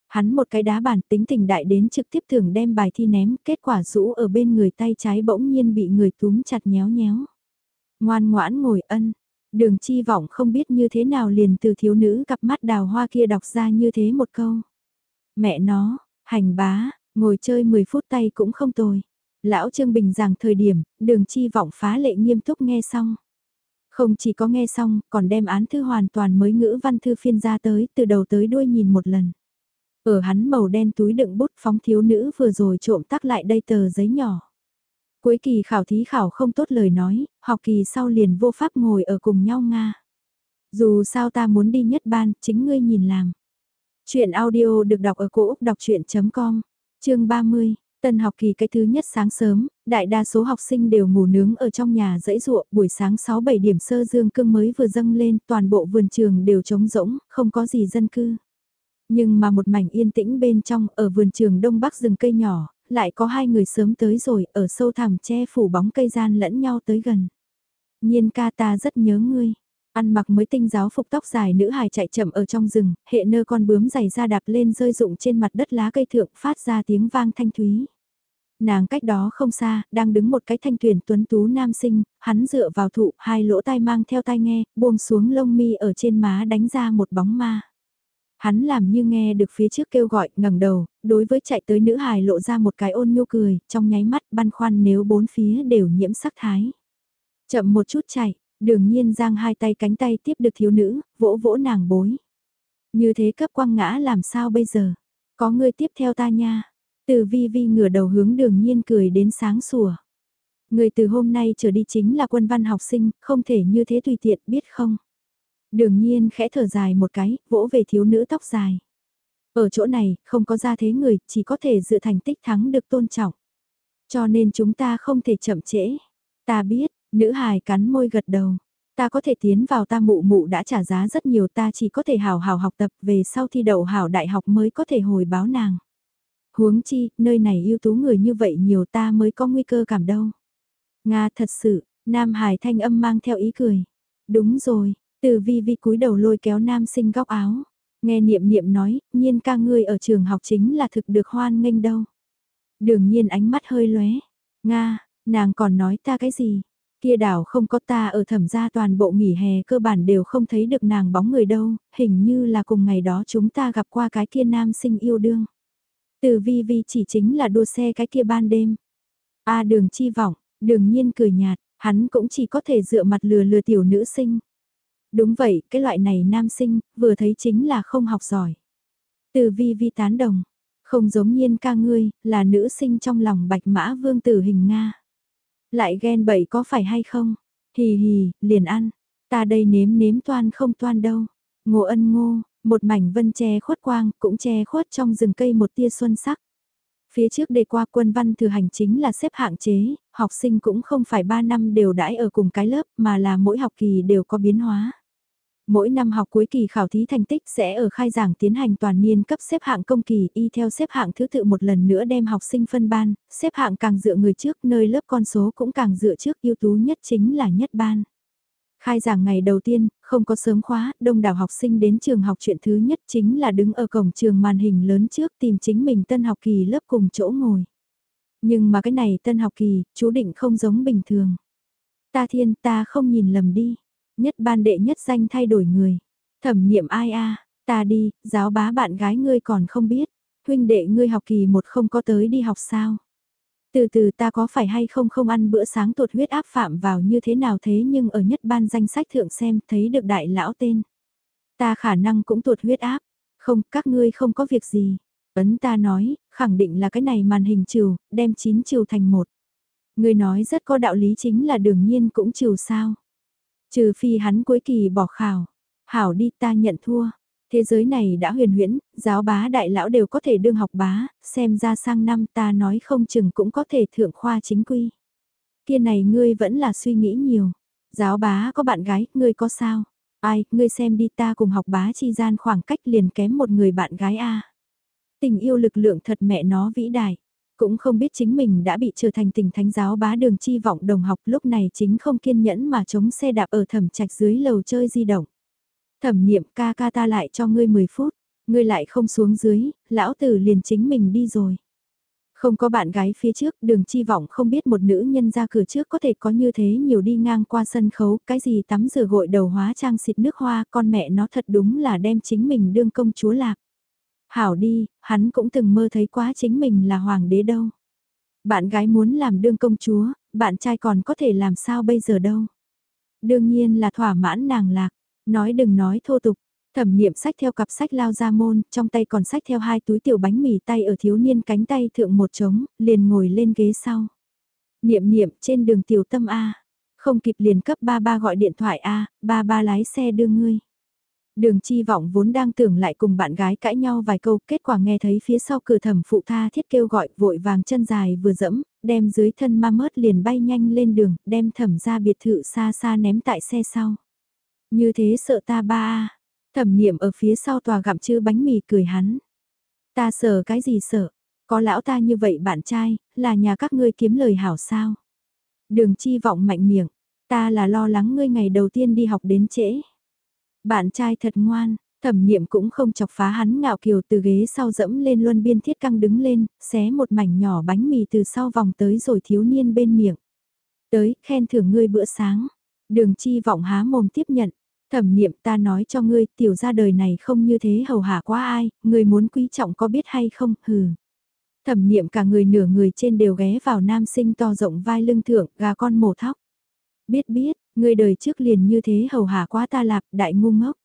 Hắn một cái đá bàn tính tình đại đến trực tiếp thường đem bài thi ném, kết quả rũ ở bên người tay trái bỗng nhiên bị người túm chặt nhéo nhéo. Ngoan ngoãn ngồi ân, đường chi vọng không biết như thế nào liền từ thiếu nữ cặp mắt đào hoa kia đọc ra như thế một câu. Mẹ nó, hành bá, ngồi chơi 10 phút tay cũng không tồi. Lão Trương Bình rằng thời điểm, đường chi vọng phá lệ nghiêm túc nghe xong. Không chỉ có nghe xong, còn đem án thư hoàn toàn mới ngữ văn thư phiên ra tới, từ đầu tới đuôi nhìn một lần. Ở hắn màu đen túi đựng bút phóng thiếu nữ vừa rồi trộm tắc lại đây tờ giấy nhỏ. Cuối kỳ khảo thí khảo không tốt lời nói, học kỳ sau liền vô pháp ngồi ở cùng nhau Nga. Dù sao ta muốn đi nhất ban, chính ngươi nhìn làm. Chuyện audio được đọc ở cổ Úc đọc chuyện.com, chương 30. Tân học kỳ cái thứ nhất sáng sớm, đại đa số học sinh đều ngủ nướng ở trong nhà dãy ruộng, buổi sáng 6-7 điểm sơ dương cương mới vừa dâng lên, toàn bộ vườn trường đều trống rỗng, không có gì dân cư. Nhưng mà một mảnh yên tĩnh bên trong, ở vườn trường đông bắc rừng cây nhỏ, lại có hai người sớm tới rồi, ở sâu thẳm che phủ bóng cây gian lẫn nhau tới gần. Nhiên ca ta rất nhớ ngươi. Ăn mặc mới tinh giáo phục tóc dài nữ hài chạy chậm ở trong rừng, hệ nơ con bướm giày ra đạp lên rơi rụng trên mặt đất lá cây thượng phát ra tiếng vang thanh thúy. Nàng cách đó không xa, đang đứng một cái thanh tuyển tuấn tú nam sinh, hắn dựa vào thụ, hai lỗ tai mang theo tai nghe, buông xuống lông mi ở trên má đánh ra một bóng ma. Hắn làm như nghe được phía trước kêu gọi, ngẩng đầu, đối với chạy tới nữ hài lộ ra một cái ôn nhu cười, trong nháy mắt băn khoăn nếu bốn phía đều nhiễm sắc thái. Chậm một chút chạy, đường nhiên giang hai tay cánh tay tiếp được thiếu nữ, vỗ vỗ nàng bối. Như thế cấp quăng ngã làm sao bây giờ? Có người tiếp theo ta nha. Từ vi vi ngửa đầu hướng đường nhiên cười đến sáng sủa. Người từ hôm nay trở đi chính là quân văn học sinh, không thể như thế tùy tiện biết không? Đường nhiên khẽ thở dài một cái, vỗ về thiếu nữ tóc dài. Ở chỗ này, không có ra thế người, chỉ có thể dựa thành tích thắng được tôn trọng. Cho nên chúng ta không thể chậm trễ. Ta biết, nữ hài cắn môi gật đầu. Ta có thể tiến vào ta mụ mụ đã trả giá rất nhiều ta chỉ có thể hào hào học tập về sau thi đậu hảo đại học mới có thể hồi báo nàng. Huống chi, nơi này ưu tú người như vậy nhiều ta mới có nguy cơ cảm đâu. Nga thật sự, Nam Hải thanh âm mang theo ý cười. Đúng rồi, từ vi vi cúi đầu lôi kéo nam sinh góc áo. Nghe niệm niệm nói, nhiên ca ngươi ở trường học chính là thực được hoan nghênh đâu. Đường nhiên ánh mắt hơi lóe. Nga, nàng còn nói ta cái gì? Kia đảo không có ta ở thẩm gia toàn bộ nghỉ hè cơ bản đều không thấy được nàng bóng người đâu, hình như là cùng ngày đó chúng ta gặp qua cái kia nam sinh yêu đương. Từ vi vi chỉ chính là đua xe cái kia ban đêm. A đường chi vọng, đường nhiên cười nhạt, hắn cũng chỉ có thể dựa mặt lừa lừa tiểu nữ sinh. Đúng vậy, cái loại này nam sinh, vừa thấy chính là không học giỏi. Từ vi vi tán đồng, không giống nhiên ca ngươi, là nữ sinh trong lòng bạch mã vương tử hình Nga. Lại ghen bậy có phải hay không? Hì hì, liền ăn. Ta đây nếm nếm toan không toan đâu. Ngô ân ngô, một mảnh vân che khuất quang, cũng che khuất trong rừng cây một tia xuân sắc. Phía trước đề qua quân văn thử hành chính là xếp hạng chế, học sinh cũng không phải 3 năm đều đãi ở cùng cái lớp mà là mỗi học kỳ đều có biến hóa. Mỗi năm học cuối kỳ khảo thí thành tích sẽ ở khai giảng tiến hành toàn niên cấp xếp hạng công kỳ y theo xếp hạng thứ tự một lần nữa đem học sinh phân ban, xếp hạng càng dựa người trước nơi lớp con số cũng càng dựa trước ưu tú nhất chính là nhất ban. Khai giảng ngày đầu tiên, không có sớm khóa, đông đảo học sinh đến trường học chuyện thứ nhất chính là đứng ở cổng trường màn hình lớn trước tìm chính mình tân học kỳ lớp cùng chỗ ngồi. Nhưng mà cái này tân học kỳ, chú định không giống bình thường. Ta thiên ta không nhìn lầm đi. Nhất ban đệ nhất danh thay đổi người. Thẩm niệm ai a ta đi, giáo bá bạn gái ngươi còn không biết. Huynh đệ ngươi học kỳ một không có tới đi học sao. Từ từ ta có phải hay không không ăn bữa sáng tụt huyết áp phạm vào như thế nào thế nhưng ở nhất ban danh sách thượng xem thấy được đại lão tên. Ta khả năng cũng tụt huyết áp. Không, các ngươi không có việc gì. Ấn ta nói, khẳng định là cái này màn hình trừ, đem chín trừ thành một. Ngươi nói rất có đạo lý chính là đương nhiên cũng trừ sao. Trừ phi hắn cuối kỳ bỏ khảo. Hảo đi ta nhận thua. Thế giới này đã huyền huyễn, giáo bá đại lão đều có thể đương học bá, xem ra sang năm ta nói không chừng cũng có thể thượng khoa chính quy. Kia này ngươi vẫn là suy nghĩ nhiều. Giáo bá có bạn gái, ngươi có sao? Ai, ngươi xem đi ta cùng học bá chi gian khoảng cách liền kém một người bạn gái a. Tình yêu lực lượng thật mẹ nó vĩ đại. Cũng không biết chính mình đã bị trở thành tình thánh giáo bá đường chi vọng đồng học lúc này chính không kiên nhẫn mà chống xe đạp ở thẩm trạch dưới lầu chơi di động. Thẩm niệm ca ca ta lại cho ngươi 10 phút, ngươi lại không xuống dưới, lão tử liền chính mình đi rồi. Không có bạn gái phía trước, đường chi vọng không biết một nữ nhân ra cửa trước có thể có như thế nhiều đi ngang qua sân khấu, cái gì tắm rửa gội đầu hóa trang xịt nước hoa, con mẹ nó thật đúng là đem chính mình đương công chúa lạc. Hảo đi, hắn cũng từng mơ thấy quá chính mình là hoàng đế đâu. Bạn gái muốn làm đương công chúa, bạn trai còn có thể làm sao bây giờ đâu. Đương nhiên là thỏa mãn nàng lạc, nói đừng nói thô tục. Thẩm niệm sách theo cặp sách lao ra môn, trong tay còn sách theo hai túi tiểu bánh mì tay ở thiếu niên cánh tay thượng một trống, liền ngồi lên ghế sau. Niệm niệm trên đường tiểu tâm A, không kịp liền cấp ba ba gọi điện thoại A, ba ba lái xe đưa ngươi. Đường chi vọng vốn đang tưởng lại cùng bạn gái cãi nhau vài câu, kết quả nghe thấy phía sau cửa thẩm phụ tha thiết kêu gọi vội vàng chân dài vừa dẫm, đem dưới thân ma mớt liền bay nhanh lên đường, đem thẩm ra biệt thự xa xa ném tại xe sau. Như thế sợ ta ba a thẩm niệm ở phía sau tòa gặm chư bánh mì cười hắn. Ta sợ cái gì sợ, có lão ta như vậy bạn trai, là nhà các ngươi kiếm lời hảo sao. Đường chi vọng mạnh miệng, ta là lo lắng ngươi ngày đầu tiên đi học đến trễ. Bạn trai thật ngoan, thẩm niệm cũng không chọc phá hắn ngạo kiều từ ghế sau dẫm lên luân biên thiết căng đứng lên, xé một mảnh nhỏ bánh mì từ sau vòng tới rồi thiếu niên bên miệng. Tới, khen thưởng ngươi bữa sáng. Đường chi vọng há mồm tiếp nhận. Thẩm niệm ta nói cho ngươi, tiểu ra đời này không như thế hầu hạ quá ai, ngươi muốn quý trọng có biết hay không, hừ. Thẩm niệm cả người nửa người trên đều ghé vào nam sinh to rộng vai lưng thượng, gà con mổ thóc. Biết biết, Người đời trước liền như thế hầu hạ quá ta lạp, đại ngu ngốc.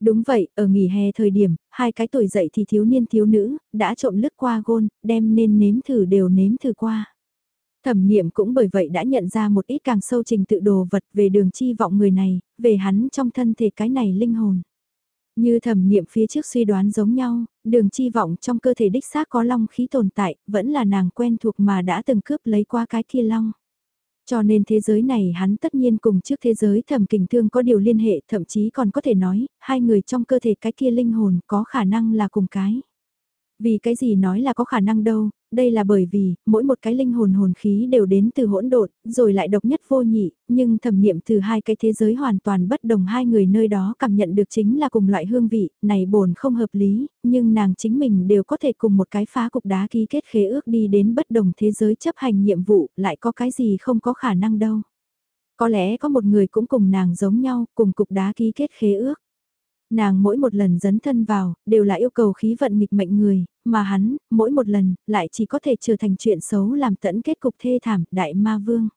Đúng vậy, ở nghỉ hè thời điểm, hai cái tuổi dậy thì thiếu niên thiếu nữ, đã trộm lướt qua gôn, đem nên nếm thử đều nếm thử qua. Thẩm niệm cũng bởi vậy đã nhận ra một ít càng sâu trình tự đồ vật về đường chi vọng người này, về hắn trong thân thể cái này linh hồn. Như thẩm niệm phía trước suy đoán giống nhau, đường chi vọng trong cơ thể đích xác có long khí tồn tại, vẫn là nàng quen thuộc mà đã từng cướp lấy qua cái kia long. Cho nên thế giới này hắn tất nhiên cùng trước thế giới thẩm kình thương có điều liên hệ thậm chí còn có thể nói, hai người trong cơ thể cái kia linh hồn có khả năng là cùng cái. Vì cái gì nói là có khả năng đâu, đây là bởi vì, mỗi một cái linh hồn hồn khí đều đến từ hỗn độn, rồi lại độc nhất vô nhị, nhưng thẩm niệm từ hai cái thế giới hoàn toàn bất đồng hai người nơi đó cảm nhận được chính là cùng loại hương vị, này bổn không hợp lý, nhưng nàng chính mình đều có thể cùng một cái phá cục đá ký kết khế ước đi đến bất đồng thế giới chấp hành nhiệm vụ, lại có cái gì không có khả năng đâu. Có lẽ có một người cũng cùng nàng giống nhau, cùng cục đá ký kết khế ước. Nàng mỗi một lần dấn thân vào, đều là yêu cầu khí vận nghịch mệnh người, mà hắn, mỗi một lần, lại chỉ có thể trở thành chuyện xấu làm tẫn kết cục thê thảm, đại ma vương.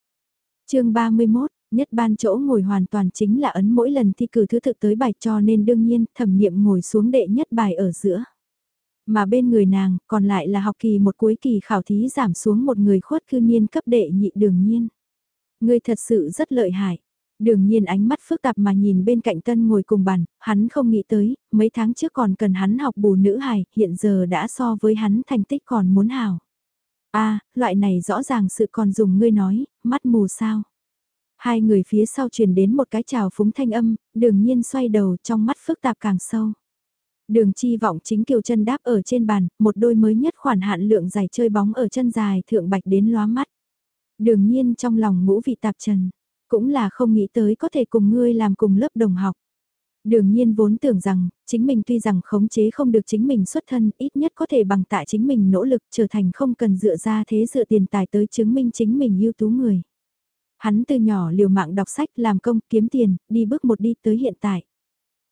chương 31, nhất ban chỗ ngồi hoàn toàn chính là ấn mỗi lần thi cử thứ thực tới bài cho nên đương nhiên thẩm niệm ngồi xuống đệ nhất bài ở giữa. Mà bên người nàng còn lại là học kỳ một cuối kỳ khảo thí giảm xuống một người khuất cư niên cấp đệ nhị đường nhiên. Người thật sự rất lợi hại. Đường nhiên ánh mắt phức tạp mà nhìn bên cạnh tân ngồi cùng bàn, hắn không nghĩ tới, mấy tháng trước còn cần hắn học bù nữ hài, hiện giờ đã so với hắn thành tích còn muốn hào. a loại này rõ ràng sự còn dùng ngươi nói, mắt mù sao. Hai người phía sau truyền đến một cái chào phúng thanh âm, đường nhiên xoay đầu trong mắt phức tạp càng sâu. Đường chi vọng chính kiều chân đáp ở trên bàn, một đôi mới nhất khoản hạn lượng dài chơi bóng ở chân dài thượng bạch đến lóa mắt. Đường nhiên trong lòng ngũ vị tạp trần, cũng là không nghĩ tới có thể cùng ngươi làm cùng lớp đồng học. Đường nhiên vốn tưởng rằng, chính mình tuy rằng khống chế không được chính mình xuất thân, ít nhất có thể bằng tại chính mình nỗ lực trở thành không cần dựa ra thế dựa tiền tài tới chứng minh chính mình ưu tú người. Hắn từ nhỏ liều mạng đọc sách làm công kiếm tiền, đi bước một đi tới hiện tại.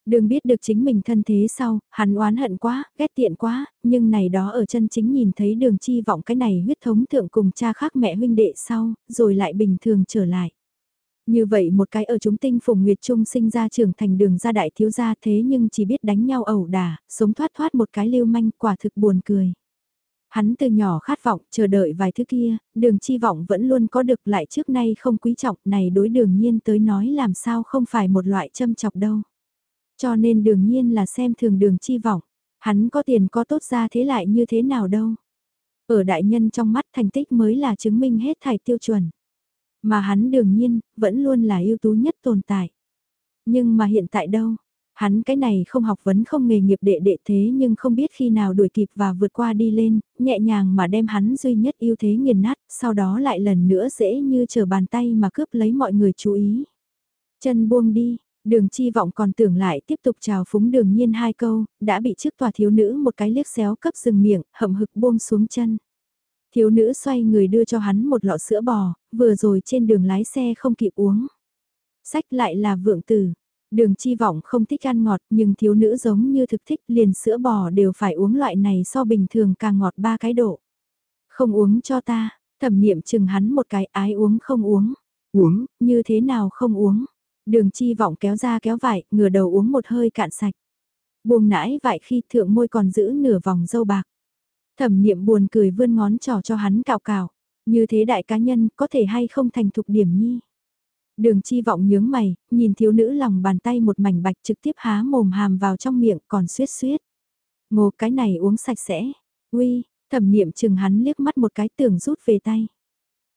Đường biết được chính mình thân thế sau, hắn oán hận quá, ghét tiện quá, nhưng này đó ở chân chính nhìn thấy đường chi vọng cái này huyết thống thượng cùng cha khác mẹ huynh đệ sau, rồi lại bình thường trở lại. Như vậy một cái ở chúng tinh phùng nguyệt trung sinh ra trưởng thành đường ra đại thiếu gia thế nhưng chỉ biết đánh nhau ẩu đả, sống thoát thoát một cái lưu manh quả thực buồn cười. Hắn từ nhỏ khát vọng, chờ đợi vài thứ kia, đường chi vọng vẫn luôn có được lại trước nay không quý trọng này đối đường nhiên tới nói làm sao không phải một loại châm chọc đâu. Cho nên đường nhiên là xem thường đường chi vọng, hắn có tiền có tốt ra thế lại như thế nào đâu. Ở đại nhân trong mắt thành tích mới là chứng minh hết thải tiêu chuẩn. Mà hắn đương nhiên, vẫn luôn là ưu tú nhất tồn tại. Nhưng mà hiện tại đâu, Hắn cái này không học vấn không nghề nghiệp đệ đệ thế nhưng không biết khi nào đuổi kịp và vượt qua đi lên, nhẹ nhàng mà đem hắn duy nhất ưu thế nghiền nát, sau đó lại lần nữa dễ như chờ bàn tay mà cướp lấy mọi người chú ý. Chân buông đi, đường chi vọng còn tưởng lại tiếp tục chào phúng đường nhiên hai câu, đã bị trước tòa thiếu nữ một cái liếc xéo cấp dừng miệng, hậm hực buông xuống chân. Thiếu nữ xoay người đưa cho hắn một lọ sữa bò, vừa rồi trên đường lái xe không kịp uống. Sách lại là vượng tử, Đường chi vọng không thích ăn ngọt nhưng thiếu nữ giống như thực thích liền sữa bò đều phải uống loại này so bình thường càng ngọt ba cái độ. Không uống cho ta, thẩm niệm chừng hắn một cái ái uống không uống. Uống, như thế nào không uống. Đường chi vọng kéo ra kéo vải, ngửa đầu uống một hơi cạn sạch. Buông nãi vải khi thượng môi còn giữ nửa vòng dâu bạc. Thẩm niệm buồn cười vươn ngón trỏ cho hắn cào cào. Như thế đại cá nhân có thể hay không thành thục điểm nhi. Đường chi vọng nhướng mày, nhìn thiếu nữ lòng bàn tay một mảnh bạch trực tiếp há mồm hàm vào trong miệng còn suyết suyết. Ngô cái này uống sạch sẽ. Uy, thẩm niệm chừng hắn liếc mắt một cái tưởng rút về tay.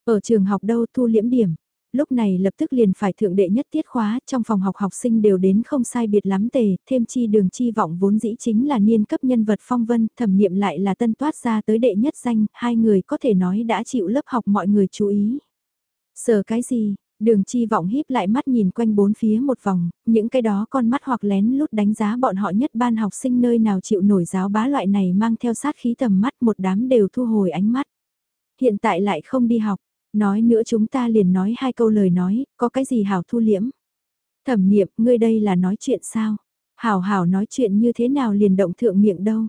Ở trường học đâu thu liễm điểm. Lúc này lập tức liền phải thượng đệ nhất tiết khóa, trong phòng học học sinh đều đến không sai biệt lắm tề, thêm chi đường chi vọng vốn dĩ chính là niên cấp nhân vật phong vân, thẩm niệm lại là tân toát ra tới đệ nhất danh, hai người có thể nói đã chịu lớp học mọi người chú ý. Sờ cái gì, Đường chi vọng híp lại mắt nhìn quanh bốn phía một vòng, những cái đó con mắt hoặc lén lút đánh giá bọn họ nhất ban học sinh nơi nào chịu nổi giáo bá loại này mang theo sát khí tầm mắt một đám đều thu hồi ánh mắt. Hiện tại lại không đi học, nói nữa chúng ta liền nói hai câu lời nói, có cái gì hảo thu liễm. Thẩm niệm, ngươi đây là nói chuyện sao? Hảo hảo nói chuyện như thế nào liền động thượng miệng đâu?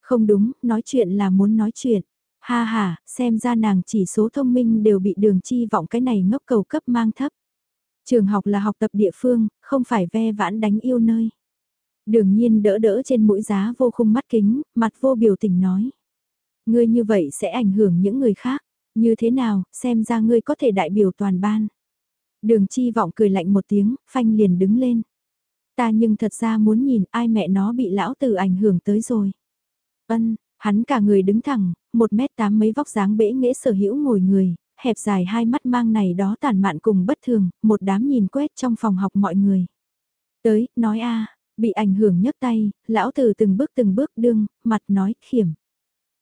Không đúng, nói chuyện là muốn nói chuyện. Ha ha, xem ra nàng chỉ số thông minh đều bị đường chi vọng cái này ngốc cầu cấp mang thấp. Trường học là học tập địa phương, không phải ve vãn đánh yêu nơi. Đường nhiên đỡ đỡ trên mũi giá vô khung mắt kính, mặt vô biểu tình nói. Ngươi như vậy sẽ ảnh hưởng những người khác, như thế nào, xem ra ngươi có thể đại biểu toàn ban. Đường chi vọng cười lạnh một tiếng, phanh liền đứng lên. Ta nhưng thật ra muốn nhìn ai mẹ nó bị lão tử ảnh hưởng tới rồi. Ân, Hắn cả người đứng thẳng, một mét tám mấy vóc dáng bể nghễ sở hữu ngồi người, hẹp dài hai mắt mang này đó tàn mạn cùng bất thường, một đám nhìn quét trong phòng học mọi người. Tới, nói a bị ảnh hưởng nhấc tay, lão tử từng bước từng bước đương, mặt nói, khiểm.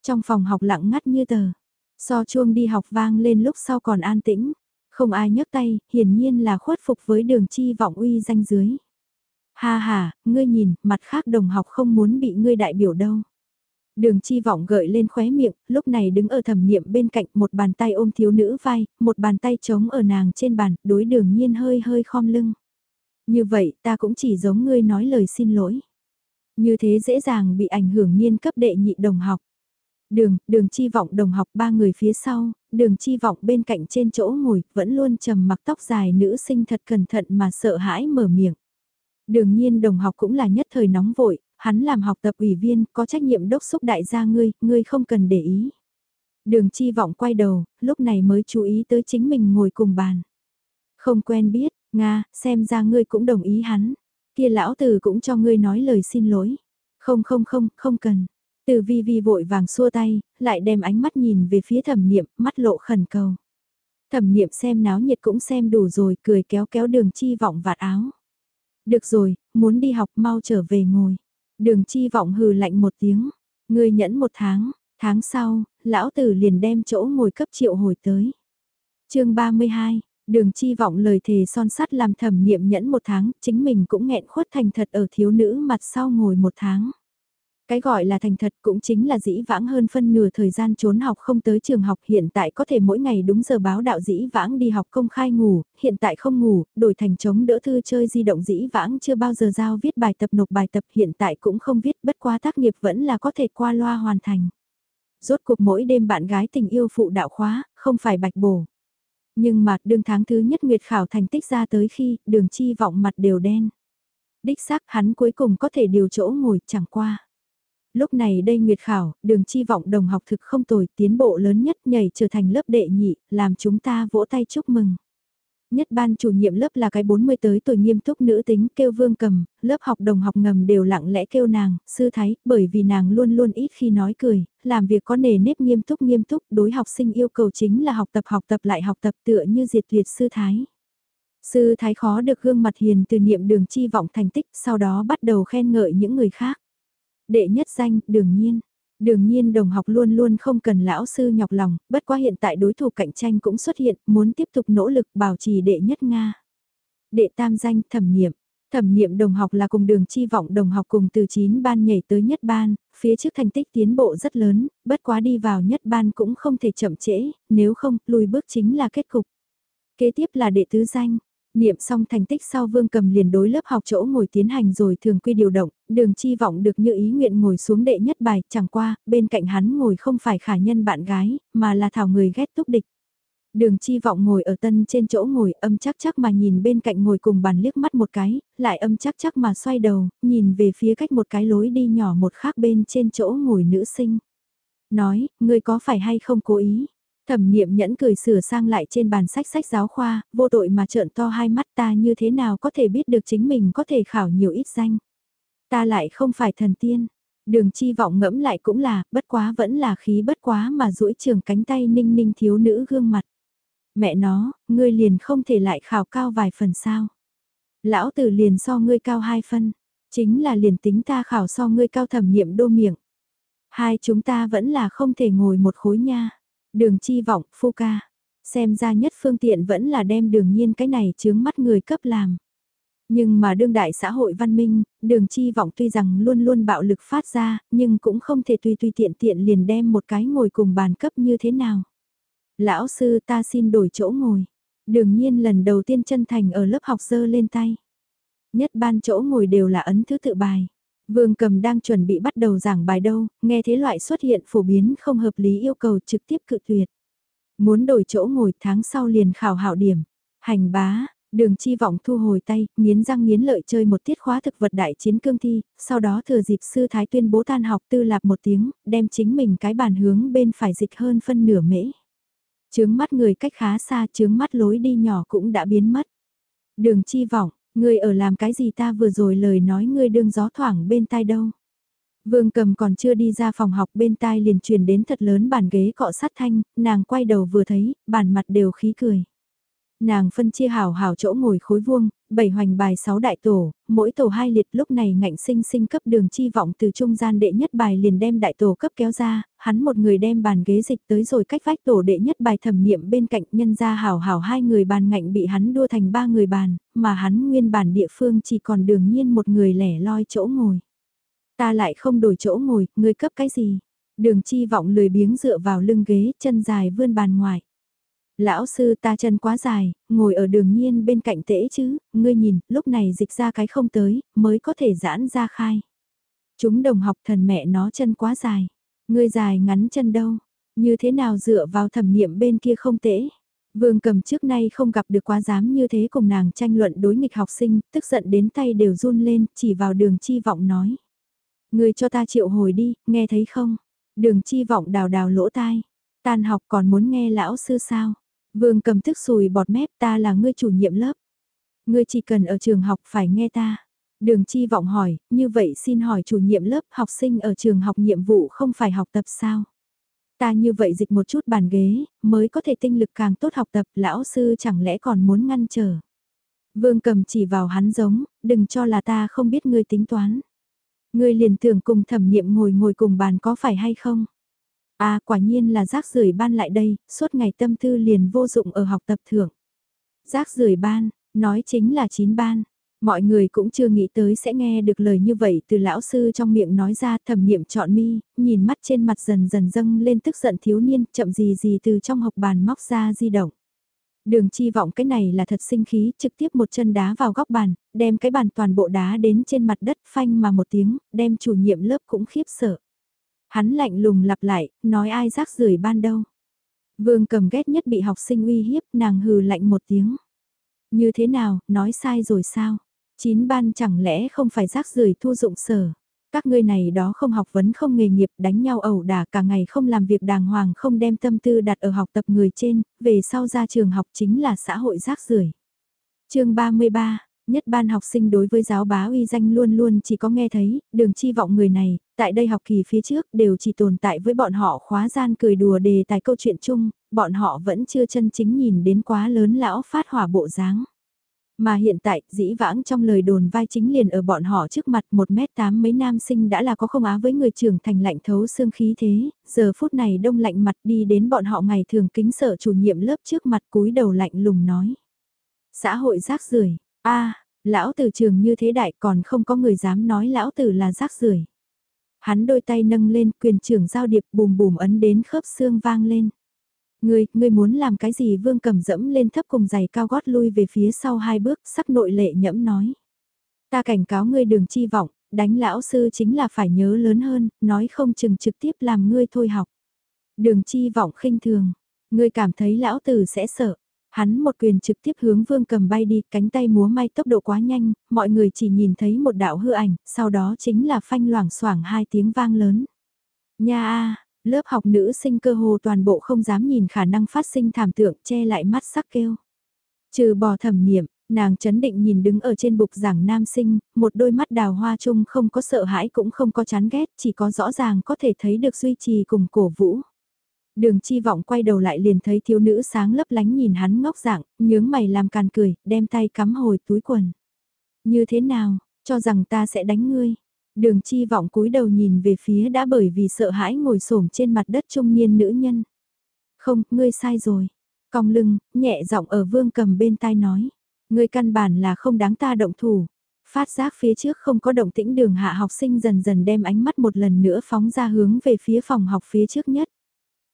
Trong phòng học lặng ngắt như tờ, so chuông đi học vang lên lúc sau còn an tĩnh, không ai nhấc tay, hiển nhiên là khuất phục với đường chi vọng uy danh dưới. Ha ha, ngươi nhìn, mặt khác đồng học không muốn bị ngươi đại biểu đâu. Đường chi vọng gợi lên khóe miệng, lúc này đứng ở thẩm niệm bên cạnh một bàn tay ôm thiếu nữ vai, một bàn tay trống ở nàng trên bàn, đối đường nhiên hơi hơi khom lưng. Như vậy ta cũng chỉ giống ngươi nói lời xin lỗi. Như thế dễ dàng bị ảnh hưởng niên cấp đệ nhị đồng học. Đường, đường chi vọng đồng học ba người phía sau, đường chi vọng bên cạnh trên chỗ ngồi, vẫn luôn trầm mặc tóc dài nữ sinh thật cẩn thận mà sợ hãi mở miệng. đương nhiên đồng học cũng là nhất thời nóng vội, hắn làm học tập ủy viên, có trách nhiệm đốc xúc đại gia ngươi, ngươi không cần để ý. Đường chi vọng quay đầu, lúc này mới chú ý tới chính mình ngồi cùng bàn. Không quen biết, Nga, xem ra ngươi cũng đồng ý hắn. Kia lão tử cũng cho ngươi nói lời xin lỗi. Không không không, không cần. Từ vi vi vội vàng xua tay, lại đem ánh mắt nhìn về phía thẩm niệm, mắt lộ khẩn cầu. Thẩm niệm xem náo nhiệt cũng xem đủ rồi, cười kéo kéo đường chi vọng vạt áo. Được rồi, muốn đi học mau trở về ngồi. Đường chi vọng hừ lạnh một tiếng. Ngươi nhẫn một tháng, tháng sau, lão tử liền đem chỗ ngồi cấp triệu hồi tới. chương 32, đường chi vọng lời thề son sắt làm thẩm niệm nhẫn một tháng, chính mình cũng nghẹn khuất thành thật ở thiếu nữ mặt sau ngồi một tháng. Cái gọi là thành thật cũng chính là dĩ vãng hơn phân nửa thời gian trốn học không tới trường học hiện tại có thể mỗi ngày đúng giờ báo đạo dĩ vãng đi học công khai ngủ, hiện tại không ngủ, đổi thành chống đỡ thư chơi di động dĩ vãng chưa bao giờ giao viết bài tập nộp bài tập hiện tại cũng không viết bất quá tác nghiệp vẫn là có thể qua loa hoàn thành. Rốt cuộc mỗi đêm bạn gái tình yêu phụ đạo khóa, không phải bạch bổ. Nhưng mà đương tháng thứ nhất Nguyệt khảo thành tích ra tới khi đường chi vọng mặt đều đen. Đích xác hắn cuối cùng có thể điều chỗ ngồi chẳng qua lúc này đây Nguyệt Khảo, đường chi vọng đồng học thực không tồi, tiến bộ lớn nhất nhảy trở thành lớp đệ nhị, làm chúng ta vỗ tay chúc mừng. Nhất ban chủ nhiệm lớp là cái 40 tới tuổi nghiêm túc nữ tính kêu vương cầm, lớp học đồng học ngầm đều lặng lẽ kêu nàng, sư thái, bởi vì nàng luôn luôn ít khi nói cười, làm việc có nề nếp nghiêm túc nghiêm túc, đối học sinh yêu cầu chính là học tập học tập lại học tập tựa như diệt tuyệt sư thái. Sư thái khó được gương mặt hiền từ niệm đường chi vọng thành tích, sau đó bắt đầu khen ngợi những người khác. Đệ nhất danh, đường nhiên. Đường nhiên đồng học luôn luôn không cần lão sư nhọc lòng, bất quá hiện tại đối thủ cạnh tranh cũng xuất hiện, muốn tiếp tục nỗ lực bảo trì đệ nhất Nga. Đệ tam danh, thẩm niệm. Thẩm niệm đồng học là cùng đường chi vọng đồng học cùng từ 9 ban nhảy tới nhất ban, phía trước thành tích tiến bộ rất lớn, bất quá đi vào nhất ban cũng không thể chậm trễ, nếu không, lùi bước chính là kết cục. Kế tiếp là đệ tứ danh, Niệm xong thành tích sau Vương Cầm liền đối lớp học chỗ ngồi tiến hành rồi thường quy điều động, đường chi vọng được như ý nguyện ngồi xuống đệ nhất bài, chẳng qua, bên cạnh hắn ngồi không phải khả nhân bạn gái, mà là thảo người ghét túc địch. Đường chi vọng ngồi ở tân trên chỗ ngồi âm chắc chắc mà nhìn bên cạnh ngồi cùng bàn liếc mắt một cái, lại âm chắc chắc mà xoay đầu, nhìn về phía cách một cái lối đi nhỏ một khác bên trên chỗ ngồi nữ sinh. Nói, ngươi có phải hay không cố ý? Thẩm niệm nhẫn cười sửa sang lại trên bàn sách sách giáo khoa, vô tội mà trợn to hai mắt ta như thế nào có thể biết được chính mình có thể khảo nhiều ít danh. Ta lại không phải thần tiên. Đường chi vọng ngẫm lại cũng là, bất quá vẫn là khí bất quá mà duỗi trường cánh tay ninh ninh thiếu nữ gương mặt. Mẹ nó, ngươi liền không thể lại khảo cao vài phần sao. Lão tử liền so ngươi cao hai phân, chính là liền tính ta khảo so ngươi cao thẩm niệm đô miệng. Hai chúng ta vẫn là không thể ngồi một khối nha. Đường chi vọng, phu ca. Xem ra nhất phương tiện vẫn là đem đường nhiên cái này chướng mắt người cấp làm. Nhưng mà đương đại xã hội văn minh, đường chi vọng tuy rằng luôn luôn bạo lực phát ra, nhưng cũng không thể tùy tùy tiện tiện liền đem một cái ngồi cùng bàn cấp như thế nào. Lão sư ta xin đổi chỗ ngồi. Đường nhiên lần đầu tiên chân thành ở lớp học dơ lên tay. Nhất ban chỗ ngồi đều là ấn thứ tự bài. Vương cầm đang chuẩn bị bắt đầu giảng bài đâu, nghe thế loại xuất hiện phổ biến không hợp lý yêu cầu trực tiếp cự tuyệt. Muốn đổi chỗ ngồi tháng sau liền khảo hảo điểm. Hành bá, đường chi vọng thu hồi tay, nghiến răng nghiến lợi chơi một tiết khóa thực vật đại chiến cương thi, sau đó thừa dịp sư thái tuyên bố tan học tư lạp một tiếng, đem chính mình cái bàn hướng bên phải dịch hơn phân nửa mễ. Chướng mắt người cách khá xa chướng mắt lối đi nhỏ cũng đã biến mất. Đường chi vọng, Ngươi ở làm cái gì ta vừa rồi lời nói ngươi đương gió thoảng bên tai đâu. Vương cầm còn chưa đi ra phòng học bên tai liền truyền đến thật lớn bàn ghế cọ sát thanh, nàng quay đầu vừa thấy, bàn mặt đều khí cười. Nàng phân chia hào hào chỗ ngồi khối vuông, bảy hoành bài sáu đại tổ, mỗi tổ hai liệt lúc này ngạnh sinh sinh cấp đường chi vọng từ trung gian đệ nhất bài liền đem đại tổ cấp kéo ra, hắn một người đem bàn ghế dịch tới rồi cách vách tổ đệ nhất bài thẩm niệm bên cạnh nhân ra hào hào hai người bàn ngạnh bị hắn đua thành ba người bàn, mà hắn nguyên bản địa phương chỉ còn đường nhiên một người lẻ loi chỗ ngồi. Ta lại không đổi chỗ ngồi, ngươi cấp cái gì? Đường chi vọng lười biếng dựa vào lưng ghế, chân dài vươn bàn ngoài. Lão sư ta chân quá dài, ngồi ở đường nhiên bên cạnh tễ chứ, ngươi nhìn, lúc này dịch ra cái không tới, mới có thể giãn ra khai. Chúng đồng học thần mẹ nó chân quá dài. Ngươi dài ngắn chân đâu. Như thế nào dựa vào thẩm niệm bên kia không tễ. Vương cầm trước nay không gặp được quá dám như thế cùng nàng tranh luận đối nghịch học sinh, tức giận đến tay đều run lên, chỉ vào đường chi vọng nói. Người cho ta triệu hồi đi, nghe thấy không? Đường chi vọng đào đào lỗ tai. Tan học còn muốn nghe lão sư sao? Vương cầm thức sùi bọt mép ta là ngươi chủ nhiệm lớp. Ngươi chỉ cần ở trường học phải nghe ta. Đường chi vọng hỏi, như vậy xin hỏi chủ nhiệm lớp học sinh ở trường học nhiệm vụ không phải học tập sao? Ta như vậy dịch một chút bàn ghế, mới có thể tinh lực càng tốt học tập, lão sư chẳng lẽ còn muốn ngăn trở. Vương cầm chỉ vào hắn giống, đừng cho là ta không biết ngươi tính toán. Ngươi liền tưởng cùng thẩm niệm ngồi ngồi cùng bàn có phải hay không? À quả nhiên là rác rưởi ban lại đây, suốt ngày tâm tư liền vô dụng ở học tập thưởng. Rác rưởi ban, nói chính là chín ban. Mọi người cũng chưa nghĩ tới sẽ nghe được lời như vậy từ lão sư trong miệng nói ra thẩm niệm chọn mi, nhìn mắt trên mặt dần dần dâng lên tức giận thiếu niên, chậm gì gì từ trong học bàn móc ra di động. Đường chi vọng cái này là thật sinh khí, trực tiếp một chân đá vào góc bàn, đem cái bàn toàn bộ đá đến trên mặt đất phanh mà một tiếng, đem chủ nhiệm lớp cũng khiếp sợ. Hắn lạnh lùng lặp lại, nói ai rác rưởi ban đâu. Vương cầm ghét nhất bị học sinh uy hiếp, nàng hừ lạnh một tiếng. Như thế nào, nói sai rồi sao? Chín ban chẳng lẽ không phải rác rưởi thu dụng sở? Các ngươi này đó không học vấn không nghề nghiệp đánh nhau ẩu đả cả ngày không làm việc đàng hoàng không đem tâm tư đặt ở học tập người trên, về sau ra trường học chính là xã hội rác rưởi. chương 33, nhất ban học sinh đối với giáo bá uy danh luôn luôn chỉ có nghe thấy, đường chi vọng người này, tại đây học kỳ phía trước đều chỉ tồn tại với bọn họ khóa gian cười đùa đề tài câu chuyện chung, bọn họ vẫn chưa chân chính nhìn đến quá lớn lão phát hỏa bộ dáng. Mà hiện tại, dĩ vãng trong lời đồn vai chính liền ở bọn họ trước mặt một mét tám mấy nam sinh đã là có không á với người trưởng thành lạnh thấu xương khí thế, giờ phút này đông lạnh mặt đi đến bọn họ ngày thường kính sợ chủ nhiệm lớp trước mặt cúi đầu lạnh lùng nói. Xã hội rác rưởi a lão tử trường như thế đại còn không có người dám nói lão tử là rác rưởi Hắn đôi tay nâng lên quyền trưởng giao điệp bùm bùm ấn đến khớp xương vang lên. Ngươi, ngươi muốn làm cái gì vương cầm dẫm lên thấp cùng giày cao gót lui về phía sau hai bước, sắc nội lệ nhẫm nói. Ta cảnh cáo ngươi đường chi vọng, đánh lão sư chính là phải nhớ lớn hơn, nói không chừng trực tiếp làm ngươi thôi học. Đường chi vọng khinh thường, ngươi cảm thấy lão tử sẽ sợ. Hắn một quyền trực tiếp hướng vương cầm bay đi, cánh tay múa may tốc độ quá nhanh, mọi người chỉ nhìn thấy một đạo hư ảnh, sau đó chính là phanh loảng xoảng hai tiếng vang lớn. Nha a, Lớp học nữ sinh cơ hồ toàn bộ không dám nhìn khả năng phát sinh thảm tượng che lại mắt sắc kêu. Trừ bò thẩm niệm, nàng chấn định nhìn đứng ở trên bục giảng nam sinh, một đôi mắt đào hoa chung không có sợ hãi cũng không có chán ghét, chỉ có rõ ràng có thể thấy được duy trì cùng cổ vũ. Đường chi vọng quay đầu lại liền thấy thiếu nữ sáng lấp lánh nhìn hắn ngốc dạng, nhướng mày làm càn cười, đem tay cắm hồi túi quần. Như thế nào, cho rằng ta sẽ đánh ngươi. Đường chi vọng cúi đầu nhìn về phía đã bởi vì sợ hãi ngồi xổm trên mặt đất trung niên nữ nhân. Không, ngươi sai rồi. Cong lưng, nhẹ giọng ở vương cầm bên tai nói. Ngươi căn bản là không đáng ta động thủ. Phát giác phía trước không có động tĩnh đường hạ học sinh dần dần đem ánh mắt một lần nữa phóng ra hướng về phía phòng học phía trước nhất.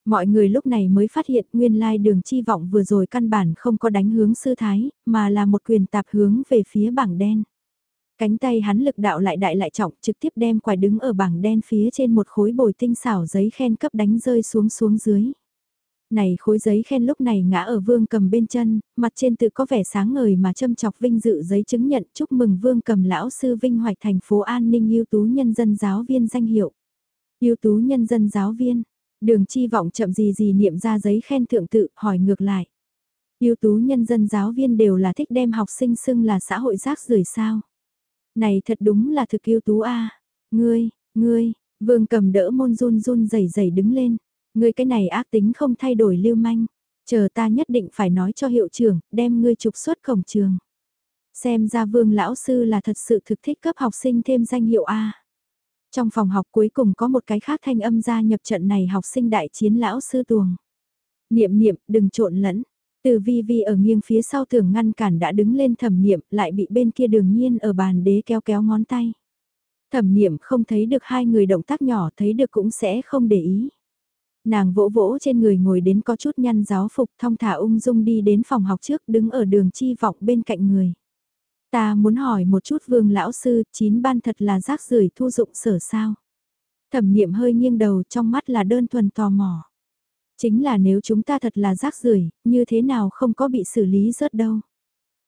Mọi người lúc này mới phát hiện nguyên lai đường chi vọng vừa rồi căn bản không có đánh hướng sư thái, mà là một quyền tạp hướng về phía bảng đen. Cánh tay hắn lực đạo lại đại lại trọng trực tiếp đem quài đứng ở bảng đen phía trên một khối bồi tinh xảo giấy khen cấp đánh rơi xuống xuống dưới. Này khối giấy khen lúc này ngã ở vương cầm bên chân, mặt trên tự có vẻ sáng ngời mà châm chọc vinh dự giấy chứng nhận chúc mừng vương cầm lão sư vinh hoạch thành phố an ninh ưu tú nhân dân giáo viên danh hiệu. ưu tú nhân dân giáo viên, đường chi vọng chậm gì gì niệm ra giấy khen thượng tự hỏi ngược lại. ưu tú nhân dân giáo viên đều là thích đem học sinh xưng là xã hội rác rưởi sao. Này thật đúng là thực yêu tú a Ngươi, ngươi, vương cầm đỡ môn run run rẩy rẩy đứng lên. Ngươi cái này ác tính không thay đổi lưu manh. Chờ ta nhất định phải nói cho hiệu trưởng, đem ngươi trục xuất cổng trường. Xem ra vương lão sư là thật sự thực thích cấp học sinh thêm danh hiệu A. Trong phòng học cuối cùng có một cái khác thanh âm gia nhập trận này học sinh đại chiến lão sư tuồng. Niệm niệm, đừng trộn lẫn, từ vi vi ở nghiêng phía sau tường ngăn cản đã đứng lên thẩm niệm lại bị bên kia đường nhiên ở bàn đế kéo kéo ngón tay. Thẩm niệm không thấy được hai người động tác nhỏ thấy được cũng sẽ không để ý. Nàng vỗ vỗ trên người ngồi đến có chút nhăn giáo phục thong thả ung dung đi đến phòng học trước đứng ở đường chi vọng bên cạnh người. Ta muốn hỏi một chút vương lão sư, chín ban thật là rác rưởi thu dụng sở sao? Thẩm niệm hơi nghiêng đầu trong mắt là đơn thuần tò mò. Chính là nếu chúng ta thật là rác rưởi như thế nào không có bị xử lý rớt đâu.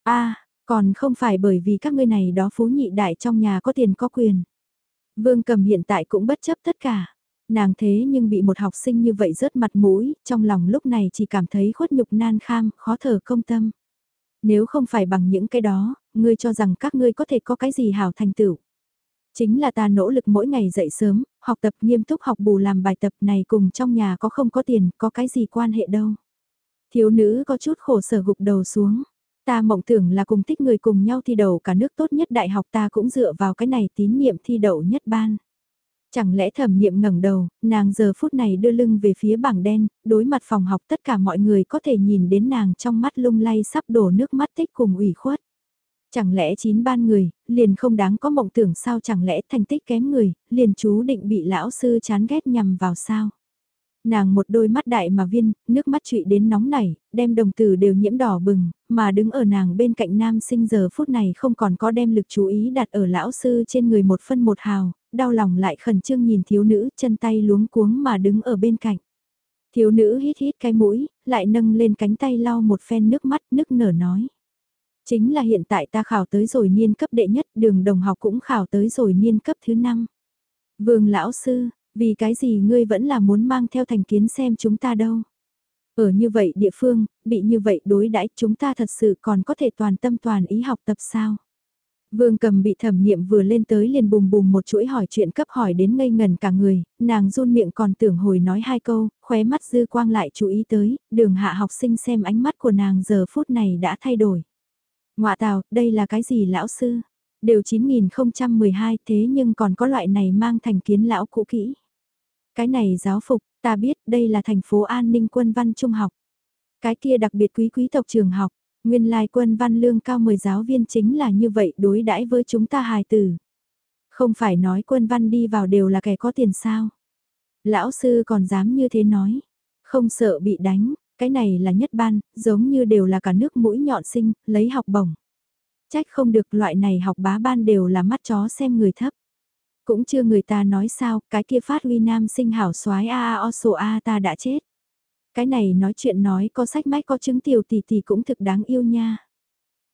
a còn không phải bởi vì các ngươi này đó phú nhị đại trong nhà có tiền có quyền. Vương cầm hiện tại cũng bất chấp tất cả. Nàng thế nhưng bị một học sinh như vậy rớt mặt mũi, trong lòng lúc này chỉ cảm thấy khuất nhục nan kham, khó thở công tâm. Nếu không phải bằng những cái đó, ngươi cho rằng các ngươi có thể có cái gì hảo thành tựu. Chính là ta nỗ lực mỗi ngày dậy sớm, học tập nghiêm túc học bù làm bài tập này cùng trong nhà có không có tiền, có cái gì quan hệ đâu. Thiếu nữ có chút khổ sở gục đầu xuống. Ta mộng tưởng là cùng thích người cùng nhau thi đầu cả nước tốt nhất đại học ta cũng dựa vào cái này tín nhiệm thi đậu nhất ban. Chẳng lẽ thẩm niệm ngẩng đầu, nàng giờ phút này đưa lưng về phía bảng đen, đối mặt phòng học tất cả mọi người có thể nhìn đến nàng trong mắt lung lay sắp đổ nước mắt tích cùng ủy khuất. Chẳng lẽ chín ban người, liền không đáng có mộng tưởng sao chẳng lẽ thành tích kém người, liền chú định bị lão sư chán ghét nhằm vào sao? Nàng một đôi mắt đại mà viên, nước mắt trụy đến nóng nảy, đem đồng tử đều nhiễm đỏ bừng, mà đứng ở nàng bên cạnh nam sinh giờ phút này không còn có đem lực chú ý đặt ở lão sư trên người một phân một hào, đau lòng lại khẩn trương nhìn thiếu nữ chân tay luống cuống mà đứng ở bên cạnh. Thiếu nữ hít hít cái mũi, lại nâng lên cánh tay lau một phen nước mắt nức nở nói. Chính là hiện tại ta khảo tới rồi niên cấp đệ nhất, đường đồng học cũng khảo tới rồi niên cấp thứ năm. Vương lão sư, vì cái gì ngươi vẫn là muốn mang theo thành kiến xem chúng ta đâu. Ở như vậy địa phương, bị như vậy đối đãi chúng ta thật sự còn có thể toàn tâm toàn ý học tập sao? Vương cầm bị thẩm niệm vừa lên tới liền bùm bùm một chuỗi hỏi chuyện cấp hỏi đến ngây ngần cả người, nàng run miệng còn tưởng hồi nói hai câu, khóe mắt dư quang lại chú ý tới, đường hạ học sinh xem ánh mắt của nàng giờ phút này đã thay đổi. Ngoạ tào, đây là cái gì lão sư? Đều 9012 thế nhưng còn có loại này mang thành kiến lão cũ kỹ. Cái này giáo phục, ta biết đây là thành phố an ninh quân văn trung học. Cái kia đặc biệt quý quý tộc trường học, nguyên lai quân văn lương cao 10 giáo viên chính là như vậy đối đãi với chúng ta hài tử. Không phải nói quân văn đi vào đều là kẻ có tiền sao. Lão sư còn dám như thế nói, không sợ bị đánh, cái này là nhất ban, giống như đều là cả nước mũi nhọn sinh, lấy học bổng. Trách không được loại này học bá ban đều là mắt chó xem người thấp. Cũng chưa người ta nói sao, cái kia phát huy nam sinh hảo soái a a o sổ a ta đã chết. Cái này nói chuyện nói có sách mách có chứng tiểu tỷ tỷ cũng thực đáng yêu nha.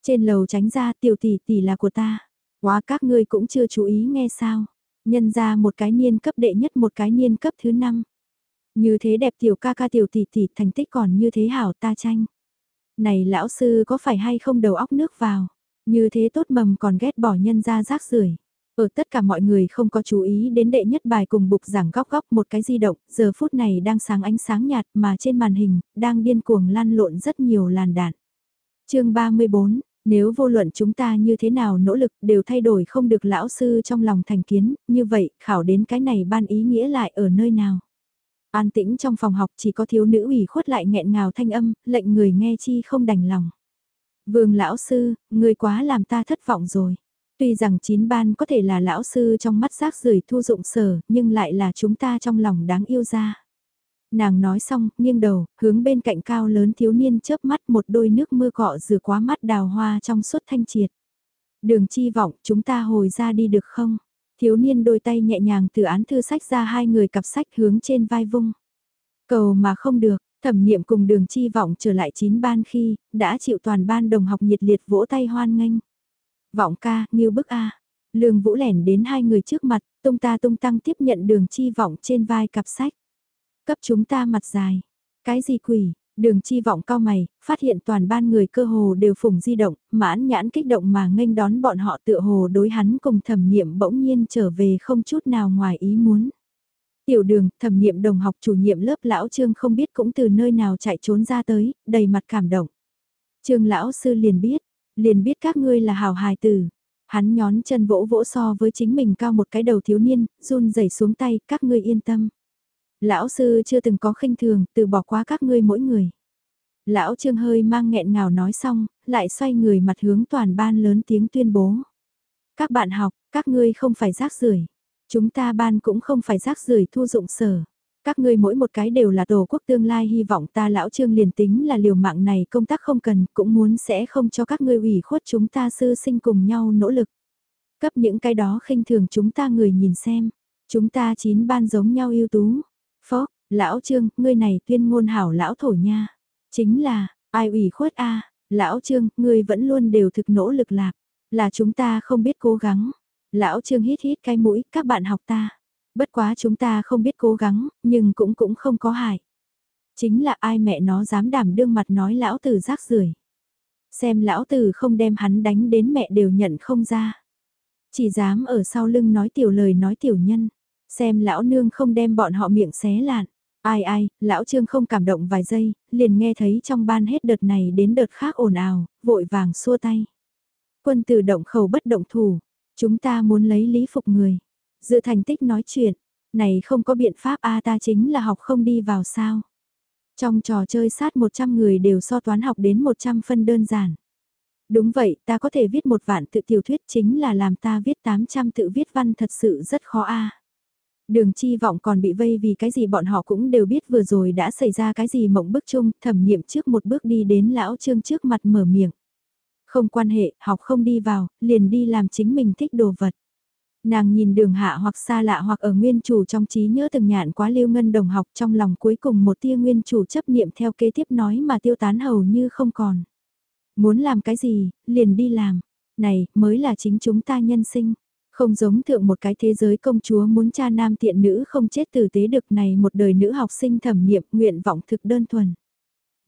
Trên lầu tránh ra tiểu tỷ tỷ là của ta. Quá các ngươi cũng chưa chú ý nghe sao. Nhân ra một cái niên cấp đệ nhất một cái niên cấp thứ năm. Như thế đẹp tiểu ca ca tiểu tỷ tỷ thành tích còn như thế hảo ta tranh. Này lão sư có phải hay không đầu óc nước vào. Như thế tốt mầm còn ghét bỏ nhân ra rác rưởi ở tất cả mọi người không có chú ý đến đệ nhất bài cùng bục giảng góc góc một cái di động, giờ phút này đang sáng ánh sáng nhạt mà trên màn hình, đang điên cuồng lan lộn rất nhiều làn đạn. chương 34, nếu vô luận chúng ta như thế nào nỗ lực đều thay đổi không được lão sư trong lòng thành kiến, như vậy khảo đến cái này ban ý nghĩa lại ở nơi nào. An tĩnh trong phòng học chỉ có thiếu nữ ủy khuất lại nghẹn ngào thanh âm, lệnh người nghe chi không đành lòng. Vương lão sư, người quá làm ta thất vọng rồi. Tuy rằng chín ban có thể là lão sư trong mắt rác rưởi thu dụng sở, nhưng lại là chúng ta trong lòng đáng yêu ra. Nàng nói xong, nghiêng đầu, hướng bên cạnh cao lớn thiếu niên chớp mắt một đôi nước mưa cọ rửa quá mắt đào hoa trong suốt thanh triệt. Đường chi vọng, chúng ta hồi ra đi được không? Thiếu niên đôi tay nhẹ nhàng từ án thư sách ra hai người cặp sách hướng trên vai vung. Cầu mà không được, thẩm niệm cùng đường chi vọng trở lại chín ban khi, đã chịu toàn ban đồng học nhiệt liệt vỗ tay hoan nghênh. Vọng ca, như bức A. Lương Vũ lẻn đến hai người trước mặt, tung ta tung tăng tiếp nhận đường chi vọng trên vai cặp sách. Cấp chúng ta mặt dài. Cái gì quỷ, đường chi vọng cao mày, phát hiện toàn ban người cơ hồ đều phùng di động, mãn nhãn kích động mà nghênh đón bọn họ tựa hồ đối hắn cùng thẩm niệm bỗng nhiên trở về không chút nào ngoài ý muốn. Tiểu đường, thẩm niệm đồng học chủ nhiệm lớp lão trương không biết cũng từ nơi nào chạy trốn ra tới, đầy mặt cảm động. Trương lão sư liền biết, liền biết các ngươi là hào hài tử. Hắn nhón chân vỗ vỗ so với chính mình cao một cái đầu thiếu niên, run rẩy xuống tay, các ngươi yên tâm. Lão sư chưa từng có khinh thường, từ bỏ qua các ngươi mỗi người. Lão Trương hơi mang nghẹn ngào nói xong, lại xoay người mặt hướng toàn ban lớn tiếng tuyên bố. Các bạn học, các ngươi không phải rác rưởi Chúng ta ban cũng không phải rác rưởi thu dụng sở. Các ngươi mỗi một cái đều là tổ quốc tương lai hy vọng ta lão trương liền tính là liều mạng này công tác không cần cũng muốn sẽ không cho các ngươi ủy khuất chúng ta sư sinh cùng nhau nỗ lực. Cấp những cái đó khinh thường chúng ta người nhìn xem. Chúng ta chín ban giống nhau ưu tú. Phó, lão trương, ngươi này tuyên ngôn hảo lão thổ nha. Chính là, ai ủy khuất a lão trương, ngươi vẫn luôn đều thực nỗ lực lạc. Là chúng ta không biết cố gắng. Lão trương hít hít cái mũi, các bạn học ta. Bất quá chúng ta không biết cố gắng, nhưng cũng cũng không có hại. Chính là ai mẹ nó dám đảm đương mặt nói lão tử rác rưởi Xem lão tử không đem hắn đánh đến mẹ đều nhận không ra. Chỉ dám ở sau lưng nói tiểu lời nói tiểu nhân. Xem lão nương không đem bọn họ miệng xé lạn. Ai ai, lão trương không cảm động vài giây, liền nghe thấy trong ban hết đợt này đến đợt khác ồn ào, vội vàng xua tay. Quân tử động khẩu bất động thủ, chúng ta muốn lấy lý phục người. Dự thành tích nói chuyện, này không có biện pháp a ta chính là học không đi vào sao. Trong trò chơi sát 100 người đều so toán học đến 100 phân đơn giản. Đúng vậy, ta có thể viết một vạn tự tiểu thuyết chính là làm ta viết 800 tự viết văn thật sự rất khó a. Đường chi vọng còn bị vây vì cái gì bọn họ cũng đều biết vừa rồi đã xảy ra cái gì mộng bức chung, thẩm nghiệm trước một bước đi đến lão trương trước mặt mở miệng. Không quan hệ, học không đi vào, liền đi làm chính mình thích đồ vật. Nàng nhìn đường hạ hoặc xa lạ hoặc ở nguyên chủ trong trí nhớ từng nhạn quá lưu ngân đồng học trong lòng cuối cùng một tia nguyên chủ chấp niệm theo kế tiếp nói mà tiêu tán hầu như không còn. Muốn làm cái gì, liền đi làm. Này, mới là chính chúng ta nhân sinh. Không giống thượng một cái thế giới công chúa muốn cha nam tiện nữ không chết tử tế được này một đời nữ học sinh thẩm niệm nguyện vọng thực đơn thuần.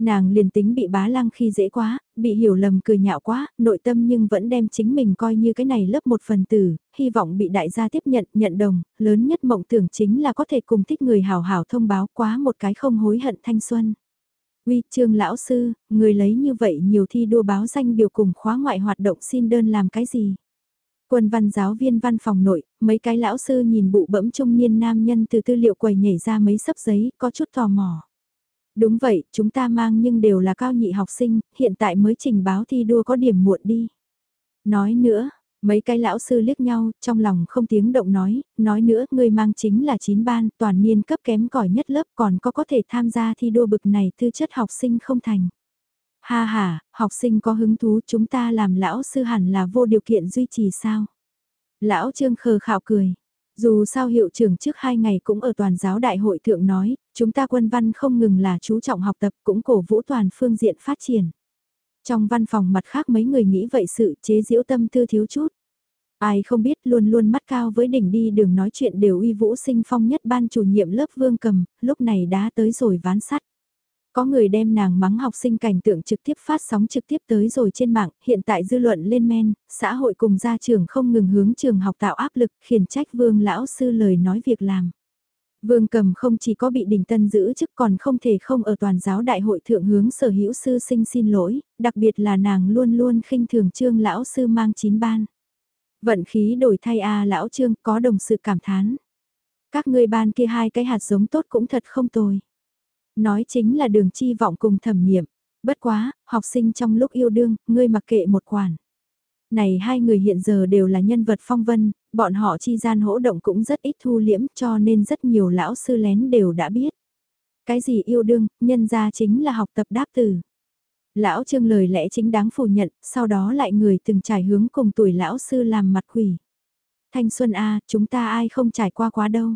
Nàng liền tính bị bá lăng khi dễ quá, bị hiểu lầm cười nhạo quá, nội tâm nhưng vẫn đem chính mình coi như cái này lớp một phần tử, hy vọng bị đại gia tiếp nhận, nhận đồng, lớn nhất mộng tưởng chính là có thể cùng thích người hào hảo thông báo quá một cái không hối hận thanh xuân. Uy, trương lão sư, người lấy như vậy nhiều thi đua báo danh biểu cùng khóa ngoại hoạt động xin đơn làm cái gì? Quân văn giáo viên văn phòng nội, mấy cái lão sư nhìn bụ bẫm trung niên nam nhân từ tư liệu quầy nhảy ra mấy sấp giấy, có chút tò mò. Đúng vậy, chúng ta mang nhưng đều là cao nhị học sinh, hiện tại mới trình báo thi đua có điểm muộn đi. Nói nữa, mấy cái lão sư liếc nhau, trong lòng không tiếng động nói, nói nữa, người mang chính là chín ban, toàn niên cấp kém cỏi nhất lớp còn có có thể tham gia thi đua bực này tư chất học sinh không thành. Ha ha, học sinh có hứng thú chúng ta làm lão sư hẳn là vô điều kiện duy trì sao? Lão Trương khờ khạo cười. Dù sao hiệu trưởng trước hai ngày cũng ở toàn giáo đại hội thượng nói, chúng ta quân văn không ngừng là chú trọng học tập cũng cổ vũ toàn phương diện phát triển. Trong văn phòng mặt khác mấy người nghĩ vậy sự chế diễu tâm tư thiếu chút. Ai không biết luôn luôn mắt cao với đỉnh đi đường nói chuyện đều uy vũ sinh phong nhất ban chủ nhiệm lớp vương cầm, lúc này đã tới rồi ván sắt. Có người đem nàng mắng học sinh cảnh tượng trực tiếp phát sóng trực tiếp tới rồi trên mạng, hiện tại dư luận lên men, xã hội cùng gia trường không ngừng hướng trường học tạo áp lực, khiển trách vương lão sư lời nói việc làm. Vương cầm không chỉ có bị đình tân giữ chức còn không thể không ở toàn giáo đại hội thượng hướng sở hữu sư sinh xin lỗi, đặc biệt là nàng luôn luôn khinh thường trương lão sư mang chín ban. Vận khí đổi thay a lão trương có đồng sự cảm thán. Các ngươi ban kia hai cái hạt giống tốt cũng thật không tồi. Nói chính là đường chi vọng cùng thẩm niệm. Bất quá, học sinh trong lúc yêu đương, ngươi mặc kệ một quản. Này hai người hiện giờ đều là nhân vật phong vân, bọn họ chi gian hỗ động cũng rất ít thu liễm cho nên rất nhiều lão sư lén đều đã biết. Cái gì yêu đương, nhân ra chính là học tập đáp từ. Lão trương lời lẽ chính đáng phủ nhận, sau đó lại người từng trải hướng cùng tuổi lão sư làm mặt quỷ. Thanh Xuân A, chúng ta ai không trải qua quá đâu.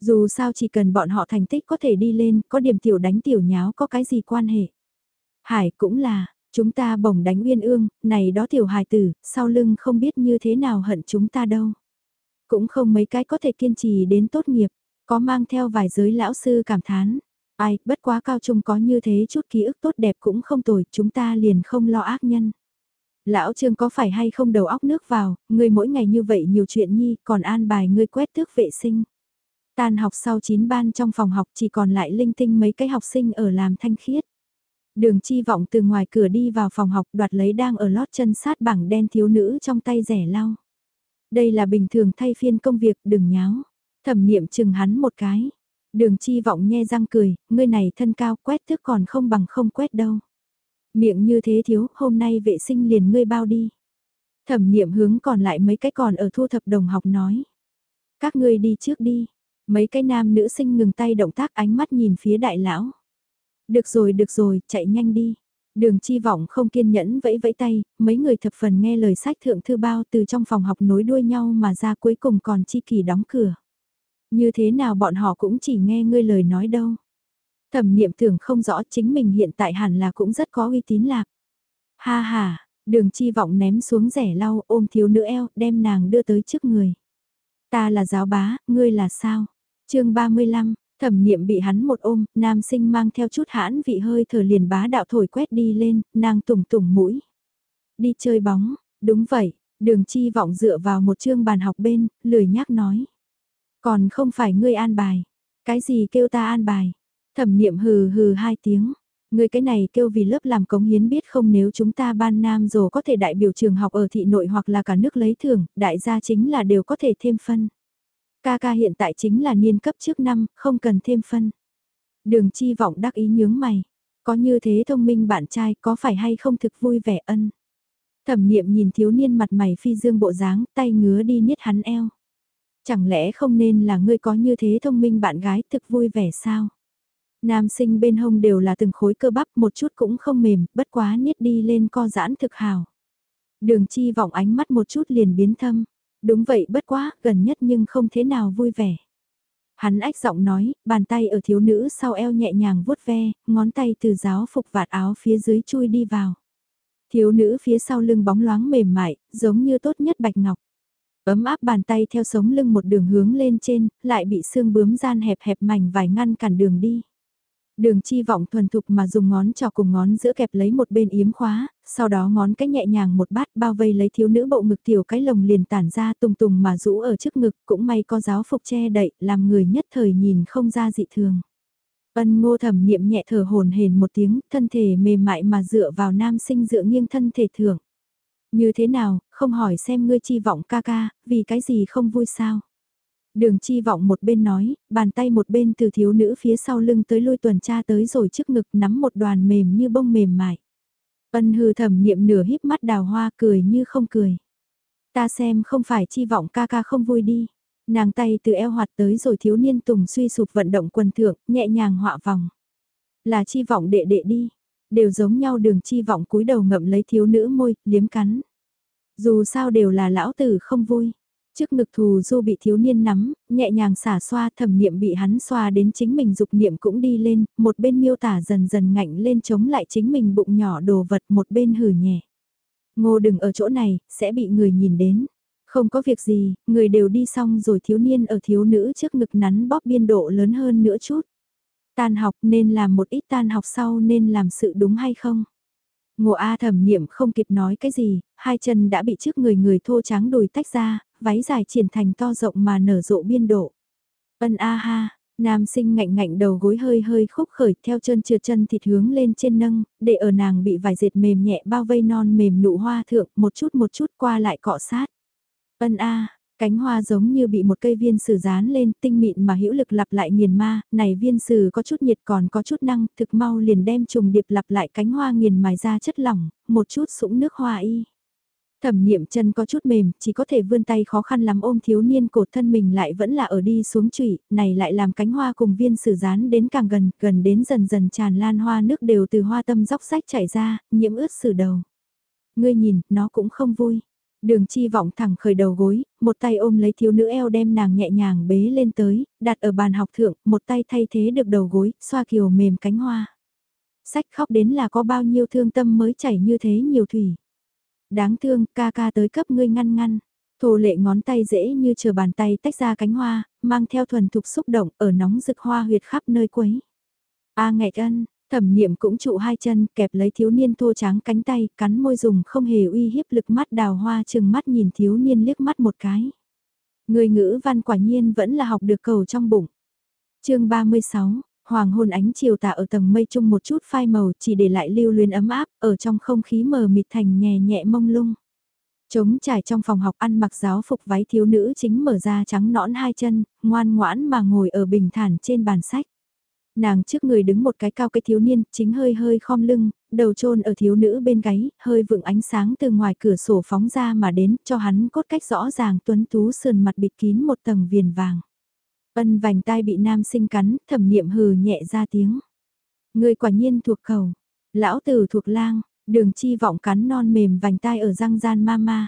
Dù sao chỉ cần bọn họ thành tích có thể đi lên, có điểm tiểu đánh tiểu nháo có cái gì quan hệ. Hải cũng là, chúng ta bổng đánh uyên ương, này đó tiểu hài tử, sau lưng không biết như thế nào hận chúng ta đâu. Cũng không mấy cái có thể kiên trì đến tốt nghiệp, có mang theo vài giới lão sư cảm thán. Ai, bất quá cao trung có như thế chút ký ức tốt đẹp cũng không tồi, chúng ta liền không lo ác nhân. Lão Trương có phải hay không đầu óc nước vào, người mỗi ngày như vậy nhiều chuyện nhi, còn an bài người quét tước vệ sinh. Tan học sau 9 ban trong phòng học chỉ còn lại linh tinh mấy cái học sinh ở làm thanh khiết. Đường chi vọng từ ngoài cửa đi vào phòng học đoạt lấy đang ở lót chân sát bảng đen thiếu nữ trong tay rẻ lau. Đây là bình thường thay phiên công việc đừng nháo. Thẩm niệm chừng hắn một cái. Đường chi vọng nhe răng cười, ngươi này thân cao quét thức còn không bằng không quét đâu. Miệng như thế thiếu, hôm nay vệ sinh liền ngươi bao đi. Thẩm niệm hướng còn lại mấy cái còn ở thu thập đồng học nói. Các ngươi đi trước đi, Mấy cái nam nữ sinh ngừng tay động tác ánh mắt nhìn phía đại lão. Được rồi được rồi, chạy nhanh đi. Đường chi vọng không kiên nhẫn vẫy vẫy tay, mấy người thập phần nghe lời sách thượng thư bao từ trong phòng học nối đuôi nhau mà ra cuối cùng còn chi kỳ đóng cửa. Như thế nào bọn họ cũng chỉ nghe ngươi lời nói đâu. Thẩm niệm tưởng không rõ chính mình hiện tại hẳn là cũng rất có uy tín lạc. Ha ha, đường chi vọng ném xuống rẻ lau ôm thiếu nữ eo đem nàng đưa tới trước người. Ta là giáo bá, ngươi là sao? Chương 35, thẩm niệm bị hắn một ôm, nam sinh mang theo chút hãn vị hơi thở liền bá đạo thổi quét đi lên, nàng tủng tủng mũi. Đi chơi bóng, đúng vậy, đường chi vọng dựa vào một chương bàn học bên, lười nhác nói. Còn không phải ngươi an bài, cái gì kêu ta an bài? Thẩm niệm hừ hừ hai tiếng. Người cái này kêu vì lớp làm cống hiến biết không nếu chúng ta ban nam rồi có thể đại biểu trường học ở thị nội hoặc là cả nước lấy thưởng, đại gia chính là đều có thể thêm phân. Ca ca hiện tại chính là niên cấp trước năm, không cần thêm phân. Đường chi vọng đắc ý nhướng mày. Có như thế thông minh bạn trai có phải hay không thực vui vẻ ân. Thẩm niệm nhìn thiếu niên mặt mày phi dương bộ dáng, tay ngứa đi niết hắn eo. Chẳng lẽ không nên là ngươi có như thế thông minh bạn gái thực vui vẻ sao? Nam sinh bên hông đều là từng khối cơ bắp một chút cũng không mềm, bất quá niết đi lên co giãn thực hào. Đường chi vọng ánh mắt một chút liền biến thâm. Đúng vậy bất quá, gần nhất nhưng không thế nào vui vẻ. Hắn ách giọng nói, bàn tay ở thiếu nữ sau eo nhẹ nhàng vuốt ve, ngón tay từ giáo phục vạt áo phía dưới chui đi vào. Thiếu nữ phía sau lưng bóng loáng mềm mại, giống như tốt nhất bạch ngọc. Ấm áp bàn tay theo sống lưng một đường hướng lên trên, lại bị xương bướm gian hẹp hẹp mảnh vài ngăn cản đường đi. Đường chi vọng thuần thục mà dùng ngón trò cùng ngón giữa kẹp lấy một bên yếm khóa, sau đó ngón cái nhẹ nhàng một bát bao vây lấy thiếu nữ bộ ngực tiểu cái lồng liền tản ra tùng tùng mà rũ ở trước ngực cũng may có giáo phục che đậy làm người nhất thời nhìn không ra dị thường. Ân ngô thẩm niệm nhẹ thở hồn hền một tiếng, thân thể mềm mại mà dựa vào nam sinh dựa nghiêng thân thể thưởng. Như thế nào, không hỏi xem ngươi chi vọng ca ca, vì cái gì không vui sao? Đường chi vọng một bên nói, bàn tay một bên từ thiếu nữ phía sau lưng tới lôi tuần tra tới rồi trước ngực nắm một đoàn mềm như bông mềm mại. Ân hư thẩm niệm nửa híp mắt đào hoa cười như không cười. Ta xem không phải chi vọng ca ca không vui đi. Nàng tay từ eo hoạt tới rồi thiếu niên tùng suy sụp vận động quần thượng, nhẹ nhàng họa vòng. Là chi vọng đệ đệ đi. Đều giống nhau đường chi vọng cúi đầu ngậm lấy thiếu nữ môi, liếm cắn. Dù sao đều là lão tử không vui. Trước ngực thù du bị thiếu niên nắm, nhẹ nhàng xả xoa thẩm niệm bị hắn xoa đến chính mình dục niệm cũng đi lên, một bên miêu tả dần dần ngạnh lên chống lại chính mình bụng nhỏ đồ vật một bên hử nhẹ. Ngô đừng ở chỗ này, sẽ bị người nhìn đến. Không có việc gì, người đều đi xong rồi thiếu niên ở thiếu nữ trước ngực nắn bóp biên độ lớn hơn nữa chút. Tan học nên làm một ít tan học sau nên làm sự đúng hay không? Ngộ A thẩm niệm không kịp nói cái gì, hai chân đã bị trước người người thô trắng đùi tách ra, váy dài triển thành to rộng mà nở rộ biên độ. Ân A ha, nam sinh ngạnh ngạnh đầu gối hơi hơi khúc khởi theo chân trượt chân thịt hướng lên trên nâng, để ở nàng bị vải dệt mềm nhẹ bao vây non mềm nụ hoa thượng một chút một chút qua lại cọ sát. Ân A, Cánh hoa giống như bị một cây viên sử dán lên, tinh mịn mà hữu lực lặp lại nghiền ma, này viên sử có chút nhiệt còn có chút năng, thực mau liền đem trùng điệp lặp lại cánh hoa nghiền mài ra chất lỏng, một chút sũng nước hoa y. Thẩm niệm chân có chút mềm, chỉ có thể vươn tay khó khăn lắm ôm thiếu niên cột thân mình lại vẫn là ở đi xuống trụy, này lại làm cánh hoa cùng viên sử rán đến càng gần, gần đến dần dần tràn lan hoa nước đều từ hoa tâm dốc sách chảy ra, nhiễm ướt sử đầu. Ngươi nhìn, nó cũng không vui. Đường chi vọng thẳng khởi đầu gối, một tay ôm lấy thiếu nữ eo đem nàng nhẹ nhàng bế lên tới, đặt ở bàn học thượng, một tay thay thế được đầu gối, xoa kiều mềm cánh hoa. Sách khóc đến là có bao nhiêu thương tâm mới chảy như thế nhiều thủy. Đáng thương, ca ca tới cấp ngươi ngăn ngăn. Thổ lệ ngón tay dễ như chờ bàn tay tách ra cánh hoa, mang theo thuần thục xúc động ở nóng rực hoa huyệt khắp nơi quấy. A à, ngạch ân, Thẩm niệm cũng trụ hai chân kẹp lấy thiếu niên thô trắng cánh tay, cắn môi dùng không hề uy hiếp lực mắt đào hoa chừng mắt nhìn thiếu niên liếc mắt một cái. Người ngữ văn quả nhiên vẫn là học được cầu trong bụng. chương 36, hoàng hôn ánh chiều tà ở tầng mây chung một chút phai màu chỉ để lại lưu luyến ấm áp, ở trong không khí mờ mịt thành nhẹ nhẹ mông lung. Trống trải trong phòng học ăn mặc giáo phục váy thiếu nữ chính mở ra trắng nõn hai chân, ngoan ngoãn mà ngồi ở bình thản trên bàn sách nàng trước người đứng một cái cao cái thiếu niên, chính hơi hơi khom lưng, đầu trôn ở thiếu nữ bên gáy, hơi vượng ánh sáng từ ngoài cửa sổ phóng ra mà đến, cho hắn cốt cách rõ ràng tuấn tú sườn mặt bịt kín một tầng viền vàng. Ân vành tai bị nam sinh cắn, thẩm niệm hừ nhẹ ra tiếng. Người quả nhiên thuộc cầu. Lão tử thuộc lang, đường chi vọng cắn non mềm vành tai ở răng gian ma ma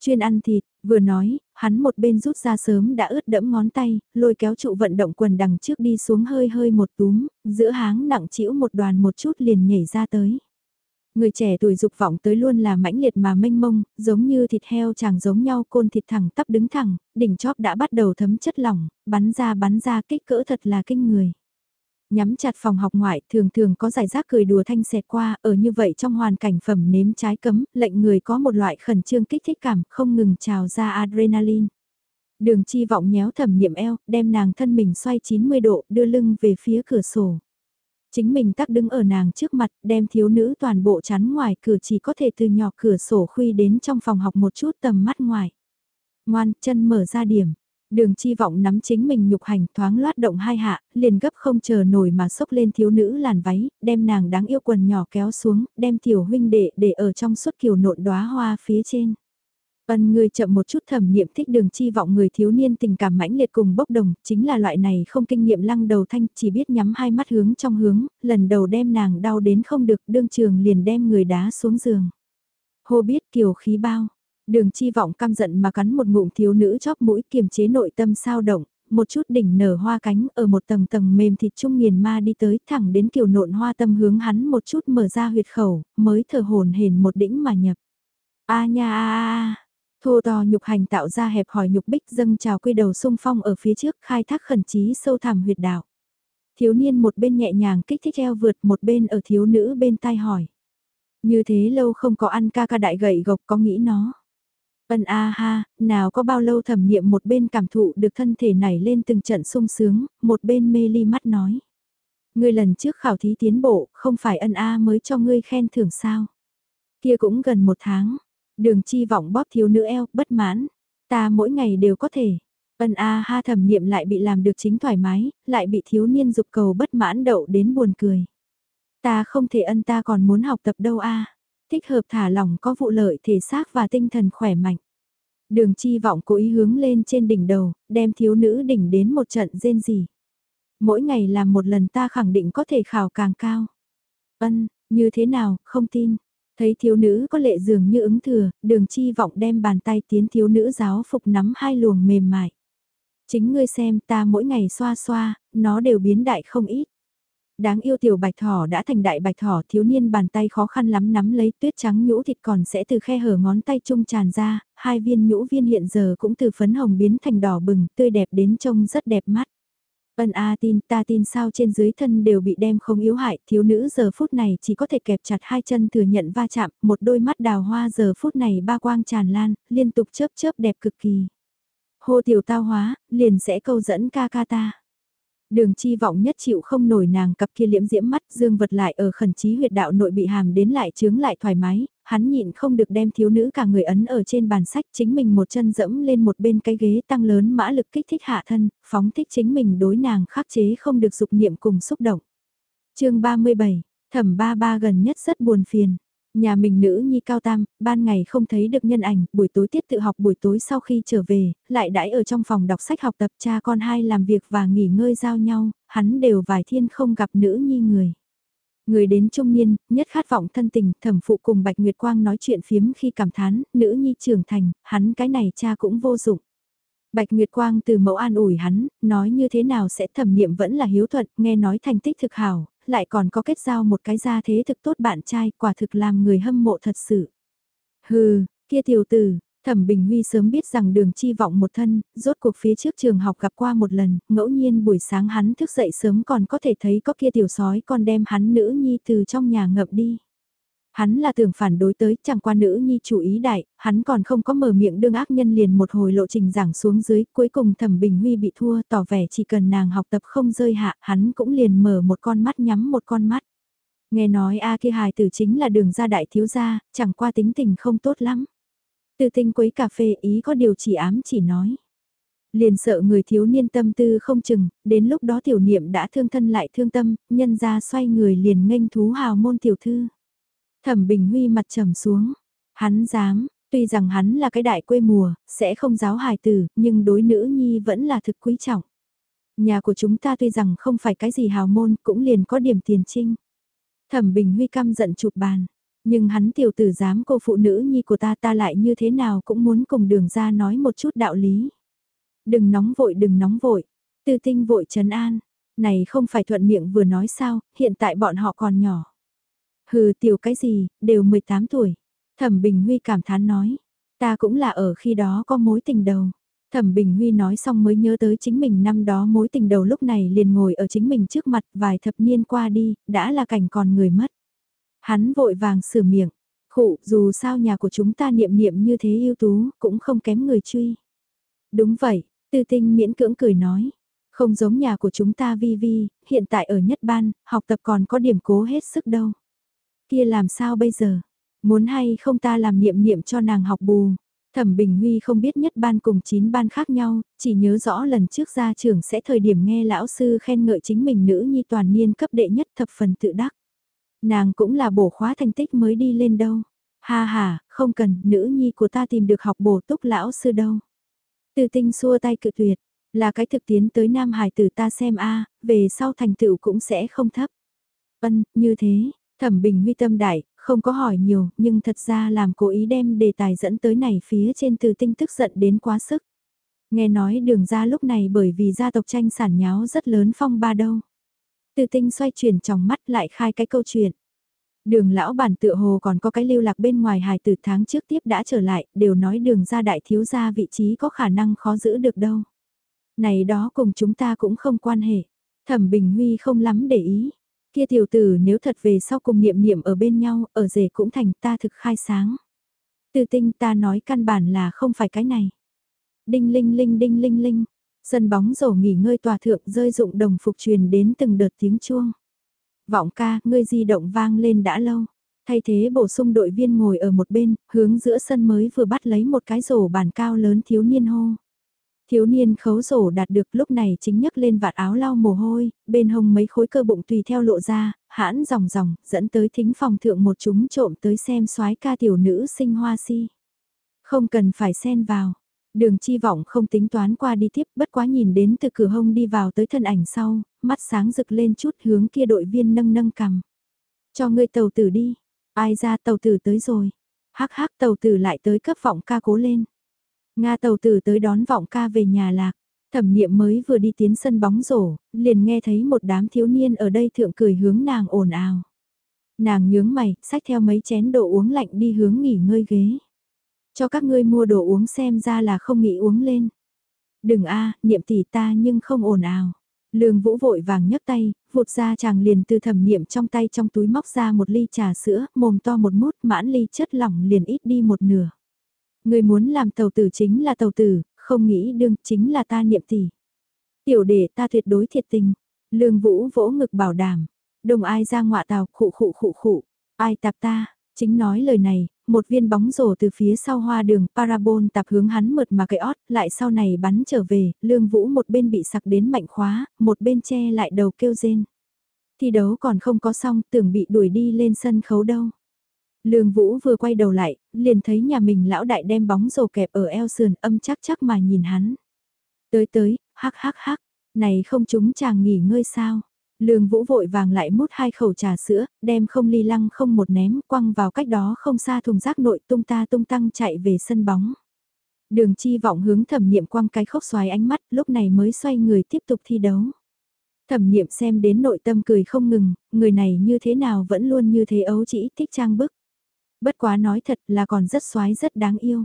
Chuyên ăn thịt, vừa nói, hắn một bên rút ra sớm đã ướt đẫm ngón tay, lôi kéo trụ vận động quần đằng trước đi xuống hơi hơi một túm, giữa háng nặng chĩu một đoàn một chút liền nhảy ra tới. Người trẻ tuổi dục vọng tới luôn là mãnh liệt mà mênh mông, giống như thịt heo chàng giống nhau côn thịt thẳng tắp đứng thẳng, đỉnh chóp đã bắt đầu thấm chất lỏng, bắn ra bắn ra kích cỡ thật là kinh người. Nhắm chặt phòng học ngoại thường thường có giải rác cười đùa thanh xẹt qua, ở như vậy trong hoàn cảnh phẩm nếm trái cấm, lệnh người có một loại khẩn trương kích thích cảm không ngừng trào ra adrenaline. Đường chi vọng nhéo thẩm niệm eo, đem nàng thân mình xoay 90 độ, đưa lưng về phía cửa sổ. Chính mình tắc đứng ở nàng trước mặt, đem thiếu nữ toàn bộ chắn ngoài cửa chỉ có thể từ nhỏ cửa sổ khuy đến trong phòng học một chút tầm mắt ngoài. Ngoan, chân mở ra điểm. Đường chi vọng nắm chính mình nhục hành thoáng loát động hai hạ, liền gấp không chờ nổi mà sốc lên thiếu nữ làn váy, đem nàng đáng yêu quần nhỏ kéo xuống, đem tiểu huynh đệ để ở trong suốt kiều nộn đóa hoa phía trên. Ân người chậm một chút thẩm niệm thích đường chi vọng người thiếu niên tình cảm mãnh liệt cùng bốc đồng, chính là loại này không kinh nghiệm lăng đầu thanh, chỉ biết nhắm hai mắt hướng trong hướng, lần đầu đem nàng đau đến không được, đương trường liền đem người đá xuống giường. Hô biết kiều khí bao, đường chi vọng căm giận mà cắn một ngụm thiếu nữ chóp mũi kiềm chế nội tâm sao động, một chút đỉnh nở hoa cánh ở một tầng tầng mềm thịt trung nghiền ma đi tới thẳng đến kiều nộn hoa tâm hướng hắn một chút mở ra huyệt khẩu, mới thở hồn hển một đĩnh mà nhập. A nha a a Thô to nhục hành tạo ra hẹp hỏi nhục bích dâng trào quy đầu sung phong ở phía trước khai thác khẩn trí sâu thẳm huyệt đạo. Thiếu niên một bên nhẹ nhàng kích thích eo vượt một bên ở thiếu nữ bên tai hỏi. Như thế lâu không có ăn ca ca đại gậy gộc có nghĩ nó. Ân a ha, nào có bao lâu thẩm niệm một bên cảm thụ được thân thể này lên từng trận sung sướng, một bên mê ly mắt nói. Ngươi lần trước khảo thí tiến bộ, không phải ân a mới cho ngươi khen thưởng sao. Kia cũng gần một tháng, Đường chi vọng bóp thiếu nữ eo, bất mãn. Ta mỗi ngày đều có thể. Ân a ha thẩm niệm lại bị làm được chính thoải mái, lại bị thiếu niên dục cầu bất mãn đậu đến buồn cười. Ta không thể ân ta còn muốn học tập đâu a. Thích hợp thả lỏng có vụ lợi thể xác và tinh thần khỏe mạnh. Đường chi vọng cố ý hướng lên trên đỉnh đầu, đem thiếu nữ đỉnh đến một trận rên gì. Mỗi ngày làm một lần ta khẳng định có thể khảo càng cao. Ân, như thế nào, không tin. Thấy thiếu nữ có lệ dường như ứng thừa, đường chi vọng đem bàn tay tiến thiếu nữ giáo phục nắm hai luồng mềm mại. Chính ngươi xem ta mỗi ngày xoa xoa, nó đều biến đại không ít. Đáng yêu tiểu bạch thỏ đã thành đại bạch thỏ thiếu niên bàn tay khó khăn lắm nắm lấy tuyết trắng nhũ thịt còn sẽ từ khe hở ngón tay trung tràn ra, hai viên nhũ viên hiện giờ cũng từ phấn hồng biến thành đỏ bừng, tươi đẹp đến trông rất đẹp mắt. Ân A tin ta tin sao trên dưới thân đều bị đem không yếu hại, thiếu nữ giờ phút này chỉ có thể kẹp chặt hai chân thừa nhận va chạm, một đôi mắt đào hoa giờ phút này ba quang tràn lan, liên tục chớp chớp đẹp cực kỳ. Hô tiểu tao hóa, liền sẽ câu dẫn ca ca ta. Đường chi vọng nhất chịu không nổi nàng cặp kia liễm diễm mắt dương vật lại ở khẩn trí huyệt đạo nội bị hàm đến lại chướng lại thoải mái, hắn nhịn không được đem thiếu nữ cả người ấn ở trên bàn sách chính mình một chân dẫm lên một bên cái ghế tăng lớn mã lực kích thích hạ thân, phóng thích chính mình đối nàng khắc chế không được dục niệm cùng xúc động. chương 37, thẩm ba ba gần nhất rất buồn phiền. Nhà mình nữ nhi cao tam, ban ngày không thấy được nhân ảnh, buổi tối tiết tự học buổi tối sau khi trở về, lại đãi ở trong phòng đọc sách học tập cha con hai làm việc và nghỉ ngơi giao nhau, hắn đều vài thiên không gặp nữ nhi người. Người đến trung niên, nhất khát vọng thân tình, thẩm phụ cùng Bạch Nguyệt Quang nói chuyện phiếm khi cảm thán, nữ nhi trưởng thành, hắn cái này cha cũng vô dụng. Bạch Nguyệt Quang từ mẫu an ủi hắn, nói như thế nào sẽ thẩm niệm vẫn là hiếu thuận, nghe nói thành tích thực hảo, lại còn có kết giao một cái gia thế thực tốt bạn trai, quả thực làm người hâm mộ thật sự. Hừ, kia tiểu tử, Thẩm Bình Huy sớm biết rằng đường chi vọng một thân, rốt cuộc phía trước trường học gặp qua một lần, ngẫu nhiên buổi sáng hắn thức dậy sớm còn có thể thấy có kia tiểu sói còn đem hắn nữ nhi từ trong nhà ngậm đi. Hắn là tưởng phản đối tới, chẳng qua nữ nhi chủ ý đại, hắn còn không có mở miệng đương ác nhân liền một hồi lộ trình giảng xuống dưới, cuối cùng thẩm bình huy bị thua tỏ vẻ chỉ cần nàng học tập không rơi hạ, hắn cũng liền mở một con mắt nhắm một con mắt. Nghe nói A kia hài tử chính là đường gia đại thiếu gia, chẳng qua tính tình không tốt lắm. Từ tinh quấy cà phê ý có điều chỉ ám chỉ nói. Liền sợ người thiếu niên tâm tư không chừng, đến lúc đó tiểu niệm đã thương thân lại thương tâm, nhân ra xoay người liền nghênh thú hào môn tiểu thư. Thẩm Bình Huy mặt trầm xuống. Hắn dám, tuy rằng hắn là cái đại quê mùa, sẽ không giáo hài tử, nhưng đối nữ nhi vẫn là thực quý trọng. Nhà của chúng ta tuy rằng không phải cái gì hào môn cũng liền có điểm tiền trinh. Thẩm Bình Huy căm giận chụp bàn. Nhưng hắn tiểu tử dám cô phụ nữ nhi của ta ta lại như thế nào cũng muốn cùng đường ra nói một chút đạo lý. Đừng nóng vội đừng nóng vội. Tư tinh vội trấn an. Này không phải thuận miệng vừa nói sao, hiện tại bọn họ còn nhỏ. Hừ tiểu cái gì, đều 18 tuổi. Thẩm Bình Huy cảm thán nói. Ta cũng là ở khi đó có mối tình đầu. Thẩm Bình Huy nói xong mới nhớ tới chính mình năm đó mối tình đầu lúc này liền ngồi ở chính mình trước mặt vài thập niên qua đi, đã là cảnh còn người mất. Hắn vội vàng sửa miệng, khụ dù sao nhà của chúng ta niệm niệm như thế ưu tú, cũng không kém người truy. Đúng vậy, tư tinh miễn cưỡng cười nói, không giống nhà của chúng ta vi vi, hiện tại ở nhất ban, học tập còn có điểm cố hết sức đâu. Kia làm sao bây giờ? Muốn hay không ta làm niệm niệm cho nàng học bù? Thẩm Bình Huy không biết nhất ban cùng 9 ban khác nhau, chỉ nhớ rõ lần trước ra trường sẽ thời điểm nghe lão sư khen ngợi chính mình nữ nhi toàn niên cấp đệ nhất thập phần tự đắc. Nàng cũng là bổ khóa thành tích mới đi lên đâu. Ha ha, không cần, nữ nhi của ta tìm được học bổ túc lão sư đâu. Từ tinh xua tay cự tuyệt, là cái thực tiến tới Nam Hải tử ta xem a về sau thành tựu cũng sẽ không thấp. Ân, như thế, thẩm bình huy tâm đại, không có hỏi nhiều, nhưng thật ra làm cố ý đem đề tài dẫn tới này phía trên từ tinh tức giận đến quá sức. Nghe nói đường ra lúc này bởi vì gia tộc tranh sản nháo rất lớn phong ba đâu. Từ tinh xoay chuyển trong mắt lại khai cái câu chuyện. Đường lão bản tựa hồ còn có cái lưu lạc bên ngoài hài từ tháng trước tiếp đã trở lại, đều nói đường ra đại thiếu gia vị trí có khả năng khó giữ được đâu. Này đó cùng chúng ta cũng không quan hệ. Thẩm Bình Huy không lắm để ý. Kia tiểu tử nếu thật về sau cùng niệm niệm ở bên nhau, ở rể cũng thành ta thực khai sáng. Từ tinh ta nói căn bản là không phải cái này. Đinh linh linh đinh linh linh, sân bóng rổ nghỉ ngơi tòa thượng rơi dụng đồng phục truyền đến từng đợt tiếng chuông. Vọng ca, ngươi di động vang lên đã lâu. Thay thế bổ sung đội viên ngồi ở một bên, hướng giữa sân mới vừa bắt lấy một cái rổ bàn cao lớn thiếu niên hô. Thiếu niên khấu rổ đạt được lúc này chính nhấc lên vạt áo lau mồ hôi, bên hông mấy khối cơ bụng tùy theo lộ ra, hãn ròng ròng dẫn tới thính phòng thượng một chúng trộm tới xem soái ca tiểu nữ sinh hoa si. Không cần phải xen vào. Đường chi vọng không tính toán qua đi tiếp bất quá nhìn đến từ cửa hông đi vào tới thân ảnh sau, mắt sáng rực lên chút hướng kia đội viên nâng nâng cằm. Cho ngươi tàu tử đi. Ai ra tàu tử tới rồi. Hắc hắc tàu tử lại tới cấp vọng ca cố lên. Nga tàu tử tới đón vọng ca về nhà lạc. Thẩm niệm mới vừa đi tiến sân bóng rổ, liền nghe thấy một đám thiếu niên ở đây thượng cười hướng nàng ồn ào. Nàng nhướng mày, xách theo mấy chén đồ uống lạnh đi hướng nghỉ ngơi ghế. Cho các ngươi mua đồ uống xem ra là không nghĩ uống lên. Đừng a niệm tỷ ta nhưng không ồn ào. Lương Vũ vội vàng nhấc tay, vụt ra chàng liền từ thẩm niệm trong tay trong túi móc ra một ly trà sữa, mồm to một mút mãn ly chất lỏng liền ít đi một nửa. Người muốn làm tàu tử chính là tàu tử, không nghĩ đương chính là ta niệm tỷ. Tiểu đệ ta tuyệt đối thiệt tình. Lương Vũ vỗ ngực bảo đảm. Đồng ai ra ngọa tàu khụ khụ khụ khụ. Ai tạp ta, chính nói lời này, một viên bóng rổ từ phía sau hoa đường parabol tạp hướng hắn mượt mà cây ót, lại sau này bắn trở về, lương vũ một bên bị sặc đến mạnh khóa, một bên che lại đầu kêu rên. Thi đấu còn không có xong, tưởng bị đuổi đi lên sân khấu đâu. Lương Vũ vừa quay đầu lại, liền thấy nhà mình lão đại đem bóng rổ kẹp ở eo sườn âm chắc chắc mà nhìn hắn. Tới tới, hắc hắc hắc, này không chúng chàng nghỉ ngơi sao. Lương Vũ vội vàng lại mút hai khẩu trà sữa, đem không ly lăng không một ném quăng vào cách đó không xa thùng rác nội tung ta tung tăng chạy về sân bóng. Đường chi vọng hướng thẩm niệm quăng cái khóc xoài ánh mắt lúc này mới xoay người tiếp tục thi đấu. Thẩm niệm xem đến nội tâm cười không ngừng, người này như thế nào vẫn luôn như thế ấu chỉ thích trang bức. Bất quá nói thật là còn rất xoái rất đáng yêu.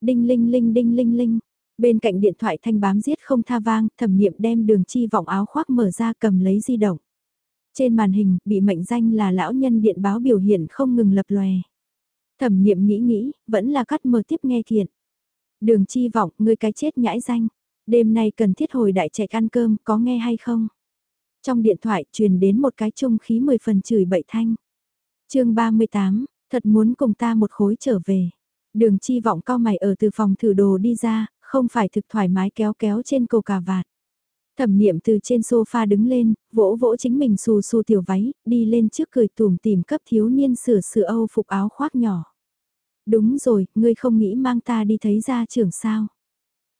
Đinh linh linh đinh linh linh, Bên cạnh điện thoại thanh bám giết không tha vang, thẩm niệm đem đường chi vọng áo khoác mở ra cầm lấy di động. Trên màn hình, bị mệnh danh là lão nhân điện báo biểu hiện không ngừng lập lòe. Thẩm niệm nghĩ nghĩ, vẫn là cắt mở tiếp nghe thiện. Đường chi vọng, người cái chết nhãi danh. Đêm nay cần thiết hồi đại chạy ăn cơm, có nghe hay không? Trong điện thoại truyền đến một cái trung khí mười phần chửi bậy thanh. chương 38, thật muốn cùng ta một khối trở về. Đường chi vọng cao mày ở từ phòng thử đồ đi ra, không phải thực thoải mái kéo kéo trên cầu cà vạt. Thẩm niệm từ trên sofa đứng lên, vỗ vỗ chính mình xù xù tiểu váy, đi lên trước cười tùm tìm cấp thiếu niên sửa sửa âu phục áo khoác nhỏ. Đúng rồi, ngươi không nghĩ mang ta đi thấy ra trưởng sao.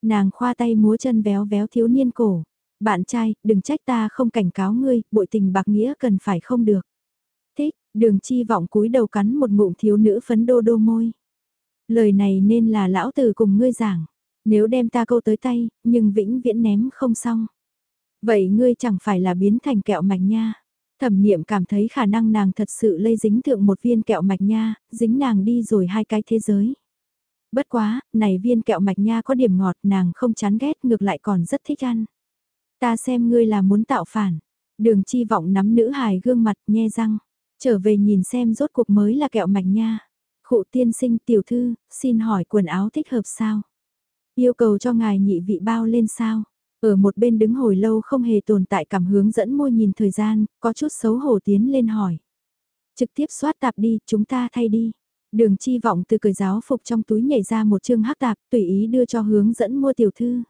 Nàng khoa tay múa chân véo véo thiếu niên cổ. Bạn trai, đừng trách ta không cảnh cáo ngươi, bội tình bạc nghĩa cần phải không được. Đường chi vọng cúi đầu cắn một ngụm thiếu nữ phấn đô đô môi. Lời này nên là lão tử cùng ngươi giảng. Nếu đem ta câu tới tay, nhưng vĩnh viễn ném không xong. Vậy ngươi chẳng phải là biến thành kẹo mạch nha. Thẩm niệm cảm thấy khả năng nàng thật sự lây dính thượng một viên kẹo mạch nha, dính nàng đi rồi hai cái thế giới. Bất quá, này viên kẹo mạch nha có điểm ngọt nàng không chán ghét ngược lại còn rất thích ăn. Ta xem ngươi là muốn tạo phản. Đường chi vọng nắm nữ hài gương mặt nhe răng. Trở về nhìn xem rốt cuộc mới là kẹo mạch nha. Khụ tiên sinh tiểu thư, xin hỏi quần áo thích hợp sao? Yêu cầu cho ngài nhị vị bao lên sao? Ở một bên đứng hồi lâu không hề tồn tại cảm hướng dẫn môi nhìn thời gian, có chút xấu hổ tiến lên hỏi. Trực tiếp xoát tạp đi, chúng ta thay đi. Đường chi vọng từ cười giáo phục trong túi nhảy ra một chương hắc tạp, tùy ý đưa cho hướng dẫn mua tiểu thư.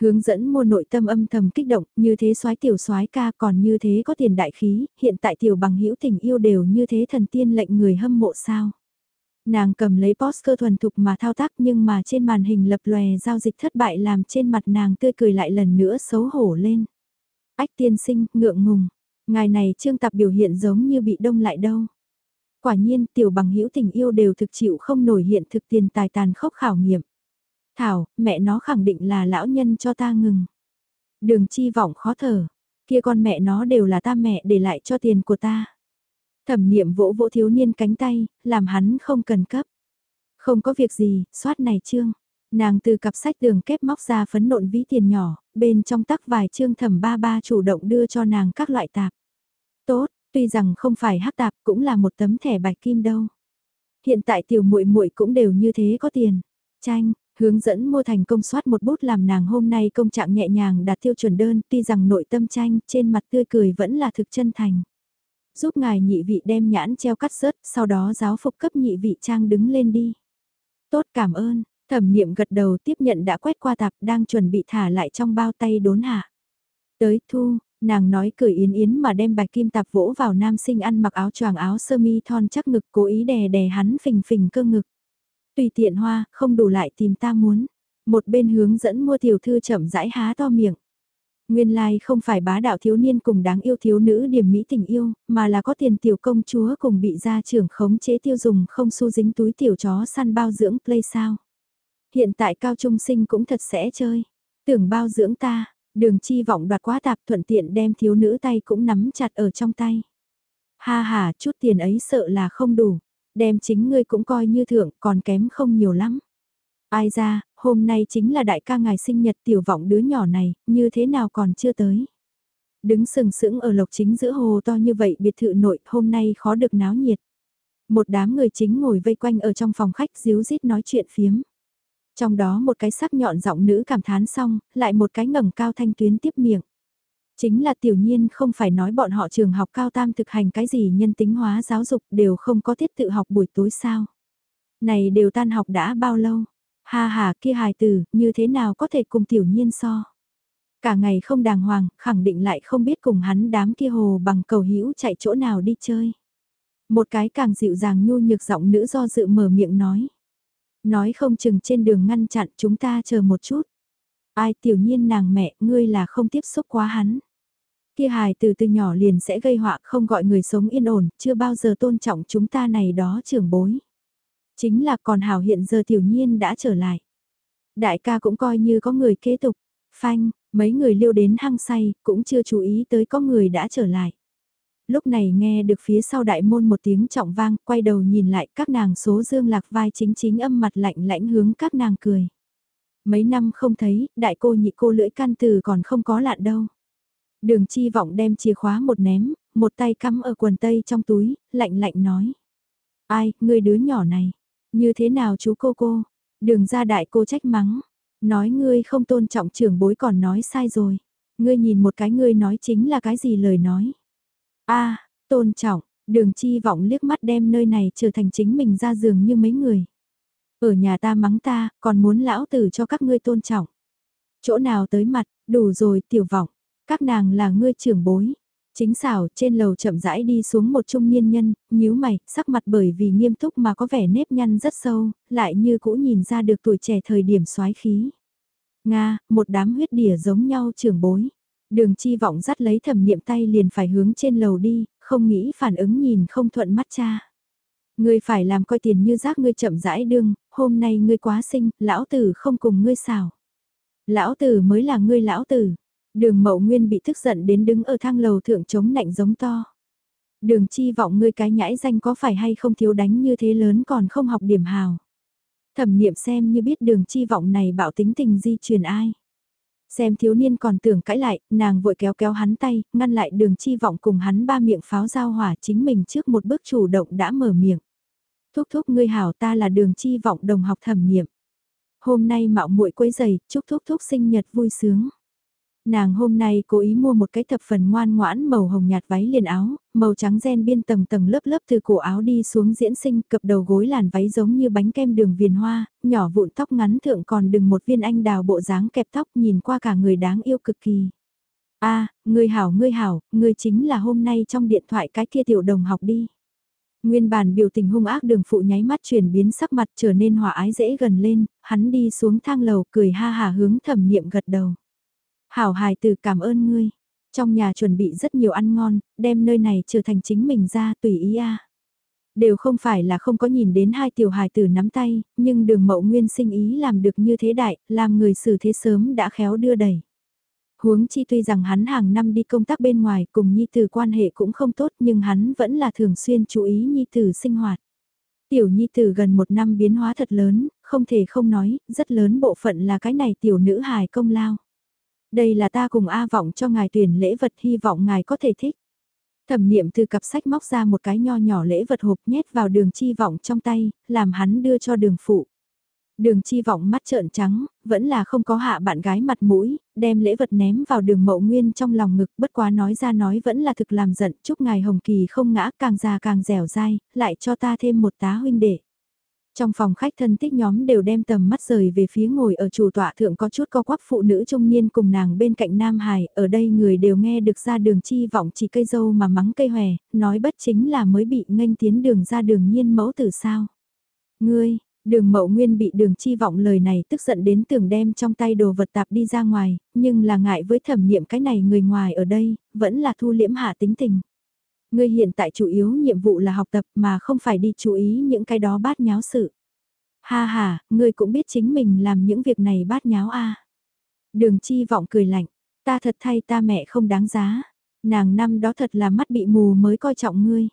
Hướng dẫn mua nội tâm âm thầm kích động, như thế soái tiểu soái ca còn như thế có tiền đại khí, hiện tại tiểu bằng hữu tình yêu đều như thế thần tiên lệnh người hâm mộ sao. Nàng cầm lấy poster thuần thục mà thao tác nhưng mà trên màn hình lập lòe giao dịch thất bại làm trên mặt nàng tươi cười lại lần nữa xấu hổ lên. Ách tiên sinh, ngượng ngùng. Ngài này trương tập biểu hiện giống như bị đông lại đâu. Quả nhiên tiểu bằng hữu tình yêu đều thực chịu không nổi hiện thực tiền tài tàn khốc khảo nghiệm. Thảo, mẹ nó khẳng định là lão nhân cho ta ngừng. Đường chi vọng khó thở. Kia con mẹ nó đều là ta mẹ để lại cho tiền của ta. Thẩm niệm vỗ vỗ thiếu niên cánh tay, làm hắn không cần cấp. Không có việc gì, soát này chương. Nàng từ cặp sách đường kép móc ra phấn nộn ví tiền nhỏ, bên trong tắc vài chương thẩm ba ba chủ động đưa cho nàng các loại tạp. Tốt, tuy rằng không phải hắc tạp cũng là một tấm thẻ bạch kim đâu. Hiện tại tiểu muội muội cũng đều như thế có tiền. Tranh, hướng dẫn mua thành công soát một bút làm nàng hôm nay công trạng nhẹ nhàng đạt tiêu chuẩn đơn tuy rằng nội tâm tranh trên mặt tươi cười vẫn là thực chân thành. Giúp ngài nhị vị đem nhãn treo cắt rớt, sau đó giáo phục cấp nhị vị trang đứng lên đi. Tốt cảm ơn, thẩm niệm gật đầu tiếp nhận đã quét qua tạp đang chuẩn bị thả lại trong bao tay đốn hạ. Tới thu, nàng nói cười yến yến mà đem bạch kim tạp vỗ vào nam sinh ăn mặc áo choàng áo sơ mi thon chắc ngực cố ý đè đè hắn phình phình cơ ngực. Tùy tiện hoa, không đủ lại tìm ta muốn. Một bên hướng dẫn mua tiểu thư chậm rãi há to miệng. Nguyên lai like không phải bá đạo thiếu niên cùng đáng yêu thiếu nữ điểm mỹ tình yêu, mà là có tiền tiểu công chúa cùng bị gia trưởng khống chế tiêu dùng không xu dính túi tiểu chó săn bao dưỡng play sao. Hiện tại cao trung sinh cũng thật sẽ chơi. Tưởng bao dưỡng ta, đường chi vọng đoạt quá tạp thuận tiện đem thiếu nữ tay cũng nắm chặt ở trong tay. Ha ha, chút tiền ấy sợ là không đủ, đem chính ngươi cũng coi như thượng còn kém không nhiều lắm. Ai ra, hôm nay chính là đại ca ngài sinh nhật tiểu vọng đứa nhỏ này, như thế nào còn chưa tới. Đứng sừng sững ở lộc chính giữa hồ to như vậy biệt thự nội hôm nay khó được náo nhiệt. Một đám người chính ngồi vây quanh ở trong phòng khách díu rít nói chuyện phiếm. Trong đó một cái sắc nhọn giọng nữ cảm thán xong, lại một cái ngẩng cao thanh tuyến tiếp miệng. Chính là tiểu nhiên không phải nói bọn họ trường học cao tam thực hành cái gì nhân tính hóa giáo dục đều không có tiết tự học buổi tối sao. Này đều tan học đã bao lâu? Ha ha kia hài tử, như thế nào có thể cùng tiểu nhiên so. Cả ngày không đàng hoàng, khẳng định lại không biết cùng hắn đám kia hồ bằng cầu hữu chạy chỗ nào đi chơi. Một cái càng dịu dàng nhu nhược giọng nữ do dự mở miệng nói. Nói không chừng trên đường ngăn chặn chúng ta chờ một chút. Ai tiểu nhiên nàng mẹ, ngươi là không tiếp xúc quá hắn. Kia hài từ từ nhỏ liền sẽ gây họa không gọi người sống yên ổn, chưa bao giờ tôn trọng chúng ta này đó trưởng bối. Chính là còn hảo hiện giờ tiểu nhiên đã trở lại. Đại ca cũng coi như có người kế tục, phanh, mấy người liêu đến hăng say, cũng chưa chú ý tới có người đã trở lại. Lúc này nghe được phía sau đại môn một tiếng trọng vang, quay đầu nhìn lại các nàng số dương lạc vai chính chính âm mặt lạnh lãnh hướng các nàng cười. Mấy năm không thấy, đại cô nhị cô lưỡi căn từ còn không có lạn đâu. Đường chi vọng đem chìa khóa một ném, một tay cắm ở quần tây trong túi, lạnh lạnh nói. Ai, người đứa nhỏ này, như thế nào chú cô cô? Đường ra đại cô trách mắng. Nói ngươi không tôn trọng trưởng bối còn nói sai rồi. Ngươi nhìn một cái ngươi nói chính là cái gì lời nói. a tôn trọng, đường chi vọng liếc mắt đem nơi này trở thành chính mình ra giường như mấy người. Ở nhà ta mắng ta, còn muốn lão tử cho các ngươi tôn trọng. Chỗ nào tới mặt, đủ rồi tiểu vọng, các nàng là ngươi trưởng bối, Chính xảo, trên lầu chậm rãi đi xuống một trung niên nhân, nhíu mày, sắc mặt bởi vì nghiêm túc mà có vẻ nếp nhăn rất sâu, lại như cũ nhìn ra được tuổi trẻ thời điểm soái khí. Nga, một đám huyết đỉa giống nhau trưởng bối. Đường chi vọng dắt lấy thẩm niệm tay liền phải hướng trên lầu đi, không nghĩ phản ứng nhìn không thuận mắt cha. Ngươi phải làm coi tiền như rác ngươi chậm rãi đương, hôm nay ngươi quá sinh, lão tử không cùng ngươi xào. Lão tử mới là ngươi lão tử. Đường mậu nguyên bị tức giận đến đứng ở thang lầu thượng chống nạnh giống to. Đường chi vọng ngươi cái nhãi danh có phải hay không thiếu đánh như thế lớn còn không học điểm hào. Thẩm niệm xem như biết đường chi vọng này bảo tính tình di truyền ai. Xem thiếu niên còn tưởng cãi lại, nàng vội kéo kéo hắn tay, ngăn lại đường chi vọng cùng hắn ba miệng pháo giao hỏa chính mình trước một bước chủ động đã mở miệng. Thúc thúc ngươi hảo ta là đường chi vọng đồng học thẩm niệm. Hôm nay mạo muội quấy giày, chúc thúc thúc sinh nhật vui sướng. Nàng hôm nay cố ý mua một cái thập phần ngoan ngoãn màu hồng nhạt váy liền áo, màu trắng ren biên tầng tầng lớp lớp từ cổ áo đi xuống diễn sinh cập đầu gối làn váy giống như bánh kem đường viền hoa, nhỏ vụn tóc ngắn thượng còn đừng một viên anh đào bộ dáng kẹp tóc nhìn qua cả người đáng yêu cực kỳ. a à, người hảo ngươi hảo, ngươi chính là hôm nay trong điện thoại cái kia tiểu đồng học đi. Nguyên bản biểu tình hung ác đường phụ nháy mắt chuyển biến sắc mặt trở nên hòa ái dễ gần lên, hắn đi xuống thang lầu cười ha hà hướng thẩm niệm gật đầu. Hảo hài từ cảm ơn ngươi. Trong nhà chuẩn bị rất nhiều ăn ngon, đem nơi này trở thành chính mình ra tùy ý a. Đều không phải là không có nhìn đến hai tiểu hài tử nắm tay, nhưng đường mậu nguyên sinh ý làm được như thế đại, làm người xử thế sớm đã khéo đưa đẩy. Huống chi tuy rằng hắn hàng năm đi công tác bên ngoài cùng Nhi Tử quan hệ cũng không tốt nhưng hắn vẫn là thường xuyên chú ý Nhi Tử sinh hoạt. Tiểu Nhi Tử gần một năm biến hóa thật lớn, không thể không nói, rất lớn bộ phận là cái này tiểu nữ hài công lao. Đây là ta cùng A vọng cho ngài tuyển lễ vật hy vọng ngài có thể thích. Thẩm niệm từ cặp sách móc ra một cái nho nhỏ lễ vật hộp nhét vào đường chi vọng trong tay, làm hắn đưa cho đường phụ. Đường chi vọng mắt trợn trắng, vẫn là không có hạ bạn gái mặt mũi, đem lễ vật ném vào đường mậu nguyên trong lòng ngực bất quá nói ra nói vẫn là thực làm giận chúc ngài hồng kỳ không ngã càng già càng dẻo dai, lại cho ta thêm một tá huynh đệ. Trong phòng khách thân tích nhóm đều đem tầm mắt rời về phía ngồi ở chủ tọa thượng có chút co quắp phụ nữ trung niên cùng nàng bên cạnh Nam Hải, ở đây người đều nghe được ra đường chi vọng chỉ cây dâu mà mắng cây hòe, nói bất chính là mới bị nghênh tiến đường ra đường nhiên mẫu tử sao. Ngươi, Đường mậu nguyên bị đường chi vọng lời này tức giận đến tưởng đem trong tay đồ vật tạp đi ra ngoài, nhưng là ngại với thẩm niệm cái này người ngoài ở đây, vẫn là thu liễm hạ tính tình. Ngươi hiện tại chủ yếu nhiệm vụ là học tập mà không phải đi chú ý những cái đó bát nháo sự. Ha ha, ngươi cũng biết chính mình làm những việc này bát nháo a. À. Đường chi vọng cười lạnh, ta thật thay ta mẹ không đáng giá. Nàng năm đó thật là mắt bị mù mới coi trọng ngươi.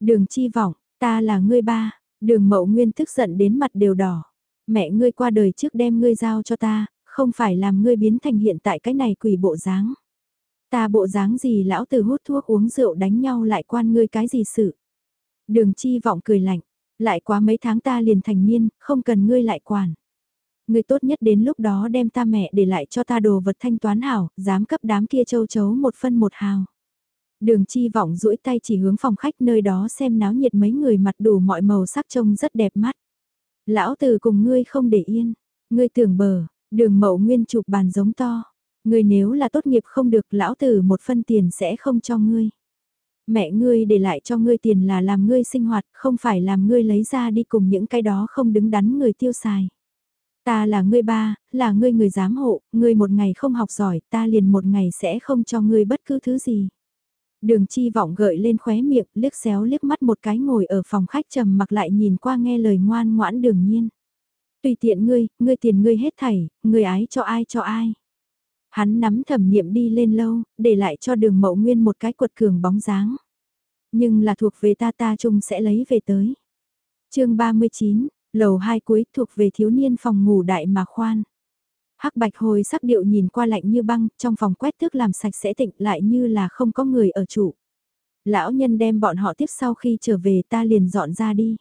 Đường chi vọng, ta là ngươi ba, Đường mậu nguyên tức giận đến mặt đều đỏ. Mẹ ngươi qua đời trước đem ngươi giao cho ta, không phải làm ngươi biến thành hiện tại cái này quỷ bộ dáng. Ta bộ dáng gì lão tử hút thuốc uống rượu đánh nhau lại quan ngươi cái gì sự. Đường chi vọng cười lạnh, lại quá mấy tháng ta liền thành niên, không cần ngươi lại quản. Ngươi tốt nhất đến lúc đó đem ta mẹ để lại cho ta đồ vật thanh toán hảo, dám cấp đám kia châu chấu một phân một hào. Đường chi vọng duỗi tay chỉ hướng phòng khách nơi đó xem náo nhiệt mấy người mặt đủ mọi màu sắc trông rất đẹp mắt. Lão tử cùng ngươi không để yên, ngươi tưởng bờ, đường mậu nguyên chụp bàn giống to. Ngươi nếu là tốt nghiệp không được lão tử một phân tiền sẽ không cho ngươi. Mẹ ngươi để lại cho ngươi tiền là làm ngươi sinh hoạt, không phải làm ngươi lấy ra đi cùng những cái đó không đứng đắn người tiêu xài. Ta là ngươi ba, là ngươi người giám hộ, ngươi một ngày không học giỏi, ta liền một ngày sẽ không cho ngươi bất cứ thứ gì. Đường chi vọng gợi lên khóe miệng, liếc xéo liếc mắt một cái ngồi ở phòng khách trầm mặc lại nhìn qua nghe lời ngoan ngoãn đường nhiên. Tùy tiện ngươi, ngươi tiền ngươi hết thảy, ngươi ái cho ai cho ai. Hắn nắm thẩm niệm đi lên lâu, để lại cho đường mậu nguyên một cái quật cường bóng dáng. Nhưng là thuộc về ta ta chung sẽ lấy về tới. chương 39, lầu 2 cuối thuộc về thiếu niên phòng ngủ đại mà khoan. Hắc bạch hồi sắc điệu nhìn qua lạnh như băng, trong phòng quét thước làm sạch sẽ tịnh lại như là không có người ở trụ. Lão nhân đem bọn họ tiếp sau khi trở về ta liền dọn ra đi.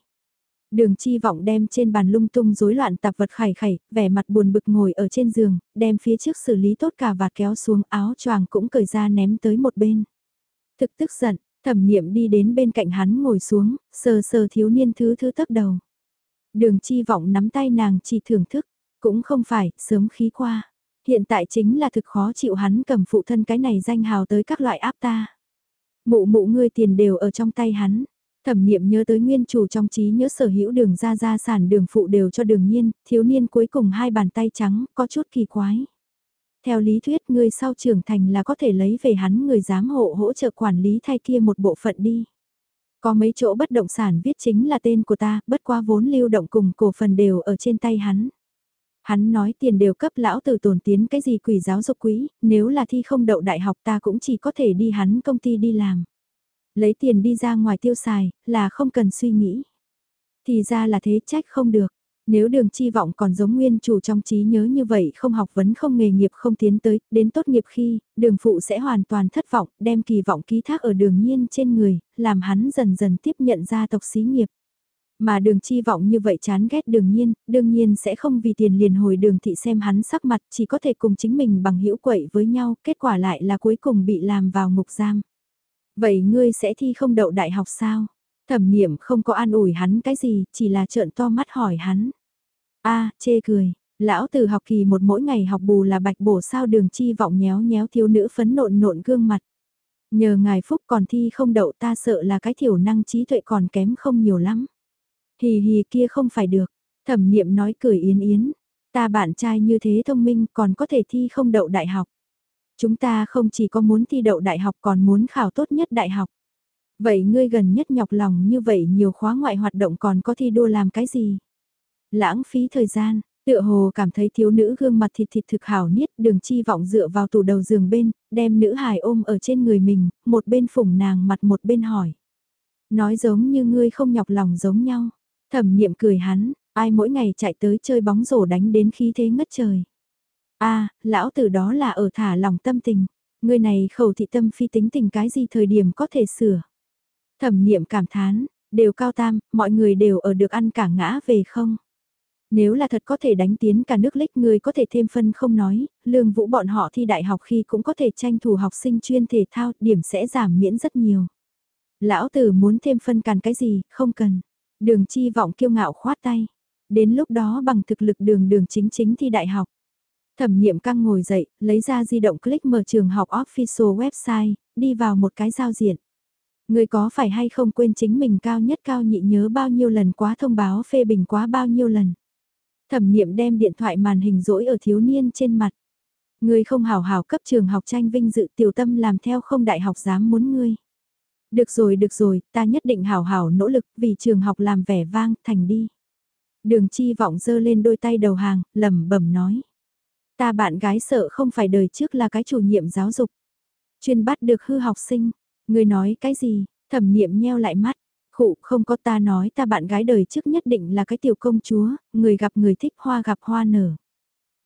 Đường chi vọng đem trên bàn lung tung rối loạn tạp vật khải khải, vẻ mặt buồn bực ngồi ở trên giường, đem phía trước xử lý tốt cả và kéo xuống áo choàng cũng cởi ra ném tới một bên. Thực tức giận, thẩm niệm đi đến bên cạnh hắn ngồi xuống, sờ sờ thiếu niên thứ thứ tấp đầu. Đường chi vọng nắm tay nàng chỉ thưởng thức, cũng không phải, sớm khí qua. Hiện tại chính là thực khó chịu hắn cầm phụ thân cái này danh hào tới các loại áp ta. Mụ mụ ngươi tiền đều ở trong tay hắn. Thẩm niệm nhớ tới nguyên chủ trong trí nhớ sở hữu đường ra gia sản đường phụ đều cho đường nhiên, thiếu niên cuối cùng hai bàn tay trắng, có chút kỳ quái. Theo lý thuyết người sau trưởng thành là có thể lấy về hắn người giám hộ hỗ trợ quản lý thay kia một bộ phận đi. Có mấy chỗ bất động sản viết chính là tên của ta, bất qua vốn lưu động cùng cổ phần đều ở trên tay hắn. Hắn nói tiền đều cấp lão tử tổn tiến cái gì quỷ giáo dục quý, nếu là thi không đậu đại học ta cũng chỉ có thể đi hắn công ty đi làm. Lấy tiền đi ra ngoài tiêu xài, là không cần suy nghĩ. Thì ra là thế trách không được. Nếu đường chi vọng còn giống nguyên chủ trong trí nhớ như vậy không học vấn không nghề nghiệp không tiến tới, đến tốt nghiệp khi, đường phụ sẽ hoàn toàn thất vọng, đem kỳ vọng ký thác ở đường nhiên trên người, làm hắn dần dần tiếp nhận ra tộc xí nghiệp. Mà đường chi vọng như vậy chán ghét đường nhiên, đương nhiên sẽ không vì tiền liền hồi đường thị xem hắn sắc mặt chỉ có thể cùng chính mình bằng hữu quậy với nhau, kết quả lại là cuối cùng bị làm vào ngục giam. Vậy ngươi sẽ thi không đậu đại học sao? Thẩm niệm không có an ủi hắn cái gì, chỉ là trợn to mắt hỏi hắn. a chê cười, lão từ học kỳ một mỗi ngày học bù là bạch bổ sao đường chi vọng nhéo nhéo thiếu nữ phấn nộn nộn gương mặt. Nhờ ngài phúc còn thi không đậu ta sợ là cái thiểu năng trí tuệ còn kém không nhiều lắm. Hì hì kia không phải được, thẩm niệm nói cười yến yến. Ta bạn trai như thế thông minh còn có thể thi không đậu đại học. Chúng ta không chỉ có muốn thi đậu đại học còn muốn khảo tốt nhất đại học. Vậy ngươi gần nhất nhọc lòng như vậy nhiều khóa ngoại hoạt động còn có thi đua làm cái gì? Lãng phí thời gian, tựa hồ cảm thấy thiếu nữ gương mặt thịt thịt thực hảo niết đường chi vọng dựa vào tủ đầu giường bên, đem nữ hài ôm ở trên người mình, một bên phủng nàng mặt một bên hỏi. Nói giống như ngươi không nhọc lòng giống nhau. Thẩm niệm cười hắn, ai mỗi ngày chạy tới chơi bóng rổ đánh đến khí thế ngất trời a lão tử đó là ở thả lòng tâm tình. Người này khẩu thị tâm phi tính tình cái gì thời điểm có thể sửa. Thẩm niệm cảm thán, đều cao tam, mọi người đều ở được ăn cả ngã về không. Nếu là thật có thể đánh tiến cả nước lích người có thể thêm phân không nói, lương vũ bọn họ thi đại học khi cũng có thể tranh thủ học sinh chuyên thể thao, điểm sẽ giảm miễn rất nhiều. Lão tử muốn thêm phân càn cái gì, không cần. Đường chi vọng kiêu ngạo khoát tay. Đến lúc đó bằng thực lực đường đường chính chính thi đại học. Thẩm niệm căng ngồi dậy, lấy ra di động click mở trường học official website, đi vào một cái giao diện. Người có phải hay không quên chính mình cao nhất cao nhị nhớ bao nhiêu lần quá thông báo phê bình quá bao nhiêu lần. Thẩm niệm đem điện thoại màn hình rỗi ở thiếu niên trên mặt. Người không hào hào cấp trường học tranh vinh dự tiểu tâm làm theo không đại học dám muốn ngươi. Được rồi được rồi, ta nhất định hào hào nỗ lực vì trường học làm vẻ vang, thành đi. Đường chi vọng dơ lên đôi tay đầu hàng, lẩm bẩm nói. Ta bạn gái sợ không phải đời trước là cái chủ nhiệm giáo dục. Chuyên bắt được hư học sinh. Người nói cái gì? Thẩm niệm nheo lại mắt. Khụ không có ta nói ta bạn gái đời trước nhất định là cái tiểu công chúa, người gặp người thích hoa gặp hoa nở.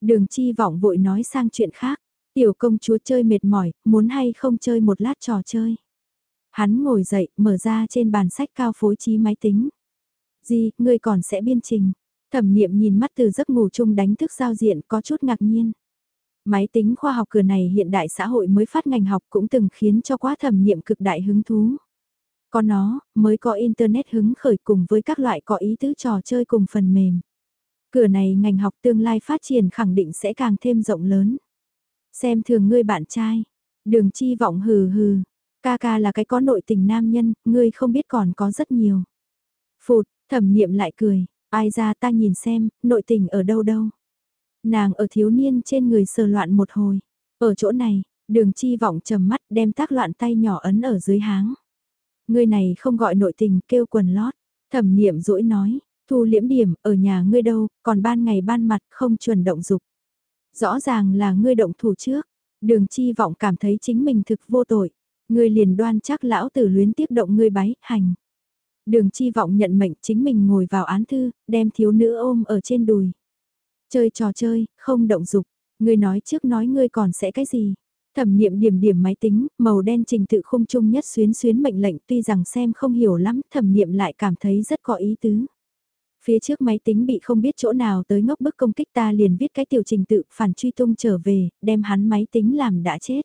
Đường chi vọng vội nói sang chuyện khác. Tiểu công chúa chơi mệt mỏi, muốn hay không chơi một lát trò chơi. Hắn ngồi dậy, mở ra trên bàn sách cao phối trí máy tính. Gì, ngươi còn sẽ biên trình. Thẩm niệm nhìn mắt từ giấc ngủ chung đánh thức giao diện có chút ngạc nhiên. Máy tính khoa học cửa này hiện đại xã hội mới phát ngành học cũng từng khiến cho quá thẩm niệm cực đại hứng thú. Có nó, mới có Internet hứng khởi cùng với các loại có ý tứ trò chơi cùng phần mềm. Cửa này ngành học tương lai phát triển khẳng định sẽ càng thêm rộng lớn. Xem thường ngươi bạn trai. Đường chi vọng hừ hừ. Ca ca là cái có nội tình nam nhân, ngươi không biết còn có rất nhiều. Phụt, thẩm niệm lại cười. Ai ra ta nhìn xem, nội tình ở đâu đâu. Nàng ở thiếu niên trên người sờ loạn một hồi. Ở chỗ này, đường chi vọng trầm mắt đem tác loạn tay nhỏ ấn ở dưới háng. Ngươi này không gọi nội tình kêu quần lót. Thẩm niệm dỗi nói, thu liễm điểm ở nhà ngươi đâu, còn ban ngày ban mặt không chuẩn động dục. Rõ ràng là ngươi động thủ trước. Đường chi vọng cảm thấy chính mình thực vô tội. Ngươi liền đoan chắc lão tử luyến tiếc động ngươi bái, hành. Đường chi vọng nhận mệnh chính mình ngồi vào án thư, đem thiếu nữ ôm ở trên đùi. Chơi trò chơi, không động dục. Ngươi nói trước nói ngươi còn sẽ cái gì? Thẩm niệm điểm điểm máy tính, màu đen trình tự khung chung nhất xuyến xuyến mệnh lệnh tuy rằng xem không hiểu lắm, thẩm niệm lại cảm thấy rất có ý tứ. Phía trước máy tính bị không biết chỗ nào tới ngốc bức công kích ta liền viết cái tiểu trình tự phản truy tung trở về, đem hắn máy tính làm đã chết.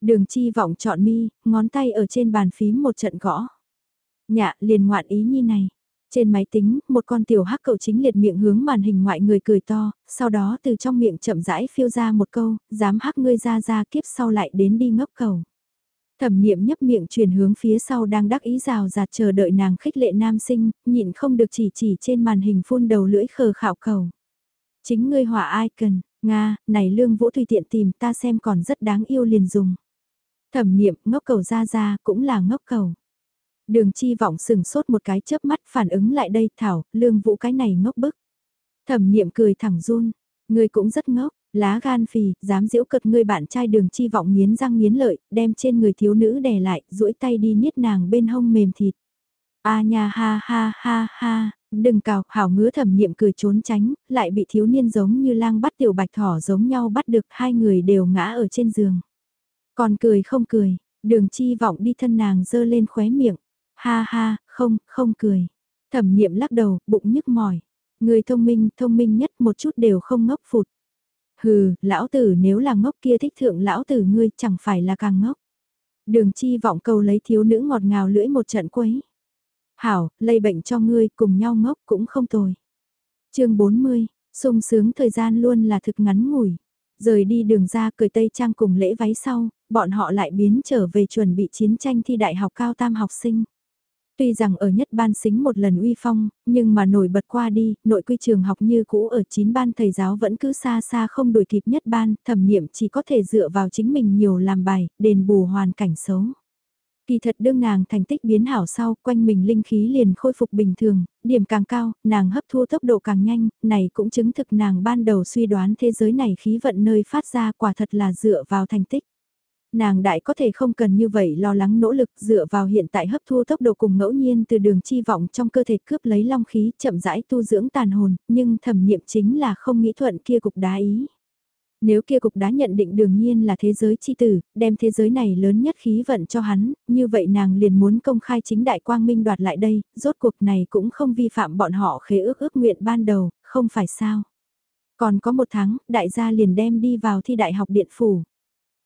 Đường chi vọng chọn mi, ngón tay ở trên bàn phím một trận gõ. Nhạ liền ngoạn ý nhi này. Trên máy tính, một con tiểu hắc cậu chính liệt miệng hướng màn hình ngoại người cười to, sau đó từ trong miệng chậm rãi phiêu ra một câu, dám hắc ngươi ra ra kiếp sau lại đến đi ngốc cầu. Thẩm niệm nhấp miệng chuyển hướng phía sau đang đắc ý rào rạt chờ đợi nàng khích lệ nam sinh, nhịn không được chỉ chỉ trên màn hình phun đầu lưỡi khờ khảo cầu. Chính ngươi hỏa ai cần, Nga, này lương vũ tùy tiện tìm ta xem còn rất đáng yêu liền dùng. Thẩm niệm ngốc cầu ra ra cũng là ngốc cầu. Đường chi vọng sừng sốt một cái chớp mắt phản ứng lại đây thảo, lương vũ cái này ngốc bức. Thẩm niệm cười thẳng run, người cũng rất ngốc, lá gan phì, dám giễu cợt người bạn trai đường chi vọng nghiến răng nghiến lợi, đem trên người thiếu nữ đè lại, duỗi tay đi niết nàng bên hông mềm thịt. A nha ha ha ha ha, đừng cào, hảo ngứa thẩm niệm cười trốn tránh, lại bị thiếu niên giống như lang bắt tiểu bạch thỏ giống nhau bắt được hai người đều ngã ở trên giường. Còn cười không cười, đường chi vọng đi thân nàng dơ lên khóe miệng. Ha ha, không, không cười. Thẩm niệm lắc đầu, bụng nhức mỏi. Người thông minh, thông minh nhất một chút đều không ngốc phụt. Hừ, lão tử nếu là ngốc kia thích thượng lão tử ngươi chẳng phải là càng ngốc. Đường chi vọng cầu lấy thiếu nữ ngọt ngào lưỡi một trận quấy. Hảo, lây bệnh cho ngươi cùng nhau ngốc cũng không tồi. chương 40, sung sướng thời gian luôn là thực ngắn ngủi. Rời đi đường ra cười tây trang cùng lễ váy sau, bọn họ lại biến trở về chuẩn bị chiến tranh thi đại học cao tam học sinh. Tuy rằng ở nhất ban xính một lần uy phong, nhưng mà nổi bật qua đi, nội quy trường học như cũ ở chín ban thầy giáo vẫn cứ xa xa không đuổi kịp nhất ban, thẩm niệm chỉ có thể dựa vào chính mình nhiều làm bài, đền bù hoàn cảnh xấu. Kỳ thật đương nàng thành tích biến hảo sau, quanh mình linh khí liền khôi phục bình thường, điểm càng cao, nàng hấp thu tốc độ càng nhanh, này cũng chứng thực nàng ban đầu suy đoán thế giới này khí vận nơi phát ra quả thật là dựa vào thành tích. Nàng đại có thể không cần như vậy lo lắng nỗ lực dựa vào hiện tại hấp thu tốc độ cùng ngẫu nhiên từ đường chi vọng trong cơ thể cướp lấy long khí chậm rãi tu dưỡng tàn hồn, nhưng thẩm niệm chính là không nghĩ thuận kia cục đá ý. Nếu kia cục đá nhận định đương nhiên là thế giới chi tử, đem thế giới này lớn nhất khí vận cho hắn, như vậy nàng liền muốn công khai chính đại quang minh đoạt lại đây, rốt cuộc này cũng không vi phạm bọn họ khế ước ước nguyện ban đầu, không phải sao. Còn có một tháng, đại gia liền đem đi vào thi đại học điện phủ.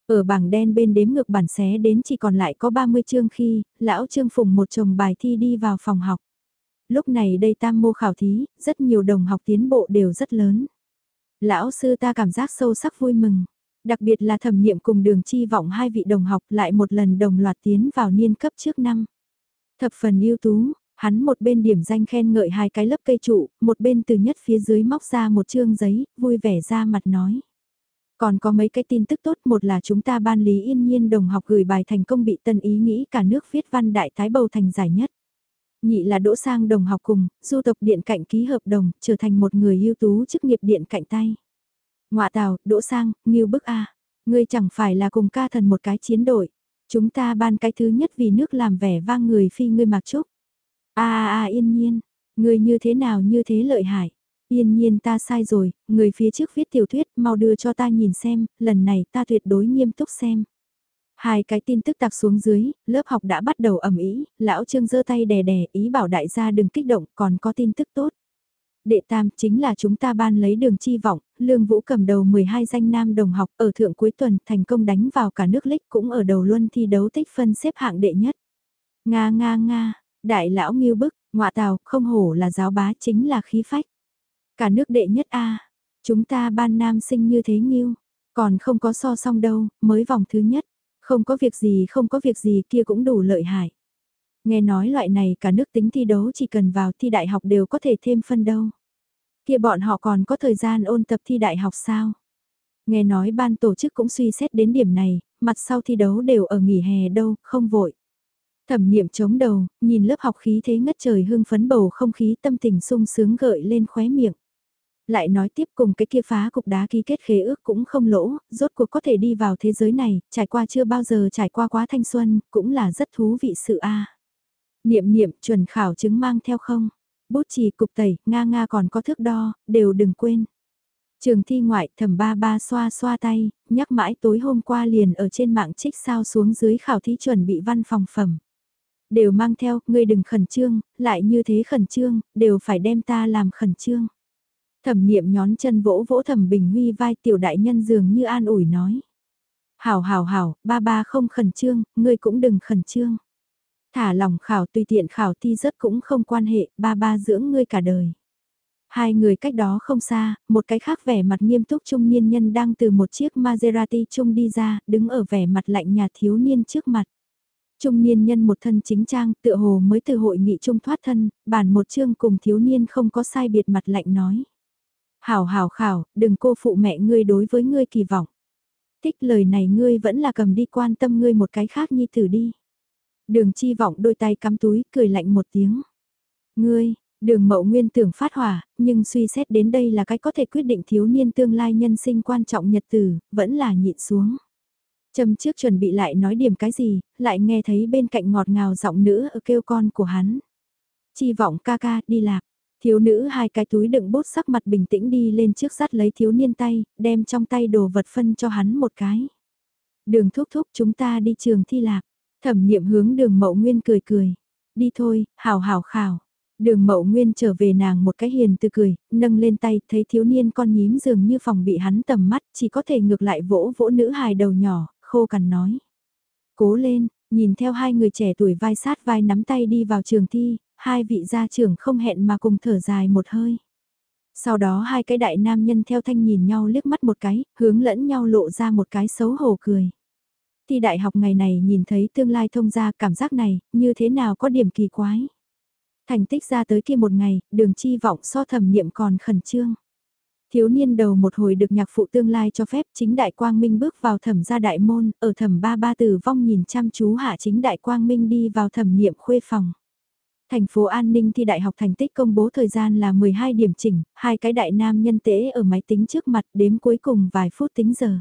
Ở bảng đen bên đếm ngược bản xé đến chỉ còn lại có 30 chương khi, lão Trương Phùng một chồng bài thi đi vào phòng học. Lúc này đây tam mô khảo thí, rất nhiều đồng học tiến bộ đều rất lớn. Lão sư ta cảm giác sâu sắc vui mừng. Đặc biệt là thẩm nghiệm cùng đường chi vọng hai vị đồng học lại một lần đồng loạt tiến vào niên cấp trước năm. Thập phần ưu tú, hắn một bên điểm danh khen ngợi hai cái lớp cây trụ, một bên từ nhất phía dưới móc ra một chương giấy, vui vẻ ra mặt nói. Còn có mấy cái tin tức tốt, một là chúng ta ban lý yên nhiên đồng học gửi bài thành công bị tân ý nghĩ cả nước viết văn đại thái bầu thành giải nhất. Nhị là đỗ sang đồng học cùng, du tộc điện cạnh ký hợp đồng, trở thành một người ưu tú chức nghiệp điện cạnh tay. Ngoạ tào, đỗ sang, nghiêu bức A. Ngươi chẳng phải là cùng ca thần một cái chiến đội. Chúng ta ban cái thứ nhất vì nước làm vẻ vang người phi ngươi mặc trúc. A a a yên nhiên, ngươi như thế nào như thế lợi hại. Yên nhiên ta sai rồi, người phía trước viết tiểu thuyết mau đưa cho ta nhìn xem, lần này ta tuyệt đối nghiêm túc xem. Hai cái tin tức tặc xuống dưới, lớp học đã bắt đầu ẩm ý, lão trương giơ tay đè đè ý bảo đại gia đừng kích động, còn có tin tức tốt. Đệ tam chính là chúng ta ban lấy đường chi vọng, lương vũ cầm đầu 12 danh nam đồng học ở thượng cuối tuần thành công đánh vào cả nước lích cũng ở đầu luân thi đấu tích phân xếp hạng đệ nhất. Nga nga nga, đại lão nghiêu bức, ngọa tào, không hổ là giáo bá chính là khí phách. Cả nước đệ nhất A, chúng ta ban nam sinh như thế nghiêu, còn không có so song đâu, mới vòng thứ nhất. Không có việc gì không có việc gì kia cũng đủ lợi hại. Nghe nói loại này cả nước tính thi đấu chỉ cần vào thi đại học đều có thể thêm phân đâu. Kia bọn họ còn có thời gian ôn tập thi đại học sao? Nghe nói ban tổ chức cũng suy xét đến điểm này, mặt sau thi đấu đều ở nghỉ hè đâu, không vội. Thẩm niệm chống đầu, nhìn lớp học khí thế ngất trời hưng phấn bầu không khí tâm tình sung sướng gợi lên khóe miệng. Lại nói tiếp cùng cái kia phá cục đá ký kết khế ước cũng không lỗ, rốt cuộc có thể đi vào thế giới này, trải qua chưa bao giờ trải qua quá thanh xuân, cũng là rất thú vị sự a. Niệm niệm chuẩn khảo chứng mang theo không? Bút chì cục tẩy, nga nga còn có thước đo, đều đừng quên. Trường thi ngoại thẩm ba ba xoa xoa tay, nhắc mãi tối hôm qua liền ở trên mạng trích sao xuống dưới khảo thí chuẩn bị văn phòng phẩm. Đều mang theo, ngươi đừng khẩn trương, lại như thế khẩn trương, đều phải đem ta làm khẩn trương. Thẩm niệm nhón chân vỗ vỗ thẩm bình huy vai tiểu đại nhân dường như an ủi nói. Hảo hảo hảo, ba ba không khẩn trương, ngươi cũng đừng khẩn trương. Thả lòng khảo tùy tiện khảo thi rất cũng không quan hệ, ba ba dưỡng ngươi cả đời. Hai người cách đó không xa, một cái khác vẻ mặt nghiêm túc trung niên nhân đang từ một chiếc Maserati trung đi ra, đứng ở vẻ mặt lạnh nhà thiếu niên trước mặt. Trung niên nhân một thân chính trang, tựa hồ mới từ hội nghị trung thoát thân, bản một chương cùng thiếu niên không có sai biệt mặt lạnh nói. Hảo hảo khảo, đừng cô phụ mẹ ngươi đối với ngươi kỳ vọng. Thích lời này ngươi vẫn là cầm đi quan tâm ngươi một cái khác nhi tử đi. Đường chi vọng đôi tay cắm túi, cười lạnh một tiếng. Ngươi, đường mậu nguyên tưởng phát hỏa, nhưng suy xét đến đây là cái có thể quyết định thiếu niên tương lai nhân sinh quan trọng nhật tử, vẫn là nhịn xuống. Châm trước chuẩn bị lại nói điểm cái gì, lại nghe thấy bên cạnh ngọt ngào giọng nữ ở kêu con của hắn. Chi vọng ca ca đi lạc. Thiếu nữ hai cái túi đựng bút sắc mặt bình tĩnh đi lên trước sát lấy thiếu niên tay, đem trong tay đồ vật phân cho hắn một cái. Đường thúc thúc chúng ta đi trường thi lạc. Thẩm niệm hướng đường mậu nguyên cười cười. Đi thôi, hào hào khảo. Đường mậu nguyên trở về nàng một cái hiền từ cười, nâng lên tay, thấy thiếu niên con nhím dường như phòng bị hắn tầm mắt, chỉ có thể ngược lại vỗ vỗ nữ hài đầu nhỏ, khô cằn nói. Cố lên, nhìn theo hai người trẻ tuổi vai sát vai nắm tay đi vào trường thi, hai vị gia trưởng không hẹn mà cùng thở dài một hơi. Sau đó hai cái đại nam nhân theo thanh nhìn nhau liếc mắt một cái, hướng lẫn nhau lộ ra một cái xấu hổ cười. Thi đại học ngày này nhìn thấy tương lai thông ra cảm giác này, như thế nào có điểm kỳ quái. Thành tích ra tới kia một ngày, đường chi vọng so thẩm niệm còn khẩn trương. Thiếu niên đầu một hồi được nhạc phụ tương lai cho phép chính đại quang minh bước vào thẩm gia đại môn, ở thẩm ba ba tử vong nhìn chăm chú hạ chính đại quang minh đi vào thẩm niệm khuê phòng. Thành phố An Ninh thi đại học thành tích công bố thời gian là 12 điểm chỉnh, hai cái đại nam nhân tế ở máy tính trước mặt đếm cuối cùng vài phút tính giờ.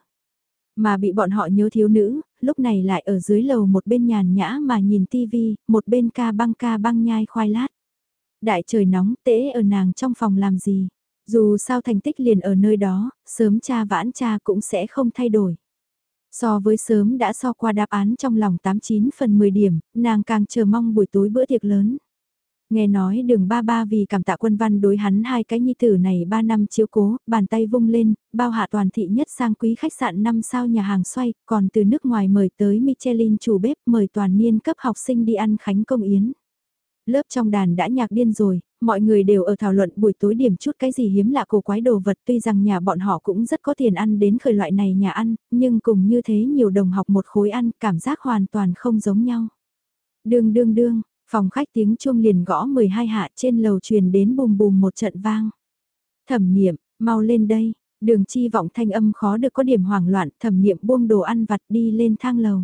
Mà bị bọn họ nhớ thiếu nữ, lúc này lại ở dưới lầu một bên nhàn nhã mà nhìn tivi, một bên ca băng ca băng nhai khoai lát. Đại trời nóng tế ở nàng trong phòng làm gì? Dù sao thành tích liền ở nơi đó, sớm cha vãn cha cũng sẽ không thay đổi. So với sớm đã so qua đáp án trong lòng 89 phần 10 điểm, nàng càng chờ mong buổi tối bữa tiệc lớn. Nghe nói đường ba ba vì cảm tạ quân văn đối hắn hai cái nhi tử này ba năm chiếu cố, bàn tay vung lên, bao hạ toàn thị nhất sang quý khách sạn năm sao nhà hàng xoay, còn từ nước ngoài mời tới Michelin chủ bếp mời toàn niên cấp học sinh đi ăn khánh công yến. Lớp trong đàn đã nhạc điên rồi, mọi người đều ở thảo luận buổi tối điểm chút cái gì hiếm lạ cổ quái đồ vật tuy rằng nhà bọn họ cũng rất có tiền ăn đến khởi loại này nhà ăn, nhưng cùng như thế nhiều đồng học một khối ăn cảm giác hoàn toàn không giống nhau. Đương đương đương, phòng khách tiếng chuông liền gõ 12 hạ trên lầu truyền đến bùm bùm một trận vang. Thẩm niệm, mau lên đây, đường chi vọng thanh âm khó được có điểm hoảng loạn thẩm niệm buông đồ ăn vặt đi lên thang lầu.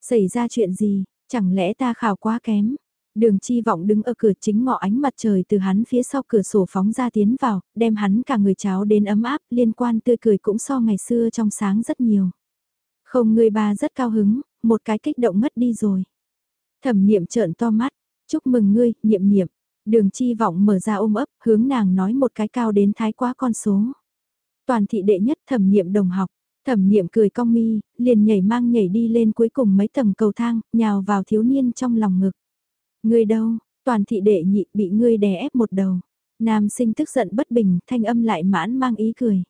Xảy ra chuyện gì, chẳng lẽ ta khảo quá kém, Đường chi vọng đứng ở cửa chính ngọ ánh mặt trời từ hắn phía sau cửa sổ phóng ra tiến vào, đem hắn cả người cháo đến ấm áp, liên quan tươi cười cũng so ngày xưa trong sáng rất nhiều. Không người ba rất cao hứng, một cái kích động mất đi rồi. Thẩm niệm trợn to mắt, chúc mừng ngươi, niệm niệm. Đường chi vọng mở ra ôm ấp, hướng nàng nói một cái cao đến thái quá con số. Toàn thị đệ nhất thẩm niệm đồng học, thẩm niệm cười cong mi, liền nhảy mang nhảy đi lên cuối cùng mấy tầng cầu thang, nhào vào thiếu niên trong lòng ngực. Ngươi đâu, toàn thị đệ nhị bị ngươi đè ép một đầu. Nam sinh tức giận bất bình, thanh âm lại mãn mang ý cười.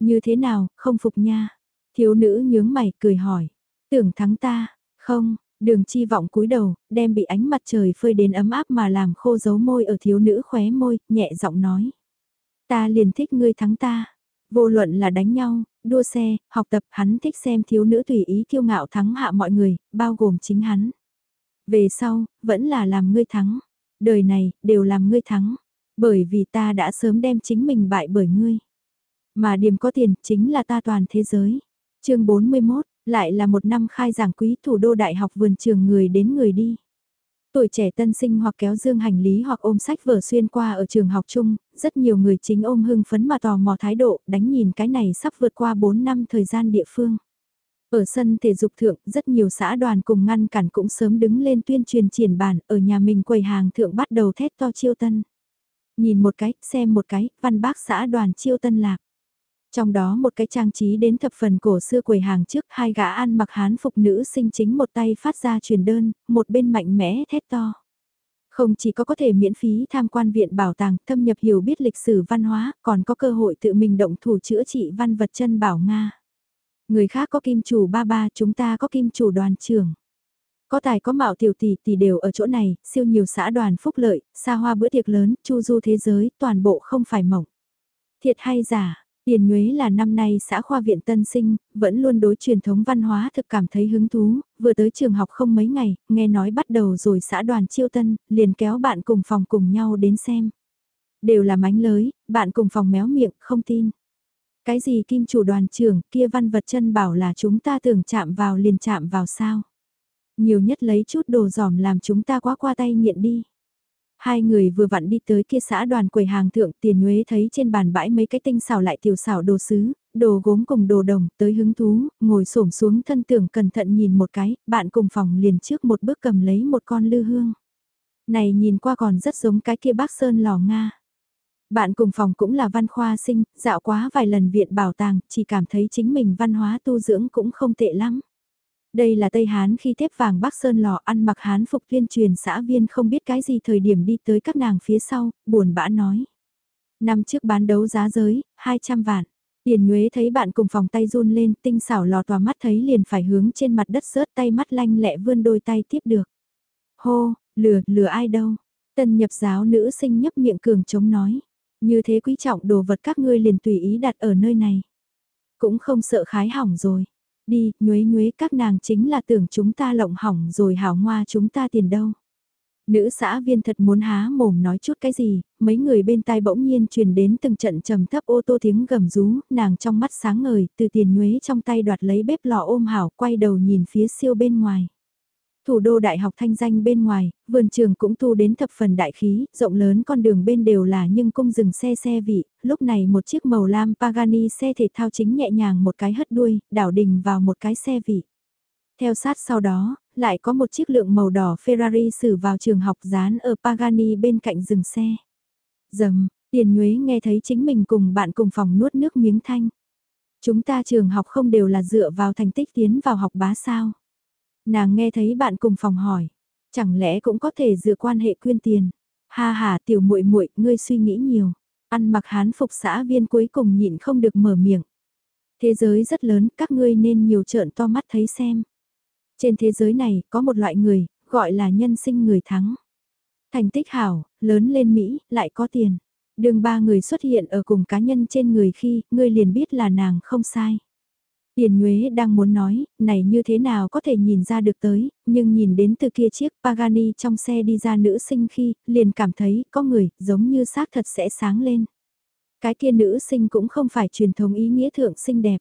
Như thế nào, không phục nha. Thiếu nữ nhướng mày cười hỏi. Tưởng thắng ta, không, đường chi vọng cúi đầu, đem bị ánh mặt trời phơi đến ấm áp mà làm khô dấu môi ở thiếu nữ khóe môi, nhẹ giọng nói. Ta liền thích ngươi thắng ta. Vô luận là đánh nhau, đua xe, học tập hắn thích xem thiếu nữ tùy ý kiêu ngạo thắng hạ mọi người, bao gồm chính hắn. Về sau, vẫn là làm ngươi thắng. Đời này, đều làm ngươi thắng. Bởi vì ta đã sớm đem chính mình bại bởi ngươi. Mà điểm có tiền, chính là ta toàn thế giới. chương 41, lại là một năm khai giảng quý thủ đô đại học vườn trường người đến người đi. Tuổi trẻ tân sinh hoặc kéo dương hành lý hoặc ôm sách vở xuyên qua ở trường học chung, rất nhiều người chính ôm hưng phấn mà tò mò thái độ, đánh nhìn cái này sắp vượt qua 4 năm thời gian địa phương. Ở sân thể dục thượng, rất nhiều xã đoàn cùng ngăn cản cũng sớm đứng lên tuyên truyền triển bản, ở nhà mình quầy hàng thượng bắt đầu thét to chiêu tân. Nhìn một cái, xem một cái, văn bác xã đoàn chiêu tân lạc. Trong đó một cái trang trí đến thập phần cổ xưa quầy hàng trước hai gã ăn mặc hán phục nữ sinh chính một tay phát ra truyền đơn, một bên mạnh mẽ thét to. Không chỉ có có thể miễn phí tham quan viện bảo tàng, thâm nhập hiểu biết lịch sử văn hóa, còn có cơ hội tự mình động thủ chữa trị văn vật chân bảo Nga. Người khác có kim chủ ba ba, chúng ta có kim chủ đoàn trưởng. Có tài có mạo tiểu tỷ tỷ đều ở chỗ này, siêu nhiều xã đoàn phúc lợi, xa hoa bữa tiệc lớn, chu du thế giới, toàn bộ không phải mộng. Thiệt hay giả, Tiền Nhuế là năm nay xã khoa viện tân sinh, vẫn luôn đối truyền thống văn hóa thực cảm thấy hứng thú, vừa tới trường học không mấy ngày, nghe nói bắt đầu rồi xã đoàn chiêu tân, liền kéo bạn cùng phòng cùng nhau đến xem. Đều là mánh lới, bạn cùng phòng méo miệng, không tin. Cái gì kim chủ đoàn trưởng kia văn vật chân bảo là chúng ta tưởng chạm vào liền chạm vào sao? Nhiều nhất lấy chút đồ giỏm làm chúng ta quá qua tay nghiện đi. Hai người vừa vặn đi tới kia xã đoàn quầy hàng thượng tiền nhuế thấy trên bàn bãi mấy cái tinh xảo lại tiểu xảo đồ sứ, đồ gốm cùng đồ đồng tới hứng thú, ngồi xổm xuống thân tưởng cẩn thận nhìn một cái, bạn cùng phòng liền trước một bước cầm lấy một con lư hương. Này nhìn qua còn rất giống cái kia bác Sơn lò Nga. Bạn cùng phòng cũng là văn khoa sinh, dạo quá vài lần viện bảo tàng, chỉ cảm thấy chính mình văn hóa tu dưỡng cũng không tệ lắm. Đây là Tây Hán khi thép vàng Bắc Sơn lò ăn mặc Hán phục tuyên truyền xã viên không biết cái gì thời điểm đi tới các nàng phía sau, buồn bã nói. Năm trước bán đấu giá giới, 200 vạn. Tiền Nhuế thấy bạn cùng phòng tay run lên, tinh xảo lò tòa mắt thấy liền phải hướng trên mặt đất rớt tay mắt lanh lẹ vươn đôi tay tiếp được. Hô, lừa, lừa ai đâu? Tân nhập giáo nữ sinh nhấp miệng cường chống nói. Như thế quý trọng đồ vật các ngươi liền tùy ý đặt ở nơi này. Cũng không sợ khái hỏng rồi. Đi, nhuế nhuế các nàng chính là tưởng chúng ta lộng hỏng rồi hảo ngoa chúng ta tiền đâu. Nữ xã viên thật muốn há mồm nói chút cái gì, mấy người bên tai bỗng nhiên truyền đến từng trận trầm thấp ô tô tiếng gầm rú, nàng trong mắt sáng ngời, từ tiền nhuế trong tay đoạt lấy bếp lò ôm hảo, quay đầu nhìn phía siêu bên ngoài. Thủ đô đại học thanh danh bên ngoài, vườn trường cũng tu đến thập phần đại khí, rộng lớn con đường bên đều là nhưng cung dừng xe xe vị, lúc này một chiếc màu lam Pagani xe thể thao chính nhẹ nhàng một cái hất đuôi, đảo đình vào một cái xe vị. Theo sát sau đó, lại có một chiếc lượng màu đỏ Ferrari xử vào trường học dán ở Pagani bên cạnh dừng xe. Dầm, tiền nhuế nghe thấy chính mình cùng bạn cùng phòng nuốt nước miếng thanh. Chúng ta trường học không đều là dựa vào thành tích tiến vào học bá sao. Nàng nghe thấy bạn cùng phòng hỏi, chẳng lẽ cũng có thể dựa quan hệ quyên tiền. Ha ha tiểu muội muội ngươi suy nghĩ nhiều. Ăn mặc hán phục xã viên cuối cùng nhịn không được mở miệng. Thế giới rất lớn, các ngươi nên nhiều trợn to mắt thấy xem. Trên thế giới này, có một loại người, gọi là nhân sinh người thắng. Thành tích hảo, lớn lên Mỹ, lại có tiền. Đường ba người xuất hiện ở cùng cá nhân trên người khi, ngươi liền biết là nàng không sai. Tiền Nhuế đang muốn nói, này như thế nào có thể nhìn ra được tới, nhưng nhìn đến từ kia chiếc Pagani trong xe đi ra nữ sinh khi, liền cảm thấy có người, giống như xác thật sẽ sáng lên. Cái kia nữ sinh cũng không phải truyền thống ý nghĩa thượng xinh đẹp.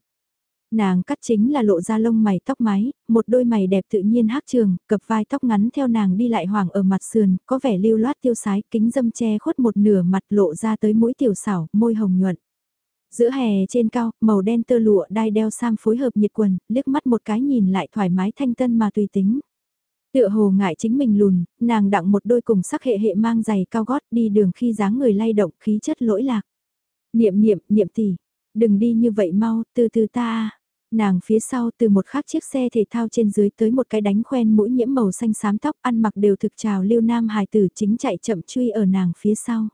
Nàng cắt chính là lộ ra lông mày tóc mái, một đôi mày đẹp tự nhiên hát trường, cập vai tóc ngắn theo nàng đi lại hoàng ở mặt sườn, có vẻ lưu loát tiêu sái, kính dâm che khuất một nửa mặt lộ ra tới mũi tiểu xảo, môi hồng nhuận. Giữa hè trên cao, màu đen tơ lụa đai đeo sam phối hợp nhiệt quần, liếc mắt một cái nhìn lại thoải mái thanh tân mà tùy tính. Tựa hồ ngại chính mình lùn, nàng đặng một đôi cùng sắc hệ hệ mang giày cao gót đi đường khi dáng người lay động khí chất lỗi lạc. Niệm niệm, niệm tỷ, đừng đi như vậy mau, từ từ ta Nàng phía sau từ một khác chiếc xe thể thao trên dưới tới một cái đánh khoen mũi nhiễm màu xanh xám tóc ăn mặc đều thực trào lưu nam hài tử chính chạy chậm truy ở nàng phía sau.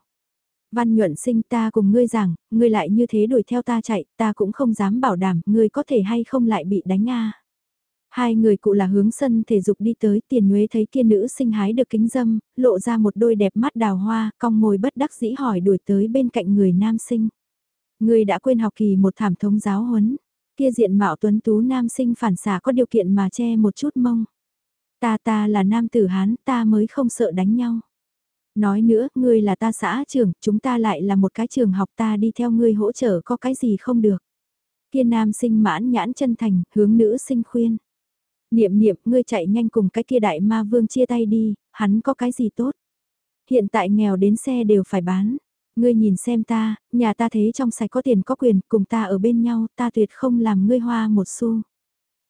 Văn nhuận sinh ta cùng ngươi rằng, ngươi lại như thế đuổi theo ta chạy, ta cũng không dám bảo đảm, ngươi có thể hay không lại bị đánh a. Hai người cụ là hướng sân thể dục đi tới tiền nhuế thấy kia nữ sinh hái được kính dâm, lộ ra một đôi đẹp mắt đào hoa, cong môi bất đắc dĩ hỏi đuổi tới bên cạnh người nam sinh. Ngươi đã quên học kỳ một thảm thống giáo huấn, kia diện mạo tuấn tú nam sinh phản xả có điều kiện mà che một chút mông. Ta ta là nam tử Hán, ta mới không sợ đánh nhau. Nói nữa, ngươi là ta xã trưởng, chúng ta lại là một cái trường học ta đi theo ngươi hỗ trợ có cái gì không được. Kiên nam sinh mãn nhãn chân thành, hướng nữ sinh khuyên. Niệm niệm, ngươi chạy nhanh cùng cái kia đại ma vương chia tay đi, hắn có cái gì tốt. Hiện tại nghèo đến xe đều phải bán. Ngươi nhìn xem ta, nhà ta thế trong sạch có tiền có quyền, cùng ta ở bên nhau, ta tuyệt không làm ngươi hoa một xu.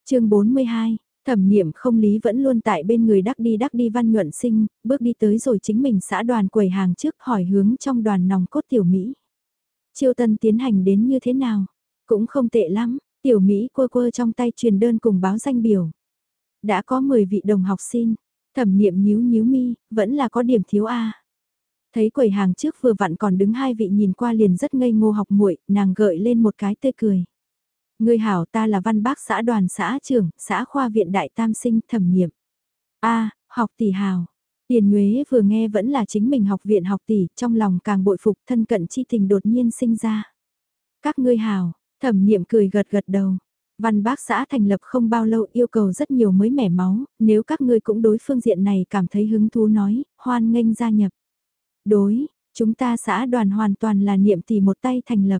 chương 42, Thẩm niệm không lý vẫn luôn tại bên người đắc đi đắc đi văn nhuận sinh, bước đi tới rồi chính mình xã đoàn quầy hàng trước hỏi hướng trong đoàn nòng cốt tiểu Mỹ. Chiêu tân tiến hành đến như thế nào? Cũng không tệ lắm, tiểu Mỹ quơ quơ trong tay truyền đơn cùng báo danh biểu. Đã có 10 vị đồng học xin, thẩm niệm nhíu nhíu mi, vẫn là có điểm thiếu A. Thấy quầy hàng trước vừa vặn còn đứng hai vị nhìn qua liền rất ngây ngô học muội nàng gợi lên một cái tươi cười. Người hảo ta là văn bác xã đoàn xã trưởng, xã khoa viện đại tam sinh thẩm nghiệm. a học tỷ hào. Tiền Nhuế vừa nghe vẫn là chính mình học viện học tỷ, trong lòng càng bội phục thân cận chi tình đột nhiên sinh ra. Các ngươi hào, thẩm niệm cười gật gật đầu. Văn bác xã thành lập không bao lâu yêu cầu rất nhiều mới mẻ máu, nếu các ngươi cũng đối phương diện này cảm thấy hứng thú nói, hoan nghênh gia nhập. Đối, Chúng ta xã đoàn hoàn toàn là niệm tỷ một tay thành lập.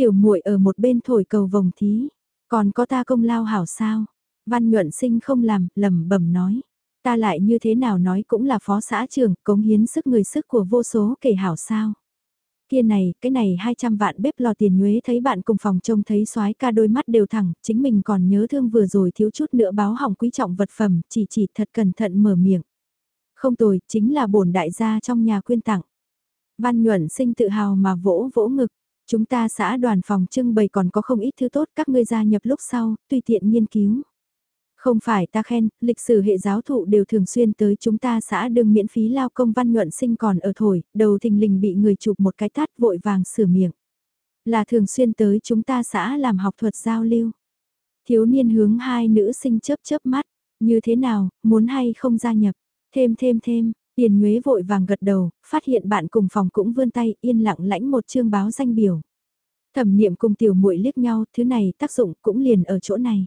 Tiểu muội ở một bên thổi cầu vòng thí, còn có ta công lao hảo sao? Văn nhuận sinh không làm, lẩm bẩm nói. Ta lại như thế nào nói cũng là phó xã trưởng, cống hiến sức người sức của vô số kể hảo sao. Kia này, cái này 200 vạn bếp lò tiền nhuế thấy bạn cùng phòng trông thấy soái ca đôi mắt đều thẳng, chính mình còn nhớ thương vừa rồi thiếu chút nữa báo hỏng quý trọng vật phẩm, chỉ chỉ thật cẩn thận mở miệng. Không tồi, chính là bổn đại gia trong nhà quyên tặng. Văn nhuận sinh tự hào mà vỗ vỗ ngực. Chúng ta xã đoàn phòng trưng bày còn có không ít thứ tốt các ngươi gia nhập lúc sau, tùy tiện nghiên cứu. Không phải ta khen, lịch sử hệ giáo thụ đều thường xuyên tới chúng ta xã đương miễn phí lao công văn nhuận sinh còn ở thổi, đầu thình lình bị người chụp một cái tát vội vàng sửa miệng. Là thường xuyên tới chúng ta xã làm học thuật giao lưu. Thiếu niên hướng hai nữ sinh chớp chớp mắt, như thế nào, muốn hay không gia nhập, thêm thêm thêm, tiền nhuế vội vàng gật đầu, phát hiện bạn cùng phòng cũng vươn tay yên lặng lãnh một chương báo danh biểu. Thẩm niệm cùng tiểu muội liếc nhau, thứ này tác dụng cũng liền ở chỗ này.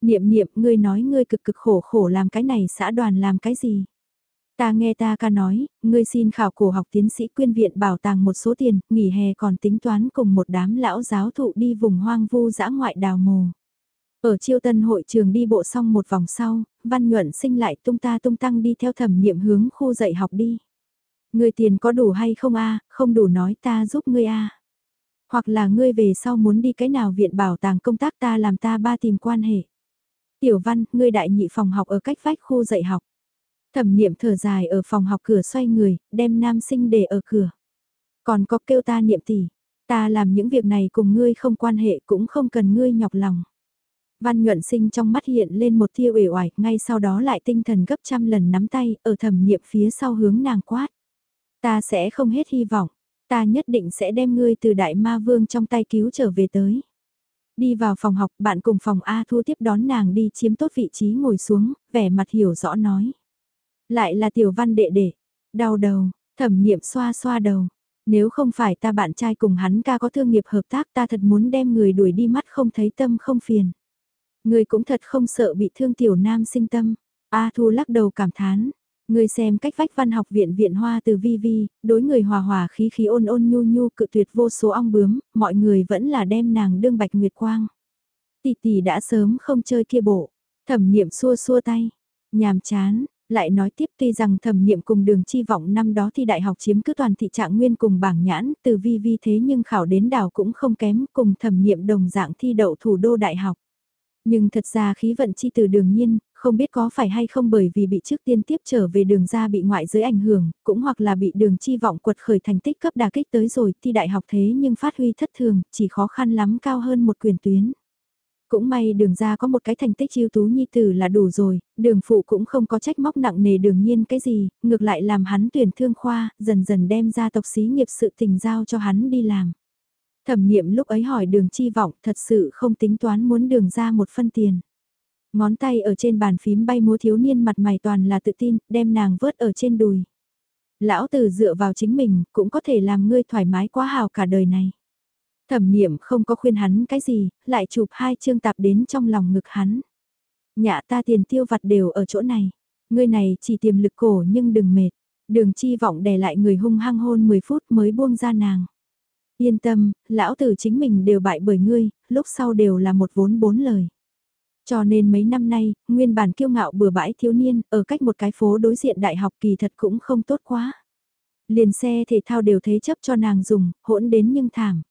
Niệm niệm, ngươi nói ngươi cực cực khổ khổ làm cái này xã đoàn làm cái gì? Ta nghe ta ca nói, ngươi xin khảo cổ học tiến sĩ quyên viện bảo tàng một số tiền, nghỉ hè còn tính toán cùng một đám lão giáo thụ đi vùng hoang vu dã ngoại đào mồ. Ở chiêu tân hội trường đi bộ xong một vòng sau, văn nhuận sinh lại tung ta tung tăng đi theo thẩm niệm hướng khu dạy học đi. người tiền có đủ hay không a không đủ nói ta giúp ngươi a Hoặc là ngươi về sau muốn đi cái nào viện bảo tàng công tác ta làm ta ba tìm quan hệ. Tiểu văn, ngươi đại nhị phòng học ở cách vách khu dạy học. Thẩm niệm thở dài ở phòng học cửa xoay người, đem nam sinh để ở cửa. Còn có kêu ta niệm tỷ, ta làm những việc này cùng ngươi không quan hệ cũng không cần ngươi nhọc lòng. Văn nhuận sinh trong mắt hiện lên một tia uể oải, ngay sau đó lại tinh thần gấp trăm lần nắm tay, ở thẩm niệm phía sau hướng nàng quát. Ta sẽ không hết hy vọng, ta nhất định sẽ đem ngươi từ đại ma vương trong tay cứu trở về tới. Đi vào phòng học, bạn cùng phòng A Thu tiếp đón nàng đi chiếm tốt vị trí ngồi xuống, vẻ mặt hiểu rõ nói. Lại là tiểu văn đệ đệ, đau đầu, thẩm niệm xoa xoa đầu. Nếu không phải ta bạn trai cùng hắn ca có thương nghiệp hợp tác ta thật muốn đem người đuổi đi mắt không thấy tâm không phiền. Người cũng thật không sợ bị thương tiểu nam sinh tâm. A Thu lắc đầu cảm thán. Người xem cách vách văn học viện viện hoa từ vi vi, đối người hòa hòa khí khí ôn ôn nhu nhu cự tuyệt vô số ong bướm, mọi người vẫn là đem nàng đương bạch nguyệt quang. Tỷ tỷ đã sớm không chơi kia bộ, thẩm niệm xua xua tay, nhàm chán, lại nói tiếp tuy rằng thẩm niệm cùng đường chi vọng năm đó thi đại học chiếm cứ toàn thị trạng nguyên cùng bảng nhãn từ vi vi thế nhưng khảo đến đảo cũng không kém cùng thẩm niệm đồng dạng thi đậu thủ đô đại học. Nhưng thật ra khí vận chi từ đường nhiên, không biết có phải hay không bởi vì bị trước tiên tiếp trở về đường ra bị ngoại giới ảnh hưởng, cũng hoặc là bị đường chi vọng quật khởi thành tích cấp đà kích tới rồi thi đại học thế nhưng phát huy thất thường, chỉ khó khăn lắm cao hơn một quyền tuyến. Cũng may đường ra có một cái thành tích ưu tú nhi tử là đủ rồi, đường phụ cũng không có trách móc nặng nề đường nhiên cái gì, ngược lại làm hắn tuyển thương khoa, dần dần đem ra tộc xí nghiệp sự tình giao cho hắn đi làm. Thẩm niệm lúc ấy hỏi đường chi vọng thật sự không tính toán muốn đường ra một phân tiền. Ngón tay ở trên bàn phím bay múa thiếu niên mặt mày toàn là tự tin, đem nàng vớt ở trên đùi. Lão tử dựa vào chính mình, cũng có thể làm ngươi thoải mái quá hào cả đời này. Thẩm niệm không có khuyên hắn cái gì, lại chụp hai chương tạp đến trong lòng ngực hắn. Nhạ ta tiền tiêu vặt đều ở chỗ này. Ngươi này chỉ tiềm lực cổ nhưng đừng mệt. Đường chi vọng đè lại người hung hăng hôn 10 phút mới buông ra nàng. Yên tâm, lão tử chính mình đều bại bởi ngươi, lúc sau đều là một vốn bốn lời. Cho nên mấy năm nay, nguyên bản kiêu ngạo bừa bãi thiếu niên, ở cách một cái phố đối diện đại học kỳ thật cũng không tốt quá. Liền xe thể thao đều thế chấp cho nàng dùng, hỗn đến nhưng thảm.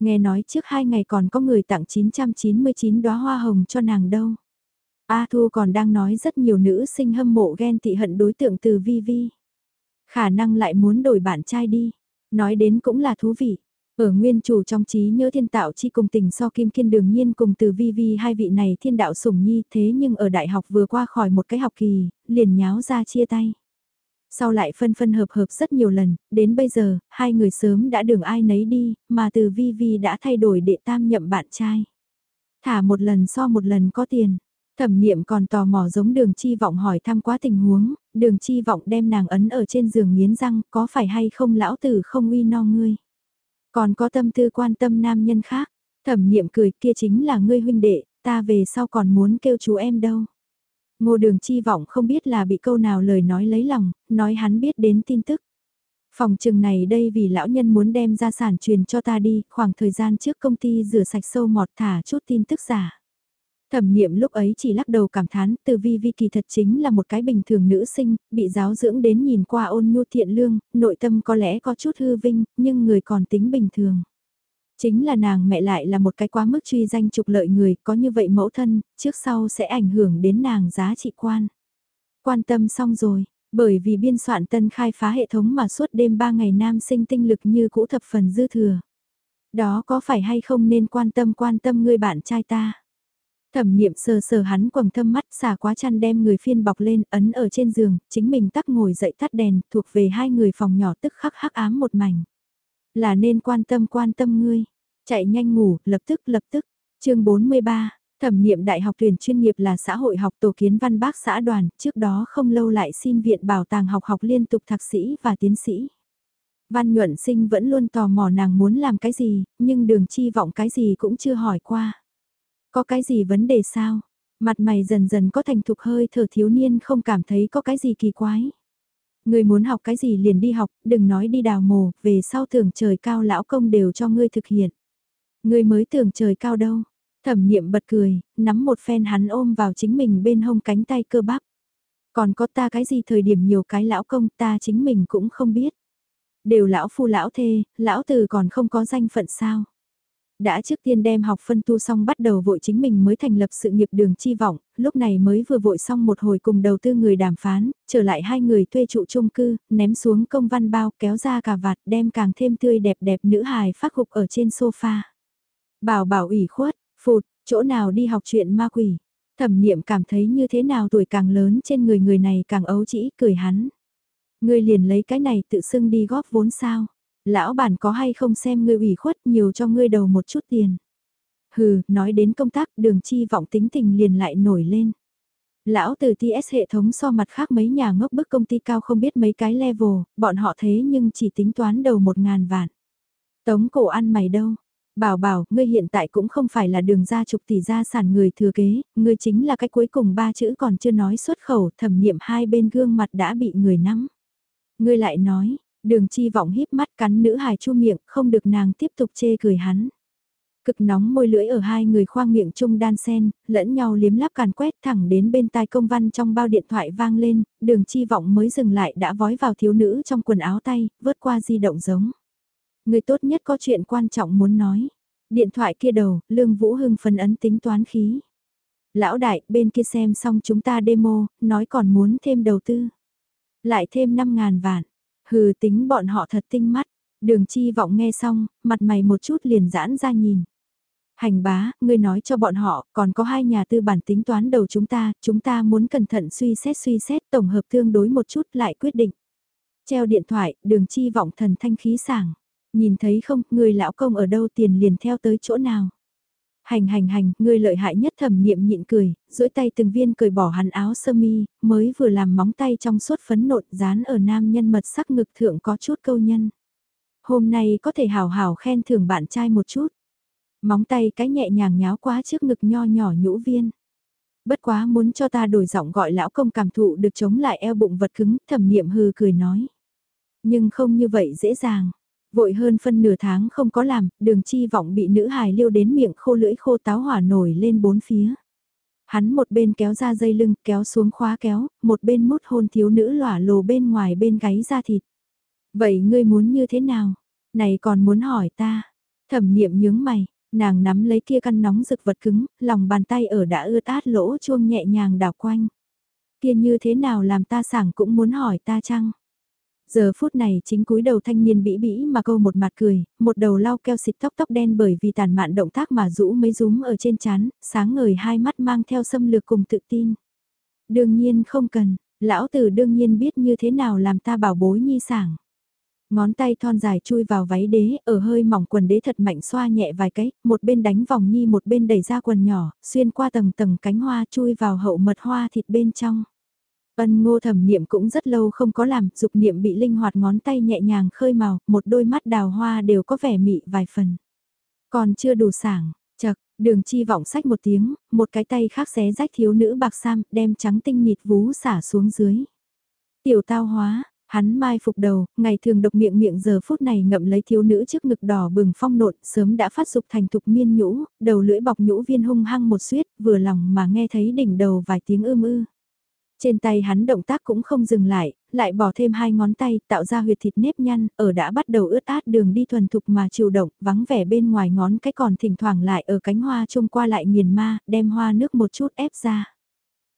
Nghe nói trước hai ngày còn có người tặng 999 đóa hoa hồng cho nàng đâu. A Thu còn đang nói rất nhiều nữ sinh hâm mộ ghen tị hận đối tượng từ Vi Vi. Khả năng lại muốn đổi bạn trai đi. Nói đến cũng là thú vị. Ở nguyên chủ trong trí nhớ thiên tạo chi cùng tình so kim kiên đường nhiên cùng từ vi vi hai vị này thiên đạo sủng nhi thế nhưng ở đại học vừa qua khỏi một cái học kỳ, liền nháo ra chia tay. Sau lại phân phân hợp hợp rất nhiều lần, đến bây giờ, hai người sớm đã đường ai nấy đi, mà từ vi vi đã thay đổi đệ tam nhậm bạn trai. Thả một lần so một lần có tiền. Thẩm niệm còn tò mò giống đường chi vọng hỏi thăm quá tình huống, đường chi vọng đem nàng ấn ở trên giường nghiến răng có phải hay không lão tử không uy no ngươi. Còn có tâm tư quan tâm nam nhân khác, thẩm niệm cười kia chính là ngươi huynh đệ, ta về sau còn muốn kêu chú em đâu. Ngô đường chi vọng không biết là bị câu nào lời nói lấy lòng, nói hắn biết đến tin tức. Phòng trừng này đây vì lão nhân muốn đem gia sản truyền cho ta đi, khoảng thời gian trước công ty rửa sạch sâu mọt thả chút tin tức giả. Thẩm niệm lúc ấy chỉ lắc đầu cảm thán, từ vi vi kỳ thật chính là một cái bình thường nữ sinh, bị giáo dưỡng đến nhìn qua ôn nhu thiện lương, nội tâm có lẽ có chút hư vinh, nhưng người còn tính bình thường. Chính là nàng mẹ lại là một cái quá mức truy danh trục lợi người, có như vậy mẫu thân, trước sau sẽ ảnh hưởng đến nàng giá trị quan. Quan tâm xong rồi, bởi vì biên soạn tân khai phá hệ thống mà suốt đêm 3 ngày nam sinh tinh lực như cũ thập phần dư thừa. Đó có phải hay không nên quan tâm quan tâm người bạn trai ta? Thẩm niệm sờ sờ hắn quầng thâm mắt xả quá chăn đem người phiên bọc lên ấn ở trên giường, chính mình tắc ngồi dậy tắt đèn, thuộc về hai người phòng nhỏ tức khắc hắc ám một mảnh. Là nên quan tâm quan tâm ngươi, chạy nhanh ngủ, lập tức lập tức. chương 43, thẩm niệm đại học tuyển chuyên nghiệp là xã hội học tổ kiến văn bác xã đoàn, trước đó không lâu lại xin viện bảo tàng học học liên tục thạc sĩ và tiến sĩ. Văn nhuận sinh vẫn luôn tò mò nàng muốn làm cái gì, nhưng đường chi vọng cái gì cũng chưa hỏi qua. Có cái gì vấn đề sao? Mặt mày dần dần có thành thục hơi thở thiếu niên không cảm thấy có cái gì kỳ quái. Người muốn học cái gì liền đi học, đừng nói đi đào mồ, về sau tưởng trời cao lão công đều cho ngươi thực hiện. Ngươi mới tưởng trời cao đâu. Thẩm niệm bật cười, nắm một phen hắn ôm vào chính mình bên hông cánh tay cơ bắp. Còn có ta cái gì thời điểm nhiều cái lão công ta chính mình cũng không biết. Đều lão phu lão thê, lão từ còn không có danh phận sao. Đã trước tiên đem học phân tu xong bắt đầu vội chính mình mới thành lập sự nghiệp đường chi vọng, lúc này mới vừa vội xong một hồi cùng đầu tư người đàm phán, trở lại hai người thuê trụ chung cư, ném xuống công văn bao kéo ra cà vạt đem càng thêm tươi đẹp đẹp nữ hài phát hục ở trên sofa. Bảo bảo ủy khuất, phụt, chỗ nào đi học chuyện ma quỷ. Thẩm niệm cảm thấy như thế nào tuổi càng lớn trên người người này càng ấu chỉ cười hắn. người liền lấy cái này tự xưng đi góp vốn sao lão bản có hay không xem ngươi ủy khuất nhiều cho ngươi đầu một chút tiền. Hừ, nói đến công tác đường chi vọng tính tình liền lại nổi lên. Lão từ TS hệ thống so mặt khác mấy nhà ngốc bức công ty cao không biết mấy cái level, bọn họ thế nhưng chỉ tính toán đầu một ngàn vạn. Tống cổ ăn mày đâu? Bảo bảo, ngươi hiện tại cũng không phải là đường ra trục tỷ gia sản người thừa kế, ngươi chính là cái cuối cùng ba chữ còn chưa nói xuất khẩu, thẩm nghiệm hai bên gương mặt đã bị người nắm. Ngươi lại nói, Đường chi vọng híp mắt cắn nữ hài chu miệng, không được nàng tiếp tục chê cười hắn. Cực nóng môi lưỡi ở hai người khoang miệng chung đan sen, lẫn nhau liếm láp càn quét thẳng đến bên tai công văn trong bao điện thoại vang lên, đường chi vọng mới dừng lại đã vói vào thiếu nữ trong quần áo tay, vớt qua di động giống. Người tốt nhất có chuyện quan trọng muốn nói. Điện thoại kia đầu, Lương Vũ Hưng phân ấn tính toán khí. Lão đại, bên kia xem xong chúng ta demo, nói còn muốn thêm đầu tư. Lại thêm 5.000 vạn. Hừ tính bọn họ thật tinh mắt, đường chi vọng nghe xong, mặt mày một chút liền giãn ra nhìn. Hành bá, ngươi nói cho bọn họ, còn có hai nhà tư bản tính toán đầu chúng ta, chúng ta muốn cẩn thận suy xét suy xét tổng hợp tương đối một chút lại quyết định. Treo điện thoại, đường chi vọng thần thanh khí sảng. Nhìn thấy không, người lão công ở đâu tiền liền theo tới chỗ nào. Hành hành hành, ngươi lợi hại nhất thẩm niệm nhịn cười, duỗi tay từng viên cười bỏ hắn áo sơ mi, mới vừa làm móng tay trong suốt phấn nộn dán ở nam nhân mật sắc ngực thượng có chút câu nhân. Hôm nay có thể hào hào khen thưởng bạn trai một chút. Móng tay cái nhẹ nhàng nháo quá trước ngực nho nhỏ nhũ viên. Bất quá muốn cho ta đổi giọng gọi lão công cảm thụ được chống lại eo bụng vật cứng, thẩm niệm hừ cười nói. Nhưng không như vậy dễ dàng. Vội hơn phân nửa tháng không có làm, đường chi vọng bị nữ hài liêu đến miệng khô lưỡi khô táo hỏa nổi lên bốn phía. Hắn một bên kéo ra dây lưng kéo xuống khóa kéo, một bên mút hôn thiếu nữ lỏa lồ bên ngoài bên gáy ra thịt. Vậy ngươi muốn như thế nào? Này còn muốn hỏi ta? Thẩm niệm nhướng mày, nàng nắm lấy kia căn nóng rực vật cứng, lòng bàn tay ở đã ướt át lỗ chuông nhẹ nhàng đảo quanh. Kia như thế nào làm ta sảng cũng muốn hỏi ta chăng? Giờ phút này chính cúi đầu thanh niên bĩ bĩ mà câu một mặt cười, một đầu lau keo xịt tóc tóc đen bởi vì tàn mạn động tác mà rũ mấy rúm ở trên chán, sáng ngời hai mắt mang theo xâm lược cùng tự tin. Đương nhiên không cần, lão tử đương nhiên biết như thế nào làm ta bảo bối nhi sảng. Ngón tay thon dài chui vào váy đế, ở hơi mỏng quần đế thật mạnh xoa nhẹ vài cái, một bên đánh vòng nhi một bên đẩy ra quần nhỏ, xuyên qua tầng tầng cánh hoa chui vào hậu mật hoa thịt bên trong. Ân ngô thẩm niệm cũng rất lâu không có làm, dục niệm bị linh hoạt ngón tay nhẹ nhàng khơi màu, một đôi mắt đào hoa đều có vẻ mị vài phần. Còn chưa đủ sảng, chật, đường chi vọng sách một tiếng, một cái tay khác xé rách thiếu nữ bạc sam, đem trắng tinh nhịt vú xả xuống dưới. Tiểu tao hóa, Hắn mai phục đầu, ngày thường độc miệng miệng giờ phút này ngậm lấy thiếu nữ trước ngực đỏ bừng phong nộn, sớm đã phát dục thành thục miên nhũ, đầu lưỡi bọc nhũ viên hung hăng một suyết, vừa lòng mà nghe thấy đỉnh đầu vài tiếng ưm ư. Trên tay hắn động tác cũng không dừng lại, lại bỏ thêm hai ngón tay tạo ra huyệt thịt nếp nhăn, ở đã bắt đầu ướt át đường đi thuần thục mà chịu động, vắng vẻ bên ngoài ngón cái còn thỉnh thoảng lại ở cánh hoa trông qua lại nghiền ma, đem hoa nước một chút ép ra.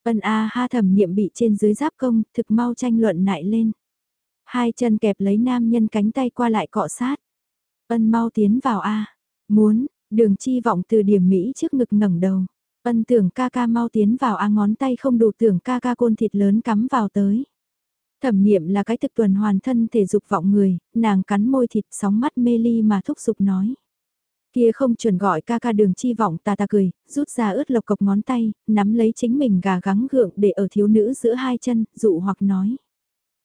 Ân A ha thẩm niệm bị trên dưới giáp công, thực mau tranh luận nại lên. Hai chân kẹp lấy nam nhân cánh tay qua lại cọ sát. Ân mau tiến vào A. Muốn, đường chi vọng từ điểm Mỹ trước ngực ngẩng đầu. Ân tưởng ca ca mau tiến vào A ngón tay không đủ tưởng ca ca côn thịt lớn cắm vào tới. Thẩm niệm là cái thực tuần hoàn thân thể dục vọng người, nàng cắn môi thịt sóng mắt mê ly mà thúc giục nói. Kia không chuẩn gọi ca ca đường chi vọng ta ta cười, rút ra ướt lộc cộc ngón tay, nắm lấy chính mình gà gắng gượng để ở thiếu nữ giữa hai chân, dụ hoặc nói.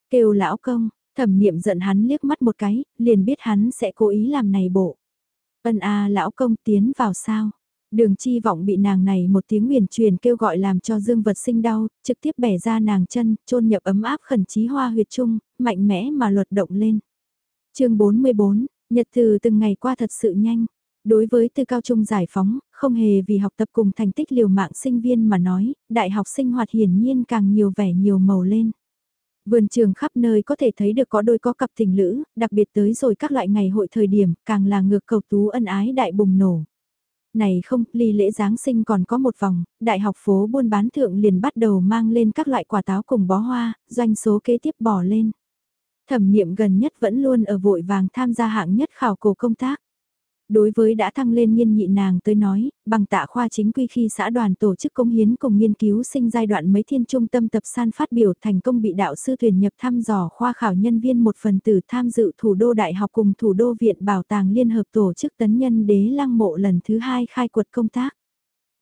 Kêu lão công, thẩm niệm giận hắn liếc mắt một cái, liền biết hắn sẽ cố ý làm này bộ. Ân a lão công tiến vào sao? Đường chi vọng bị nàng này một tiếng nguyền truyền kêu gọi làm cho dương vật sinh đau, trực tiếp bẻ ra nàng chân, trôn nhập ấm áp khẩn trí hoa huyệt trung, mạnh mẽ mà luật động lên. chương 44, nhật từ từng ngày qua thật sự nhanh. Đối với từ cao trung giải phóng, không hề vì học tập cùng thành tích liều mạng sinh viên mà nói, đại học sinh hoạt hiển nhiên càng nhiều vẻ nhiều màu lên. Vườn trường khắp nơi có thể thấy được có đôi có cặp tình lữ, đặc biệt tới rồi các loại ngày hội thời điểm, càng là ngược cầu tú ân ái đại bùng nổ. Này không, ly lễ Giáng sinh còn có một vòng, đại học phố buôn bán thượng liền bắt đầu mang lên các loại quả táo cùng bó hoa, doanh số kế tiếp bỏ lên. Thẩm niệm gần nhất vẫn luôn ở vội vàng tham gia hạng nhất khảo cổ công tác. Đối với đã thăng lên nghiên nhị nàng tới nói, bằng tạ khoa chính quy khi xã đoàn tổ chức công hiến cùng nghiên cứu sinh giai đoạn mấy thiên trung tâm tập san phát biểu thành công bị đạo sư tuyển nhập thăm dò khoa khảo nhân viên một phần tử tham dự thủ đô đại học cùng thủ đô viện bảo tàng liên hợp tổ chức tấn nhân đế lăng mộ lần thứ hai khai quật công tác.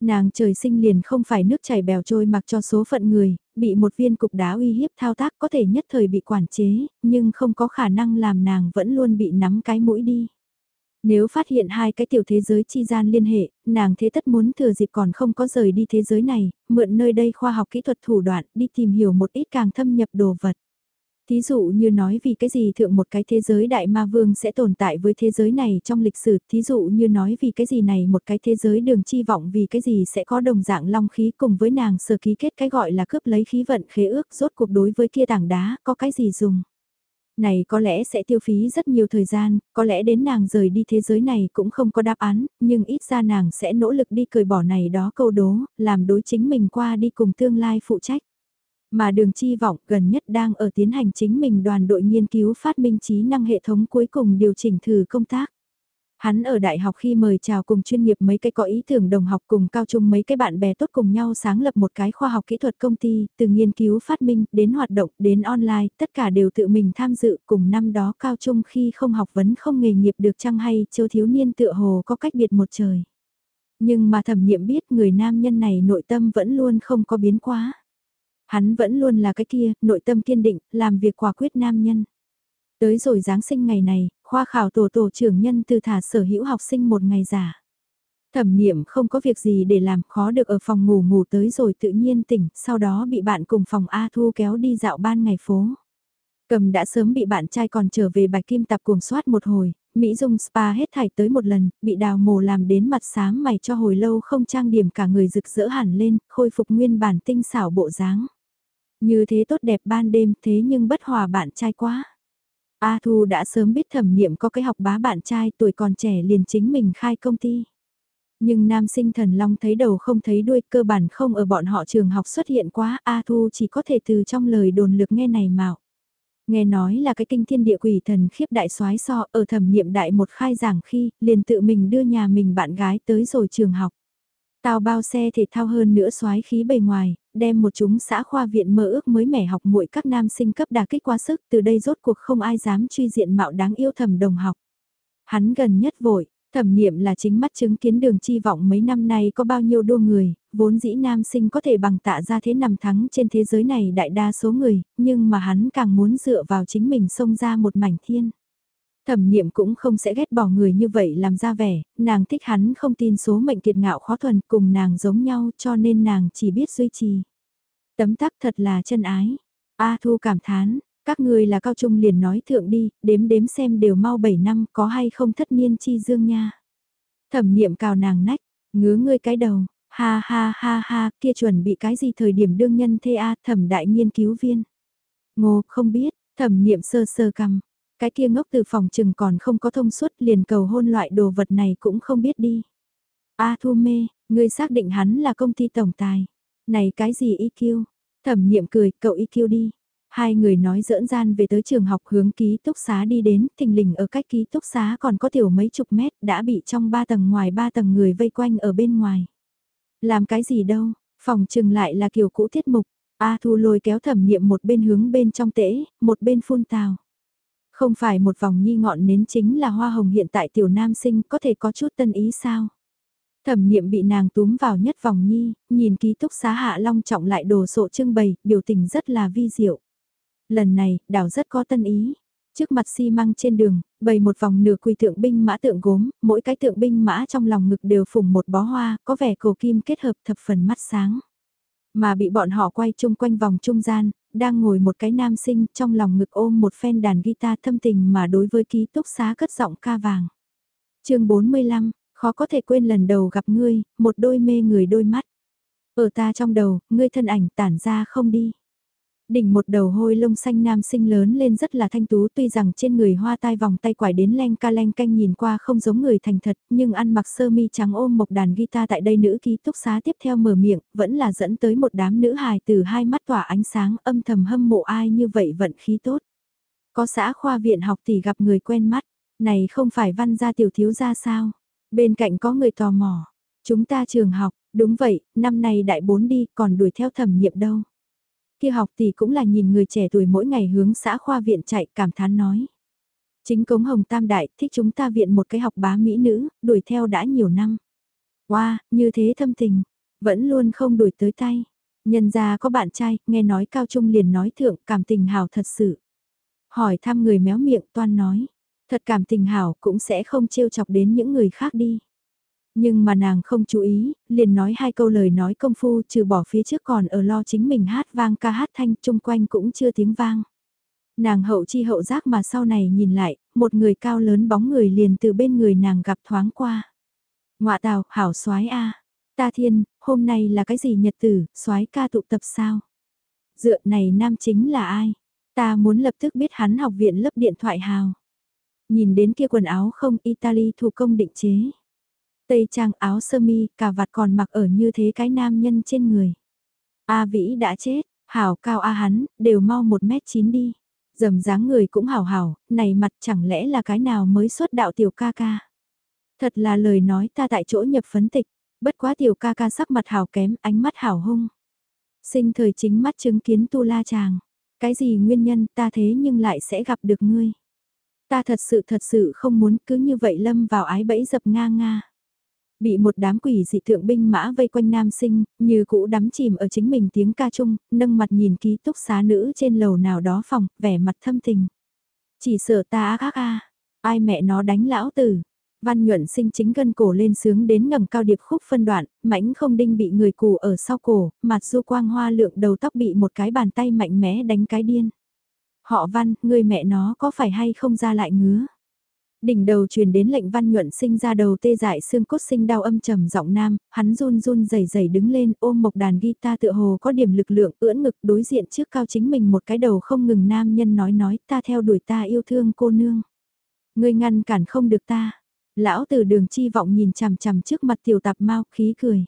Nàng trời sinh liền không phải nước chảy bèo trôi mặc cho số phận người, bị một viên cục đá uy hiếp thao tác có thể nhất thời bị quản chế, nhưng không có khả năng làm nàng vẫn luôn bị nắm cái mũi đi. Nếu phát hiện hai cái tiểu thế giới chi gian liên hệ, nàng thế tất muốn thừa dịp còn không có rời đi thế giới này, mượn nơi đây khoa học kỹ thuật thủ đoạn đi tìm hiểu một ít càng thâm nhập đồ vật. Thí dụ như nói vì cái gì thượng một cái thế giới đại ma vương sẽ tồn tại với thế giới này trong lịch sử, thí dụ như nói vì cái gì này một cái thế giới đường chi vọng vì cái gì sẽ có đồng dạng long khí cùng với nàng sơ ký kết cái gọi là cướp lấy khí vận khế ước rốt cuộc đối với kia tảng đá có cái gì dùng. Này có lẽ sẽ tiêu phí rất nhiều thời gian, có lẽ đến nàng rời đi thế giới này cũng không có đáp án, nhưng ít ra nàng sẽ nỗ lực đi cười bỏ này đó câu đố, làm đối chính mình qua đi cùng tương lai phụ trách. Mà đường chi vọng gần nhất đang ở tiến hành chính mình đoàn đội nghiên cứu phát minh trí năng hệ thống cuối cùng điều chỉnh thử công tác. Hắn ở đại học khi mời chào cùng chuyên nghiệp mấy cái có ý tưởng đồng học cùng cao trung mấy cái bạn bè tốt cùng nhau sáng lập một cái khoa học kỹ thuật công ty, từ nghiên cứu phát minh đến hoạt động đến online, tất cả đều tự mình tham dự cùng năm đó cao trung khi không học vấn không nghề nghiệp được chăng hay châu thiếu niên tựa hồ có cách biệt một trời. Nhưng mà thẩm nhiệm biết người nam nhân này nội tâm vẫn luôn không có biến quá. Hắn vẫn luôn là cái kia, nội tâm kiên định, làm việc quả quyết nam nhân. Tới rồi Giáng sinh ngày này, khoa khảo tổ tổ trưởng nhân từ thả sở hữu học sinh một ngày giả. Thẩm niệm không có việc gì để làm khó được ở phòng ngủ ngủ tới rồi tự nhiên tỉnh, sau đó bị bạn cùng phòng A Thu kéo đi dạo ban ngày phố. Cầm đã sớm bị bạn trai còn trở về bạch kim tập cuồng soát một hồi, Mỹ Dung spa hết thảy tới một lần, bị đào mồ làm đến mặt sáng mày cho hồi lâu không trang điểm cả người rực rỡ hẳn lên, khôi phục nguyên bản tinh xảo bộ dáng. Như thế tốt đẹp ban đêm thế nhưng bất hòa bạn trai quá. A Thu đã sớm biết thẩm niệm có cái học bá bạn trai tuổi còn trẻ liền chính mình khai công ty. Nhưng nam sinh thần long thấy đầu không thấy đuôi, cơ bản không ở bọn họ trường học xuất hiện quá, A Thu chỉ có thể từ trong lời đồn lực nghe này mạo. Nghe nói là cái kinh thiên địa quỷ thần khiếp đại soái so, ở thẩm niệm đại một khai giảng khi, liền tự mình đưa nhà mình bạn gái tới rồi trường học. Tao bao xe thể thao hơn nữa xoái khí bề ngoài, đem một chúng xã khoa viện mơ ước mới mẻ học muội các nam sinh cấp đà kích quá sức từ đây rốt cuộc không ai dám truy diện mạo đáng yêu thầm đồng học. Hắn gần nhất vội, thẩm niệm là chính mắt chứng kiến đường chi vọng mấy năm nay có bao nhiêu đua người, vốn dĩ nam sinh có thể bằng tạ ra thế nằm thắng trên thế giới này đại đa số người, nhưng mà hắn càng muốn dựa vào chính mình xông ra một mảnh thiên. Thẩm niệm cũng không sẽ ghét bỏ người như vậy làm ra vẻ, nàng thích hắn không tin số mệnh kiệt ngạo khó thuần cùng nàng giống nhau cho nên nàng chỉ biết duy trì. Tấm tắc thật là chân ái. A Thu cảm thán, Các người là cao trung liền nói thượng đi, đếm đếm xem đều mau 7 năm có hay không thất niên chi dương nha. Thẩm niệm cào nàng nách, ngứa ngươi cái đầu, ha ha ha ha, kia chuẩn bị cái gì thời điểm đương nhân thê a thẩm đại nghiên cứu viên. Ngô, không biết, thẩm niệm sơ sơ cầm, cái kia ngốc từ phòng chừng còn không có thông suốt liền cầu hôn loại đồ vật này cũng không biết đi. A thu mê, ngươi xác định hắn là công ty tổng tài. Này cái gì EQ? Thẩm niệm cười, cậu EQ đi. Hai người nói dỡn gian về tới trường học hướng ký túc xá đi đến, thình lình ở cách ký túc xá còn có tiểu mấy chục mét đã bị trong ba tầng ngoài ba tầng người vây quanh ở bên ngoài. Làm cái gì đâu, phòng trừng lại là kiểu cũ tiết mục, A Thu lôi kéo thẩm niệm một bên hướng bên trong tễ, một bên phun tào. Không phải một vòng nhi ngọn nến chính là hoa hồng hiện tại tiểu nam sinh có thể có chút tân ý sao? Thẩm niệm bị nàng túm vào nhất vòng nhi, nhìn ký túc xá hạ long trọng lại đồ sộ trưng bày, biểu tình rất là vi diệu. Lần này, đảo rất có tân ý. Trước mặt xi măng trên đường, bày một vòng nửa quỳ tượng binh mã tượng gốm, mỗi cái tượng binh mã trong lòng ngực đều phùng một bó hoa, có vẻ cổ kim kết hợp thập phần mắt sáng. Mà bị bọn họ quay chung quanh vòng trung gian, đang ngồi một cái nam sinh trong lòng ngực ôm một phen đàn guitar thâm tình mà đối với ký túc xá cất giọng ca vàng. chương 45, khó có thể quên lần đầu gặp ngươi, một đôi mê người đôi mắt. Ở ta trong đầu, ngươi thân ảnh tản ra không đi. Đỉnh một đầu hôi lông xanh nam sinh lớn lên rất là thanh tú tuy rằng trên người hoa tai vòng tay quải đến len ca len canh nhìn qua không giống người thành thật nhưng ăn mặc sơ mi trắng ôm một đàn guitar tại đây nữ ký túc xá tiếp theo mở miệng vẫn là dẫn tới một đám nữ hài từ hai mắt tỏa ánh sáng âm thầm hâm mộ ai như vậy vận khí tốt. Có xã khoa viện học thì gặp người quen mắt, này không phải văn gia tiểu thiếu gia sao? Bên cạnh có người tò mò, chúng ta trường học, đúng vậy, năm nay đại bốn đi còn đuổi theo thẩm nhiệm đâu kia học thì cũng là nhìn người trẻ tuổi mỗi ngày hướng xã khoa viện chạy cảm thán nói. Chính cống hồng tam đại thích chúng ta viện một cái học bá mỹ nữ, đuổi theo đã nhiều năm. Wow, như thế thâm tình, vẫn luôn không đuổi tới tay. Nhân gia có bạn trai, nghe nói cao trung liền nói thượng cảm tình hào thật sự. Hỏi thăm người méo miệng toan nói, thật cảm tình hảo cũng sẽ không trêu chọc đến những người khác đi. Nhưng mà nàng không chú ý, liền nói hai câu lời nói công phu trừ bỏ phía trước còn ở lo chính mình hát vang ca hát thanh chung quanh cũng chưa tiếng vang. Nàng hậu chi hậu giác mà sau này nhìn lại, một người cao lớn bóng người liền từ bên người nàng gặp thoáng qua. Ngoạ tào, hảo soái a Ta thiên, hôm nay là cái gì nhật tử, soái ca tụ tập sao? Dựa này nam chính là ai? Ta muốn lập tức biết hắn học viện lớp điện thoại hào. Nhìn đến kia quần áo không Italy thủ công định chế. Tây trang áo sơ mi, cà vạt còn mặc ở như thế cái nam nhân trên người. A Vĩ đã chết, hảo cao A hắn, đều mau 1m9 đi. Dầm dáng người cũng hảo hảo, này mặt chẳng lẽ là cái nào mới xuất đạo tiểu ca ca. Thật là lời nói ta tại chỗ nhập phấn tịch, bất quá tiểu ca ca sắc mặt hảo kém, ánh mắt hảo hung. Sinh thời chính mắt chứng kiến tu la chàng. Cái gì nguyên nhân ta thế nhưng lại sẽ gặp được ngươi. Ta thật sự thật sự không muốn cứ như vậy lâm vào ái bẫy dập nga nga. Bị một đám quỷ dị thượng binh mã vây quanh nam sinh, như cũ đắm chìm ở chính mình tiếng ca chung, nâng mặt nhìn ký túc xá nữ trên lầu nào đó phòng, vẻ mặt thâm tình. Chỉ sợ ta ác ác a ai mẹ nó đánh lão tử. Văn nhuận sinh chính gân cổ lên sướng đến ngầm cao điệp khúc phân đoạn, mảnh không đinh bị người cù ở sau cổ, mặt du quang hoa lượng đầu tóc bị một cái bàn tay mạnh mẽ đánh cái điên. Họ văn, người mẹ nó có phải hay không ra lại ngứa. Đỉnh đầu truyền đến lệnh văn nhuận sinh ra đầu tê dại xương cốt sinh đau âm trầm giọng nam, hắn run run rẩy rẩy đứng lên ôm một đàn guitar tựa hồ có điểm lực lượng ưỡn ngực đối diện trước cao chính mình một cái đầu không ngừng nam nhân nói nói ta theo đuổi ta yêu thương cô nương. Ngươi ngăn cản không được ta. Lão tử đường chi vọng nhìn chằm chằm trước mặt tiểu tạp mau khí cười.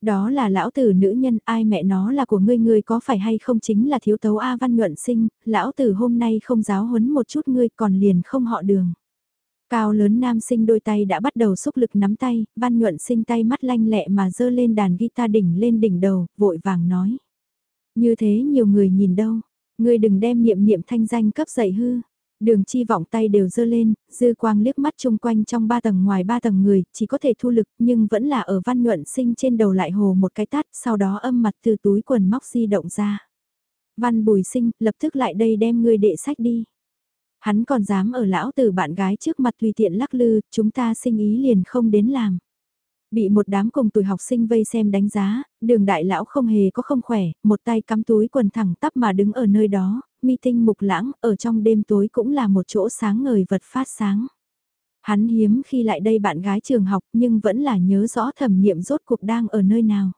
Đó là lão tử nữ nhân ai mẹ nó là của ngươi ngươi có phải hay không chính là thiếu tấu A văn nhuận sinh, lão tử hôm nay không giáo huấn một chút ngươi còn liền không họ đường. Cao lớn nam sinh đôi tay đã bắt đầu xúc lực nắm tay, văn nhuận sinh tay mắt lanh lẹ mà dơ lên đàn guitar đỉnh lên đỉnh đầu, vội vàng nói. Như thế nhiều người nhìn đâu, ngươi đừng đem niệm niệm thanh danh cấp dậy hư. Đường chi vọng tay đều dơ lên, dư quang liếc mắt chung quanh trong ba tầng ngoài ba tầng người, chỉ có thể thu lực nhưng vẫn là ở văn nhuận sinh trên đầu lại hồ một cái tát, sau đó âm mặt từ túi quần móc di động ra. Văn bùi sinh, lập tức lại đây đem ngươi đệ sách đi. Hắn còn dám ở lão tử bạn gái trước mặt tùy tiện lắc lư, chúng ta sinh ý liền không đến làm. Bị một đám cùng tuổi học sinh vây xem đánh giá, đường đại lão không hề có không khỏe, một tay cắm túi quần thẳng tắp mà đứng ở nơi đó, mi tinh mục lãng, ở trong đêm tối cũng là một chỗ sáng ngời vật phát sáng. Hắn hiếm khi lại đây bạn gái trường học nhưng vẫn là nhớ rõ thẩm niệm rốt cuộc đang ở nơi nào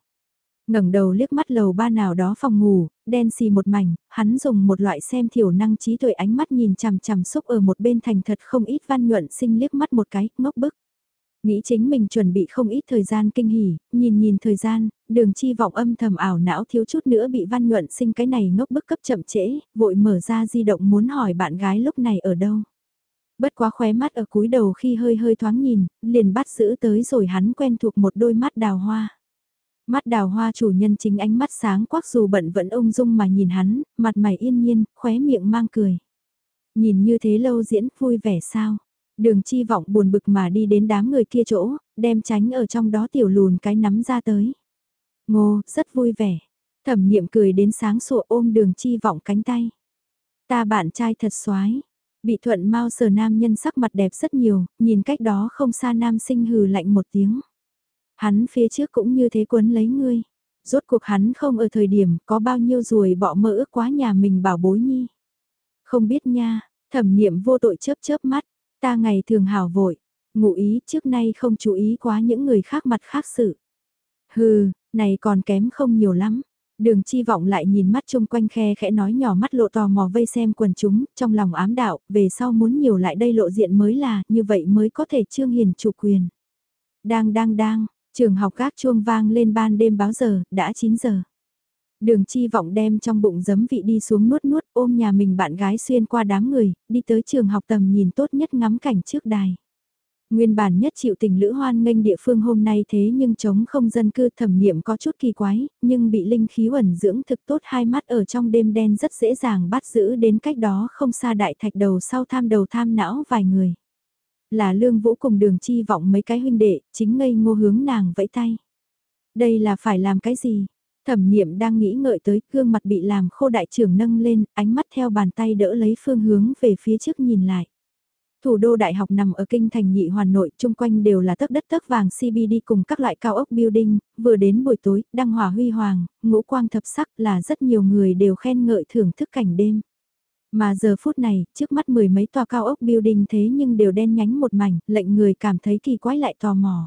ngẩng đầu liếc mắt lầu ba nào đó phòng ngủ, đen xì một mảnh, hắn dùng một loại xem thiểu năng trí tuệ ánh mắt nhìn chằm chằm xúc ở một bên thành thật không ít văn nhuận sinh liếc mắt một cái, ngốc bức. Nghĩ chính mình chuẩn bị không ít thời gian kinh hỉ, nhìn nhìn thời gian, đường chi vọng âm thầm ảo não thiếu chút nữa bị văn nhuận sinh cái này ngốc bức cấp chậm trễ, vội mở ra di động muốn hỏi bạn gái lúc này ở đâu. Bất quá khóe mắt ở cúi đầu khi hơi hơi thoáng nhìn, liền bắt giữ tới rồi hắn quen thuộc một đôi mắt đào hoa. Mắt đào hoa chủ nhân chính ánh mắt sáng quắc dù bận vẫn ung dung mà nhìn hắn, mặt mày yên nhiên, khóe miệng mang cười. Nhìn như thế lâu diễn vui vẻ sao? Đường chi vọng buồn bực mà đi đến đám người kia chỗ, đem tránh ở trong đó tiểu lùn cái nắm ra tới. Ngô, rất vui vẻ. Thẩm niệm cười đến sáng sủa ôm đường chi vọng cánh tay. Ta bạn trai thật xoái. Bị thuận mau sờ nam nhân sắc mặt đẹp rất nhiều, nhìn cách đó không xa nam sinh hừ lạnh một tiếng. Hắn phía trước cũng như thế quấn lấy ngươi. Rốt cuộc hắn không ở thời điểm có bao nhiêu ruồi bọ mơ ước quá nhà mình bảo bối nhi. Không biết nha, thẩm niệm vô tội chớp chớp mắt, ta ngày thường hào vội, ngụ ý trước nay không chú ý quá những người khác mặt khác sự. Hừ, này còn kém không nhiều lắm. Đường chi vọng lại nhìn mắt chung quanh khe khẽ nói nhỏ mắt lộ tò mò vây xem quần chúng, trong lòng ám đạo, về sau muốn nhiều lại đây lộ diện mới là, như vậy mới có thể trương hiền chủ quyền. Đang đang đang, Trường học gác chuông vang lên ban đêm báo giờ, đã 9 giờ. Đường chi vọng đem trong bụng giấm vị đi xuống nuốt nuốt ôm nhà mình bạn gái xuyên qua đám người, đi tới trường học tầm nhìn tốt nhất ngắm cảnh trước đài. Nguyên bản nhất chịu tình lữ hoan nghênh địa phương hôm nay thế nhưng chống không dân cư thẩm niệm có chút kỳ quái, nhưng bị linh khí ẩn dưỡng thực tốt hai mắt ở trong đêm đen rất dễ dàng bắt giữ đến cách đó không xa đại thạch đầu sau tham đầu tham não vài người là lương vũ cùng đường chi vọng mấy cái huynh đệ, chính ngây ngô hướng nàng vẫy tay. Đây là phải làm cái gì? Thẩm niệm đang nghĩ ngợi tới, gương mặt bị làm khô đại trưởng nâng lên, ánh mắt theo bàn tay đỡ lấy phương hướng về phía trước nhìn lại. Thủ đô đại học nằm ở kinh thành nhị hoàn nội, chung quanh đều là tấc đất tấc vàng CBD cùng các loại cao ốc building, vừa đến buổi tối, đăng hỏa huy hoàng, ngũ quang thập sắc là rất nhiều người đều khen ngợi thưởng thức cảnh đêm. Mà giờ phút này, trước mắt mười mấy tòa cao ốc building thế nhưng đều đen nhánh một mảnh, lệnh người cảm thấy kỳ quái lại tò mò.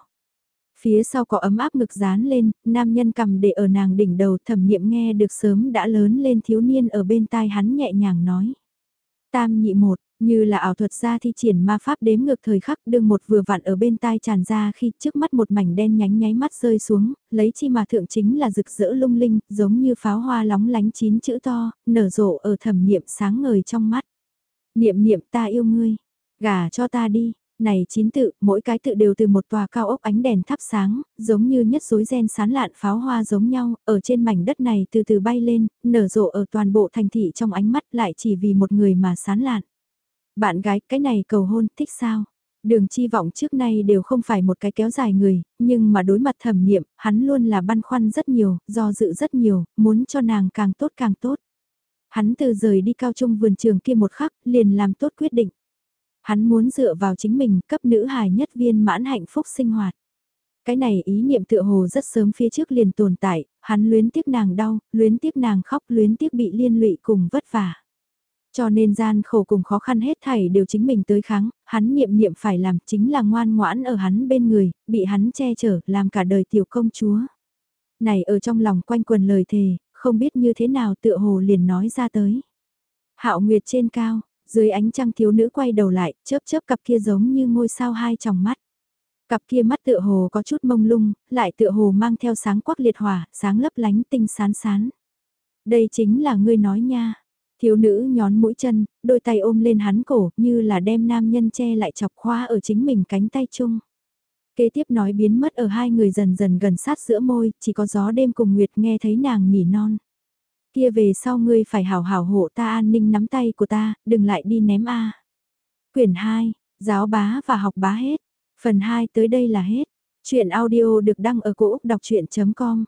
Phía sau có ấm áp ngực dán lên, nam nhân cầm để ở nàng đỉnh đầu thẩm niệm nghe được sớm đã lớn lên thiếu niên ở bên tai hắn nhẹ nhàng nói. Tam nhị một, như là ảo thuật ra thi triển ma pháp đếm ngược thời khắc đương một vừa vặn ở bên tai tràn ra khi trước mắt một mảnh đen nhánh nháy mắt rơi xuống, lấy chi mà thượng chính là rực rỡ lung linh, giống như pháo hoa lóng lánh chín chữ to, nở rộ ở thẩm niệm sáng ngời trong mắt. Niệm niệm ta yêu ngươi, gả cho ta đi, này chín tự, mỗi cái tự đều từ một tòa cao ốc ánh đèn thắp sáng, giống như nhất rối ren sán lạn pháo hoa giống nhau, ở trên mảnh đất này từ từ bay lên, nở rộ ở toàn bộ thành thị trong ánh mắt lại chỉ vì một người mà sán lạn. Bạn gái, cái này cầu hôn, thích sao? Đường chi vọng trước nay đều không phải một cái kéo dài người, nhưng mà đối mặt thẩm niệm, hắn luôn là băn khoăn rất nhiều, do dự rất nhiều, muốn cho nàng càng tốt càng tốt. Hắn từ rời đi cao trung vườn trường kia một khắc, liền làm tốt quyết định. Hắn muốn dựa vào chính mình, cấp nữ hài nhất viên mãn hạnh phúc sinh hoạt. Cái này ý niệm tựa hồ rất sớm phía trước liền tồn tại, hắn luyến tiếc nàng đau, luyến tiếc nàng khóc, luyến tiếc bị liên lụy cùng vất vả. Cho nên gian khổ cùng khó khăn hết thảy đều chính mình tới kháng, hắn niệm niệm phải làm chính là ngoan ngoãn ở hắn bên người, bị hắn che chở, làm cả đời tiểu công chúa. Này ở trong lòng quanh quần lời thề, không biết như thế nào tựa hồ liền nói ra tới. Hạo Nguyệt trên cao, dưới ánh trăng thiếu nữ quay đầu lại, chớp chớp cặp kia giống như ngôi sao hai tròng mắt. Cặp kia mắt tựa hồ có chút mông lung, lại tựa hồ mang theo sáng quắc liệt hỏa, sáng lấp lánh tinh sán sán. Đây chính là ngươi nói nha. Thiếu nữ nhón mũi chân, đôi tay ôm lên hắn cổ như là đem nam nhân che lại chọc khoa ở chính mình cánh tay chung. Kế tiếp nói biến mất ở hai người dần dần gần sát giữa môi, chỉ có gió đêm cùng Nguyệt nghe thấy nàng nỉ non. Kia về sau ngươi phải hảo hảo hộ ta an ninh nắm tay của ta, đừng lại đi ném a. Quyển 2, giáo bá và học bá hết. Phần 2 tới đây là hết. Chuyện audio được đăng ở cổ Úc đọc chuyện.com